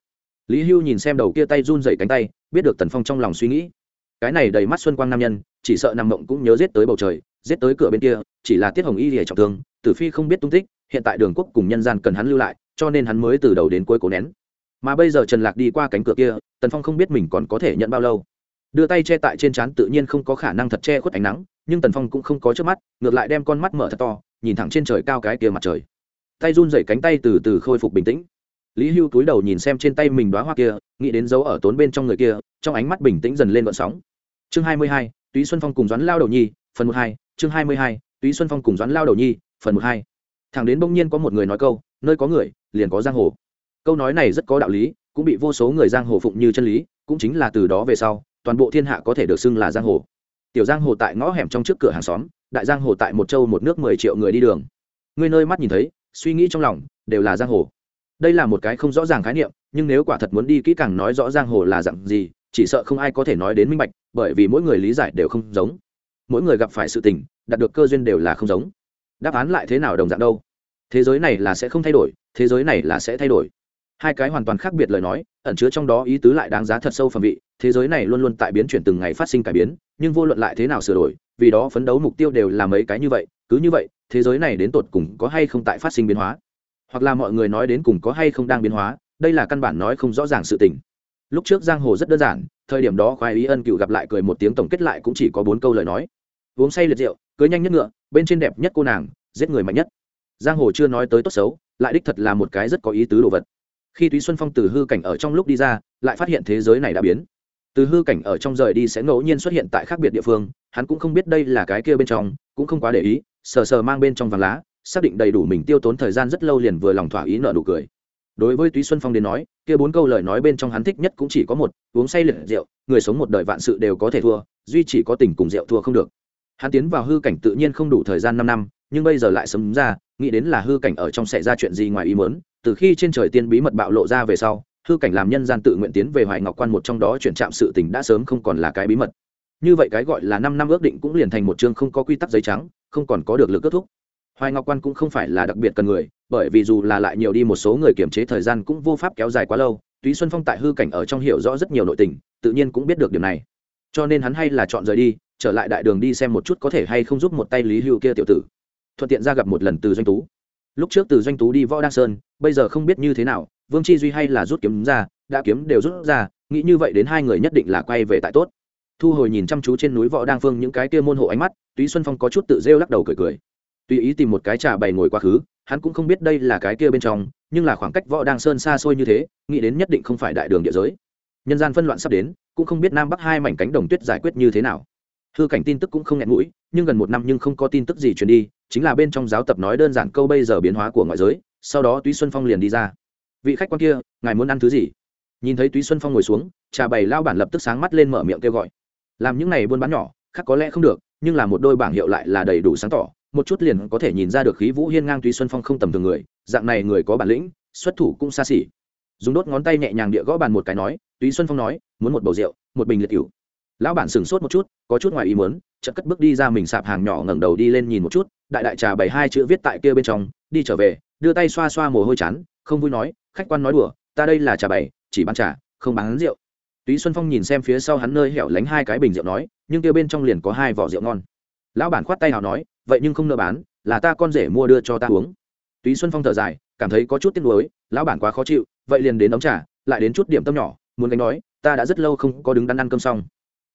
S1: lý hưu nhìn xem đầu kia tay run dậy cánh tay, biết được tần phong trong lòng suy nghĩ. Cái này đầy mắt xuân quang nam nhân, chỉ sợ nằm mộng cũng nhớ giết tới bầu trời, giết tới cửa bên kia, chỉ là tiết hồng y hề trọng thương, tử phi không biết tung tích, hiện tại đường quốc cùng nhân gian cần hắn lưu lại, cho nên hắn mới từ đầu đến cuối cố nén. Mà bây giờ trần lạc đi qua cánh cửa kia, tần phong không biết mình còn có thể nhận bao lâu. Đưa tay che tại trên trán tự nhiên không có khả năng thật che khuất ánh nắng, nhưng tần phong cũng không có trước mắt, ngược lại đem con mắt mở thật to, nhìn thẳng trên trời cao cái kia mặt trời. Tay run dậy cánh tay từ từ khôi phục bình tĩnh lý hưu túi đầu nhìn xem trên tay mình đoá hoa kia, nghĩ đến dấu ở tốn bên trong người kia, trong ánh mắt bình tĩnh dần lên vận sóng. Chương hai mươi hai, túy xuân phong cùng doãn lao đầu nhi, phần một hai, chương hai mươi hai, túy xuân phong cùng doãn lao đầu nhi, phần một hai. Thằng đến bỗng nhiên có một người nói câu, nơi có người, liền có giang hồ. Câu nói này rất có đạo lý, cũng bị vô số người giang hồ phụng như chân lý, cũng chính là từ đó về sau, toàn bộ thiên hạ có thể được xưng là giang hồ. Tiểu giang hồ tại ngõ hẻm trong trước cửa hàng xóm, đại giang hồ tại một châu một nước mười triệu người đi đường. Người nơi mắt nhìn thấy, suy nghĩ trong lòng, đều là giang hồ đây là một cái không rõ ràng khái niệm, nhưng nếu quả thật muốn đi kỹ càng nói rõ giang hồ là dặn gì, chỉ sợ không ai có thể nói đến minh bạch, bởi vì mỗi người lý giải đều không giống. Mỗi người gặp phải sự tình, đạt được cơ duyên đều là không giống. Đáp án lại thế nào đồng dạng đâu? Thế giới này là sẽ không thay đổi, thế giới này là sẽ thay đổi. Hai cái hoàn toàn khác biệt lời nói, ẩn chứa trong đó ý tứ lại đáng giá thật sâu phẩm vị. Thế giới này luôn luôn tại biến chuyển từng ngày phát sinh cải biến, nhưng vô luận lại thế nào sửa đổi, vì đó phấn đấu mục tiêu đều là mấy cái như vậy. Cứ như vậy, thế giới này đến tột cùng có hay không tại phát sinh biến hóa? Hoặc là mọi người nói đến cùng có hay không đang biến hóa, đây là căn bản nói không rõ ràng sự tình. Lúc trước giang hồ rất đơn giản, thời điểm đó khoái ý ân cựu gặp lại cười một tiếng tổng kết lại cũng chỉ có bốn câu lời nói. Uống say liệt rượu, cưới nhanh nhất ngựa, bên trên đẹp nhất cô nàng, giết người mạnh nhất. Giang hồ chưa nói tới tốt xấu, lại đích thật là một cái rất có ý tứ đồ vật. Khi túy xuân phong từ hư cảnh ở trong lúc đi ra, lại phát hiện thế giới này đã biến. Từ hư cảnh ở trong rời đi sẽ ngẫu nhiên xuất hiện tại khác biệt địa phương, hắn cũng không biết đây là cái kia bên trong, cũng không quá để ý, sờ sờ mang bên trong vàng lá xác định đầy đủ mình tiêu tốn thời gian rất lâu liền vừa lòng thỏa ý nợ nụ cười. Đối với túy xuân phong đến nói, kia bốn câu lời nói bên trong hắn thích nhất cũng chỉ có một, uống say liệt rượu, người sống một đời vạn sự đều có thể thua, duy chỉ có tình cùng rượu thua không được. Hắn tiến vào hư cảnh tự nhiên không đủ thời gian năm năm, nhưng bây giờ lại sấm ra, nghĩ đến là hư cảnh ở trong xảy ra chuyện gì ngoài ý muốn, từ khi trên trời tiên bí mật bạo lộ ra về sau, hư cảnh làm nhân gian tự nguyện tiến về hoài ngọc quan một trong đó chuyển trạm sự tình đã sớm không còn là cái bí mật. Như vậy cái gọi là năm năm ước định cũng liền thành một chương không có quy tắc giấy trắng, không còn có được lực kết thúc hoài ngọc quan cũng không phải là đặc biệt cần người, bởi vì dù là lại nhiều đi một số người kiểm chế thời gian cũng vô pháp kéo dài quá lâu. Túy xuân phong tại hư cảnh ở trong hiểu rõ rất nhiều nội tình, tự nhiên cũng biết được điều này. Cho nên hắn hay là chọn rời đi, trở lại đại đường đi xem một chút có thể hay không giúp một tay lý hưu kia tiểu tử. Thuận tiện ra gặp một lần từ doanh tú. Lúc trước từ doanh tú đi võ đăng sơn, bây giờ không biết như thế nào, vương chi duy hay là rút kiếm ra, đã kiếm đều rút ra, nghĩ như vậy đến hai người nhất định là quay về tại tốt. Thu hồi nhìn chăm chú trên núi võ đang phương những cái kia môn hộ ánh mắt, túy xuân phong có chút tự rêu lắc đầu cười cười tùy ý tìm một cái trà bày ngồi quá khứ, hắn cũng không biết đây là cái kia bên trong, nhưng là khoảng cách võ đang sơn xa xôi như thế, nghĩ đến nhất định không phải đại đường địa giới. Nhân gian phân loạn sắp đến, cũng không biết nam bắc hai mảnh cánh đồng tuyết giải quyết như thế nào. Hư cảnh tin tức cũng không nghẹn mũi, nhưng gần một năm nhưng không có tin tức gì truyền đi, chính là bên trong giáo tập nói đơn giản câu bây giờ biến hóa của ngoại giới, sau đó túy xuân phong liền đi ra. Vị khách quan kia, ngài muốn ăn thứ gì? Nhìn thấy túy xuân phong ngồi xuống, trà bày lao bản lập tức sáng mắt lên mở miệng kêu gọi. Làm những này buôn bán nhỏ, khác có lẽ không được, nhưng là một đôi bảng hiệu lại là đầy đủ sáng tỏ một chút liền có thể nhìn ra được khí vũ hiên ngang túy xuân phong không tầm thường người, dạng này người có bản lĩnh, xuất thủ cũng xa xỉ. Dùng đốt ngón tay nhẹ nhàng địa gõ bàn một cái nói, túy xuân phong nói, muốn một bầu rượu, một bình liệt cửu lão bản sửng sốt một chút, có chút ngoài ý muốn, chợt cất bước đi ra mình sạp hàng nhỏ ngẩng đầu đi lên nhìn một chút, đại đại trà bảy hai chữ viết tại kia bên trong, đi trở về. Đưa tay xoa xoa mồ hôi chán, không vui nói, khách quan nói đùa, ta đây là trà bảy chỉ bán trà, không bán rượu. Túy xuân phong nhìn xem phía sau hắn nơi hẻo lánh hai cái bình rượu nói, nhưng kia bên trong liền có hai vỏ rượu ngon. Lão bản khoát tay nào nói vậy nhưng không nợ bán, là ta con rể mua đưa cho ta uống. Túy xuân phong thở dài, cảm thấy có chút tiếc nuối, lão bản quá khó chịu, vậy liền đến đóng trà, lại đến chút điểm tâm nhỏ, muốn gánh nói, ta đã rất lâu không có đứng đắn ăn cơm xong.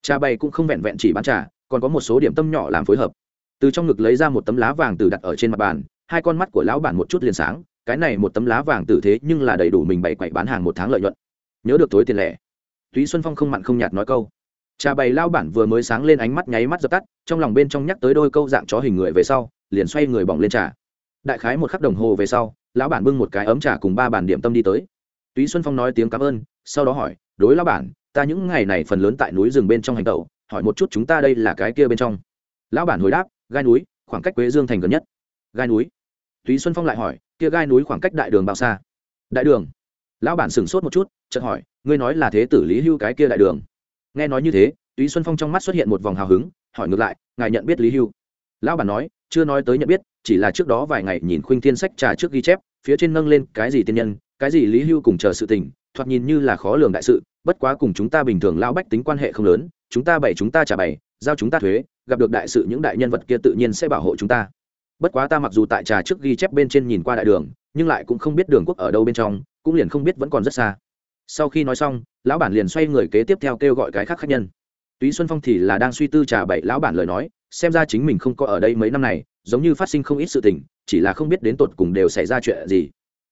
S1: Trà bày cũng không vẹn vẹn chỉ bán trà, còn có một số điểm tâm nhỏ làm phối hợp. Từ trong ngực lấy ra một tấm lá vàng từ đặt ở trên mặt bàn, hai con mắt của lão bản một chút liền sáng, cái này một tấm lá vàng tử thế nhưng là đầy đủ mình bày quậy bán hàng một tháng lợi nhuận. Nhớ được tối tiền lẻ. Túy xuân phong không mặn không nhạt nói câu trà bày lao bản vừa mới sáng lên ánh mắt nháy mắt dập tắt, trong lòng bên trong nhắc tới đôi câu dạng chó hình người về sau, liền xoay người bỏng lên trà. Đại khái một khắc đồng hồ về sau, lão bản bưng một cái ấm trà cùng ba bản điểm tâm đi tới. Túy xuân phong nói tiếng cảm ơn, sau đó hỏi, đối lão bản, ta những ngày này phần lớn tại núi rừng bên trong hành tẩu, hỏi một chút chúng ta đây là cái kia bên trong. Lão bản hồi đáp, gai núi, khoảng cách quế dương thành gần nhất. Gai núi? Túy xuân phong lại hỏi, kia gai núi khoảng cách đại đường bao xa? Đại đường. Lão bản sửng sốt một chút, chợt hỏi, ngươi nói là thế tử lý hưu cái kia đại đường? Nghe nói như thế, túy xuân phong trong mắt xuất hiện một vòng hào hứng, hỏi ngược lại, ngài nhận biết lý hưu? Lão bản nói, chưa nói tới nhận biết, chỉ là trước đó vài ngày nhìn khuynh thiên sách trà trước ghi chép, phía trên nâng lên cái gì tiên nhân, cái gì lý hưu cùng chờ sự tình, thoạt nhìn như là khó lường đại sự, bất quá cùng chúng ta bình thường lão bách tính quan hệ không lớn, chúng ta bày chúng ta trả bày, giao chúng ta thuế, gặp được đại sự những đại nhân vật kia tự nhiên sẽ bảo hộ chúng ta. Bất quá ta mặc dù tại trà trước ghi chép bên trên nhìn qua đại đường, nhưng lại cũng không biết đường quốc ở đâu bên trong, cũng liền không biết vẫn còn rất xa sau khi nói xong, lão bản liền xoay người kế tiếp theo kêu gọi cái khác khác nhân. Túy xuân phong thì là đang suy tư trà bậy lão bản lời nói, xem ra chính mình không có ở đây mấy năm này, giống như phát sinh không ít sự tình, chỉ là không biết đến tột cùng đều xảy ra chuyện gì.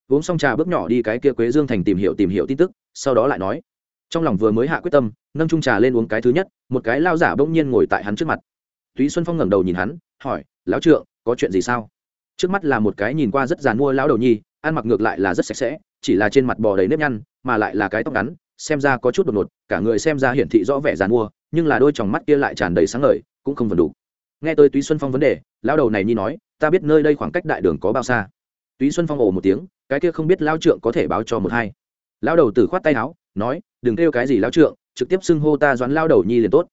S1: Uống xong trà bước nhỏ đi cái kia quế dương thành tìm hiểu tìm hiểu tin tức, sau đó lại nói. Trong lòng vừa mới hạ quyết tâm, nâng trung trà lên uống cái thứ nhất, một cái lao giả bỗng nhiên ngồi tại hắn trước mặt. Túy xuân phong ngẩng đầu nhìn hắn, hỏi, lão trượng, có chuyện gì sao? Trước mắt là một cái nhìn qua rất dàn mua lão đầu nhi, ăn mặc ngược lại là rất sạch sẽ, chỉ là trên mặt bò đầy nếp nhăn mà lại là cái tóc ngắn, xem ra có chút đột ngột, cả người xem ra hiển thị rõ vẻ dàn mua nhưng là đôi tròng mắt kia lại tràn đầy sáng ngời, cũng không vần đủ. Nghe tới túy xuân phong vấn đề, lão đầu này nhi nói, ta biết nơi đây khoảng cách đại đường có bao xa. Túy xuân phong ồ một tiếng, cái kia không biết lao trượng có thể báo cho một hai. Lao đầu tử khoát tay áo, nói, đừng kêu cái gì lao trượng, trực tiếp xưng hô ta doãn lao đầu nhi liền tốt.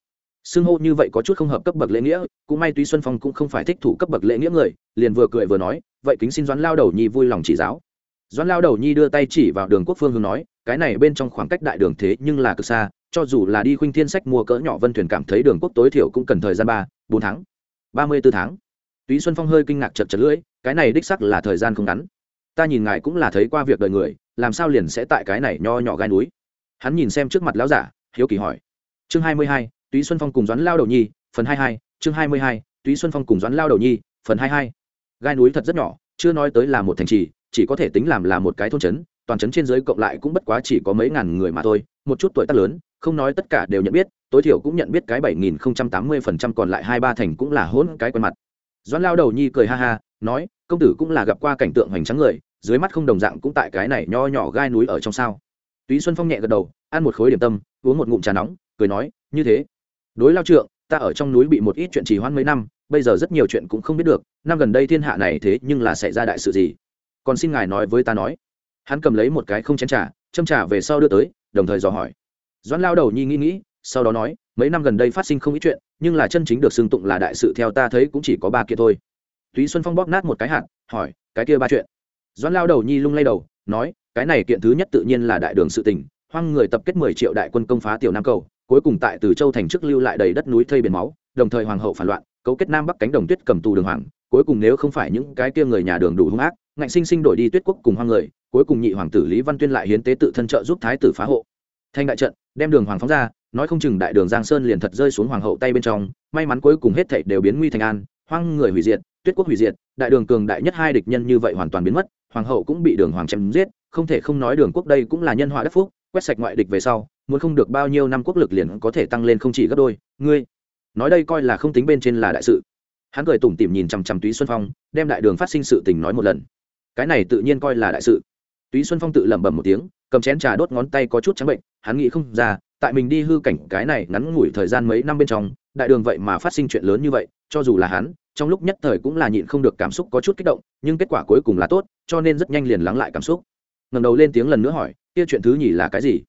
S1: Xưng hô như vậy có chút không hợp cấp bậc lễ nghĩa, cũng may túy xuân phong cũng không phải thích thủ cấp bậc lễ nghĩa người, liền vừa cười vừa nói, vậy kính xin doãn lao đầu nhi vui lòng chỉ giáo. Doãn lao đầu nhi đưa tay chỉ vào đường quốc phương hướng nói cái này bên trong khoảng cách đại đường thế nhưng là cực xa, cho dù là đi khuynh thiên sách mua cỡ nhỏ vân thuyền cảm thấy đường quốc tối thiểu cũng cần thời gian ba, bốn tháng, ba mươi b ố tháng. Túy xuân phong hơi kinh ngạc chật chật lưỡi, cái này đích sắc là thời gian không ngắn. Ta nhìn ngài cũng là thấy qua việc đời người, làm sao liền sẽ tại cái này nho nhỏ gai núi? Hắn nhìn xem trước mặt lão giả, hiếu kỳ hỏi. Chương hai mươi hai, túy xuân phong cùng doãn lao đầu nhi, phần hai hai, chương hai mươi hai, túy xuân phong cùng doãn lao đầu nhi, phần hai hai. Gai núi thật rất nhỏ, chưa nói tới là một thành trì, chỉ có thể tính làm là một cái thôn trấn toàn trấn trên giới cộng lại cũng bất quá chỉ có mấy ngàn người mà thôi, một chút tuổi tác lớn, không nói tất cả đều nhận biết, tối thiểu cũng nhận biết cái bảy nghìn không trăm tám mươi phần trăm còn lại hai ba thành cũng là hỗn cái quen mặt. Doãn lao đầu nhi cười ha ha, nói, công tử cũng là gặp qua cảnh tượng hoành tráng người, dưới mắt không đồng dạng cũng tại cái này nho nhỏ gai núi ở trong sao. Túy xuân phong nhẹ gật đầu, ăn một khối điểm tâm, uống một ngụm trà nóng, cười nói, như thế, đối lao trượng, ta ở trong núi bị một ít chuyện trì hoãn mấy năm, bây giờ rất nhiều chuyện cũng không biết được, năm gần đây thiên hạ này thế nhưng là xảy ra đại sự gì? Còn xin ngài nói với ta nói hắn cầm lấy một cái không chén trà, châm trà về sau đưa tới, đồng thời dò hỏi. Doãn lao đầu nhi nghĩ nghĩ, sau đó nói, mấy năm gần đây phát sinh không ít chuyện, nhưng là chân chính được xưng tụng là đại sự theo ta thấy cũng chỉ có ba kia thôi. Túy xuân phong bóp nát một cái hạt, hỏi, cái kia ba chuyện? Doãn lao đầu nhi lung lay đầu, nói, cái này kiện thứ nhất tự nhiên là đại đường sự tình, hoang người tập kết mười triệu đại quân công phá tiểu nam cầu, cuối cùng tại từ châu thành trước lưu lại đầy đất núi thây biển máu, đồng thời hoàng hậu phản loạn, cấu kết nam bắc cánh đồng tuyết cầm tù đường hoàng, cuối cùng nếu không phải những cái kia người nhà đường đủ hung ác ngạnh sinh sinh đổi đi tuyết quốc cùng hoang người, cuối cùng nhị hoàng tử lý văn tuyên lại hiến tế tự thân trợ giúp thái tử phá hộ. Thanh đại trận, đem đường hoàng phóng ra, nói không chừng đại đường giang sơn liền thật rơi xuống hoàng hậu tay bên trong, may mắn cuối cùng hết thảy đều biến nguy thành an, hoang người hủy diệt, tuyết quốc hủy diệt, đại đường cường đại nhất hai địch nhân như vậy hoàn toàn biến mất, hoàng hậu cũng bị đường hoàng chém giết, không thể không nói đường quốc đây cũng là nhân họa đất phúc, quét sạch ngoại địch về sau, muốn không được bao nhiêu năm quốc lực liền có thể tăng lên không chỉ gấp đôi. Ngươi, nói đây coi là không tính bên trên là đại sự. Hắn cười tủm tỉm nhìn chằm chằm túy xuân phong, đem đại đường phát sinh sự tình nói một lần cái này tự nhiên coi là đại sự. Túy xuân phong tự lẩm bẩm một tiếng, cầm chén trà đốt ngón tay có chút trắng bệnh, hắn nghĩ không ra, tại mình đi hư cảnh cái này ngắn ngủi thời gian mấy năm bên trong, đại đường vậy mà phát sinh chuyện lớn như vậy, cho dù là hắn, trong lúc nhất thời cũng là nhịn không được cảm xúc có chút kích động, nhưng kết quả cuối cùng là tốt, cho nên rất nhanh liền lắng lại cảm xúc. Ngầm đầu lên tiếng lần nữa hỏi, kia chuyện thứ nhì là cái gì?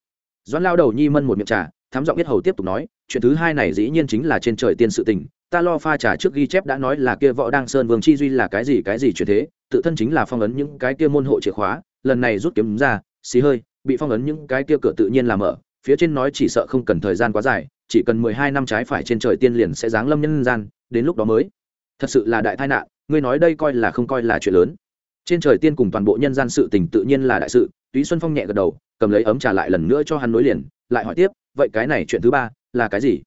S1: Doãn lao đầu nhi mân một miệng trà thám giọng biết hầu tiếp tục nói, chuyện thứ hai này dĩ nhiên chính là trên trời tiên sự tình ta lo pha trà trước ghi chép đã nói là kia võ đăng sơn vương chi duy là cái gì cái gì chuyện thế, tự thân chính là phong ấn những cái kia môn hộ chìa khóa, lần này rút kiếm ra, xì hơi, bị phong ấn những cái kia cửa tự nhiên làm mở, phía trên nói chỉ sợ không cần thời gian quá dài, chỉ cần mười hai năm trái phải trên trời tiên liền sẽ giáng lâm nhân gian, đến lúc đó mới. Thật sự là đại tai nạn, ngươi nói đây coi là không coi là chuyện lớn. Trên trời tiên cùng toàn bộ nhân gian sự tình tự nhiên là đại sự, túy xuân phong nhẹ gật đầu, cầm lấy ấm trà lại lần nữa cho hắn nối liền, lại hỏi tiếp, vậy cái này chuyện thứ ba là cái gì?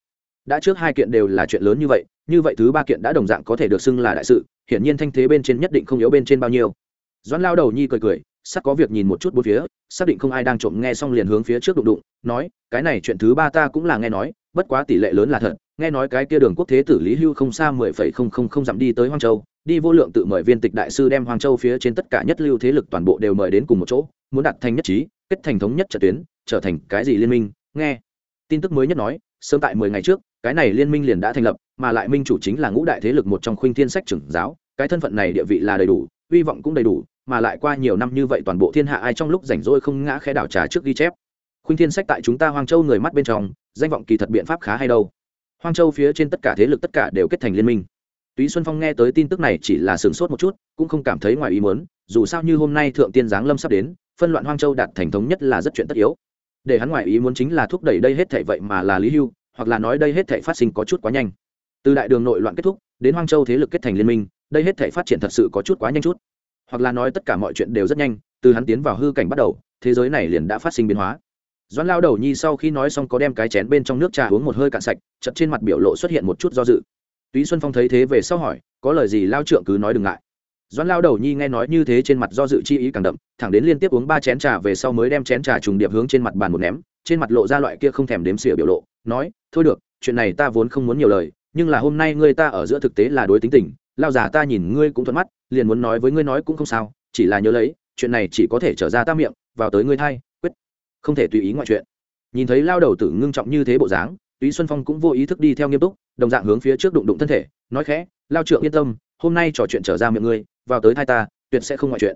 S1: Đã trước hai kiện đều là chuyện lớn như vậy như vậy thứ ba kiện đã đồng dạng có thể được xưng là đại sự, hiển nhiên thanh thế bên trên nhất định không yếu bên trên bao nhiêu. Doãn lao đầu nhi cười cười sắc có việc nhìn một chút bốn phía, xác định không ai đang trộm nghe xong liền hướng phía trước đụng đụng, nói, cái này chuyện thứ ba ta cũng là nghe nói, bất quá tỷ lệ lớn là thật, nghe nói cái kia đường quốc thế tử lý hưu không xa mười phẩy không không không dặm đi tới hoang châu, đi vô lượng tự mời viên tịch đại sư đem hoang châu phía trên tất cả nhất lưu thế lực toàn bộ đều mời đến cùng một chỗ, muốn đặt thành nhất trí, kết thành thống nhất trận tuyến, trở thành cái gì liên minh, nghe. Tin tức mới nhất nói, sớm tại mười ngày trước cái này liên minh liền đã thành lập, mà lại minh chủ chính là ngũ đại thế lực một trong khuynh thiên sách trưởng giáo, cái thân phận này địa vị là đầy đủ, hy vọng cũng đầy đủ, mà lại qua nhiều năm như vậy toàn bộ thiên hạ ai trong lúc rảnh rỗi không ngã khẽ đảo trà trước ghi chép. Khuynh thiên sách tại chúng ta hoang châu người mắt bên trong, danh vọng kỳ thật biện pháp khá hay đâu. Hoang châu phía trên tất cả thế lực tất cả đều kết thành liên minh. Túy xuân phong nghe tới tin tức này chỉ là sửng sốt một chút, cũng không cảm thấy ngoài ý muốn, dù sao như hôm nay thượng tiên giáng lâm sắp đến, phân loạn hoang châu đạt thành thống nhất là rất chuyện tất yếu. Để hắn ngoài ý muốn chính là thúc đẩy đây hết thảy vậy mà là lý hưu hoặc là nói đây hết thảy phát sinh có chút quá nhanh. Từ đại đường nội loạn kết thúc, đến hoang châu thế lực kết thành liên minh, đây hết thảy phát triển thật sự có chút quá nhanh chút. Hoặc là nói tất cả mọi chuyện đều rất nhanh, từ hắn tiến vào hư cảnh bắt đầu, thế giới này liền đã phát sinh biến hóa. Doãn lao đầu nhi sau khi nói xong có đem cái chén bên trong nước trà uống một hơi cạn sạch chật trên mặt biểu lộ xuất hiện một chút do dự. Túy xuân phong thấy thế về sau hỏi, có lời gì lao trượng cứ nói đừng ngại. Doãn lao đầu nhi nghe nói như thế trên mặt do dự chi ý càng đậm, thẳng đến liên tiếp uống ba chén trà về sau mới đem chén trà trùng điệp hướng trên mặt bàn một ném, trên mặt lộ ra loại kia không thèm đếm xỉa biểu lộ nói, thôi được, chuyện này ta vốn không muốn nhiều lời, nhưng là hôm nay ngươi ta ở giữa thực tế là đối tính tình, lao già ta nhìn ngươi cũng thuận mắt, liền muốn nói với ngươi nói cũng không sao, chỉ là nhớ lấy, chuyện này chỉ có thể trở ra ta miệng, vào tới ngươi thay quyết. Không thể tùy ý ngoại chuyện. Nhìn thấy lao đầu tử ngưng trọng như thế bộ dáng, túy xuân phong cũng vô ý thức đi theo nghiêm túc, đồng dạng hướng phía trước đụng đụng thân thể, nói khẽ, lao trượng yên tâm, hôm nay trò chuyện trở ra miệng ngươi, vào tới thai ta, tuyệt sẽ không ngoại chuyện.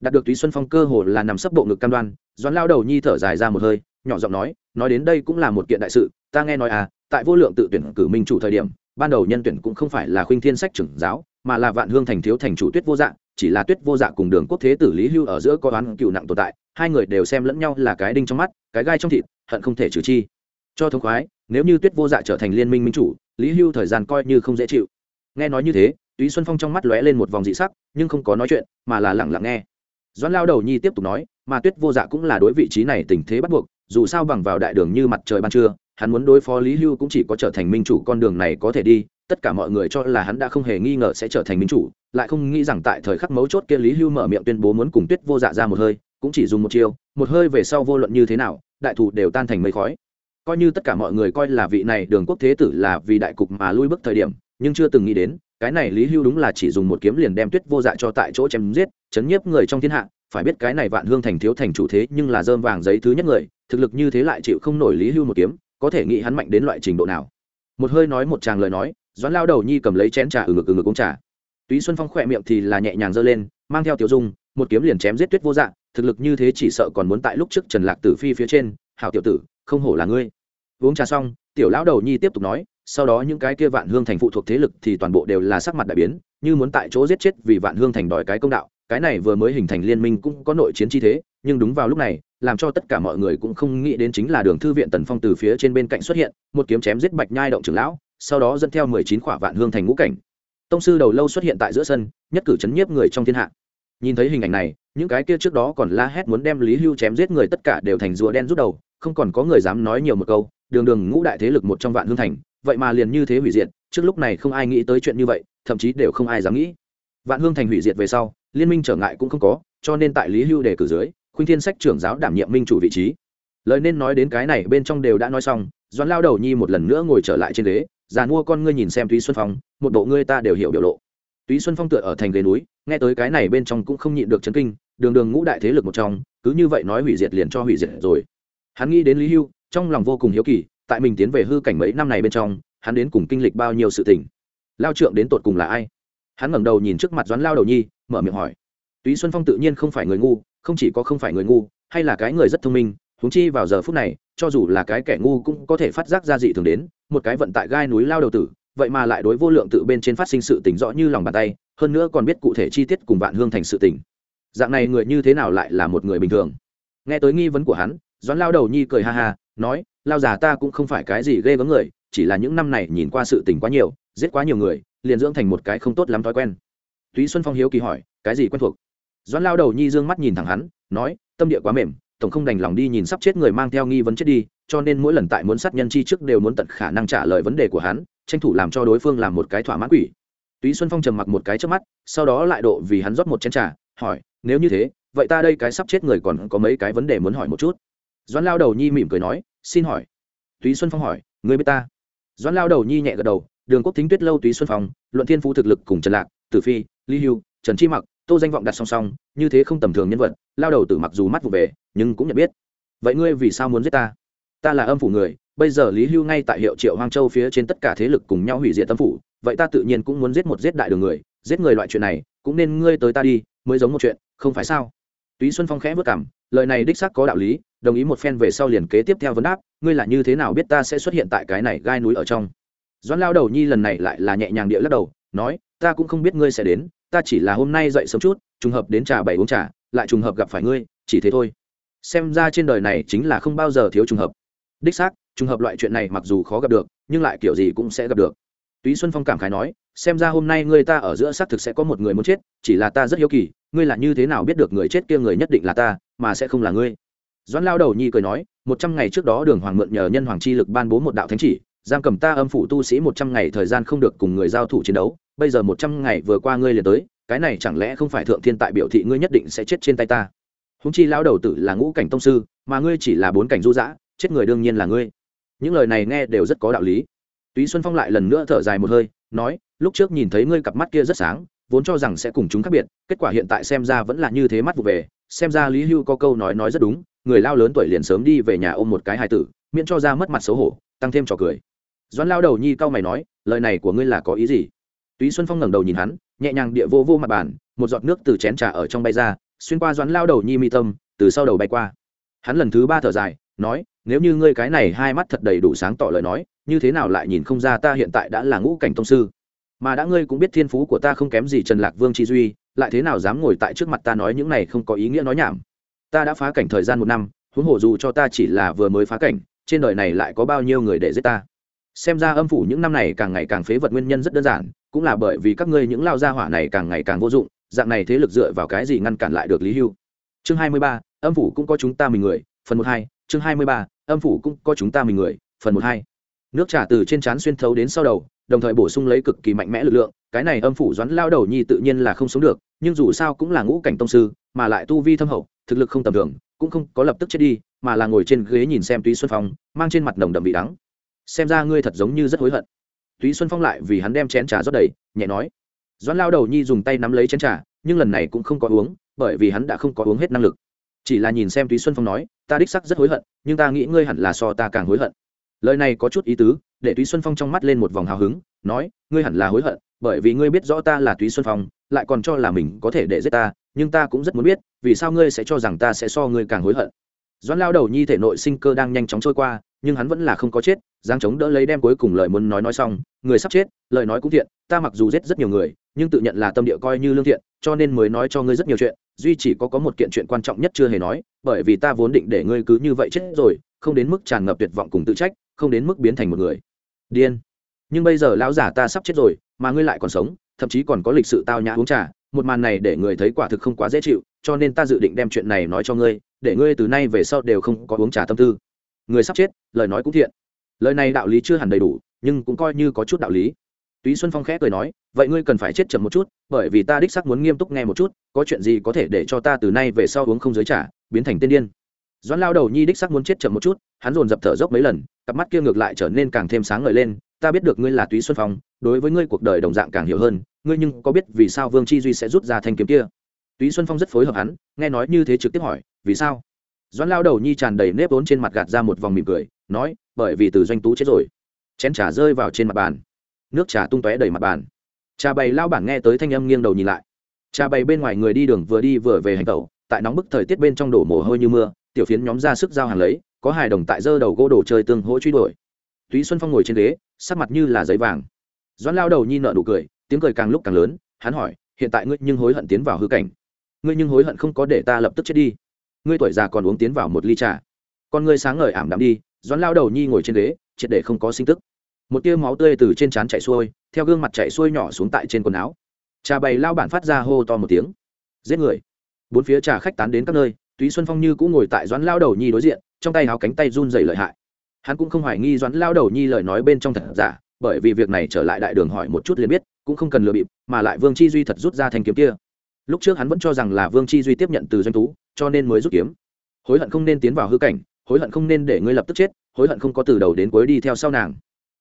S1: Đạt được túy xuân phong cơ hồ là nằm sấp bộ ngực cam đoan, doãn lao đầu nhi thở dài ra một hơi, nhỏ giọng nói nói đến đây cũng là một kiện đại sự ta nghe nói à tại vô lượng tự tuyển cử minh chủ thời điểm, ban đầu nhân tuyển cũng không phải là khuynh thiên sách trưởng giáo, mà là vạn hương thành thiếu thành chủ tuyết vô dạng chỉ là tuyết vô dạ cùng đường quốc thế tử lý hưu ở giữa có đoán cựu nặng tồn tại, hai người đều xem lẫn nhau là cái đinh trong mắt, cái gai trong thịt, hận không thể trừ chi. Cho thống khoái, nếu như tuyết vô dạ trở thành liên minh minh chủ, lý hưu thời gian coi như không dễ chịu. Nghe nói như thế, túy xuân phong trong mắt lóe lên một vòng dị sắc, nhưng không có nói chuyện, mà là lẳng lặng nghe. Doãn lao đầu nhi tiếp tục nói, mà tuyết vô dạ cũng là đối vị trí này tình thế bắt buộc, dù sao bằng vào đại đường như mặt trời ban trưa hắn muốn đối phó lý hưu cũng chỉ có trở thành minh chủ con đường này có thể đi, tất cả mọi người cho là hắn đã không hề nghi ngờ sẽ trở thành minh chủ, lại không nghĩ rằng tại thời khắc mấu chốt kia lý hưu mở miệng tuyên bố muốn cùng tuyết vô dạ ra một hơi, cũng chỉ dùng một chiêu, một hơi về sau vô luận như thế nào, đại thủ đều tan thành mây khói. Coi như tất cả mọi người coi là vị này đường quốc thế tử là vì đại cục mà lui bước thời điểm, nhưng chưa từng nghĩ đến, cái này lý hưu đúng là chỉ dùng một kiếm liền đem tuyết vô dạ cho tại chỗ chém giết, chấn nhiếp người trong thiên hạ, phải biết cái này vạn hương thành thiếu thành chủ thế nhưng là dơm vàng giấy thứ nhất người, thực lực như thế lại chịu không nổi lý hưu một kiếm có thể nghĩ hắn mạnh đến loại trình độ nào. Một hơi nói một tràng lời nói, doãn lao đầu nhi cầm lấy chén trà ừ ngực ừ ngực uống trà. Túy xuân phong khỏe miệng thì là nhẹ nhàng giơ lên, mang theo tiểu dung, một kiếm liền chém giết tuyết vô dạng thực lực như thế chỉ sợ còn muốn tại lúc trước trần lạc tử phi phía trên. Hảo tiểu tử, không hổ là ngươi. Uống trà xong, tiểu lão đầu nhi tiếp tục nói, sau đó những cái kia vạn hương thành phụ thuộc thế lực thì toàn bộ đều là sắc mặt đại biến, như muốn tại chỗ giết chết vì vạn hương thành đòi cái công đạo. Cái này vừa mới hình thành liên minh cũng có nội chiến chi thế, nhưng đúng vào lúc này làm cho tất cả mọi người cũng không nghĩ đến chính là đường thư viện tần phong từ phía trên bên cạnh xuất hiện, một kiếm chém giết bạch nhai động trưởng lão, sau đó dẫn theo mười chín khỏa vạn hương thành ngũ cảnh. Tông sư đầu lâu xuất hiện tại giữa sân, nhất cử chấn nhiếp người trong thiên hạ. Nhìn thấy hình ảnh này, những cái kia trước đó còn la hét muốn đem lý hưu chém giết người tất cả đều thành rùa đen rút đầu, không còn có người dám nói nhiều một câu, đường đường ngũ đại thế lực một trong vạn hương thành, vậy mà liền như thế hủy diệt, trước lúc này không ai nghĩ tới chuyện như vậy, thậm chí đều không ai dám nghĩ. Vạn hương thành hủy diệt về sau, liên minh trở ngại cũng không có, cho nên tại lý hưu đề cử dưới khuynh thiên sách trưởng giáo đảm nhiệm minh chủ vị trí. Lời nên nói đến cái này bên trong đều đã nói xong, doãn lao đầu nhi một lần nữa ngồi trở lại trên ghế. Giàn mua con ngươi nhìn xem túy xuân phong, một bộ ngươi ta đều hiểu biểu lộ. Túy xuân phong tựa ở thành ghế núi, nghe tới cái này bên trong cũng không nhịn được chấn kinh, đường đường ngũ đại thế lực một trong, cứ như vậy nói hủy diệt liền cho hủy diệt rồi. Hắn nghĩ đến lý hưu, trong lòng vô cùng hiếu kỳ, tại mình tiến về hư cảnh mấy năm này bên trong, hắn đến cùng kinh lịch bao nhiêu sự tình. Lao trượng đến tột cùng là ai? Hắn ngẩng đầu nhìn trước mặt doãn lao đầu nhi, mở miệng hỏi. Túy xuân phong tự nhiên không phải người ngu không chỉ có không phải người ngu, hay là cái người rất thông minh húng chi vào giờ phút này, cho dù là cái kẻ ngu cũng có thể phát giác ra dị thường đến, một cái vận tại gai núi lao đầu tử, vậy mà lại đối vô lượng tự bên trên phát sinh sự tỉnh rõ như lòng bàn tay, hơn nữa còn biết cụ thể chi tiết cùng vạn hương thành sự tỉnh dạng này người như thế nào lại là một người bình thường? Nghe tới nghi vấn của hắn, doãn lao đầu nhi cười ha ha, nói, lao già ta cũng không phải cái gì ghê gớm người, chỉ là những năm này nhìn qua sự tình quá nhiều, giết quá nhiều người, liền dưỡng thành một cái không tốt lắm thói quen. Túy xuân phong hiếu kỳ hỏi, cái gì quen thuộc? Doãn lao đầu nhi Dương mắt nhìn thẳng hắn, nói, tâm địa quá mềm, tổng không đành lòng đi nhìn sắp chết người mang theo nghi vấn chết đi, cho nên mỗi lần tại muốn sát nhân chi trước đều muốn tận khả năng trả lời vấn đề của hắn, tranh thủ làm cho đối phương làm một cái thỏa mãn quỷ. Túy xuân phong trầm mặc một cái trước mắt, sau đó lại độ vì hắn rót một chén t r à hỏi, nếu như thế, vậy ta đây cái sắp chết người còn có mấy cái vấn đề muốn hỏi một chút? Doãn lao đầu nhi mỉm cười nói, xin hỏi. Túy xuân phong hỏi người biết ta? Doãn lao đầu nhi nhẹ gật đầu, đường quốc thính tuyết lâu túy xuân phong, luận thiên phú thực lực cùng trần lạc, tử phi ly hưu, trần chi mặc tô danh vọng đặt song song, như thế không tầm thường nhân vật, lao đầu tử mặc dù mắt vụ về, nhưng cũng nhận biết. Vậy ngươi vì sao muốn giết ta? Ta là âm phủ người, bây giờ lý hưu ngay tại hiệu triệu hoang châu phía trên tất cả thế lực cùng nhau hủy diệt tâm phủ, vậy ta tự nhiên cũng muốn giết một giết đại đường người, giết người loại chuyện này, cũng nên ngươi tới ta đi, mới giống một chuyện, không phải sao? Túy xuân phong khẽ vất cảm, lời này đích xác có đạo lý, đồng ý một phen về sau liền kế tiếp theo vấn đáp, ngươi là như thế nào biết ta sẽ xuất hiện tại cái này gai núi ở trong? Doãn lao đầu nhi lần này lại là nhẹ nhàng địa lắc đầu, nói, ta cũng không biết ngươi sẽ đến ta chỉ là hôm nay dậy sớm chút, trùng hợp đến trà bảy uống trà, lại trùng hợp gặp phải ngươi, chỉ thế thôi. Xem ra trên đời này chính là không bao giờ thiếu trùng hợp. Đích xác, trùng hợp loại chuyện này mặc dù khó gặp được, nhưng lại kiểu gì cũng sẽ gặp được. Túy xuân phong cảm khái nói, xem ra hôm nay ngươi ta ở giữa xác thực sẽ có một người muốn chết, chỉ là ta rất hiếu kỳ, ngươi là như thế nào biết được người chết kia người nhất định là ta, mà sẽ không là ngươi? Doãn lao đầu nhi cười nói, một trăm ngày trước đó đường hoàng mượn nhờ nhân hoàng chi lực ban bố một đạo thánh chỉ giam cầm ta âm phủ tu sĩ một trăm ngày thời gian không được cùng người giao thủ chiến đấu, bây giờ một trăm ngày vừa qua ngươi liền tới, cái này chẳng lẽ không phải thượng thiên tại biểu thị ngươi nhất định sẽ chết trên tay ta? Húng chi lão đầu tử là ngũ cảnh tông sư, mà ngươi chỉ là bốn cảnh du dã chết người đương nhiên là ngươi. Những lời này nghe đều rất có đạo lý. Túy xuân phong lại lần nữa thở dài một hơi, nói, lúc trước nhìn thấy ngươi cặp mắt kia rất sáng, vốn cho rằng sẽ cùng chúng khác biệt, kết quả hiện tại xem ra vẫn là như thế mắt vụ về, xem ra lý hưu có câu nói nói rất đúng, người lao lớn tuổi liền sớm đi về nhà ôm một cái hài tử, miễn cho ra mất mặt xấu hổ, tăng thêm trò cười doãn lao đầu nhi cao mày nói, lời này của ngươi là có ý gì? Túy xuân phong ngẩng đầu nhìn hắn, nhẹ nhàng địa vô vô mặt bàn, một giọt nước từ chén trà ở trong bay ra, xuyên qua doãn lao đầu nhi mi tâm, từ sau đầu bay qua. Hắn lần thứ ba thở dài, nói, nếu như ngươi cái này hai mắt thật đầy đủ sáng tỏ lời nói, như thế nào lại nhìn không ra ta hiện tại đã là ngũ cảnh tông sư? Mà đã ngươi cũng biết thiên phú của ta không kém gì trần lạc vương chi duy, lại thế nào dám ngồi tại trước mặt ta nói những này không có ý nghĩa nói nhảm? Ta đã phá cảnh thời gian một năm, huống hồ dù cho ta chỉ là vừa mới phá cảnh, trên đời này lại có bao nhiêu người để giết ta? Xem ra âm phủ những năm này càng ngày càng phế vật nguyên nhân rất đơn giản, cũng là bởi vì các ngươi những lao gia hỏa này càng ngày càng vô dụng, dạng này thế lực dựa vào cái gì ngăn cản lại được lý hưu? Chương hai mươi ba, âm phủ cũng có chúng ta mình người, phần một hai. Chương hai mươi ba, âm phủ cũng có chúng ta mình người, phần một hai. Nước trà từ trên trán xuyên thấu đến sau đầu, đồng thời bổ sung lấy cực kỳ mạnh mẽ lực lượng, cái này âm phủ doãn lao đầu nhi tự nhiên là không sống được, nhưng dù sao cũng là ngũ cảnh tông sư, mà lại tu vi thâm hậu, thực lực không tầm thường, cũng không có lập tức chết đi, mà là ngồi trên ghế nhìn xem túy xuân phong, mang trên mặt nồng đậm vị đắng xem ra ngươi thật giống như rất hối hận. Túy xuân phong lại vì hắn đem chén trà rót đầy, nhẹ nói. Doãn lao đầu nhi dùng tay nắm lấy chén trà, nhưng lần này cũng không có uống, bởi vì hắn đã không có uống hết năng lực. Chỉ là nhìn xem túy xuân phong nói, ta đích sắc rất hối hận, nhưng ta nghĩ ngươi hẳn là so ta càng hối hận. Lời này có chút ý tứ, để túy xuân phong trong mắt lên một vòng hào hứng, nói, ngươi hẳn là hối hận, bởi vì ngươi biết rõ ta là túy xuân phong, lại còn cho là mình có thể để giết ta, nhưng ta cũng rất muốn biết, vì sao ngươi sẽ cho rằng ta sẽ so ngươi càng hối hận. Doãn lao đầu nhi thể nội sinh cơ đang nhanh chóng trôi qua nhưng hắn vẫn là không có chết, giang chống đỡ lấy đem cuối cùng lời muốn nói nói xong, người sắp chết, lời nói cũng thiện, ta mặc dù giết rất nhiều người, nhưng tự nhận là tâm địa coi như lương thiện, cho nên mới nói cho ngươi rất nhiều chuyện, duy chỉ có có một kiện chuyện quan trọng nhất chưa hề nói, bởi vì ta vốn định để ngươi cứ như vậy chết rồi, không đến mức tràn ngập tuyệt vọng cùng tự trách, không đến mức biến thành một người. Điên. Nhưng bây giờ lão giả ta sắp chết rồi, mà ngươi lại còn sống, thậm chí còn có lịch sự tao nhã uống trà, một màn này để người thấy quả thực không quá dễ chịu, cho nên ta dự định đem chuyện này nói cho ngươi, để ngươi từ nay về sau đều không có uống trà tâm tư người sắp chết, lời nói cũng thiện. Lời này đạo lý chưa hẳn đầy đủ, nhưng cũng coi như có chút đạo lý. Túy xuân phong khẽ cười nói, vậy ngươi cần phải chết chậm một chút, bởi vì ta đích sắc muốn nghiêm túc nghe một chút, có chuyện gì có thể để cho ta từ nay về sau uống không giới trả biến thành tên điên. Doãn lao đầu nhi đích sắc muốn chết chậm một chút, hắn dồn dập thở dốc mấy lần, cặp mắt kia ngược lại trở nên càng thêm sáng ngời lên, ta biết được ngươi là túy xuân phong, đối với ngươi cuộc đời đồng dạng càng hiểu hơn, ngươi nhưng có biết vì sao vương chi duy sẽ rút ra thanh kiếm kia? Túy xuân phong rất phối hợp hắn, nghe nói như thế trực tiếp hỏi, vì sao? Doãn lao đầu nhi tràn đầy nếp vốn trên mặt gạt ra một vòng mỉm cười, nói, bởi vì từ doanh tú chết rồi. Chén trà rơi vào trên mặt bàn. Nước trà tung tóe đầy mặt bàn. Trà bày lao bản nghe tới thanh âm nghiêng đầu nhìn lại. Trà bày bên ngoài người đi đường vừa đi vừa về hành tẩu, tại nóng bức thời tiết bên trong đổ mồ hôi như mưa, tiểu phiến nhóm ra sức giao hàng lấy, có hài đồng tại dơ đầu gỗ đồ chơi tương hỗ truy đuổi. Túy xuân phong ngồi trên ghế, sắc mặt như là giấy vàng. Doãn lao đầu nhi nợ nụ cười, tiếng cười càng lúc càng lớn, hắn hỏi, hiện tại ngươi nhưng hối hận tiến vào hư cảnh. Ngươi nhưng hối hận không có để ta lập tức chết đi ngươi tuổi già còn uống tiến vào một ly trà. Con ngươi sáng ngời ảm đạm đi, doãn lao đầu nhi ngồi trên ghế, triệt để không có sinh tức. Một tia máu tươi từ trên trán chạy xuôi, theo gương mặt chạy xuôi nhỏ xuống tại trên quần áo. Trà bày lao bản phát ra hô to một tiếng. Giết người. Bốn phía trà khách tán đến các nơi, túy xuân phong như cũng ngồi tại doãn lao đầu nhi đối diện, trong tay háo cánh tay run dày lợi hại. Hắn cũng không hoài nghi doãn lao đầu nhi lời nói bên trong thật giả, bởi vì việc này trở lại đại đường hỏi một chút liền biết, cũng không cần lừa bịp, mà lại vương chi duy thật rút ra thanh kiếm kia. Lúc trước hắn vẫn cho rằng là vương chi duy tiếp nhận từ doanh tú cho nên mới rút kiếm. Hối hận không nên tiến vào hư cảnh, hối hận không nên để ngươi lập tức chết, hối hận không có từ đầu đến cuối đi theo sau nàng.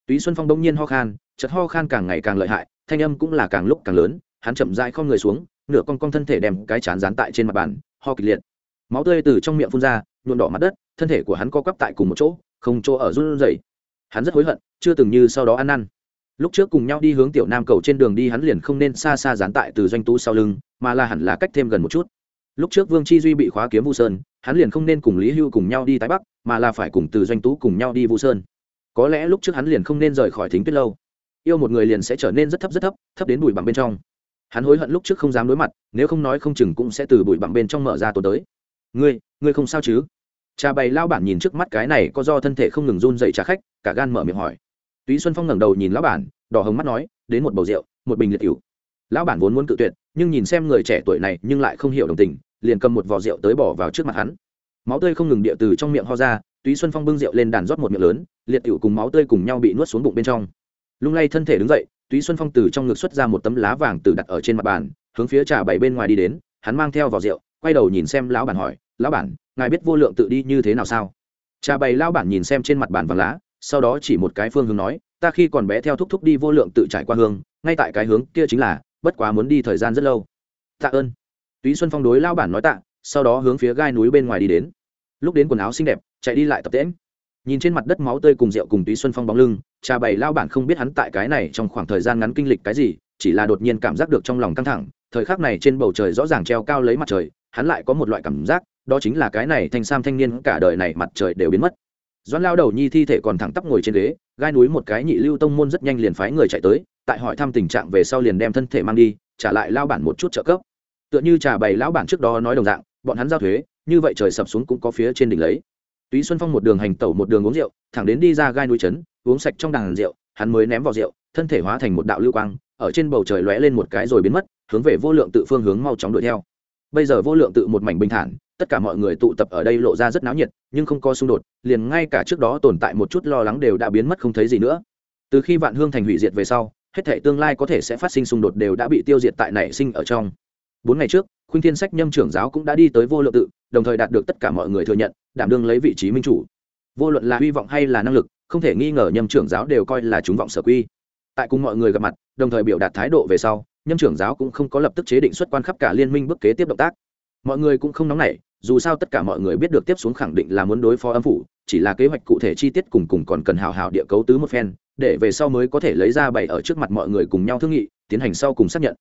S1: Túy xuân phong đông nhiên ho khan chật ho khan càng ngày càng lợi hại, thanh âm cũng là càng lúc càng lớn, hắn chậm dại không người xuống, nửa con con thân thể đem cái chán dán tại trên mặt bàn, ho kịch liệt. Máu tươi từ trong miệng phun ra nhuộn đỏ mặt đất, thân thể của hắn co quắp tại cùng một chỗ, không chỗ ở run rẩy. Hắn rất hối hận, chưa từng như sau đó ăn năn. Lúc trước cùng nhau đi hướng tiểu nam cầu trên đường đi hắn liền không nên xa xa dán tại từ doanh tú sau lưng, mà là hẳn là cách thêm gần một chút lúc trước vương chi duy bị khóa kiếm vu sơn, hắn liền không nên cùng lý hưu cùng nhau đi tái bắc, mà là phải cùng từ doanh tú cùng nhau đi vu sơn. Có lẽ lúc trước hắn liền không nên rời khỏi thính tuyết lâu. Yêu một người liền sẽ trở nên rất thấp rất thấp thấp đến bụi bặm bên trong. Hắn hối hận lúc trước không dám đối mặt, nếu không nói không chừng cũng sẽ từ bụi bặm bên trong mở ra tồn tới. Ngươi ngươi không sao chứ? Trà bày lao bản nhìn trước mắt cái này có do thân thể không ngừng run dậy trả khách, cả gan mở miệng hỏi. Túy xuân phong ngẩng đầu nhìn lão bản, đỏ hồng mắt nói, đến một bầu rượu, một bình liệt cựu lão bản vốn muốn cự tuyệt nhưng nhìn xem người trẻ tuổi này nhưng lại không hiểu đồng tình, liền cầm một vò rượu tới bỏ vào trước mặt hắn. Máu tươi không ngừng địa từ trong miệng ho ra, túy xuân phong bưng rượu lên đàn rót một miệng lớn, liệt tiểu cùng máu tươi cùng nhau bị nuốt xuống bụng bên trong. Lung lay thân thể đứng dậy, túy xuân phong từ trong ngực xuất ra một tấm lá vàng từ đặt ở trên mặt bàn, hướng phía trà bảy bên ngoài đi đến, hắn mang theo vò rượu, quay đầu nhìn xem lão bản hỏi, lão bản, ngài biết vô lượng tự đi như thế nào sao? Trà bày lão bản nhìn xem trên mặt bàn vàng lá, sau đó chỉ một cái phương hướng nói, ta khi còn bé theo thúc thúc đi vô lượng tự trải qua hương, ngay tại cái hướng kia chính là bất quá muốn đi thời gian rất lâu. Tạ ơn. Túy xuân phong đối lao bản nói tạ, sau đó hướng phía gai núi bên ngoài đi đến. Lúc đến quần áo xinh đẹp, chạy đi lại tập tễm nhìn trên mặt đất máu tươi cùng rượu cùng túy xuân phong bóng lưng trà bày lao bản không biết hắn tại cái này trong khoảng thời gian ngắn kinh lịch cái gì, chỉ là đột nhiên cảm giác được trong lòng căng thẳng, thời khắc này trên bầu trời rõ ràng treo cao lấy mặt trời, hắn lại có một loại cảm giác, đó chính là cái này thanh sam thanh niên cả đời này mặt trời đều biến mất doãn lao đầu nhi thi thể còn thẳng tắp ngồi trên ghế, gai núi một cái nhị lưu tông môn rất nhanh liền phái người chạy tới, tại hỏi thăm tình trạng về sau liền đem thân thể mang đi, trả lại lao bản một chút trợ cấp. Tựa như trà bày lão bản trước đó nói đồng dạng, bọn hắn giao thuế, như vậy trời sập xuống cũng có phía trên đỉnh lấy. Túy xuân phong một đường hành tẩu một đường uống rượu, thẳng đến đi ra gai núi trấn, uống sạch trong đàn rượu, hắn mới ném vào rượu, thân thể hóa thành một đạo lưu quang, ở trên bầu trời lóe lên một cái rồi biến mất, hướng về vô lượng tự phương hướng mau chóng đuổi theo. Bây giờ vô lượng tự một mảnh bình thản tất cả mọi người tụ tập ở đây lộ ra rất náo nhiệt, nhưng không có xung đột, liền ngay cả trước đó tồn tại một chút lo lắng đều đã biến mất không thấy gì nữa. Từ khi vạn hương thành hủy diệt về sau, hết thể tương lai có thể sẽ phát sinh xung đột đều đã bị tiêu diệt tại nảy sinh ở trong. Bốn ngày trước, khuynh thiên sách nhâm trưởng giáo cũng đã đi tới vô lượng tự, đồng thời đạt được tất cả mọi người thừa nhận, đảm đương lấy vị trí minh chủ. Vô luận là hy vọng hay là năng lực, không thể nghi ngờ nhâm trưởng giáo đều coi là chúng vọng sở quy. Tại cùng mọi người gặp mặt, đồng thời biểu đạt thái độ về sau, nhâm trưởng giáo cũng không có lập tức chế định xuất quan khắp cả liên minh bước kế tiếp động tác. Mọi người cũng không nóng nảy dù sao tất cả mọi người biết được tiếp xuống khẳng định là muốn đối phó âm phủ, chỉ là kế hoạch cụ thể chi tiết cùng cùng còn cần hào hào địa cấu tứ một phen, để về sau mới có thể lấy ra bày ở trước mặt mọi người cùng nhau thương nghị, tiến hành sau cùng xác nhận.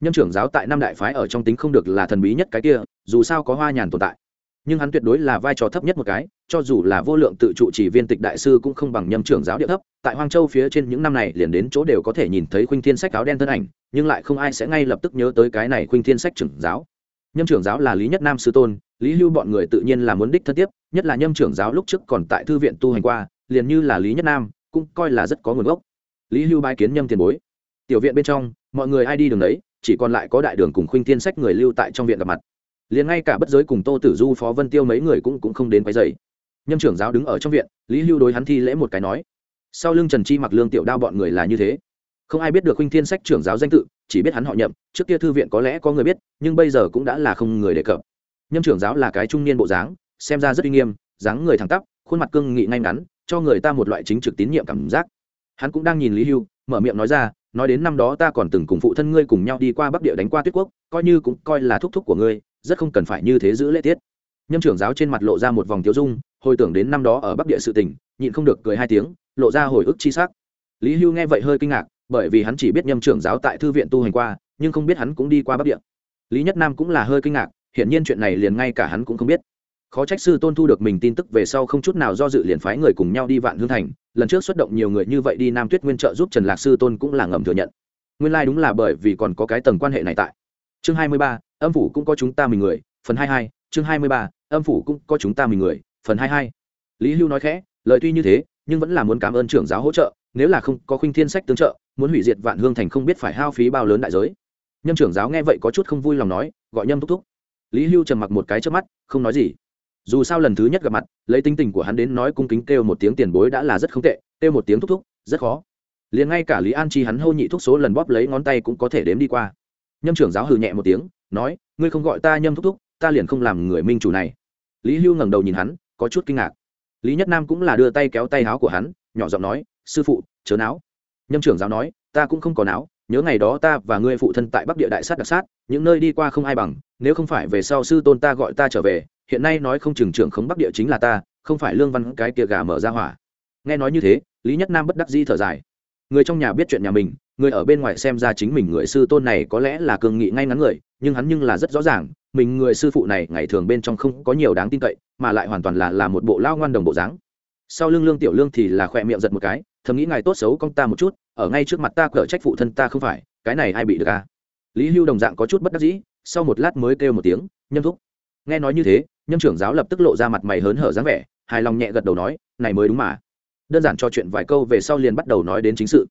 S1: Nhân trưởng giáo tại năm đại phái ở trong tính không được là thần bí nhất cái kia, dù sao có hoa nhàn tồn tại. Nhưng hắn tuyệt đối là vai trò thấp nhất một cái, cho dù là vô lượng tự trụ chỉ viên tịch đại sư cũng không bằng nhâm trưởng giáo địa thấp, tại hoang châu phía trên những năm này liền đến chỗ đều có thể nhìn thấy khuynh thiên sách áo đen thân ảnh, nhưng lại không ai sẽ ngay lập tức nhớ tới cái này khuynh thiên sách trưởng giáo. Nhâm trưởng giáo là lý nhất nam sư tôn lý hưu bọn người tự nhiên là muốn đích thân tiếp, nhất là nhâm trưởng giáo lúc trước còn tại thư viện tu hành qua, liền như là lý nhất nam, cũng coi là rất có nguồn gốc. Lý hưu bái kiến nhâm tiền bối. Tiểu viện bên trong, mọi người ai đi đường đấy, chỉ còn lại có đại đường cùng khuynh thiên sách người lưu tại trong viện gặp mặt. Liền ngay cả bất giới cùng tô tử du, phó vân tiêu mấy người cũng cũng không đến quấy dày nhâm trưởng giáo đứng ở trong viện, lý hưu đối hắn thi lễ một cái nói, sau lưng trần chi mặc lương tiểu đao bọn người là như thế. Không ai biết được huynh thiên sách trưởng giáo danh tự, chỉ biết hắn họ nhậm, trước kia thư viện có lẽ có người biết, nhưng bây giờ cũng đã là không người đề cập nhâm trưởng giáo là cái trung niên bộ dáng, xem ra rất uy nghiêm, dáng người thẳng tắp, khuôn mặt cương nghị ngay ngắn, cho người ta một loại chính trực tín nhiệm cảm giác. Hắn cũng đang nhìn lý hưu, mở miệng nói ra, nói đến năm đó ta còn từng cùng phụ thân ngươi cùng nhau đi qua bắc địa đánh qua tuyết quốc, coi như cũng coi là thúc thúc của ngươi, rất không cần phải như thế giữ lễ tiết. Nhâm trưởng giáo trên mặt lộ ra một vòng tiêu dung, hồi tưởng đến năm đó ở bắc địa sự tình, nhịn không được cười hai tiếng, lộ ra hồi ức chi sắc. Lý hưu nghe vậy hơi kinh ngạc, bởi vì hắn chỉ biết nhâm trưởng giáo tại thư viện tu hành qua, nhưng không biết hắn cũng đi qua bắc địa. Lý nhất nam cũng là hơi kinh ngạc hiển nhiên chuyện này liền ngay cả hắn cũng không biết. Khó trách sư tôn thu được mình tin tức về sau không chút nào do dự liền phái người cùng nhau đi vạn hương thành, lần trước xuất động nhiều người như vậy đi nam tuyết nguyên trợ giúp trần lạc sư tôn cũng là ngầm thừa nhận. Nguyên lai、like、đúng là bởi vì còn có cái tầng quan hệ này tại. Chương hai mươi ba, âm phủ cũng có chúng ta mình người, phần hai hai, chương hai mươi ba, âm phủ cũng có chúng ta mình người, phần hai hai. Lý hưu nói khẽ, lời tuy như thế, nhưng vẫn là muốn cảm ơn trưởng giáo hỗ trợ, nếu là không có khuynh thiên sách tương trợ, muốn hủy diệt vạn hương thành không biết phải hao phí bao lớn đại giới. Nhâm trưởng giáo nghe vậy có chút không vui lòng nói, gọi nhâm thúc thúc lý hưu trầm mặc một cái trước mắt, không nói gì. Dù sao lần thứ nhất gặp mặt, lấy tinh tình của hắn đến nói cung kính kêu một tiếng tiền bối đã là rất không tệ, kêu một tiếng thúc thúc, rất khó. Liền ngay cả lý an chi hắn hô nhị thúc số lần bóp lấy ngón tay cũng có thể đếm đi qua. Nhâm trưởng giáo hừ nhẹ một tiếng, nói, ngươi không gọi ta nhâm thúc thúc, ta liền không làm người minh chủ này. Lý hưu ngẩng đầu nhìn hắn, có chút kinh ngạc. Lý nhất nam cũng là đưa tay kéo tay áo của hắn, nhỏ giọng nói, sư phụ, chớ não nhâm trưởng giáo nói, ta cũng không có não nhớ ngày đó ta và ngươi phụ thân tại bắc địa đại sát đặc sát, những nơi đi qua không ai bằng, nếu không phải về sau sư tôn ta gọi ta trở về, hiện nay nói không chừng trưởng khống bắc địa chính là ta, không phải lương văn cái kia gà mở ra hỏa. Nghe nói như thế, lý nhất nam bất đắc di thở dài. Người trong nhà biết chuyện nhà mình, người ở bên ngoài xem ra chính mình người sư tôn này có lẽ là cường nghị ngay ngắn người, nhưng hắn nhưng là rất rõ ràng, mình người sư phụ này ngày thường bên trong không có nhiều đáng tin cậy, mà lại hoàn toàn là là một bộ lao ngoan đồng bộ dáng. Sau lưng lương tiểu lương thì là khỏe miệng giật một cái, thầm nghĩ ngài tốt xấu con ta một chút ở ngay trước mặt ta cở trách phụ thân ta không phải, cái này ai bị được à? Lý hưu đồng dạng có chút bất đắc dĩ, sau một lát mới kêu một tiếng, nhâm thúc. Nghe nói như thế, nhâm trưởng giáo lập tức lộ ra mặt mày hớn hở dáng vẻ, hài lòng nhẹ gật đầu nói, này mới đúng mà. Đơn giản cho chuyện vài câu về sau liền bắt đầu nói đến chính sự.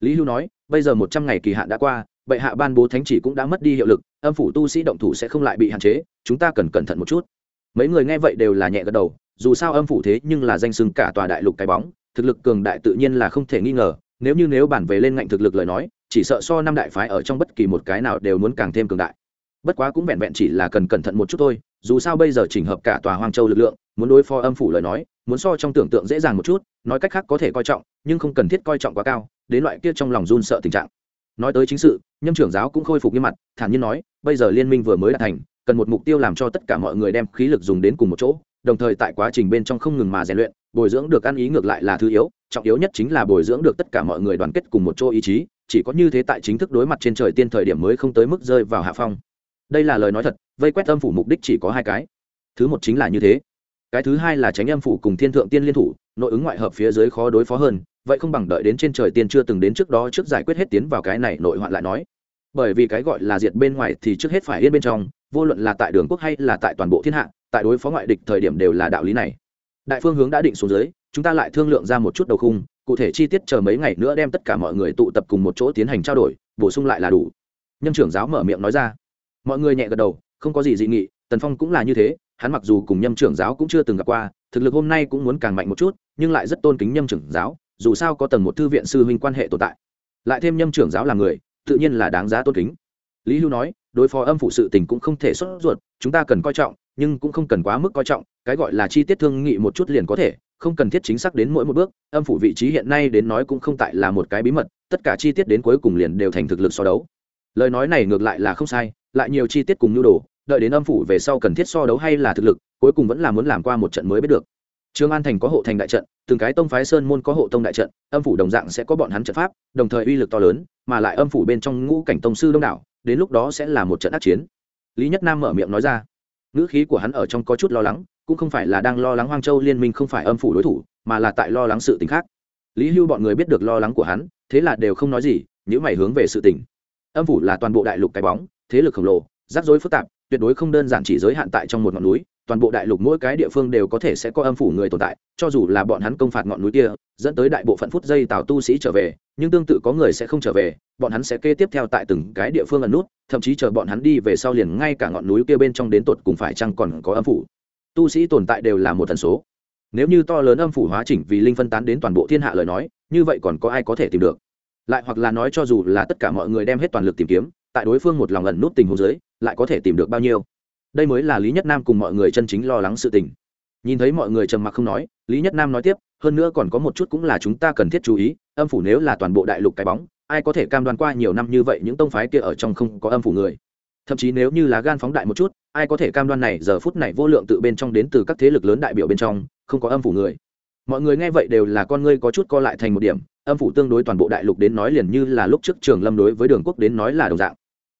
S1: Lý hưu nói, bây giờ một trăm ngày kỳ hạn đã qua, bệ hạ ban bố thánh chỉ cũng đã mất đi hiệu lực, âm phủ tu sĩ động thủ sẽ không lại bị hạn chế, chúng ta cần cẩn thận một chút. Mấy người nghe vậy đều là nhẹ gật đầu, dù sao âm phủ thế nhưng là danh sừng cả tòa đại lục cái bóng, thực lực cường đại tự nhiên là không thể nghi ngờ nếu như nếu bản về lên ngạnh thực lực lời nói, chỉ sợ so năm đại phái ở trong bất kỳ một cái nào đều muốn càng thêm cường đại. Bất quá cũng vẹn vẹn chỉ là cần cẩn thận một chút thôi, dù sao bây giờ chỉnh hợp cả tòa hoang châu lực lượng, muốn đối phó âm phủ lời nói, muốn so trong tưởng tượng dễ dàng một chút, nói cách khác có thể coi trọng, nhưng không cần thiết coi trọng quá cao, đến loại kia trong lòng run sợ tình trạng. Nói tới chính sự, nhâm trưởng giáo cũng khôi phục nghiêm mặt, thản nhiên nói, bây giờ liên minh vừa mới đạt thành, cần một mục tiêu làm cho tất cả mọi người đem khí lực dùng đến cùng một chỗ, đồng thời tại quá trình bên trong không ngừng mà rèn luyện, bồi dưỡng được ăn ý ngược lại là thứ yếu trọng yếu nhất chính là bồi dưỡng được tất cả mọi người đoàn kết cùng một chỗ ý chí, chỉ có như thế tại chính thức đối mặt trên trời tiên thời điểm mới không tới mức rơi vào hạ phong. Đây là lời nói thật, vây quét âm phủ mục đích chỉ có hai cái. Thứ một chính là như thế. Cái thứ hai là tránh âm phủ cùng thiên thượng tiên liên thủ, nội ứng ngoại hợp phía dưới khó đối phó hơn, vậy không bằng đợi đến trên trời tiên chưa từng đến trước đó trước giải quyết hết tiến vào cái này nội hoạn lại nói. Bởi vì cái gọi là diệt bên ngoài thì trước hết phải yên bên trong, vô luận là tại đường quốc hay là tại toàn bộ thiên hạ, tại đối phó ngoại địch thời điểm đều là đạo lý này. Đại phương hướng đã định xuống dưới chúng ta lại thương lượng ra một chút đầu khung, cụ thể chi tiết chờ mấy ngày nữa đem tất cả mọi người tụ tập cùng một chỗ tiến hành trao đổi, bổ sung lại là đủ. Nhân trưởng giáo mở miệng nói ra. Mọi người nhẹ gật đầu, không có gì dị nghị, tần phong cũng là như thế, hắn mặc dù cùng nhâm trưởng giáo cũng chưa từng gặp qua, thực lực hôm nay cũng muốn càng mạnh một chút, nhưng lại rất tôn kính nhâm trưởng giáo, dù sao có tầng một thư viện sư huynh quan hệ tồn tại. Lại thêm nhâm trưởng giáo là người, tự nhiên là đáng giá tôn kính. Lý hưu nói, đối phó âm phụ sự tình cũng không thể xuất ruột, chúng ta cần coi trọng nhưng cũng không cần quá mức coi trọng, cái gọi là chi tiết thương nghị một chút liền có thể, không cần thiết chính xác đến mỗi một bước, âm phủ vị trí hiện nay đến nói cũng không tại là một cái bí mật, tất cả chi tiết đến cuối cùng liền đều thành thực lực so đấu. Lời nói này ngược lại là không sai, lại nhiều chi tiết cùng nhu đồ, đợi đến âm phủ về sau cần thiết so đấu hay là thực lực, cuối cùng vẫn là muốn làm qua một trận mới biết được. Trương an thành có hộ thành đại trận, từng cái tông phái sơn môn có hộ tông đại trận, âm phủ đồng dạng sẽ có bọn hắn trận pháp, đồng thời uy lực to lớn, mà lại âm phủ bên trong ngũ cảnh tông sư đông đảo, đến lúc đó sẽ là một trận ác chiến. Lý nhất nam mở miệng nói ra ngữ khí của hắn ở trong có chút lo lắng, cũng không phải là đang lo lắng hoang châu liên minh không phải âm phủ đối thủ, mà là tại lo lắng sự tình khác. Lý hưu bọn người biết được lo lắng của hắn, thế là đều không nói gì những mày hướng về sự tình. Âm phủ là toàn bộ đại lục cái bóng, thế lực khổng lồ, rắc rối phức tạp, tuyệt đối không đơn giản chỉ giới hạn tại trong một ngọn núi toàn bộ đại lục mỗi cái địa phương đều có thể sẽ có âm phủ người tồn tại, cho dù là bọn hắn công phạt ngọn núi kia, dẫn tới đại bộ phận phút giây tào tu sĩ trở về, nhưng tương tự có người sẽ không trở về, bọn hắn sẽ kê tiếp theo tại từng cái địa phương ẩn nút, thậm chí chờ bọn hắn đi về sau liền ngay cả ngọn núi kia bên trong đến tột cùng phải chăng còn có âm phủ. Tu sĩ tồn tại đều là một tần số. Nếu như to lớn âm phủ hóa chỉnh vì linh phân tán đến toàn bộ thiên hạ lời nói, như vậy còn có ai có thể tìm được? Lại hoặc là nói cho dù là tất cả mọi người đem hết toàn lực tìm kiếm, tại đối phương một lòng ẩn nút tình hồ dưới, lại có thể tìm được bao nhiêu? Đây mới là lý nhất nam cùng mọi người chân chính lo lắng sự tình. Nhìn thấy mọi người trầm mặc không nói, lý nhất nam nói tiếp, hơn nữa còn có một chút cũng là chúng ta cần thiết chú ý, âm phủ nếu là toàn bộ đại lục cái bóng, ai có thể cam đoan qua nhiều năm như vậy những tông phái kia ở trong không có âm phủ người? Thậm chí nếu như là gan phóng đại một chút, ai có thể cam đoan này giờ phút này vô lượng tự bên trong đến từ các thế lực lớn đại biểu bên trong, không có âm phủ người? Mọi người nghe vậy đều là con ngươi có chút co lại thành một điểm, âm phủ tương đối toàn bộ đại lục đến nói liền như là lúc trước trường lâm đối với đường quốc đến nói là đồng dạng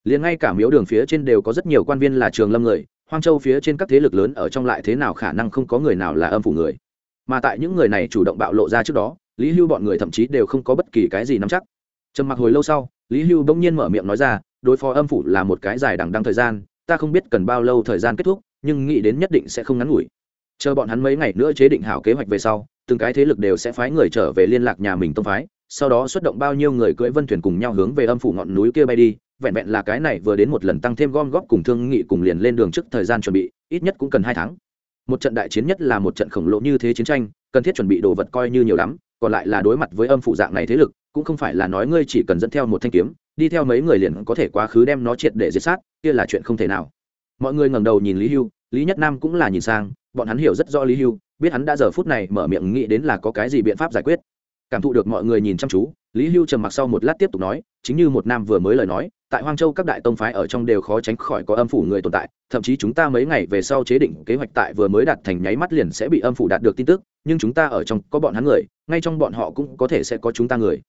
S1: liền ngay cả miếu đường phía trên đều có rất nhiều quan viên là trường lâm người, hoang châu phía trên các thế lực lớn ở trong lại thế nào khả năng không có người nào là âm phủ người. Mà tại những người này chủ động bạo lộ ra trước đó, lý hưu bọn người thậm chí đều không có bất kỳ cái gì nắm chắc. Trầm mặc hồi lâu sau, lý hưu bỗng nhiên mở miệng nói ra, đối phó âm phủ là một cái dài đằng đăng thời gian, ta không biết cần bao lâu thời gian kết thúc, nhưng nghĩ đến nhất định sẽ không ngắn ngủi. Chờ bọn hắn mấy ngày nữa chế định hảo kế hoạch về sau, từng cái thế lực đều sẽ phái người trở về liên lạc nhà mình tông phái, sau đó xuất động bao nhiêu người cưỡi vân thuyền cùng nhau hướng về âm phủ ngọn núi kia bay đi vẹn vẹn là cái này vừa đến một lần tăng thêm gom góp cùng thương nghị cùng liền lên đường trước thời gian chuẩn bị, ít nhất cũng cần hai tháng. Một trận đại chiến nhất là một trận khổng lồ như thế chiến tranh, cần thiết chuẩn bị đồ vật coi như nhiều lắm, còn lại là đối mặt với âm phụ dạng này thế lực, cũng không phải là nói ngươi chỉ cần dẫn theo một thanh kiếm, đi theo mấy người liền có thể quá khứ đem nó triệt để diệt sát, kia là chuyện không thể nào. Mọi người ngẩng đầu nhìn lý hưu, lý nhất nam cũng là nhìn sang, bọn hắn hiểu rất rõ lý hưu, biết hắn đã giờ phút này mở miệng nghĩ đến là có cái gì biện pháp giải quyết cảm thụ được mọi người nhìn chăm chú, lý hưu trầm mặc sau một lát tiếp tục nói, chính như một nam vừa mới lời nói, tại hoang châu các đại tông phái ở trong đều khó tránh khỏi có âm phủ người tồn tại, thậm chí chúng ta mấy ngày về sau chế định kế hoạch tại vừa mới đạt thành nháy mắt liền sẽ bị âm phủ đạt được tin tức, nhưng chúng ta ở trong có bọn hắn người, ngay trong bọn họ cũng có thể sẽ có chúng ta người.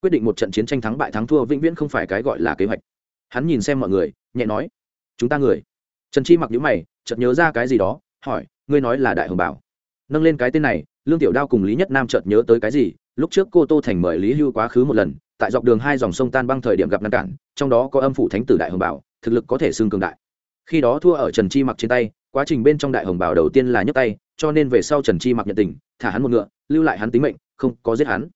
S1: Quyết định một trận chiến tranh thắng bại thắng thua vĩnh viễn không phải cái gọi là kế hoạch. Hắn nhìn xem mọi người, nhẹ nói, chúng ta người. Trần chi mặc nhữ mày, chợt nhớ ra cái gì đó, hỏi, ngươi nói là đại hồng bảo. Nâng lên cái tên này lương tiểu đao cùng lý nhất nam chợt nhớ tới cái gì, lúc trước cô tô thành mời lý hưu quá khứ một lần, tại dọc đường hai dòng sông tan băng thời điểm gặp ngăn cản, trong đó có âm phủ thánh tử đại hồng bảo, thực lực có thể xưng cường đại. Khi đó thua ở trần chi mặc trên tay, quá trình bên trong đại hồng bảo đầu tiên là nhấc tay, cho nên về sau trần chi mặc nhận tình, thả hắn một ngựa, lưu lại hắn tính mệnh, không có giết hắn.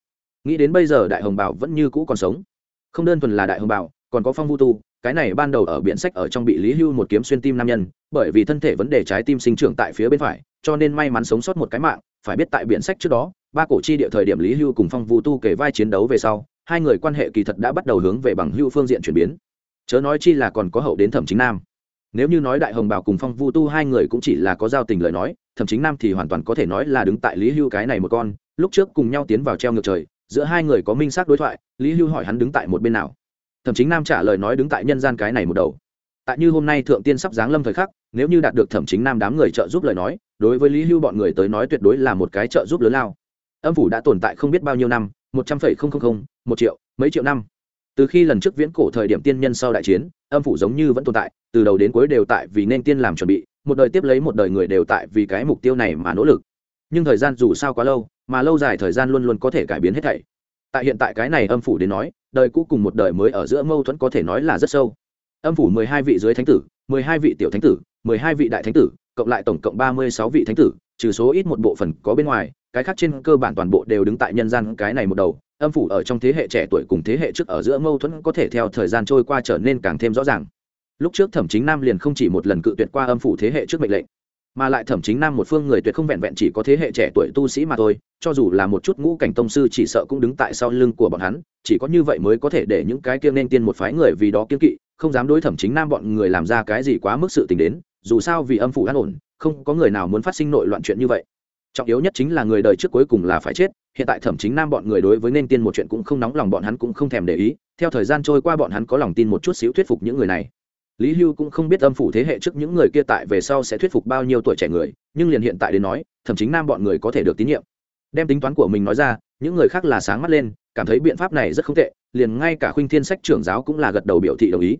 S1: Nghĩ đến bây giờ đại hồng bảo vẫn như cũ còn sống. Không đơn thuần là đại hồng bảo, còn có phong vu tu cái này ban đầu ở biển sách ở trong bị lý hưu một kiếm xuyên tim nam nhân, bởi vì thân thể vấn đề trái tim sinh trưởng tại phía bên phải, cho nên may mắn sống sót một cái mạng, phải biết tại biển sách trước đó, ba cổ chi địa thời điểm lý hưu cùng phong vu tu kể vai chiến đấu về sau, hai người quan hệ kỳ thật đã bắt đầu hướng về bằng hưu phương diện chuyển biến. Chớ nói chi là còn có hậu đến thẩm chính nam. Nếu như nói đại hồng bảo cùng phong vu tu hai người cũng chỉ là có giao tình lời nói, thẩm chính nam thì hoàn toàn có thể nói là đứng tại lý hưu cái này một con, lúc trước cùng nhau tiến vào treo ngược trời, giữa hai người có minh xác đối thoại, lý hưu hỏi hắn đứng tại một bên nào thẩm chính nam trả lời nói đứng tại nhân gian cái này một đầu. Tại như hôm nay thượng tiên sắp giáng lâm thời khắc, nếu như đạt được thẩm chính nam đám người trợ giúp lời nói, đối với lý hưu bọn người tới nói tuyệt đối là một cái trợ giúp lớn lao. Âm phủ đã tồn tại không biết bao nhiêu năm, một trăm phẩy không không không, một triệu, mấy triệu năm. Từ khi lần trước viễn cổ thời điểm tiên nhân sau đại chiến, âm phủ giống như vẫn tồn tại, từ đầu đến cuối đều tại vì nên tiên làm chuẩn bị, một đời tiếp lấy một đời người đều tại vì cái mục tiêu này mà nỗ lực. Nhưng thời gian dù sao quá lâu, mà lâu dài thời gian luôn luôn có thể cải biến hết thảy. Tại hiện tại cái này âm phủ đến nói đời cũ cùng một đời mới ở giữa mâu thuẫn có thể nói là rất sâu. Âm phủ mười hai vị dưới thánh tử, mười hai vị tiểu thánh tử, mười hai vị đại thánh tử, cộng lại tổng cộng ba mươi sáu vị thánh tử, trừ số ít một bộ phận có bên ngoài, cái khác trên cơ bản toàn bộ đều đứng tại nhân gian cái này một đầu. Âm phủ ở trong thế hệ trẻ tuổi cùng thế hệ trước ở giữa mâu thuẫn có thể theo thời gian trôi qua trở nên càng thêm rõ ràng. Lúc trước thẩm chính nam liền không chỉ một lần cự tuyệt qua âm phủ thế hệ trước mệnh lệnh mà lại thẩm chính nam một phương người tuyệt không vẹn vẹn chỉ có thế hệ trẻ tuổi tu sĩ mà thôi, cho dù là một chút ngũ cảnh tông sư chỉ sợ cũng đứng tại sau lưng của bọn hắn, chỉ có như vậy mới có thể để những cái kia nên tiên một phái người vì đó kiên kỵ, không dám đối thẩm chính nam bọn người làm ra cái gì quá mức sự tình đến, dù sao vì âm phủ an ổn, không có người nào muốn phát sinh nội loạn chuyện như vậy. Trọng yếu nhất chính là người đời trước cuối cùng là phải chết, hiện tại thẩm chính nam bọn người đối với nên tiên một chuyện cũng không nóng lòng, bọn hắn cũng không thèm để ý, theo thời gian trôi qua bọn hắn có lòng tin một chút xíu thuyết phục những người này lý hưu cũng không biết âm phủ thế hệ trước những người kia tại về sau sẽ thuyết phục bao nhiêu tuổi trẻ người, nhưng liền hiện tại đến nói, thậm chính nam bọn người có thể được tín nhiệm. Đem tính toán của mình nói ra, những người khác là sáng mắt lên, cảm thấy biện pháp này rất không tệ, liền ngay cả khuynh thiên sách trưởng giáo cũng là gật đầu biểu thị đồng ý.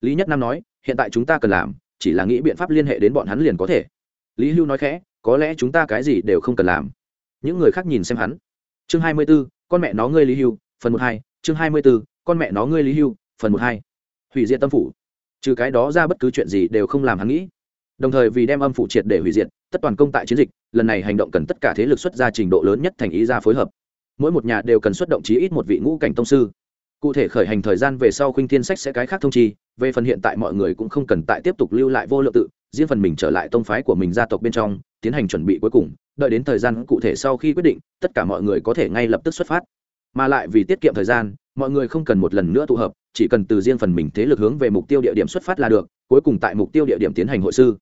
S1: Lý nhất nam nói, hiện tại chúng ta cần làm, chỉ là nghĩ biện pháp liên hệ đến bọn hắn liền có thể. Lý hưu nói khẽ, có lẽ chúng ta cái gì đều không cần làm. Những người khác nhìn xem hắn. Chương hai mươi b ố con mẹ nó ngươi lý hưu, phần một hai. Chương hai mươi b ố con mẹ nó ngươi lý hưu, phần một hai. Hủy diệt tâm phủ trừ cái đó ra bất cứ chuyện gì đều không làm hắn nghĩ. Đồng thời vì đem âm phủ triệt để hủy diệt, tất toàn công tại chiến dịch, lần này hành động cần tất cả thế lực xuất ra trình độ lớn nhất thành ý ra phối hợp. Mỗi một nhà đều cần xuất động chí ít một vị ngũ cảnh tông sư. Cụ thể khởi hành thời gian về sau khuynh thiên sách sẽ cái khác thông chi, về phần hiện tại mọi người cũng không cần tại tiếp tục lưu lại vô lượng tự, riêng phần mình trở lại tông phái của mình gia tộc bên trong, tiến hành chuẩn bị cuối cùng, đợi đến thời gian cụ thể sau khi quyết định, tất cả mọi người có thể ngay lập tức xuất phát. Mà lại vì tiết kiệm thời gian, mọi người không cần một lần nữa tụ hợp chỉ cần từ riêng phần mình thế lực hướng về mục tiêu địa điểm xuất phát là được, cuối cùng tại mục tiêu địa điểm tiến hành hội sư.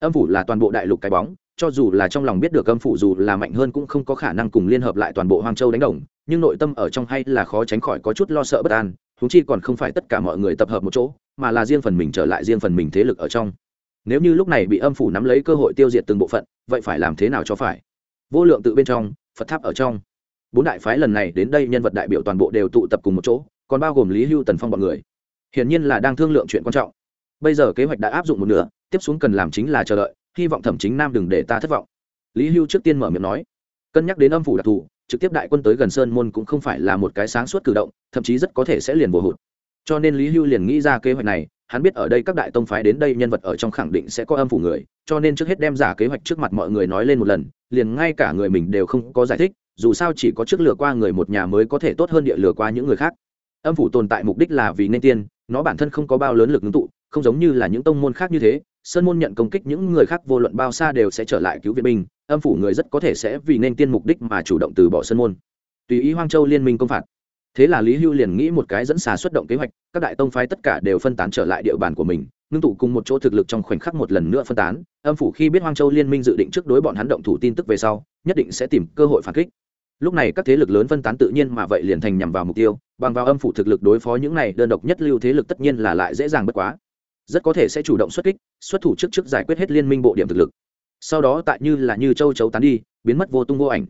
S1: Âm phủ là toàn bộ đại lục cái bóng, cho dù là trong lòng biết được âm phủ dù là mạnh hơn cũng không có khả năng cùng liên hợp lại toàn bộ hoang châu đánh đồng, nhưng nội tâm ở trong hay là khó tránh khỏi có chút lo sợ bất an húng chi còn không phải tất cả mọi người tập hợp một chỗ, mà là riêng phần mình trở lại riêng phần mình thế lực ở trong. Nếu như lúc này bị âm phủ nắm lấy cơ hội tiêu diệt từng bộ phận, vậy phải làm thế nào cho phải? Vô lượng tự bên trong, phật tháp ở trong. Bốn đại phái lần này đến đây nhân vật đại biểu toàn bộ đều tụ tập cùng một chỗ còn bao gồm lý hưu tần phong b ọ n người. Hiển nhiên là đang thương lượng chuyện quan trọng. Bây giờ kế hoạch đã áp dụng một nửa, tiếp xuống cần làm chính là chờ đợi, hy vọng thẩm chính nam đừng để ta thất vọng. Lý hưu trước tiên mở miệng nói. Cân nhắc đến âm phủ đặc thù, trực tiếp đại quân tới gần sơn môn cũng không phải là một cái sáng suốt cử động, thậm chí rất có thể sẽ liền bồ hụt. Cho nên lý hưu liền nghĩ ra kế hoạch này, hắn biết ở đây các đại tông phái đến đây nhân vật ở trong khẳng định sẽ có âm phủ người, cho nên trước hết đem giả kế hoạch trước mặt mọi người nói lên một lần, liền ngay cả người mình đều không có giải thích, dù sao chỉ có trước lừa qua người một nhà mới có thể tốt hơn địa lừa qua những người khác âm phủ tồn tại mục đích là vì nên tiên, nó bản thân không có bao lớn lực ngưng tụ, không giống như là những tông môn khác như thế, sơn môn nhận công kích những người khác vô luận bao xa đều sẽ trở lại cứu viện binh, âm phủ người rất có thể sẽ vì nên tiên mục đích mà chủ động từ bỏ sơn môn. Tùy ý hoang châu liên minh công phạt. Thế là lý hưu liền nghĩ một cái dẫn xà xuất động kế hoạch, các đại tông phái tất cả đều phân tán trở lại địa bàn của mình, ngưng tụ cùng một chỗ thực lực trong khoảnh khắc một lần nữa phân tán. Âm phủ khi biết hoang châu liên minh dự định trước đối bọn hắn động thủ tin tức về sau, nhất định sẽ tìm cơ hội phản kích lúc này các thế lực lớn phân tán tự nhiên mà vậy liền thành nhằm vào mục tiêu, bằng vào âm phủ thực lực đối phó những này đơn độc nhất lưu thế lực tất nhiên là lại dễ dàng bất quá. Rất có thể sẽ chủ động xuất kích, xuất thủ trước trước giải quyết hết liên minh bộ điểm thực lực. Sau đó tại như là như châu chấu tán đi, biến mất vô tung vô ảnh.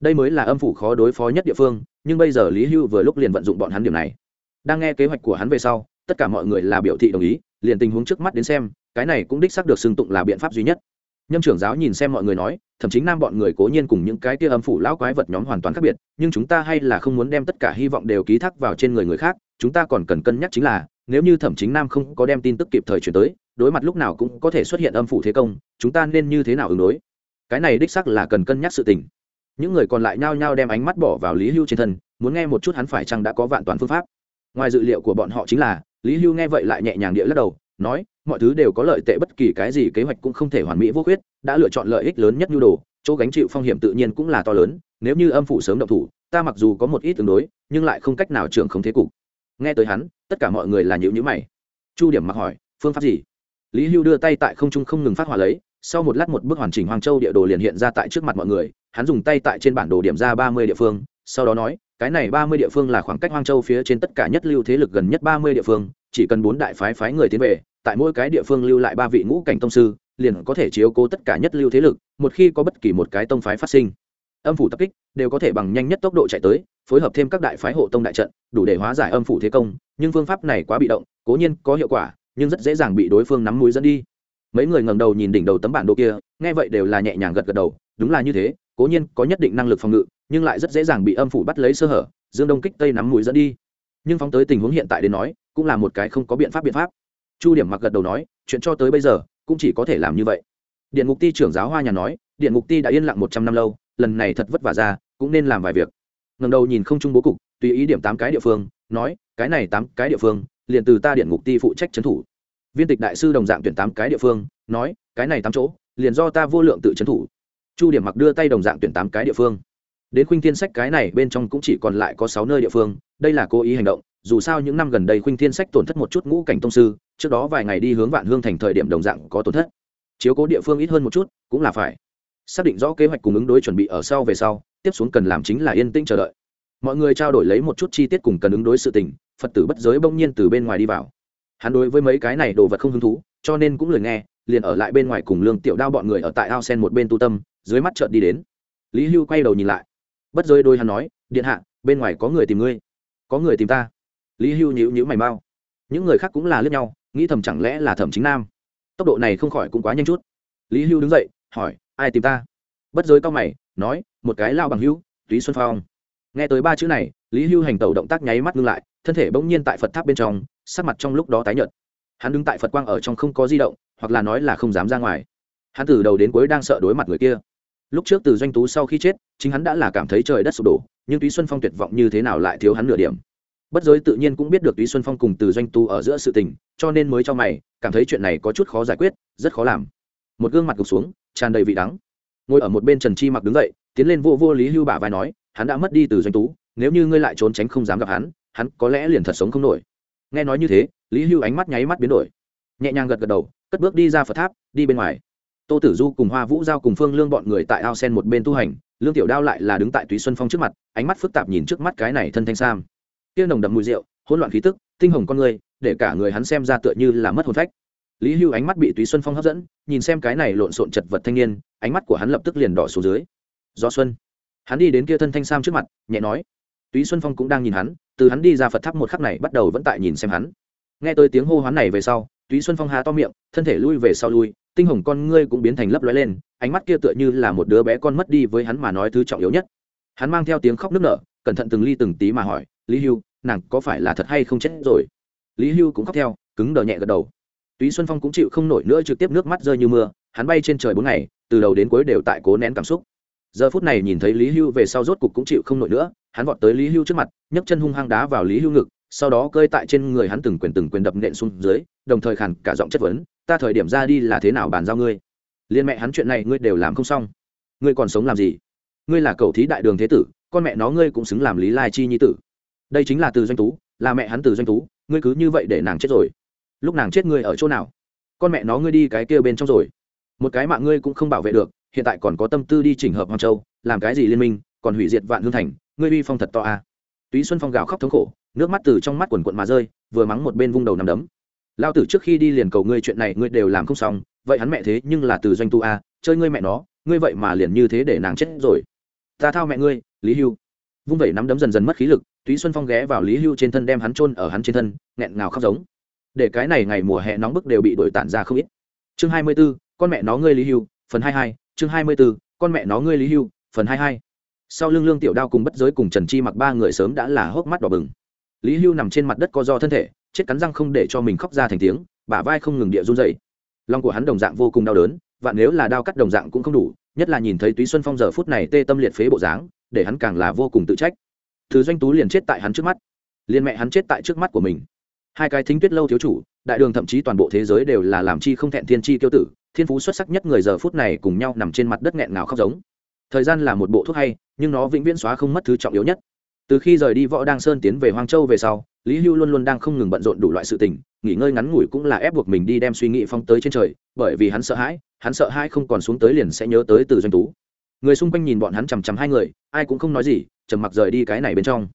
S1: Đây mới là âm phủ khó đối phó nhất địa phương, nhưng bây giờ lý hưu vừa lúc liền vận dụng bọn hắn điểm này. Đang nghe kế hoạch của hắn về sau, tất cả mọi người là biểu thị đồng ý, liền tình huống trước mắt đến xem, cái này cũng đích xác được xưng tụng là biện pháp duy nhất nhâm trưởng giáo nhìn xem mọi người nói, thậm chí nam bọn người cố nhiên cùng những cái kia âm phủ lão quái vật nhóm hoàn toàn khác biệt, nhưng chúng ta hay là không muốn đem tất cả hy vọng đều ký thác vào trên người người khác, chúng ta còn cần cân nhắc chính là, nếu như thẩm chính nam không có đem tin tức kịp thời chuyển tới, đối mặt lúc nào cũng có thể xuất hiện âm phủ thế công, chúng ta nên như thế nào ứng đối? Cái này đích sắc là cần cân nhắc sự tình. Những người còn lại nhao nhao đem ánh mắt bỏ vào lý hưu trên thân, muốn nghe một chút hắn phải chăng đã có vạn toàn phương pháp. Ngoài dự liệu của bọn họ chính là, lý hưu nghe vậy lại nhẹ nhàng địa lắc đầu, nói mọi thứ đều có lợi tệ bất kỳ cái gì kế hoạch cũng không thể hoàn mỹ vô khuyết, đã lựa chọn lợi ích lớn nhất nhu đồ, chỗ gánh chịu phong hiểm tự nhiên cũng là to lớn, nếu như âm phủ sớm động thủ, ta mặc dù có một ít tương đối, nhưng lại không cách nào trưởng không thế cục. Nghe tới hắn, tất cả mọi người là nhịu nhữ mày. Chu điểm mặc hỏi, phương pháp gì? Lý hưu đưa tay tại không trung không ngừng phát hỏa lấy, sau một lát một bước hoàn chỉnh hoàng châu địa đồ liền hiện ra tại trước mặt mọi người, hắn dùng tay tại trên bản đồ điểm ra ba mươi địa phương, sau đó nói, cái này ba mươi địa phương là khoảng cách hoang châu phía trên tất cả nhất lưu thế lực gần nhất ba mươi địa phương, chỉ cần bốn đại phái phái người tiến về tại mỗi cái địa phương lưu lại ba vị ngũ cảnh tông sư, liền có thể chiếu cố tất cả nhất lưu thế lực, một khi có bất kỳ một cái tông phái phát sinh. Âm phủ tập kích đều có thể bằng nhanh nhất tốc độ chạy tới, phối hợp thêm các đại phái hộ tông đại trận, đủ để hóa giải âm phủ thế công, nhưng phương pháp này quá bị động, cố nhiên có hiệu quả, nhưng rất dễ dàng bị đối phương nắm mũi dẫn đi. Mấy người ngầm đầu nhìn đỉnh đầu tấm bản đồ kia, nghe vậy đều là nhẹ nhàng gật gật đầu, đúng là như thế, cố nhiên có nhất định năng lực phòng ngự, nhưng lại rất dễ dàng bị âm phủ bắt lấy sơ hở, dương đông kích tây nắm mũi dẫn đi. Nhưng phóng tới tình huống hiện tại đến nói, cũng là một cái không có biện pháp biện pháp chu điểm mặc gật đầu nói, chuyện cho tới bây giờ, cũng chỉ có thể làm như vậy. Điện ngục ti trưởng giáo hoa nhà nói, điện ngục ti đã yên lặng một trăm năm lâu, lần này thật vất vả ra, cũng nên làm vài việc. Ngần đầu nhìn không chung bố cục, tùy ý điểm tám cái địa phương, nói, cái này tám cái địa phương, liền từ ta điện ngục ti phụ trách trấn thủ. Viên tịch đại sư đồng dạng tuyển tám cái địa phương, nói, cái này tám chỗ, liền do ta vô lượng tự trấn thủ. Chu điểm mặc đưa tay đồng dạng tuyển tám cái địa phương. Đến khuynh thiên sách cái này bên trong cũng chỉ còn lại có sáu nơi địa phương, đây là cố ý hành động dù sao những năm gần đây khuynh thiên sách tổn thất một chút ngũ cảnh tông sư, trước đó vài ngày đi hướng vạn hương thành thời điểm đồng dạng có tổn thất. Chiếu cố địa phương ít hơn một chút, cũng là phải. Xác định rõ kế hoạch cùng ứng đối chuẩn bị ở sau về sau, tiếp xuống cần làm chính là yên tĩnh chờ đợi. Mọi người trao đổi lấy một chút chi tiết cùng cần ứng đối sự tình, phật tử bất giới bỗng nhiên từ bên ngoài đi vào. Hắn đối với mấy cái này đồ vật không hứng thú, cho nên cũng lời nghe, liền ở lại bên ngoài cùng lương tiểu đao bọn người ở tại ao sen một bên tu tâm, dưới mắt chợt đi đến. Lý hưu quay đầu nhìn lại. Bất giới đôi hắn nói, điện hạ, bên ngoài có người tìm ngươi. Có người tìm ta lý hưu nhữ nhữ mày mau. Những người khác cũng là lướt nhau, nghĩ thầm chẳng lẽ là thẩm chính nam. Tốc độ này không khỏi cũng quá nhanh chút. Lý hưu đứng dậy, hỏi, ai tìm ta? Bất giới cao mày, nói, một cái lao bằng hưu túy xuân phong. Nghe tới ba chữ này, lý hưu hành tẩu động tác nháy mắt ngưng lại, thân thể bỗng nhiên tại phật tháp bên trong, sắc mặt trong lúc đó tái nhợt. Hắn đứng tại phật quang ở trong không có di động, hoặc là nói là không dám ra ngoài. Hắn từ đầu đến cuối đang sợ đối mặt người kia. Lúc trước từ doanh tú sau khi chết, chính hắn đã là cảm thấy trời đất sụp đổ, nhưng túy xuân phong tuyệt vọng như thế nào lại thiếu hắn nửa điểm bất giới tự nhiên cũng biết được túy xuân phong cùng từ doanh Tu ở giữa sự tình, cho nên mới cho mày, cảm thấy chuyện này có chút khó giải quyết, rất khó làm. Một gương mặt gục xuống, tràn đầy vị đắng. Ngồi ở một bên trần chi mặc đứng dậy, tiến lên vô vô lý hưu bả vai nói, hắn đã mất đi từ doanh tú nếu như ngươi lại trốn tránh không dám gặp hắn hắn có lẽ liền thật sống không nổi. Nghe nói như thế, lý hưu ánh mắt nháy mắt biến đổi. Nhẹ nhàng gật gật đầu, cất bước đi ra phật tháp, đi bên ngoài. Tô tử du cùng hoa vũ giao cùng phương lương bọn người tại ao sen một bên tu hành, lương tiểu đao lại là đứng tại túy xuân phong trước mặt, ánh mắt phức tạp nhìn trước mắt cái này thân thanh sam kia nồng đậm mùi rượu, hỗn loạn khí tức, tinh hồng con người, để cả người hắn xem ra tựa như là mất hồn phách. Lý hưu ánh mắt bị túy xuân phong hấp dẫn, nhìn xem cái này lộn xộn chật vật thanh niên, ánh mắt của hắn lập tức liền đỏ xuống dưới. Do xuân. Hắn đi đến kia thân thanh sam trước mặt, nhẹ nói. Túy xuân phong cũng đang nhìn hắn, từ hắn đi ra phật tháp một khắc này bắt đầu vẫn tại nhìn xem hắn. Nghe tới tiếng hô hoán này về sau, túy xuân phong há to miệng, thân thể lui về sau lui, tinh hồng con ngươi cũng biến thành lấp lóe lên, ánh mắt kia tựa như là một đứa bé con mất đi với hắn mà nói thứ trọng yếu nhất. Hắn mang theo tiếng khóc nức nở, cẩn thận từng ly từng tí mà hỏi lý hưu, nàng có phải là thật hay không chết rồi? Lý hưu cũng khóc theo, cứng đờ nhẹ gật đầu. Túy xuân phong cũng chịu không nổi nữa trực tiếp nước mắt rơi như mưa, hắn bay trên trời bốn ngày, từ đầu đến cuối đều tại cố nén cảm xúc. Giờ phút này nhìn thấy lý hưu về sau rốt cục cũng chịu không nổi nữa, hắn vọt tới lý hưu trước mặt, nhấc chân hung hăng đá vào lý hưu ngực, sau đó cơi tại trên người hắn từng quyền từng quyền đập nện xuống dưới, đồng thời khàn cả giọng chất vấn, ta thời điểm ra đi là thế nào bàn giao ngươi? Liên mẹ hắn chuyện này ngươi đều làm không xong. Ngươi còn sống làm gì? Ngươi là cầu thí đại đường thế tử, con mẹ nó ngươi cũng xứng làm lý lai chi nhi tử đây chính là từ doanh tú, là mẹ hắn từ doanh tú, ngươi cứ như vậy để nàng chết rồi. Lúc nàng chết ngươi ở chỗ nào? Con mẹ nó ngươi đi cái kia bên trong rồi. Một cái mạng ngươi cũng không bảo vệ được, hiện tại còn có tâm tư đi chỉnh hợp hoàng châu, làm cái gì liên minh, còn hủy diệt vạn hương thành, ngươi uy phong thật to à. túy xuân phong gào khóc thống khổ, nước mắt từ trong mắt quần quận mà rơi, vừa mắng một bên vung đầu nằm đấm. Lao tử trước khi đi liền cầu ngươi chuyện này ngươi đều làm không xong, vậy hắn mẹ thế nhưng là từ doanh tu a à, chơi ngươi mẹ nó, ngươi vậy mà liền như thế để nàng chết rồi. Ta thao mẹ ngươi, lý hưu. Vung vẩy nắm đấm dần dần mất khí lực túy xuân phong ghé vào lý hưu trên thân đem hắn trôn ở hắn trên thân, nghẹn ngào khóc giống. Để cái này ngày mùa hè nóng bức đều bị đổi tản ra không ít. Chương hai mươi b ố con mẹ nó ngươi lý hưu, phần hai hai, chương hai mươi b ố con mẹ nó ngươi lý hưu, phần hai hai. Sau lưng lương tiểu đao cùng bất giới cùng trần chi mặc ba người sớm đã là hốc mắt đỏ bừng. Lý hưu nằm trên mặt đất co do thân thể, chết cắn răng không để cho mình khóc ra thành tiếng, bả vai không ngừng địa run dậy lòng của hắn đồng dạng vô cùng đau đớn và nếu là đau cắt đồng dạng cũng không đủ, nhất là nhìn thấy túy xuân phong giờ phút này tê tâm liệt phế bộ dáng, để hắn càng là vô cùng tự trách thứ doanh tú liền chết tại hắn trước mắt. Liền mẹ hắn chết tại trước mắt của mình. Hai cái thính tuyết lâu thiếu chủ, đại đường thậm chí toàn bộ thế giới đều là làm chi không thẹn thiên chi tiêu tử, thiên phú xuất sắc nhất người giờ phút này cùng nhau nằm trên mặt đất nghẹn ngào khóc giống. Thời gian là một bộ thuốc hay, nhưng nó vĩnh viễn xóa không mất thứ trọng yếu nhất. Từ khi rời đi võ đăng sơn tiến về hoang châu về sau, lý hưu luôn luôn đang không ngừng bận rộn đủ loại sự tình, nghỉ ngơi ngắn ngủi cũng là ép buộc mình đi đem suy nghĩ phong tới trên trời, bởi vì hắn sợ hãi, hắn sợ hãi không còn xuống tới liền sẽ nhớ tới từ doanh tú. Người xung quanh nhìn bọn hắn chằm chằm hai người, ai cũng không nói gì trầm mặc rời đi cái này bên trong.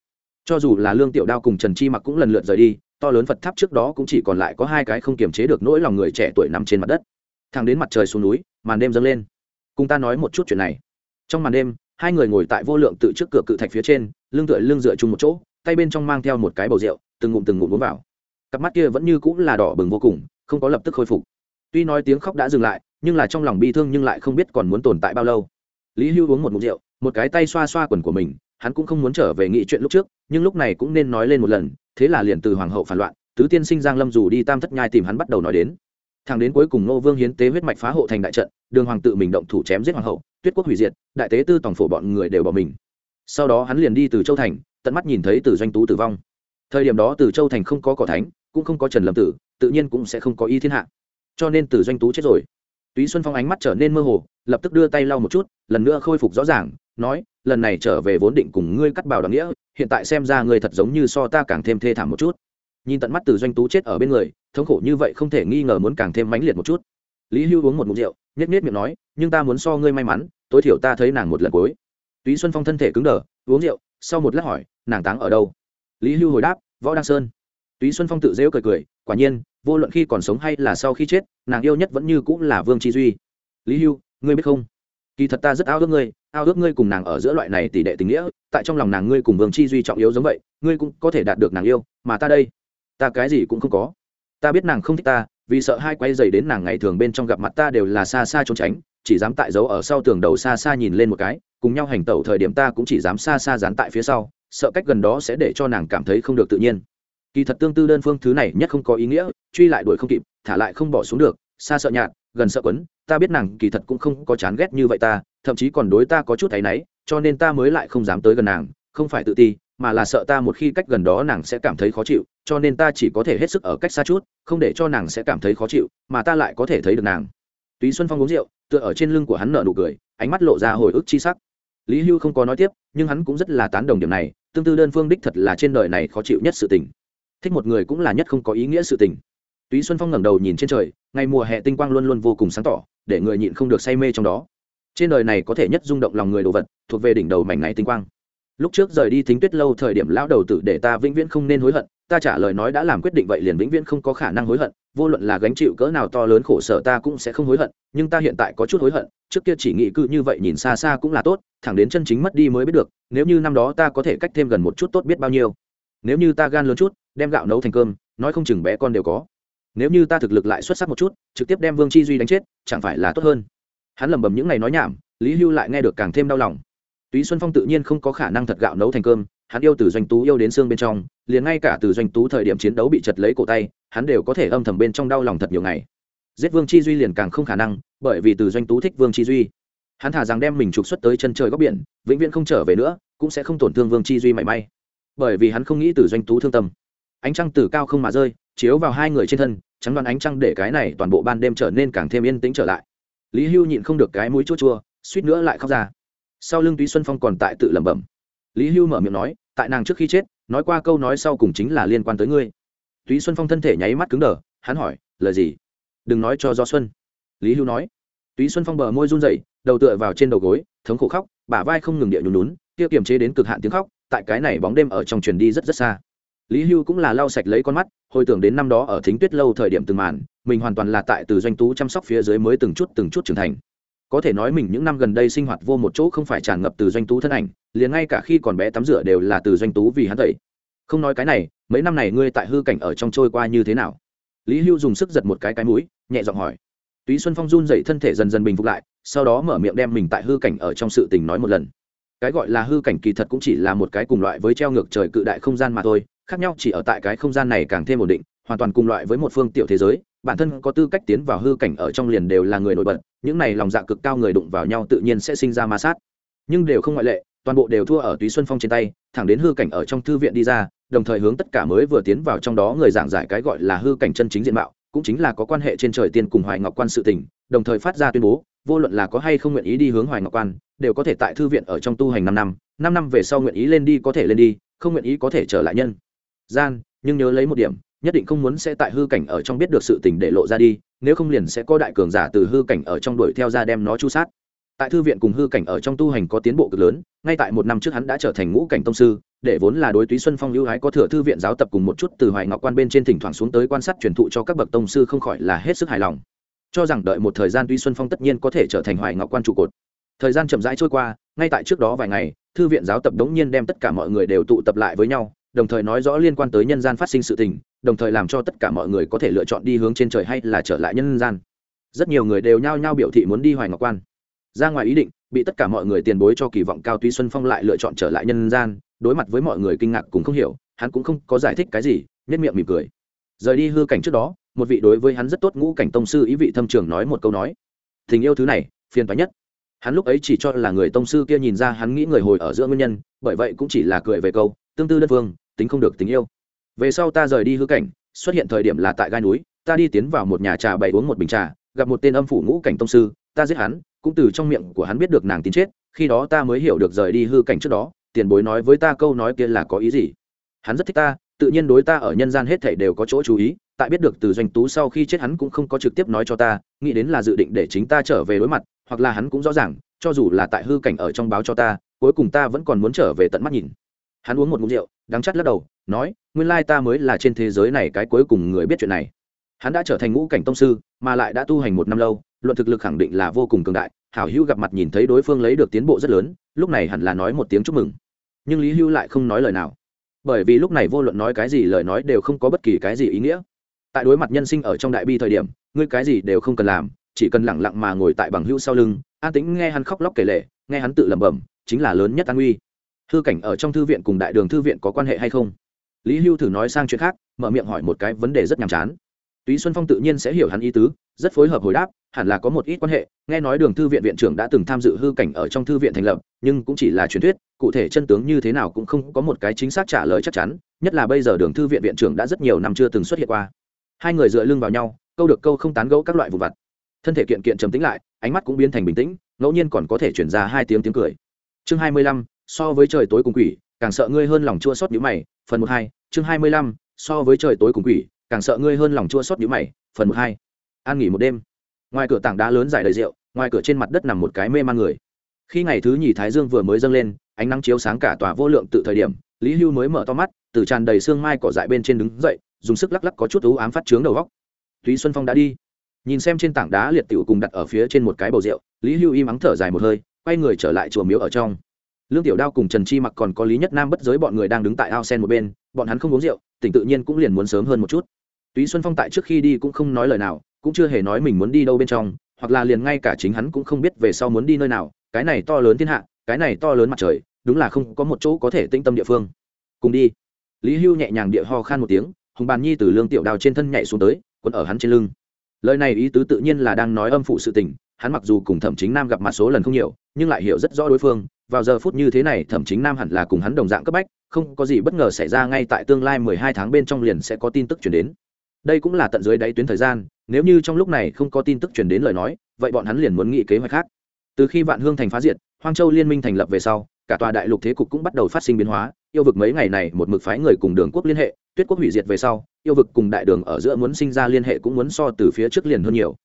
S1: Cho dù là lương tiểu đao cùng trần chi mặc cũng lần lượt rời đi, to lớn phật tháp trước đó cũng chỉ còn lại có hai cái không kiềm chế được nỗi lòng người trẻ tuổi nằm trên mặt đất. Thang đến mặt trời xuống núi, màn đêm dâng lên. Cùng ta nói một chút chuyện này. Trong màn đêm, hai người ngồi tại vô lượng tự trước cửa cự thạch phía trên, lưng tựa lưng dựa chung một chỗ, tay bên trong mang theo một cái bầu rượu, từng ngụm từng ngụm uống vào. Cặp mắt kia vẫn như cũng là đỏ bừng vô cùng, không có lập tức khôi phục. Tuy nói tiếng khóc đã dừng lại, nhưng là trong lòng bi thương nhưng lại không biết còn muốn tồn tại bao lâu. Lý hưu uống một ngụm rượu, một cái tay xoa xoa quần của mình hắn cũng không muốn trở về nghị chuyện lúc trước, nhưng lúc này cũng nên nói lên một lần, thế là liền từ hoàng hậu phản loạn, tứ tiên sinh giang lâm dù đi tam thất nhai tìm hắn bắt đầu nói đến. Thằng đến cuối cùng ngô vương hiến tế huyết mạch phá hộ thành đại trận, đường hoàng tự mình động thủ chém giết hoàng hậu, tuyết quốc hủy diệt, đại tế tư tổng phổ bọn người đều bỏ mình. Sau đó hắn liền đi từ châu thành, tận mắt nhìn thấy từ doanh tú tử vong. Thời điểm đó từ châu thành không có cỏ thánh, cũng không có trần lâm tử, tự nhiên cũng sẽ không có y thiên hạ. Cho nên từ doanh tú chết rồi. Túy xuân phong ánh mắt trở nên mơ hồ, lập tức đưa tay lau một chút, lần nữa khôi phục rõ ràng nói, lần này trở về vốn định cùng ngươi cắt bảo đoàn nghĩa, hiện tại xem ra ngươi thật giống như so ta càng thêm thê thảm một chút. Nhìn tận mắt từ doanh tú chết ở bên người, thống khổ như vậy không thể nghi ngờ muốn càng thêm mãnh liệt một chút. Lý hưu uống một mục rượu, nhếch nhất miệng nói, nhưng ta muốn so ngươi may mắn, tối thiểu ta thấy nàng một lần cuối. Túy xuân phong thân thể cứng đờ, uống rượu, sau một lát hỏi, nàng táng ở đâu? Lý hưu hồi đáp, võ đăng sơn. Túy xuân phong tự rêu cười cười, quả nhiên, vô luận khi còn sống hay là sau khi chết, nàng yêu nhất vẫn như cũng là vương chi duy. Lý hưu, ngươi biết không? Kỳ thật ta rất ao ước ngươi ao ước ngươi cùng nàng ở giữa loại này tỷ đệ tình nghĩa, tại trong lòng nàng ngươi cùng vương chi duy trọng yếu giống vậy, ngươi cũng có thể đạt được nàng yêu, mà ta đây, ta cái gì cũng không có. Ta biết nàng không thích ta, vì sợ hai quay dày đến nàng ngày thường bên trong gặp mặt ta đều là xa xa trốn tránh, chỉ dám tại giấu ở sau tường đầu xa xa nhìn lên một cái, cùng nhau hành tẩu thời điểm ta cũng chỉ dám xa xa dán tại phía sau, sợ cách gần đó sẽ để cho nàng cảm thấy không được tự nhiên. Kỳ thật tương tư đơn phương thứ này nhất không có ý nghĩa, truy lại đuổi không kịp, thả lại không bỏ xuống được xa sợ nhạt, gần sợ quấn, ta biết nàng kỳ thật cũng không có chán ghét như vậy ta, thậm chí còn đối ta có chút thấy náy, cho nên ta mới lại không dám tới gần nàng, không phải tự ti, mà là sợ ta một khi cách gần đó nàng sẽ cảm thấy khó chịu, cho nên ta chỉ có thể hết sức ở cách xa chút, không để cho nàng sẽ cảm thấy khó chịu, mà ta lại có thể thấy được nàng. Túy xuân phong uống rượu, tựa ở trên lưng của hắn nợ nụ cười, ánh mắt lộ ra hồi ức chi sắc. Lý hưu không có nói tiếp, nhưng hắn cũng rất là tán đồng điểm này, tương tư đơn phương đích thật là trên đời này khó chịu nhất sự tình. Thích một người cũng là nhất không có ý nghĩa sự tình túy xuân phong ngẩng đầu nhìn trên trời, ngày mùa hè tinh quang luôn luôn vô cùng sáng tỏ, để người nhịn không được say mê trong đó. Trên đời này có thể nhất rung động lòng người đồ vật, thuộc về đỉnh đầu mảnh này tinh quang. Lúc trước rời đi thính tuyết lâu thời điểm lão đầu tử để ta vĩnh viễn không nên hối hận, ta trả lời nói đã làm quyết định vậy liền vĩnh viễn không có khả năng hối hận, vô luận là gánh chịu cỡ nào to lớn khổ sở ta cũng sẽ không hối hận, nhưng ta hiện tại có chút hối hận, trước kia chỉ nghĩ cư như vậy nhìn xa xa cũng là tốt, thẳng đến chân chính mất đi mới biết được, nếu như năm đó ta có thể cách thêm gần một chút tốt biết bao nhiêu. Nếu như ta gan lớn chút, đem gạo nấu thành cơm, nói không chừng bé con đều có nếu như ta thực lực lại xuất sắc một chút, trực tiếp đem vương chi duy đánh chết, chẳng phải là tốt hơn? Hắn lẩm bẩm những ngày nói nhảm, lý hưu lại nghe được càng thêm đau lòng. Túy xuân phong tự nhiên không có khả năng thật gạo nấu thành cơm, hắn yêu từ doanh tú yêu đến xương bên trong, liền ngay cả từ doanh tú thời điểm chiến đấu bị chật lấy cổ tay, hắn đều có thể âm thầm bên trong đau lòng thật nhiều ngày. Giết vương chi duy liền càng không khả năng, bởi vì từ doanh tú thích vương chi duy. Hắn thả rằng đem mình trục xuất tới chân trời góc biển, vĩnh viễn không trở về nữa, cũng sẽ không tổn thương vương chi duy mảy may. Bởi vì hắn không nghĩ từ doanh tú thương tâm. Ánh trăng từ cao không mà rơi, chiếu vào hai người trên thân trắng đoán ánh trăng để cái này toàn bộ ban đêm trở nên càng thêm yên tĩnh trở lại. Lý hưu nhịn không được cái mũi chua chua, suýt nữa lại khóc ra. Sau lưng túy xuân phong còn tại tự lẩm bẩm. Lý hưu mở miệng nói, tại nàng trước khi chết, nói qua câu nói sau cùng chính là liên quan tới ngươi. Túy xuân phong thân thể nháy mắt cứng đờ, hắn hỏi, lời gì? Đừng nói cho do xuân. Lý hưu nói. Túy xuân phong bờ môi run rẩy, đầu tựa vào trên đầu gối, thống khổ khóc, bả vai không ngừng địa nhún nhún, kia kiềm chế đến cực hạn tiếng khóc, tại cái này bóng đêm ở trong truyền đi rất rất xa lý hưu cũng là lau sạch lấy con mắt, hồi tưởng đến năm đó ở thính tuyết lâu thời điểm từng màn, mình hoàn toàn là tại từ doanh tú chăm sóc phía dưới mới từng chút từng chút trưởng thành. Có thể nói mình những năm gần đây sinh hoạt vô một chỗ không phải tràn ngập từ doanh tú thân ảnh, liền ngay cả khi còn bé tắm rửa đều là từ doanh tú vì hắn tẩy không nói cái này, mấy năm này ngươi tại hư cảnh ở trong trôi qua như thế nào? Lý hưu dùng sức giật một cái cái mũi, nhẹ giọng hỏi. Túy xuân phong run dậy thân thể dần dần bình phục lại, sau đó mở miệng đem mình tại hư cảnh ở trong sự tình nói một lần cái gọi là hư cảnh kỳ thật cũng chỉ là một cái cùng loại với treo ngược trời cự đại không gian mà thôi, khác nhau chỉ ở tại cái không gian này càng thêm ổn định, hoàn toàn cùng loại với một phương tiểu thế giới, bản thân có tư cách tiến vào hư cảnh ở trong liền đều là người nổi bật, những này lòng dạ cực cao người đụng vào nhau tự nhiên sẽ sinh ra ma sát. Nhưng đều không ngoại lệ, toàn bộ đều thua ở túy xuân phong trên tay, thẳng đến hư cảnh ở trong thư viện đi ra, đồng thời hướng tất cả mới vừa tiến vào trong đó người giảng giải cái gọi là hư cảnh chân chính diện mạo, cũng chính là có quan hệ trên trời tiên cùng hoài ngọc quan sự tình, đồng thời phát ra tuyên bố vô luận là có hay không nguyện ý đi hướng hoài ngọc quan, đều có thể tại thư viện ở trong tu hành năm năm năm năm về sau nguyện ý lên đi có thể lên đi, không nguyện ý có thể trở lại nhân. Gian, nhưng nhớ lấy một điểm, nhất định không muốn sẽ tại hư cảnh ở trong biết được sự tình để lộ ra đi, nếu không liền sẽ có đại cường giả từ hư cảnh ở trong đuổi theo ra đem nó chu sát. Tại thư viện cùng hư cảnh ở trong tu hành có tiến bộ cực lớn, ngay tại một năm trước hắn đã trở thành ngũ cảnh tông sư, để vốn là đối túy xuân phong lưu hái có thừa thư viện giáo tập cùng một chút từ hoài ngọc quan bên trên thỉnh thoảng xuống tới quan sát truyền thụ cho các bậc tông sư không khỏi là hết sức hài lòng cho rằng đợi một thời gian tuy xuân phong tất nhiên có thể trở thành hoài ngọc quan trụ cột. Thời gian chậm rãi trôi qua, ngay tại trước đó vài ngày, thư viện giáo tập đống nhiên đem tất cả mọi người đều tụ tập lại với nhau, đồng thời nói rõ liên quan tới nhân gian phát sinh sự tình, đồng thời làm cho tất cả mọi người có thể lựa chọn đi hướng trên trời hay là trở lại nhân gian. Rất nhiều người đều nhao nhao biểu thị muốn đi hoài ngọc quan. Ra ngoài ý định, bị tất cả mọi người tiền bối cho kỳ vọng cao tuy xuân phong lại lựa chọn trở lại nhân gian, đối mặt với mọi người kinh ngạc cũng không hiểu, hắn cũng không có giải thích cái gì nhất miệng mỉm cười. Rời đi hư cảnh trước đó một vị đối với hắn rất tốt ngũ cảnh tông sư ý vị thâm trường nói một câu nói. Tình yêu thứ này, phiền toái nhất. Hắn lúc ấy chỉ cho là người tông sư kia nhìn ra hắn nghĩ người hồi ở giữa nguyên nhân, bởi vậy cũng chỉ là cười về câu, tương tư đất vương tính không được tình yêu. Về sau ta rời đi hư cảnh, xuất hiện thời điểm là tại gai núi, ta đi tiến vào một nhà trà bày uống một bình trà, gặp một tên âm phủ ngũ cảnh tông sư, ta giết hắn, cũng từ trong miệng của hắn biết được nàng tin chết, khi đó ta mới hiểu được rời đi hư cảnh trước đó, tiền bối nói với ta câu nói kia là có ý gì. Hắn rất thích ta, tự nhiên đối ta ở nhân gian hết thảy đều có chỗ chú ý tại biết được từ doanh tú sau khi chết hắn cũng không có trực tiếp nói cho ta, nghĩ đến là dự định để chính ta trở về đối mặt, hoặc là hắn cũng rõ ràng, cho dù là tại hư cảnh ở trong báo cho ta, cuối cùng ta vẫn còn muốn trở về tận mắt nhìn. Hắn uống một ngụm rượu, đắng chắt lắc đầu, nói, nguyên lai ta mới là trên thế giới này cái cuối cùng người biết chuyện này. Hắn đã trở thành ngũ cảnh tông sư, mà lại đã tu hành một năm lâu, luận thực lực khẳng định là vô cùng cường đại, hảo hữu gặp mặt nhìn thấy đối phương lấy được tiến bộ rất lớn, lúc này hẳn là nói một tiếng chúc mừng. Nhưng lý hưu lại không nói lời nào. Bởi vì lúc này vô luận nói cái gì lời nói đều không có bất kỳ cái gì ý nghĩa tại đối mặt nhân sinh ở trong đại bi thời điểm, ngươi cái gì đều không cần làm, chỉ cần lẳng lặng mà ngồi tại bằng hữu sau lưng, an tĩnh nghe hắn khóc lóc kể lệ, nghe hắn tự lẩm bẩm, chính là lớn nhất an uy thư cảnh ở trong thư viện cùng đại đường thư viện có quan hệ hay không? Lý hưu thử nói sang chuyện khác, mở miệng hỏi một cái vấn đề rất nhàm chán. Túy xuân phong tự nhiên sẽ hiểu hắn ý tứ, rất phối hợp hồi đáp, hẳn là có một ít quan hệ, nghe nói đường thư viện viện trưởng đã từng tham dự hư cảnh ở trong thư viện thành lập, nhưng cũng chỉ là truyền thuyết, cụ thể chân tướng như thế nào cũng không có một cái chính xác trả lời chắc chắn, nhất là bây giờ đường thư viện viện trưởng đã rất nhiều năm chưa từng xuất hiện qua hai người dựa lưng vào nhau, câu được câu không tán gẫu các loại vụ vặt. Thân thể kiện kiện trầm tính lại, ánh mắt cũng biến thành bình tĩnh, ngẫu nhiên còn có thể chuyển ra hai tiếng tiếng cười. Chương hai mươi lăm, so với trời tối cùng quỷ, càng sợ ngươi hơn lòng chua xót nhữ mày, phần một hai, chương hai mươi lăm, so với trời tối cùng quỷ, càng sợ ngươi hơn lòng chua xót nhữ mày, phần một hai. An nghỉ một đêm. Ngoài cửa tảng đá lớn dài đầy rượu, ngoài cửa trên mặt đất nằm một cái mê man người. Khi ngày thứ nhì thái dương vừa mới dâng lên, ánh nắng chiếu sáng cả tòa vô lượng tự thời điểm, lý hưu mới mở to mắt, từ tràn đầy xương mai cỏ dại bên trên đứng dậy dùng sức lắc lắc có chút ú ám phát trướng đầu góc. Túy xuân phong đã đi. Nhìn xem trên tảng đá liệt tiểu cùng đặt ở phía trên một cái bầu rượu, lý hưu im ắng thở dài một hơi, quay người trở lại chùa miếu ở trong. Lương tiểu đao cùng trần chi mặc còn có lý nhất nam bất giới bọn người đang đứng tại ao sen một bên, bọn hắn không uống rượu, tỉnh tự nhiên cũng liền muốn sớm hơn một chút. Túy xuân phong tại trước khi đi cũng không nói lời nào, cũng chưa hề nói mình muốn đi đâu bên trong, hoặc là liền ngay cả chính hắn cũng không biết về sau muốn đi nơi nào, cái này to lớn thiên hạ, cái này to lớn mặt trời, đúng là không có một chỗ có thể tĩnh tâm địa phương. Cùng đi. Lý hưu nhẹ nhàng địa ho khan một tiếng hùng bàn nhi từ lương tiểu đao trên thân nhảy xuống tới, quấn ở hắn trên lưng. Lời này ý tứ tự nhiên là đang nói âm phụ sự tình, hắn mặc dù cùng thẩm chính nam gặp mặt số lần không nhiều, nhưng lại hiểu rất rõ đối phương, vào giờ phút như thế này thẩm chính nam hẳn là cùng hắn đồng dạng cấp bách, không có gì bất ngờ xảy ra ngay tại tương lai mười hai tháng bên trong liền sẽ có tin tức chuyển đến. Đây cũng là tận dưới đáy tuyến thời gian, nếu như trong lúc này không có tin tức chuyển đến lời nói, vậy bọn hắn liền muốn nghĩ kế hoạch khác. Từ khi vạn hương thành phá diệt, hoang châu liên minh thành lập về sau, cả tòa đại lục thế cục cũng bắt đầu phát sinh biến hóa, yêu vực mấy ngày này một mực phái người cùng đường quốc liên hệ tuyết quốc hủy diệt về sau, yêu vực cùng đại đường ở giữa muốn sinh ra liên hệ cũng muốn so từ phía trước liền hơn nhiều.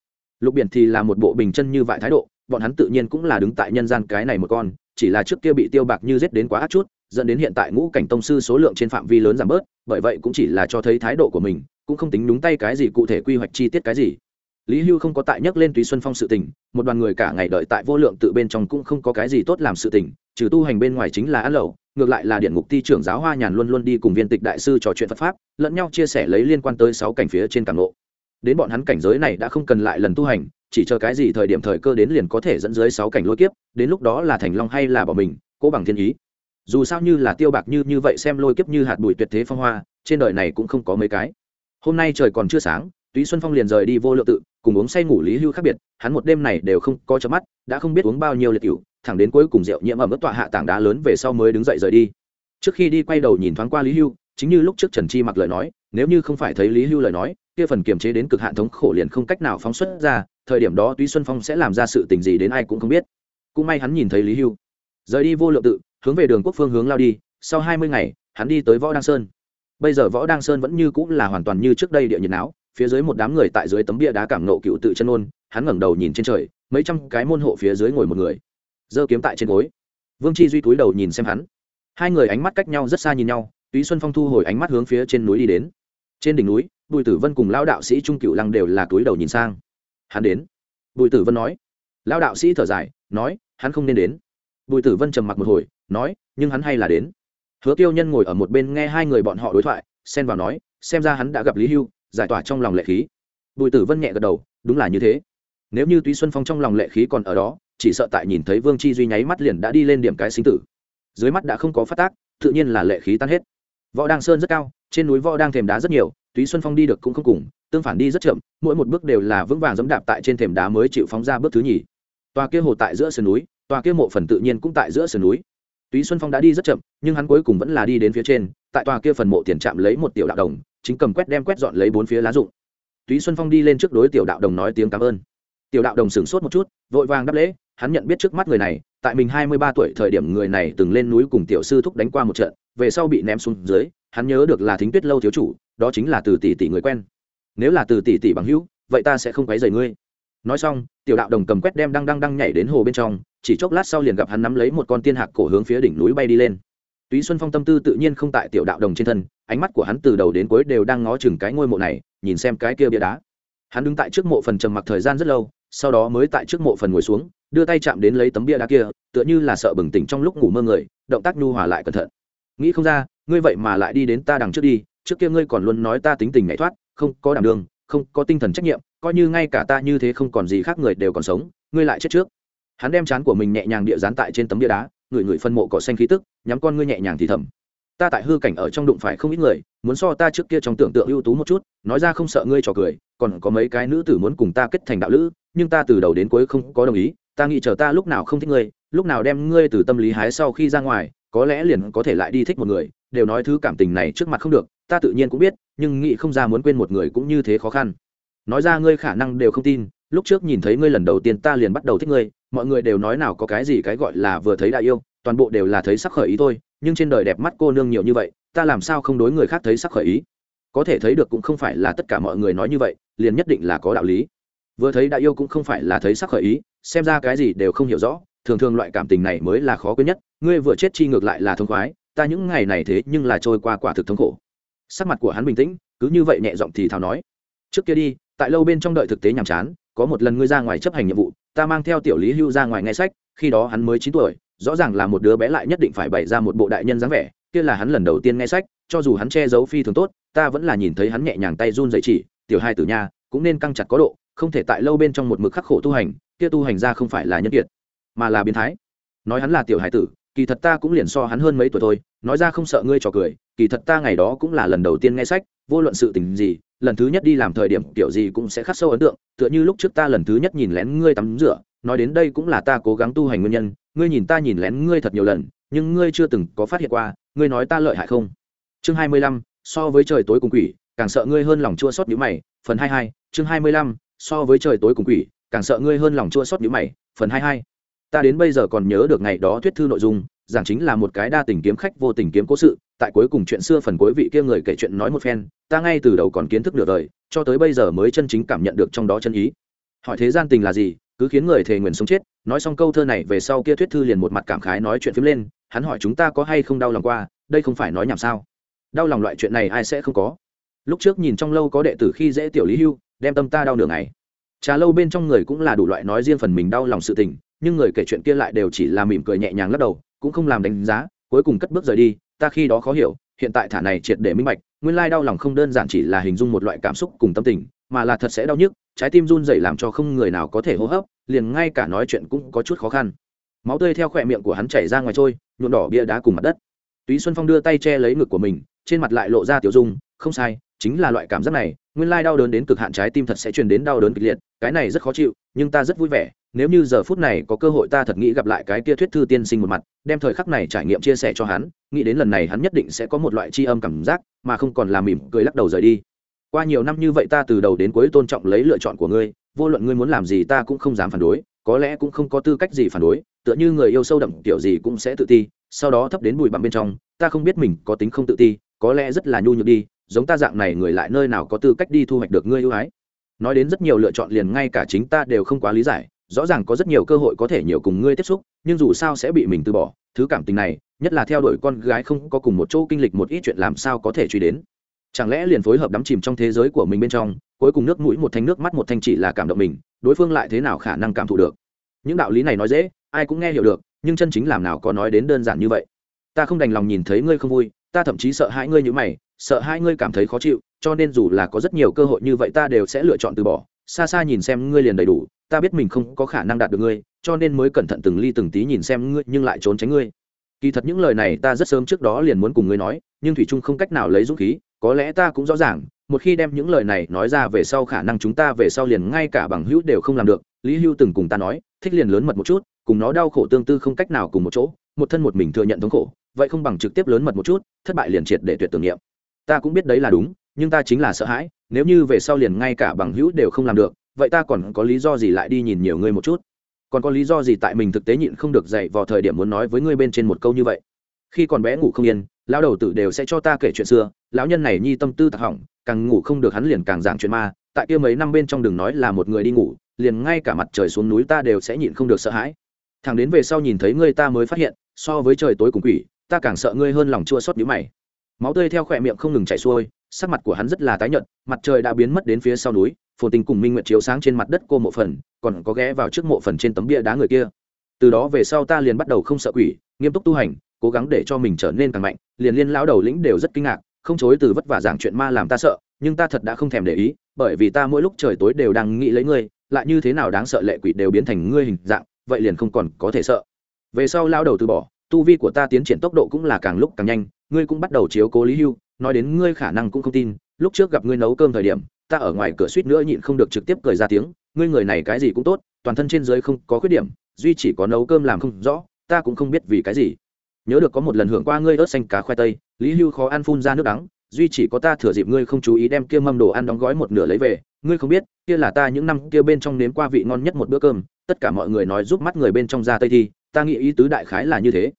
S1: Lục biển thì là một bộ bình chân như vại thái độ, bọn hắn tự nhiên cũng là đứng tại nhân gian cái này một con, chỉ là trước kia bị tiêu bạc như giết đến quá ác chút, dẫn đến hiện tại ngũ cảnh tông sư số lượng trên phạm vi lớn giảm bớt, bởi vậy cũng chỉ là cho thấy thái độ của mình, cũng không tính đúng tay cái gì cụ thể quy hoạch chi tiết cái gì. Lý hưu không có tại nhắc lên tùy xuân phong sự tình, một đoàn người cả ngày đợi tại vô lượng tự bên trong cũng không có cái gì tốt làm sự tình, trừ tu hành bên ngoài chính là ăn lẩu ngược lại là điện ngục ti trưởng giáo hoa nhàn luôn luôn đi cùng viên tịch đại sư trò chuyện phật pháp, lẫn nhau chia sẻ lấy liên quan tới sáu cảnh phía trên càng lộ đến bọn hắn cảnh giới này đã không cần lại lần tu hành, chỉ chờ cái gì thời điểm thời cơ đến liền có thể dẫn dưới sáu cảnh lôi kiếp, đến lúc đó là thành long hay là bỏ mình, cố bằng thiên ý. Dù sao như là tiêu bạc như như vậy xem lôi kiếp như hạt bụi tuyệt thế phong hoa, trên đời này cũng không có mấy cái. Hôm nay trời còn chưa sáng, túy xuân phong liền rời đi vô lượng tự, cùng uống say ngủ lý hưu khác biệt, hắn một đêm này đều không có chớp mắt, đã không biết uống bao nhiêu liệt cựu thẳng đến cuối cùng rượu nhiễm ẩm ướt tọa hạ tảng đá lớn về sau mới đứng dậy rời đi. Trước khi đi quay đầu nhìn thoáng qua lý hưu, chính như lúc trước trần chi mặc lời nói, nếu như không phải thấy lý hưu lời nói, kia phần kiềm chế đến cực hạn thống khổ liền không cách nào phóng xuất ra, thời điểm đó túy xuân phong sẽ làm ra sự tình gì đến ai cũng không biết. Cũng may hắn nhìn thấy lý hưu. Rời đi vô lượng tự, hướng về đường quốc phương hướng lao đi, sau hai mươi ngày, hắn đi tới võ đăng sơn. Bây giờ võ đăng sơn vẫn như cũng là hoàn toàn như trước đây địa nhiệt não phía dưới một đám người tại dưới tấm bia đá cảm nộ cựu tự chân ôn, hắn ngẩng đầu nhìn trên trời, mấy trăm cái môn hộ phía dưới ngồi một người giơ kiếm tại trên gối. Vương chi duy túi đầu nhìn xem hắn. Hai người ánh mắt cách nhau rất xa nhìn nhau, túy xuân phong thu hồi ánh mắt hướng phía trên núi đi đến. Trên đỉnh núi, bùi tử vân cùng lao đạo sĩ trung cựu lăng đều là túi đầu nhìn sang. Hắn đến. Bùi tử vân nói. Lao đạo sĩ thở dài, nói, hắn không nên đến. Bùi tử vân trầm mặc một hồi, nói, nhưng hắn hay là đến. Hứa tiêu nhân ngồi ở một bên nghe hai người bọn họ đối thoại, xen vào nói, xem ra hắn đã gặp lý hưu, giải tỏa trong lòng lệ khí. Bùi tử vân nhẹ gật đầu, đúng là như thế. Nếu như túy xuân phong trong lòng lệ khí còn ở đó chỉ sợ tại nhìn thấy vương chi duy nháy mắt liền đã đi lên điểm cái sinh tử. Dưới mắt đã không có phát tác, tự nhiên là lệ khí tan hết. Võ Đang sơn rất cao, trên núi võ đang thềm đá rất nhiều, túy xuân phong đi được cũng không cùng, tương phản đi rất chậm, mỗi một bước đều là vững vàng dẫm đạp tại trên thềm đá mới chịu phóng ra bước thứ nhì. Tòa kia hồ tại giữa sườn núi, tòa kia mộ phần tự nhiên cũng tại giữa sườn núi. Túy xuân phong đã đi rất chậm, nhưng hắn cuối cùng vẫn là đi đến phía trên, tại tòa kia phần mộ tiền chạm lấy một tiểu đạo đồng, chính cầm quét đem quét dọn lấy bốn phía lá rụng. Túy xuân phong đi lên trước đối tiểu đạo đồng nói tiếng cảm ơn. Tiểu đạo đồng sửng sốt một chút, vội vàng đáp lễ hắn nhận biết trước mắt người này, tại mình hai mươi ba tuổi thời điểm người này từng lên núi cùng tiểu sư thúc đánh qua một trận, về sau bị ném xuống dưới, hắn nhớ được là thính tuyết lâu thiếu chủ, đó chính là từ tỷ tỷ người quen. Nếu là từ tỷ tỷ bằng hữu, vậy ta sẽ không quấy rầy ngươi. Nói xong, tiểu đạo đồng cầm quét đem đang đang đang nhảy đến hồ bên trong, chỉ chốc lát sau liền gặp hắn nắm lấy một con tiên hạc cổ hướng phía đỉnh núi bay đi lên. Túy xuân phong tâm tư tự nhiên không tại tiểu đạo đồng trên thân, ánh mắt của hắn từ đầu đến cuối đều đang ngó chừng cái ngôi mộ này, nhìn xem cái kia bia đá. Hắn đứng tại trước mộ phần trầm mặc thời gian rất lâu, sau đó mới tại trước mộ phần ngồi xuống đưa tay chạm đến lấy tấm bia đá kia, tựa như là sợ bừng tỉnh trong lúc ngủ mơ người, động tác nhu hòa lại cẩn thận. Nghĩ không ra, ngươi vậy mà lại đi đến ta đằng trước đi, trước kia ngươi còn luôn nói ta tính tình nhảy thoát, không có đảm đường, không có tinh thần trách nhiệm, coi như ngay cả ta như thế không còn gì khác người đều còn sống, ngươi lại chết trước. Hắn đem chán của mình nhẹ nhàng địa dán tại trên tấm bia đá, ngửi ngửi phân mộ cỏ xanh khí tức, nhắm con ngươi nhẹ nhàng thì thầm. Ta tại hư cảnh ở trong đụng phải không ít người, muốn so ta trước kia trong tưởng tượng ưu tú một chút, nói ra không sợ ngươi trò cười, còn có mấy cái nữ tử muốn cùng ta kết thành đạo lữ, nhưng ta từ đầu đến cuối không có đồng ý ta nghĩ chờ ta lúc nào không thích ngươi, lúc nào đem ngươi từ tâm lý hái sau khi ra ngoài, có lẽ liền có thể lại đi thích một người, đều nói thứ cảm tình này trước mặt không được, ta tự nhiên cũng biết, nhưng nghĩ không ra muốn quên một người cũng như thế khó khăn. Nói ra ngươi khả năng đều không tin, lúc trước nhìn thấy ngươi lần đầu tiên ta liền bắt đầu thích ngươi, mọi người đều nói nào có cái gì cái gọi là vừa thấy đã yêu, toàn bộ đều là thấy sắc khởi ý thôi, nhưng trên đời đẹp mắt cô nương nhiều như vậy, ta làm sao không đối người khác thấy sắc khởi ý? Có thể thấy được cũng không phải là tất cả mọi người nói như vậy, liền nhất định là có đạo lý vừa thấy đã yêu cũng không phải là thấy sắc khởi ý, xem ra cái gì đều không hiểu rõ, thường thường loại cảm tình này mới là khó quên nhất, ngươi vừa chết chi ngược lại là thông khoái, ta những ngày này thế nhưng là trôi qua quả thực thống khổ. Sắc mặt của hắn bình tĩnh, cứ như vậy nhẹ giọng thì thào nói, trước kia đi, tại lâu bên trong đợi thực tế nhàm chán, có một lần ngươi ra ngoài chấp hành nhiệm vụ, ta mang theo tiểu lý hưu ra ngoài nghe sách, khi đó hắn mới chín tuổi, rõ ràng là một đứa bé lại nhất định phải bày ra một bộ đại nhân dáng vẻ, kia là hắn lần đầu tiên nghe sách, cho dù hắn che giấu phi thường tốt, ta vẫn là nhìn thấy hắn nhẹ nhàng tay run dậy chỉ, tiểu hai tử nha, cũng nên căng chặt có độ không thể tại lâu bên trong một mực khắc khổ tu hành, kia tu hành ra không phải là nhân kiệt, mà là biến thái. Nói hắn là tiểu hải tử, kỳ thật ta cũng liền so hắn hơn mấy tuổi thôi, nói ra không sợ ngươi trò cười, kỳ thật ta ngày đó cũng là lần đầu tiên nghe sách, vô luận sự tình gì, lần thứ nhất đi làm thời điểm kiểu gì cũng sẽ khắc sâu ấn tượng, tựa như lúc trước ta lần thứ nhất nhìn lén ngươi tắm rửa, nói đến đây cũng là ta cố gắng tu hành nguyên nhân, ngươi nhìn ta nhìn lén ngươi thật nhiều lần, nhưng ngươi chưa từng có phát hiện qua, ngươi nói ta lợi hại không? Chương hai mươi lăm, so với trời tối cùng quỷ, càng sợ ngươi hơn lòng chua xót nhữ mày, phần hai hai, chương hai mươi lăm so với trời tối cùng quỷ, càng sợ ngươi hơn lòng chua sót nhữ mày, phần hai hai. Ta đến bây giờ còn nhớ được ngày đó thuyết thư nội dung, giảng chính là một cái đa tình kiếm khách vô tình kiếm cố sự, tại cuối cùng chuyện xưa phần cuối vị kia người kể chuyện nói một phen, ta ngay từ đầu còn kiến thức được đời, cho tới bây giờ mới chân chính cảm nhận được trong đó chân ý. Hỏi thế gian tình là gì, cứ khiến người thề nguyện sống chết, nói xong câu thơ này về sau kia thuyết thư liền một mặt cảm khái nói chuyện phím lên, hắn hỏi chúng ta có hay không đau lòng qua, đây không phải nói nhảm sao? Đau lòng loại chuyện này ai sẽ không có? Lúc trước nhìn trong lâu có đệ tử khi dễ tiểu lý hưu đem tâm ta đau nửa ngày. Trà lâu bên trong người cũng là đủ loại nói riêng phần mình đau lòng sự tình, nhưng người kể chuyện kia lại đều chỉ là mỉm cười nhẹ nhàng lắc đầu, cũng không làm đánh giá, cuối cùng cất bước rời đi, ta khi đó khó hiểu, hiện tại thả này triệt để minh bạch, nguyên lai đau lòng không đơn giản chỉ là hình dung một loại cảm xúc cùng tâm tình, mà là thật sẽ đau nhức, trái tim run dày làm cho không người nào có thể hô hấp, liền ngay cả nói chuyện cũng có chút khó khăn. Máu tươi theo khỏe miệng của hắn chảy ra ngoài trôi, nhuộm đỏ bia đá cùng mặt đất. Túy xuân phong đưa tay che lấy ngực của mình, trên mặt lại lộ ra tiểu dung, không sai, chính là loại cảm giác này nguyên lai đau đớn đến cực hạn trái tim thật sẽ truyền đến đau đớn kịch liệt, cái này rất khó chịu, nhưng ta rất vui vẻ, nếu như giờ phút này có cơ hội ta thật nghĩ gặp lại cái kia thuyết thư tiên sinh một mặt, đem thời khắc này trải nghiệm chia sẻ cho hắn, nghĩ đến lần này hắn nhất định sẽ có một loại tri âm cảm giác, mà không còn làm mỉm cười lắc đầu rời đi. Qua nhiều năm như vậy ta từ đầu đến cuối tôn trọng lấy lựa chọn của ngươi, vô luận ngươi muốn làm gì ta cũng không dám phản đối, có lẽ cũng không có tư cách gì phản đối, tựa như người yêu sâu đậm kiểu gì cũng sẽ tự ti, sau đó thấp đến bụi bặm bên trong, ta không biết mình có tính không tự ti, có lẽ rất là nhu nhược đi giống ta dạng này người lại nơi nào có tư cách đi thu hoạch được ngươi ưu ái? Nói đến rất nhiều lựa chọn liền ngay cả chính ta đều không quá lý giải, rõ ràng có rất nhiều cơ hội có thể nhiều cùng ngươi tiếp xúc, nhưng dù sao sẽ bị mình từ bỏ, thứ cảm tình này, nhất là theo đuổi con gái không có cùng một chỗ kinh lịch một ít chuyện làm sao có thể truy đến. Chẳng lẽ liền phối hợp đắm chìm trong thế giới của mình bên trong, cuối cùng nước mũi một thanh nước mắt một thanh chỉ là cảm động mình, đối phương lại thế nào khả năng cảm thụ được? Những đạo lý này nói dễ, ai cũng nghe hiểu được, nhưng chân chính làm nào có nói đến đơn giản như vậy. Ta không đành lòng nhìn thấy ngươi không vui, ta thậm chí sợ hãi ngươi như mày sợ hai ngươi cảm thấy khó chịu, cho nên dù là có rất nhiều cơ hội như vậy ta đều sẽ lựa chọn từ bỏ. Xa xa nhìn xem ngươi liền đầy đủ, ta biết mình không có khả năng đạt được ngươi, cho nên mới cẩn thận từng ly từng tí nhìn xem ngươi nhưng lại trốn tránh ngươi. Kỳ thật những lời này ta rất sớm trước đó liền muốn cùng ngươi nói, nhưng thủy trung không cách nào lấy dũng khí, có lẽ ta cũng rõ ràng, một khi đem những lời này nói ra về sau khả năng chúng ta về sau liền ngay cả bằng hữu đều không làm được, lý hưu từng cùng ta nói, thích liền lớn mật một chút, cùng nó đau khổ tương tư không cách nào cùng một chỗ, một thân một mình thừa nhận thống khổ, vậy không bằng trực tiếp lớn mật một chút, thất bại liền triệt để tuyệt tưởng niệm ta cũng biết đấy là đúng, nhưng ta chính là sợ hãi, nếu như về sau liền ngay cả bằng hữu đều không làm được, vậy ta còn có lý do gì lại đi nhìn nhiều ngươi một chút? Còn có lý do gì tại mình thực tế nhịn không được dậy vào thời điểm muốn nói với ngươi bên trên một câu như vậy? Khi còn bé ngủ không yên, lão đầu tử đều sẽ cho ta kể chuyện xưa, lão nhân này nhi tâm tư tạc hỏng, càng ngủ không được hắn liền càng giảng chuyện ma, tại kia mấy năm bên trong đường nói là một người đi ngủ, liền ngay cả mặt trời xuống núi ta đều sẽ nhịn không được sợ hãi. Thằng đến về sau nhìn thấy ngươi ta mới phát hiện, so với trời tối cùng quỷ, ta càng sợ ngươi hơn lòng chua xót nhíu mày máu tươi theo khỏe miệng không ngừng chảy xuôi, sắc mặt của hắn rất là tái nhợt, mặt trời đã biến mất đến phía sau núi, phồn tình cùng minh nguyện chiếu sáng trên mặt đất cô mộ phần, còn có ghé vào trước mộ phần trên tấm bia đá người kia. Từ đó về sau ta liền bắt đầu không sợ quỷ, nghiêm túc tu hành, cố gắng để cho mình trở nên càng mạnh, liền liên lão đầu lĩnh đều rất kinh ngạc, không chối từ vất vả giảng chuyện ma làm ta sợ, nhưng ta thật đã không thèm để ý, bởi vì ta mỗi lúc trời tối đều đang nghĩ lấy ngươi, lại như thế nào đáng sợ lệ quỷ đều biến thành ngươi hình dạng, vậy liền không còn có thể sợ. Về sau lão đầu từ bỏ, tu vi của ta tiến triển tốc độ cũng là càng lúc càng nhanh ngươi cũng bắt đầu chiếu cố lý hưu, nói đến ngươi khả năng cũng không tin, lúc trước gặp ngươi nấu cơm thời điểm, ta ở ngoài cửa suýt nữa nhịn không được trực tiếp cười ra tiếng, ngươi người này cái gì cũng tốt, toàn thân trên dưới không có khuyết điểm, duy chỉ có nấu cơm làm không rõ, ta cũng không biết vì cái gì. Nhớ được có một lần hưởng qua ngươi ớt xanh cá khoai tây, lý hưu khó ăn phun ra nước đắng, duy chỉ có ta thừa dịp ngươi không chú ý đem kia mâm đồ ăn đóng gói một nửa lấy về, ngươi không biết, kia là ta những năm kia bên trong nếm qua vị ngon nhất một bữa cơm, tất cả mọi người nói giúp mắt người bên trong ra tây thi, ta nghĩ ý tứ đại khái là như thế.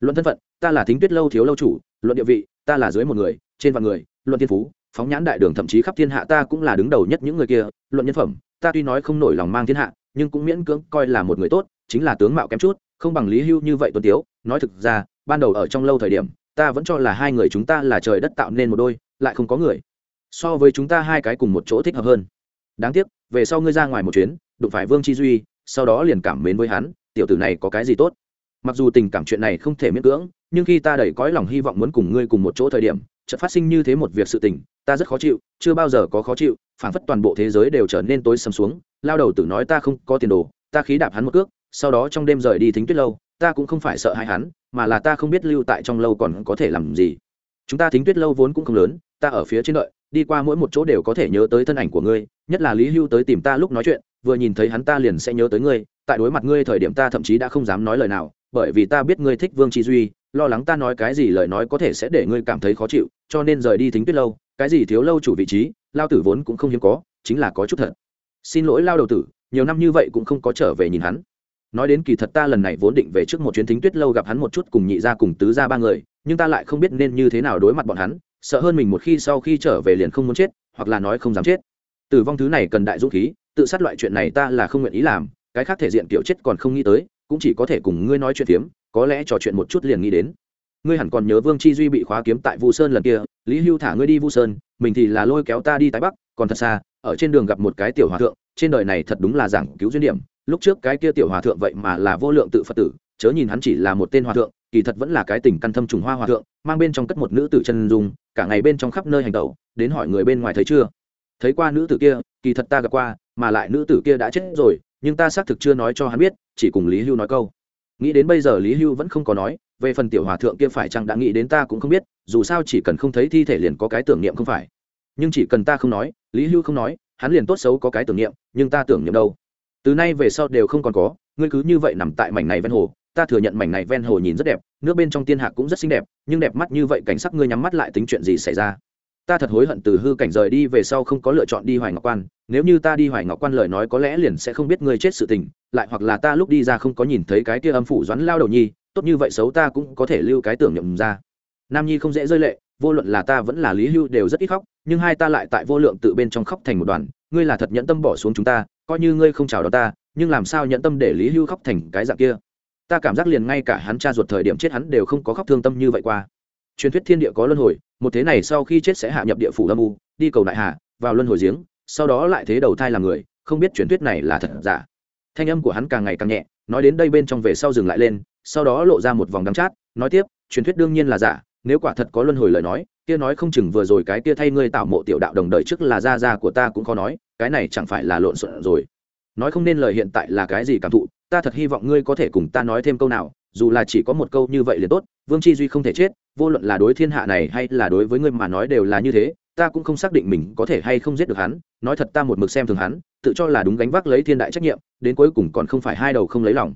S1: Luận thân phận, ta là thính tuyết lâu thiếu lâu chủ luận địa vị, ta là dưới một người, trên vạn người, luận thiên phú, phóng nhãn đại đường thậm chí khắp thiên hạ ta cũng là đứng đầu nhất những người kia, luận nhân phẩm, ta tuy nói không nổi lòng mang thiên hạ, nhưng cũng miễn cưỡng coi là một người tốt, chính là tướng mạo kém chút, không bằng lý hưu như vậy tuân tiếu. Nói thực ra, ban đầu ở trong lâu thời điểm, ta vẫn cho là hai người chúng ta là trời đất tạo nên một đôi, lại không có người. So với chúng ta hai cái cùng một chỗ thích hợp hơn. Đáng tiếc, về sau ngươi ra ngoài một chuyến, đụng phải vương chi duy, sau đó liền cảm mến với hắn, tiểu tử này có cái gì tốt? Mặc dù tình cảm chuyện này không thể miễn cưỡng, nhưng khi ta đầy cõi lòng hy vọng muốn cùng ngươi cùng một chỗ thời điểm, chợt phát sinh như thế một việc sự tình, ta rất khó chịu, chưa bao giờ có khó chịu phản phất toàn bộ thế giới đều trở nên tối sầm xuống. Lao đầu tử nói ta không có tiền đồ, ta khí đạp hắn một cước, sau đó trong đêm rời đi thính tuyết lâu, ta cũng không phải sợ hãi hắn, mà là ta không biết lưu tại trong lâu còn có thể làm gì. Chúng ta thính tuyết lâu vốn cũng không lớn, ta ở phía trên đợi, đi qua mỗi một chỗ đều có thể nhớ tới thân ảnh của ngươi, nhất là lý hưu tới tìm ta lúc nói chuyện, vừa nhìn thấy hắn ta liền sẽ nhớ tới ngươi, tại đối mặt ngươi thời điểm ta thậm chí đã không dám nói lời nào bởi vì ta biết ngươi thích vương chi duy, lo lắng ta nói cái gì lời nói có thể sẽ để ngươi cảm thấy khó chịu, cho nên rời đi thính tuyết lâu, cái gì thiếu lâu chủ vị trí, lao tử vốn cũng không hiếm có, chính là có chút thật. Xin lỗi lao đầu tử, nhiều năm như vậy cũng không có trở về nhìn hắn. Nói đến kỳ thật ta lần này vốn định về trước một chuyến thính tuyết lâu gặp hắn một chút cùng nhị ra cùng tứ ra ba người, nhưng ta lại không biết nên như thế nào đối mặt bọn hắn, sợ hơn mình một khi sau khi trở về liền không muốn chết, hoặc là nói không dám chết. Tử vong thứ này cần đại dũng khí, tự sát loại chuyện này ta là không nguyện ý làm, cái khác thể diện kiểu chết còn không nghĩ tới cũng chỉ có thể cùng ngươi nói chuyện phiếm, có lẽ trò chuyện một chút liền nghĩ đến. Ngươi hẳn còn nhớ vương chi duy bị khóa kiếm tại vu sơn lần kia, lý hưu thả ngươi đi vu sơn, mình thì là lôi kéo ta đi tái bắc, còn thật xa, ở trên đường gặp một cái tiểu hòa thượng, trên đời này thật đúng là giảng cứu duyên điểm, lúc trước cái kia tiểu hòa thượng vậy mà là vô lượng tự phật tử, chớ nhìn hắn chỉ là một tên hòa thượng, kỳ thật vẫn là cái tình căn thâm trùng hoa hòa thượng, mang bên trong cất một nữ tử chân dung, cả ngày bên trong khắp nơi hành tẩu, đến hỏi người bên ngoài thấy chưa? Thấy qua nữ tử kia, kỳ thật ta gặp qua, mà lại nữ tử kia đã chết rồi nhưng ta xác thực chưa nói cho hắn biết, chỉ cùng lý hưu nói câu. Nghĩ đến bây giờ lý hưu vẫn không có nói, về phần tiểu hòa thượng kia phải chăng đã nghĩ đến ta cũng không biết, dù sao chỉ cần không thấy thi thể liền có cái tưởng niệm không phải. Nhưng chỉ cần ta không nói, lý hưu không nói, hắn liền tốt xấu có cái tưởng niệm, nhưng ta tưởng niệm đâu? Từ nay về sau đều không còn có, ngươi cứ như vậy nằm tại mảnh này ven hồ, ta thừa nhận mảnh này ven hồ nhìn rất đẹp, nước bên trong tiên hạc cũng rất xinh đẹp, nhưng đẹp mắt như vậy cảnh sắc ngươi nhắm mắt lại tính chuyện gì xảy ra? Ta thật hối hận từ hư cảnh rời đi về sau không có lựa chọn đi hoài ngọc quan. Nếu như ta đi hoài ngọc quan lời nói có lẽ liền sẽ không biết ngươi chết sự tình, lại hoặc là ta lúc đi ra không có nhìn thấy cái kia âm phủ doãn lao đầu nhi, tốt như vậy xấu ta cũng có thể lưu cái tưởng nhầm ra. Nam nhi không dễ rơi lệ, vô luận là ta vẫn là lý hưu đều rất ít khóc, nhưng hai ta lại tại vô lượng tự bên trong khóc thành một đoàn, ngươi là thật nhẫn tâm bỏ xuống chúng ta, coi như ngươi không chào đón ta, nhưng làm sao nhẫn tâm để lý hưu khóc thành cái dạng kia? Ta cảm giác liền ngay cả hắn cha ruột thời điểm chết hắn đều không có khóc thương tâm như vậy qua truyền thuyết thiên địa có luân hồi, một thế này sau khi chết sẽ hạ nhập địa phủ âm u, đi cầu đại hà, vào luân hồi giếng, sau đó lại thế đầu thai làm người, không biết truyền thuyết này là thật giả. Thanh âm của hắn càng ngày càng nhẹ, nói đến đây bên trong về sau dừng lại lên, sau đó lộ ra một vòng đắng chát, nói tiếp, truyền thuyết đương nhiên là giả, nếu quả thật có luân hồi lời nói, kia nói không chừng vừa rồi cái kia thay ngươi tạo mộ tiểu đạo đồng đời trước là gia gia của ta cũng khó nói, cái này chẳng phải là lộn xộn rồi. Nói không nên lời hiện tại là cái gì cảm thụ, ta thật hy vọng ngươi có thể cùng ta nói thêm câu nào dù là chỉ có một câu như vậy liền tốt, vương chi duy không thể chết, vô luận là đối thiên hạ này hay là đối với ngươi mà nói đều là như thế, ta cũng không xác định mình có thể hay không giết được hắn, nói thật ta một mực xem thường hắn, tự cho là đúng gánh vác lấy thiên đại trách nhiệm, đến cuối cùng còn không phải hai đầu không lấy lòng.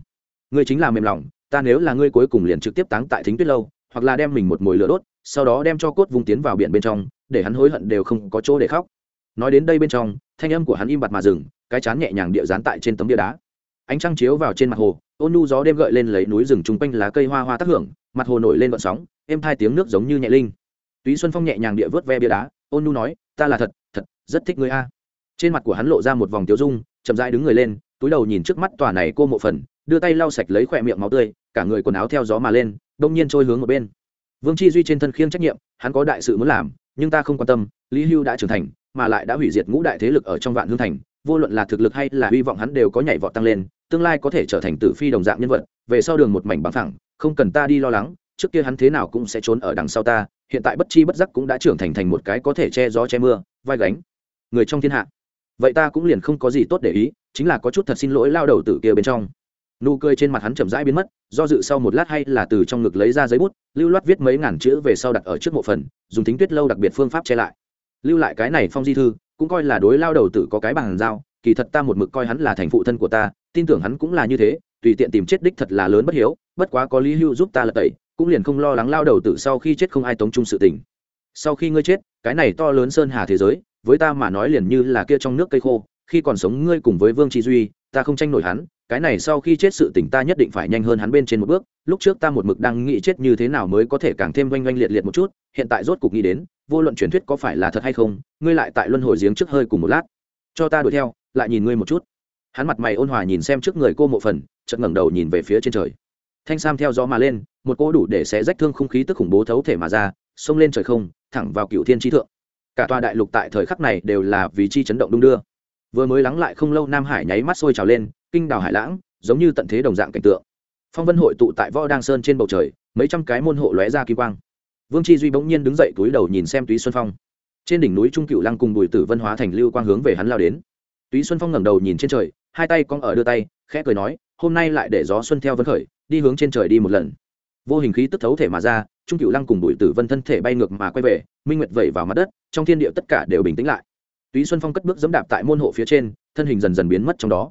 S1: Ngươi chính là mềm lòng, ta nếu là ngươi cuối cùng liền trực tiếp táng tại thính tuyết lâu, hoặc là đem mình một mồi lửa đốt, sau đó đem cho cốt vùng tiến vào biển bên trong, để hắn hối hận đều không có chỗ để khóc. Nói đến đây bên trong, thanh âm của hắn im bặt mà dừng, cái chán nhẹ nhàng địa dán tại trên tấm bia đá ánh trăng chiếu vào trên mặt hồ, ôn nu gió đêm gợi lên lấy núi rừng chung quanh lá cây hoa hoa tác hưởng, mặt hồ nổi lên vận sóng, êm hai tiếng nước giống như nhẹ linh. Túy xuân phong nhẹ nhàng địa vớt ve bia đá, ôn nu nói, ta là thật thật, rất thích người a. Trên mặt của hắn lộ ra một vòng tiêu dung, chậm rãi đứng người lên, túi đầu nhìn trước mắt tòa này cô mộ phần, đưa tay lau sạch lấy khỏe miệng máu tươi, cả người quần áo theo gió mà lên, đông nhiên trôi hướng một bên. Vương chi duy trên thân khiêng trách nhiệm, hắn có đại sự muốn làm, nhưng ta không quan tâm, lý hưu đã trưởng thành, mà lại đã hủy diệt ngũ đại thế lực ở trong vạn hương thành vô luận là thực lực hay là hy vọng hắn đều có nhảy vọt tăng lên, tương lai có thể trở thành tử phi đồng dạng nhân vật, về sau đường một mảnh bằng thẳng không cần ta đi lo lắng, trước kia hắn thế nào cũng sẽ trốn ở đằng sau ta, hiện tại bất chi bất giác cũng đã trưởng thành thành một cái có thể che gió che mưa, vai gánh. Người trong thiên hạ. Vậy ta cũng liền không có gì tốt để ý, chính là có chút thật xin lỗi lao đầu tử kia bên trong. Nụ cười trên mặt hắn chậm rãi biến mất, do dự sau một lát hay là từ trong ngực lấy ra giấy bút, lưu loát viết mấy ngàn chữ về sau đặt ở trước mộ phần, dùng tính tuyết lâu đặc biệt phương pháp che lại. Lưu lại cái này phong di thư cũng coi là đối lao đầu tử có cái bằng giao, kỳ thật ta một mực coi hắn là thành phụ thân của ta, tin tưởng hắn cũng là như thế, tùy tiện tìm chết đích thật là lớn bất hiếu, bất quá có lý hưu giúp ta lật tẩy, cũng liền không lo lắng lao đầu tử sau khi chết không ai tống chung sự tình. Sau khi ngươi chết, cái này to lớn sơn hà thế giới, với ta mà nói liền như là kia trong nước cây khô, khi còn sống ngươi cùng với vương tri duy, ta không tranh nổi hắn, cái này sau khi chết sự tỉnh ta nhất định phải nhanh hơn hắn bên trên một bước, lúc trước ta một mực đang nghĩ chết như thế nào mới có thể càng thêm oanh oanh liệt liệt một chút, hiện tại rốt cục nghĩ đến vô luận truyền thuyết có phải là thật hay không, ngươi lại tại luân hồi giếng trước hơi cùng một lát. Cho ta đuổi theo, lại nhìn ngươi một chút. Hắn mặt mày ôn hòa nhìn xem trước người cô mộ phần, chợt ngẩng đầu nhìn về phía trên trời. Thanh sam theo gió mà lên, một cỗ đủ để xé rách thương không khí tức khủng bố thấu thể mà ra, xông lên trời không, thẳng vào cựu thiên trí thượng. Cả tòa đại lục tại thời khắc này đều là vì chi chấn động đung đưa. Vừa mới lắng lại không lâu nam hải nháy mắt sôi trào lên, kinh đào hải lãng, giống như tận thế đồng dạng cảnh tượng. Phong vân hội tụ tại võ đăng sơn trên bầu trời, mấy trăm cái môn hộ lóe ra kỳ quang vương chi duy bỗng nhiên đứng dậy túi đầu nhìn xem túy xuân phong. Trên đỉnh núi trung cựu lăng cùng bùi tử vân hóa thành lưu quang hướng về hắn lao đến. Túy xuân phong ngẩng đầu nhìn trên trời, hai tay con ở đưa tay, khẽ cười nói, hôm nay lại để gió xuân theo vân khởi, đi hướng trên trời đi một lần. Vô hình khí tức thấu thể mà ra, trung cựu lăng cùng bùi tử vân thân thể bay ngược mà quay về, minh nguyệt vẩy vào mặt đất, trong thiên địa tất cả đều bình tĩnh lại. Túy xuân phong cất bước dẫm đạp tại môn hộ phía trên, thân hình dần dần biến mất trong đó.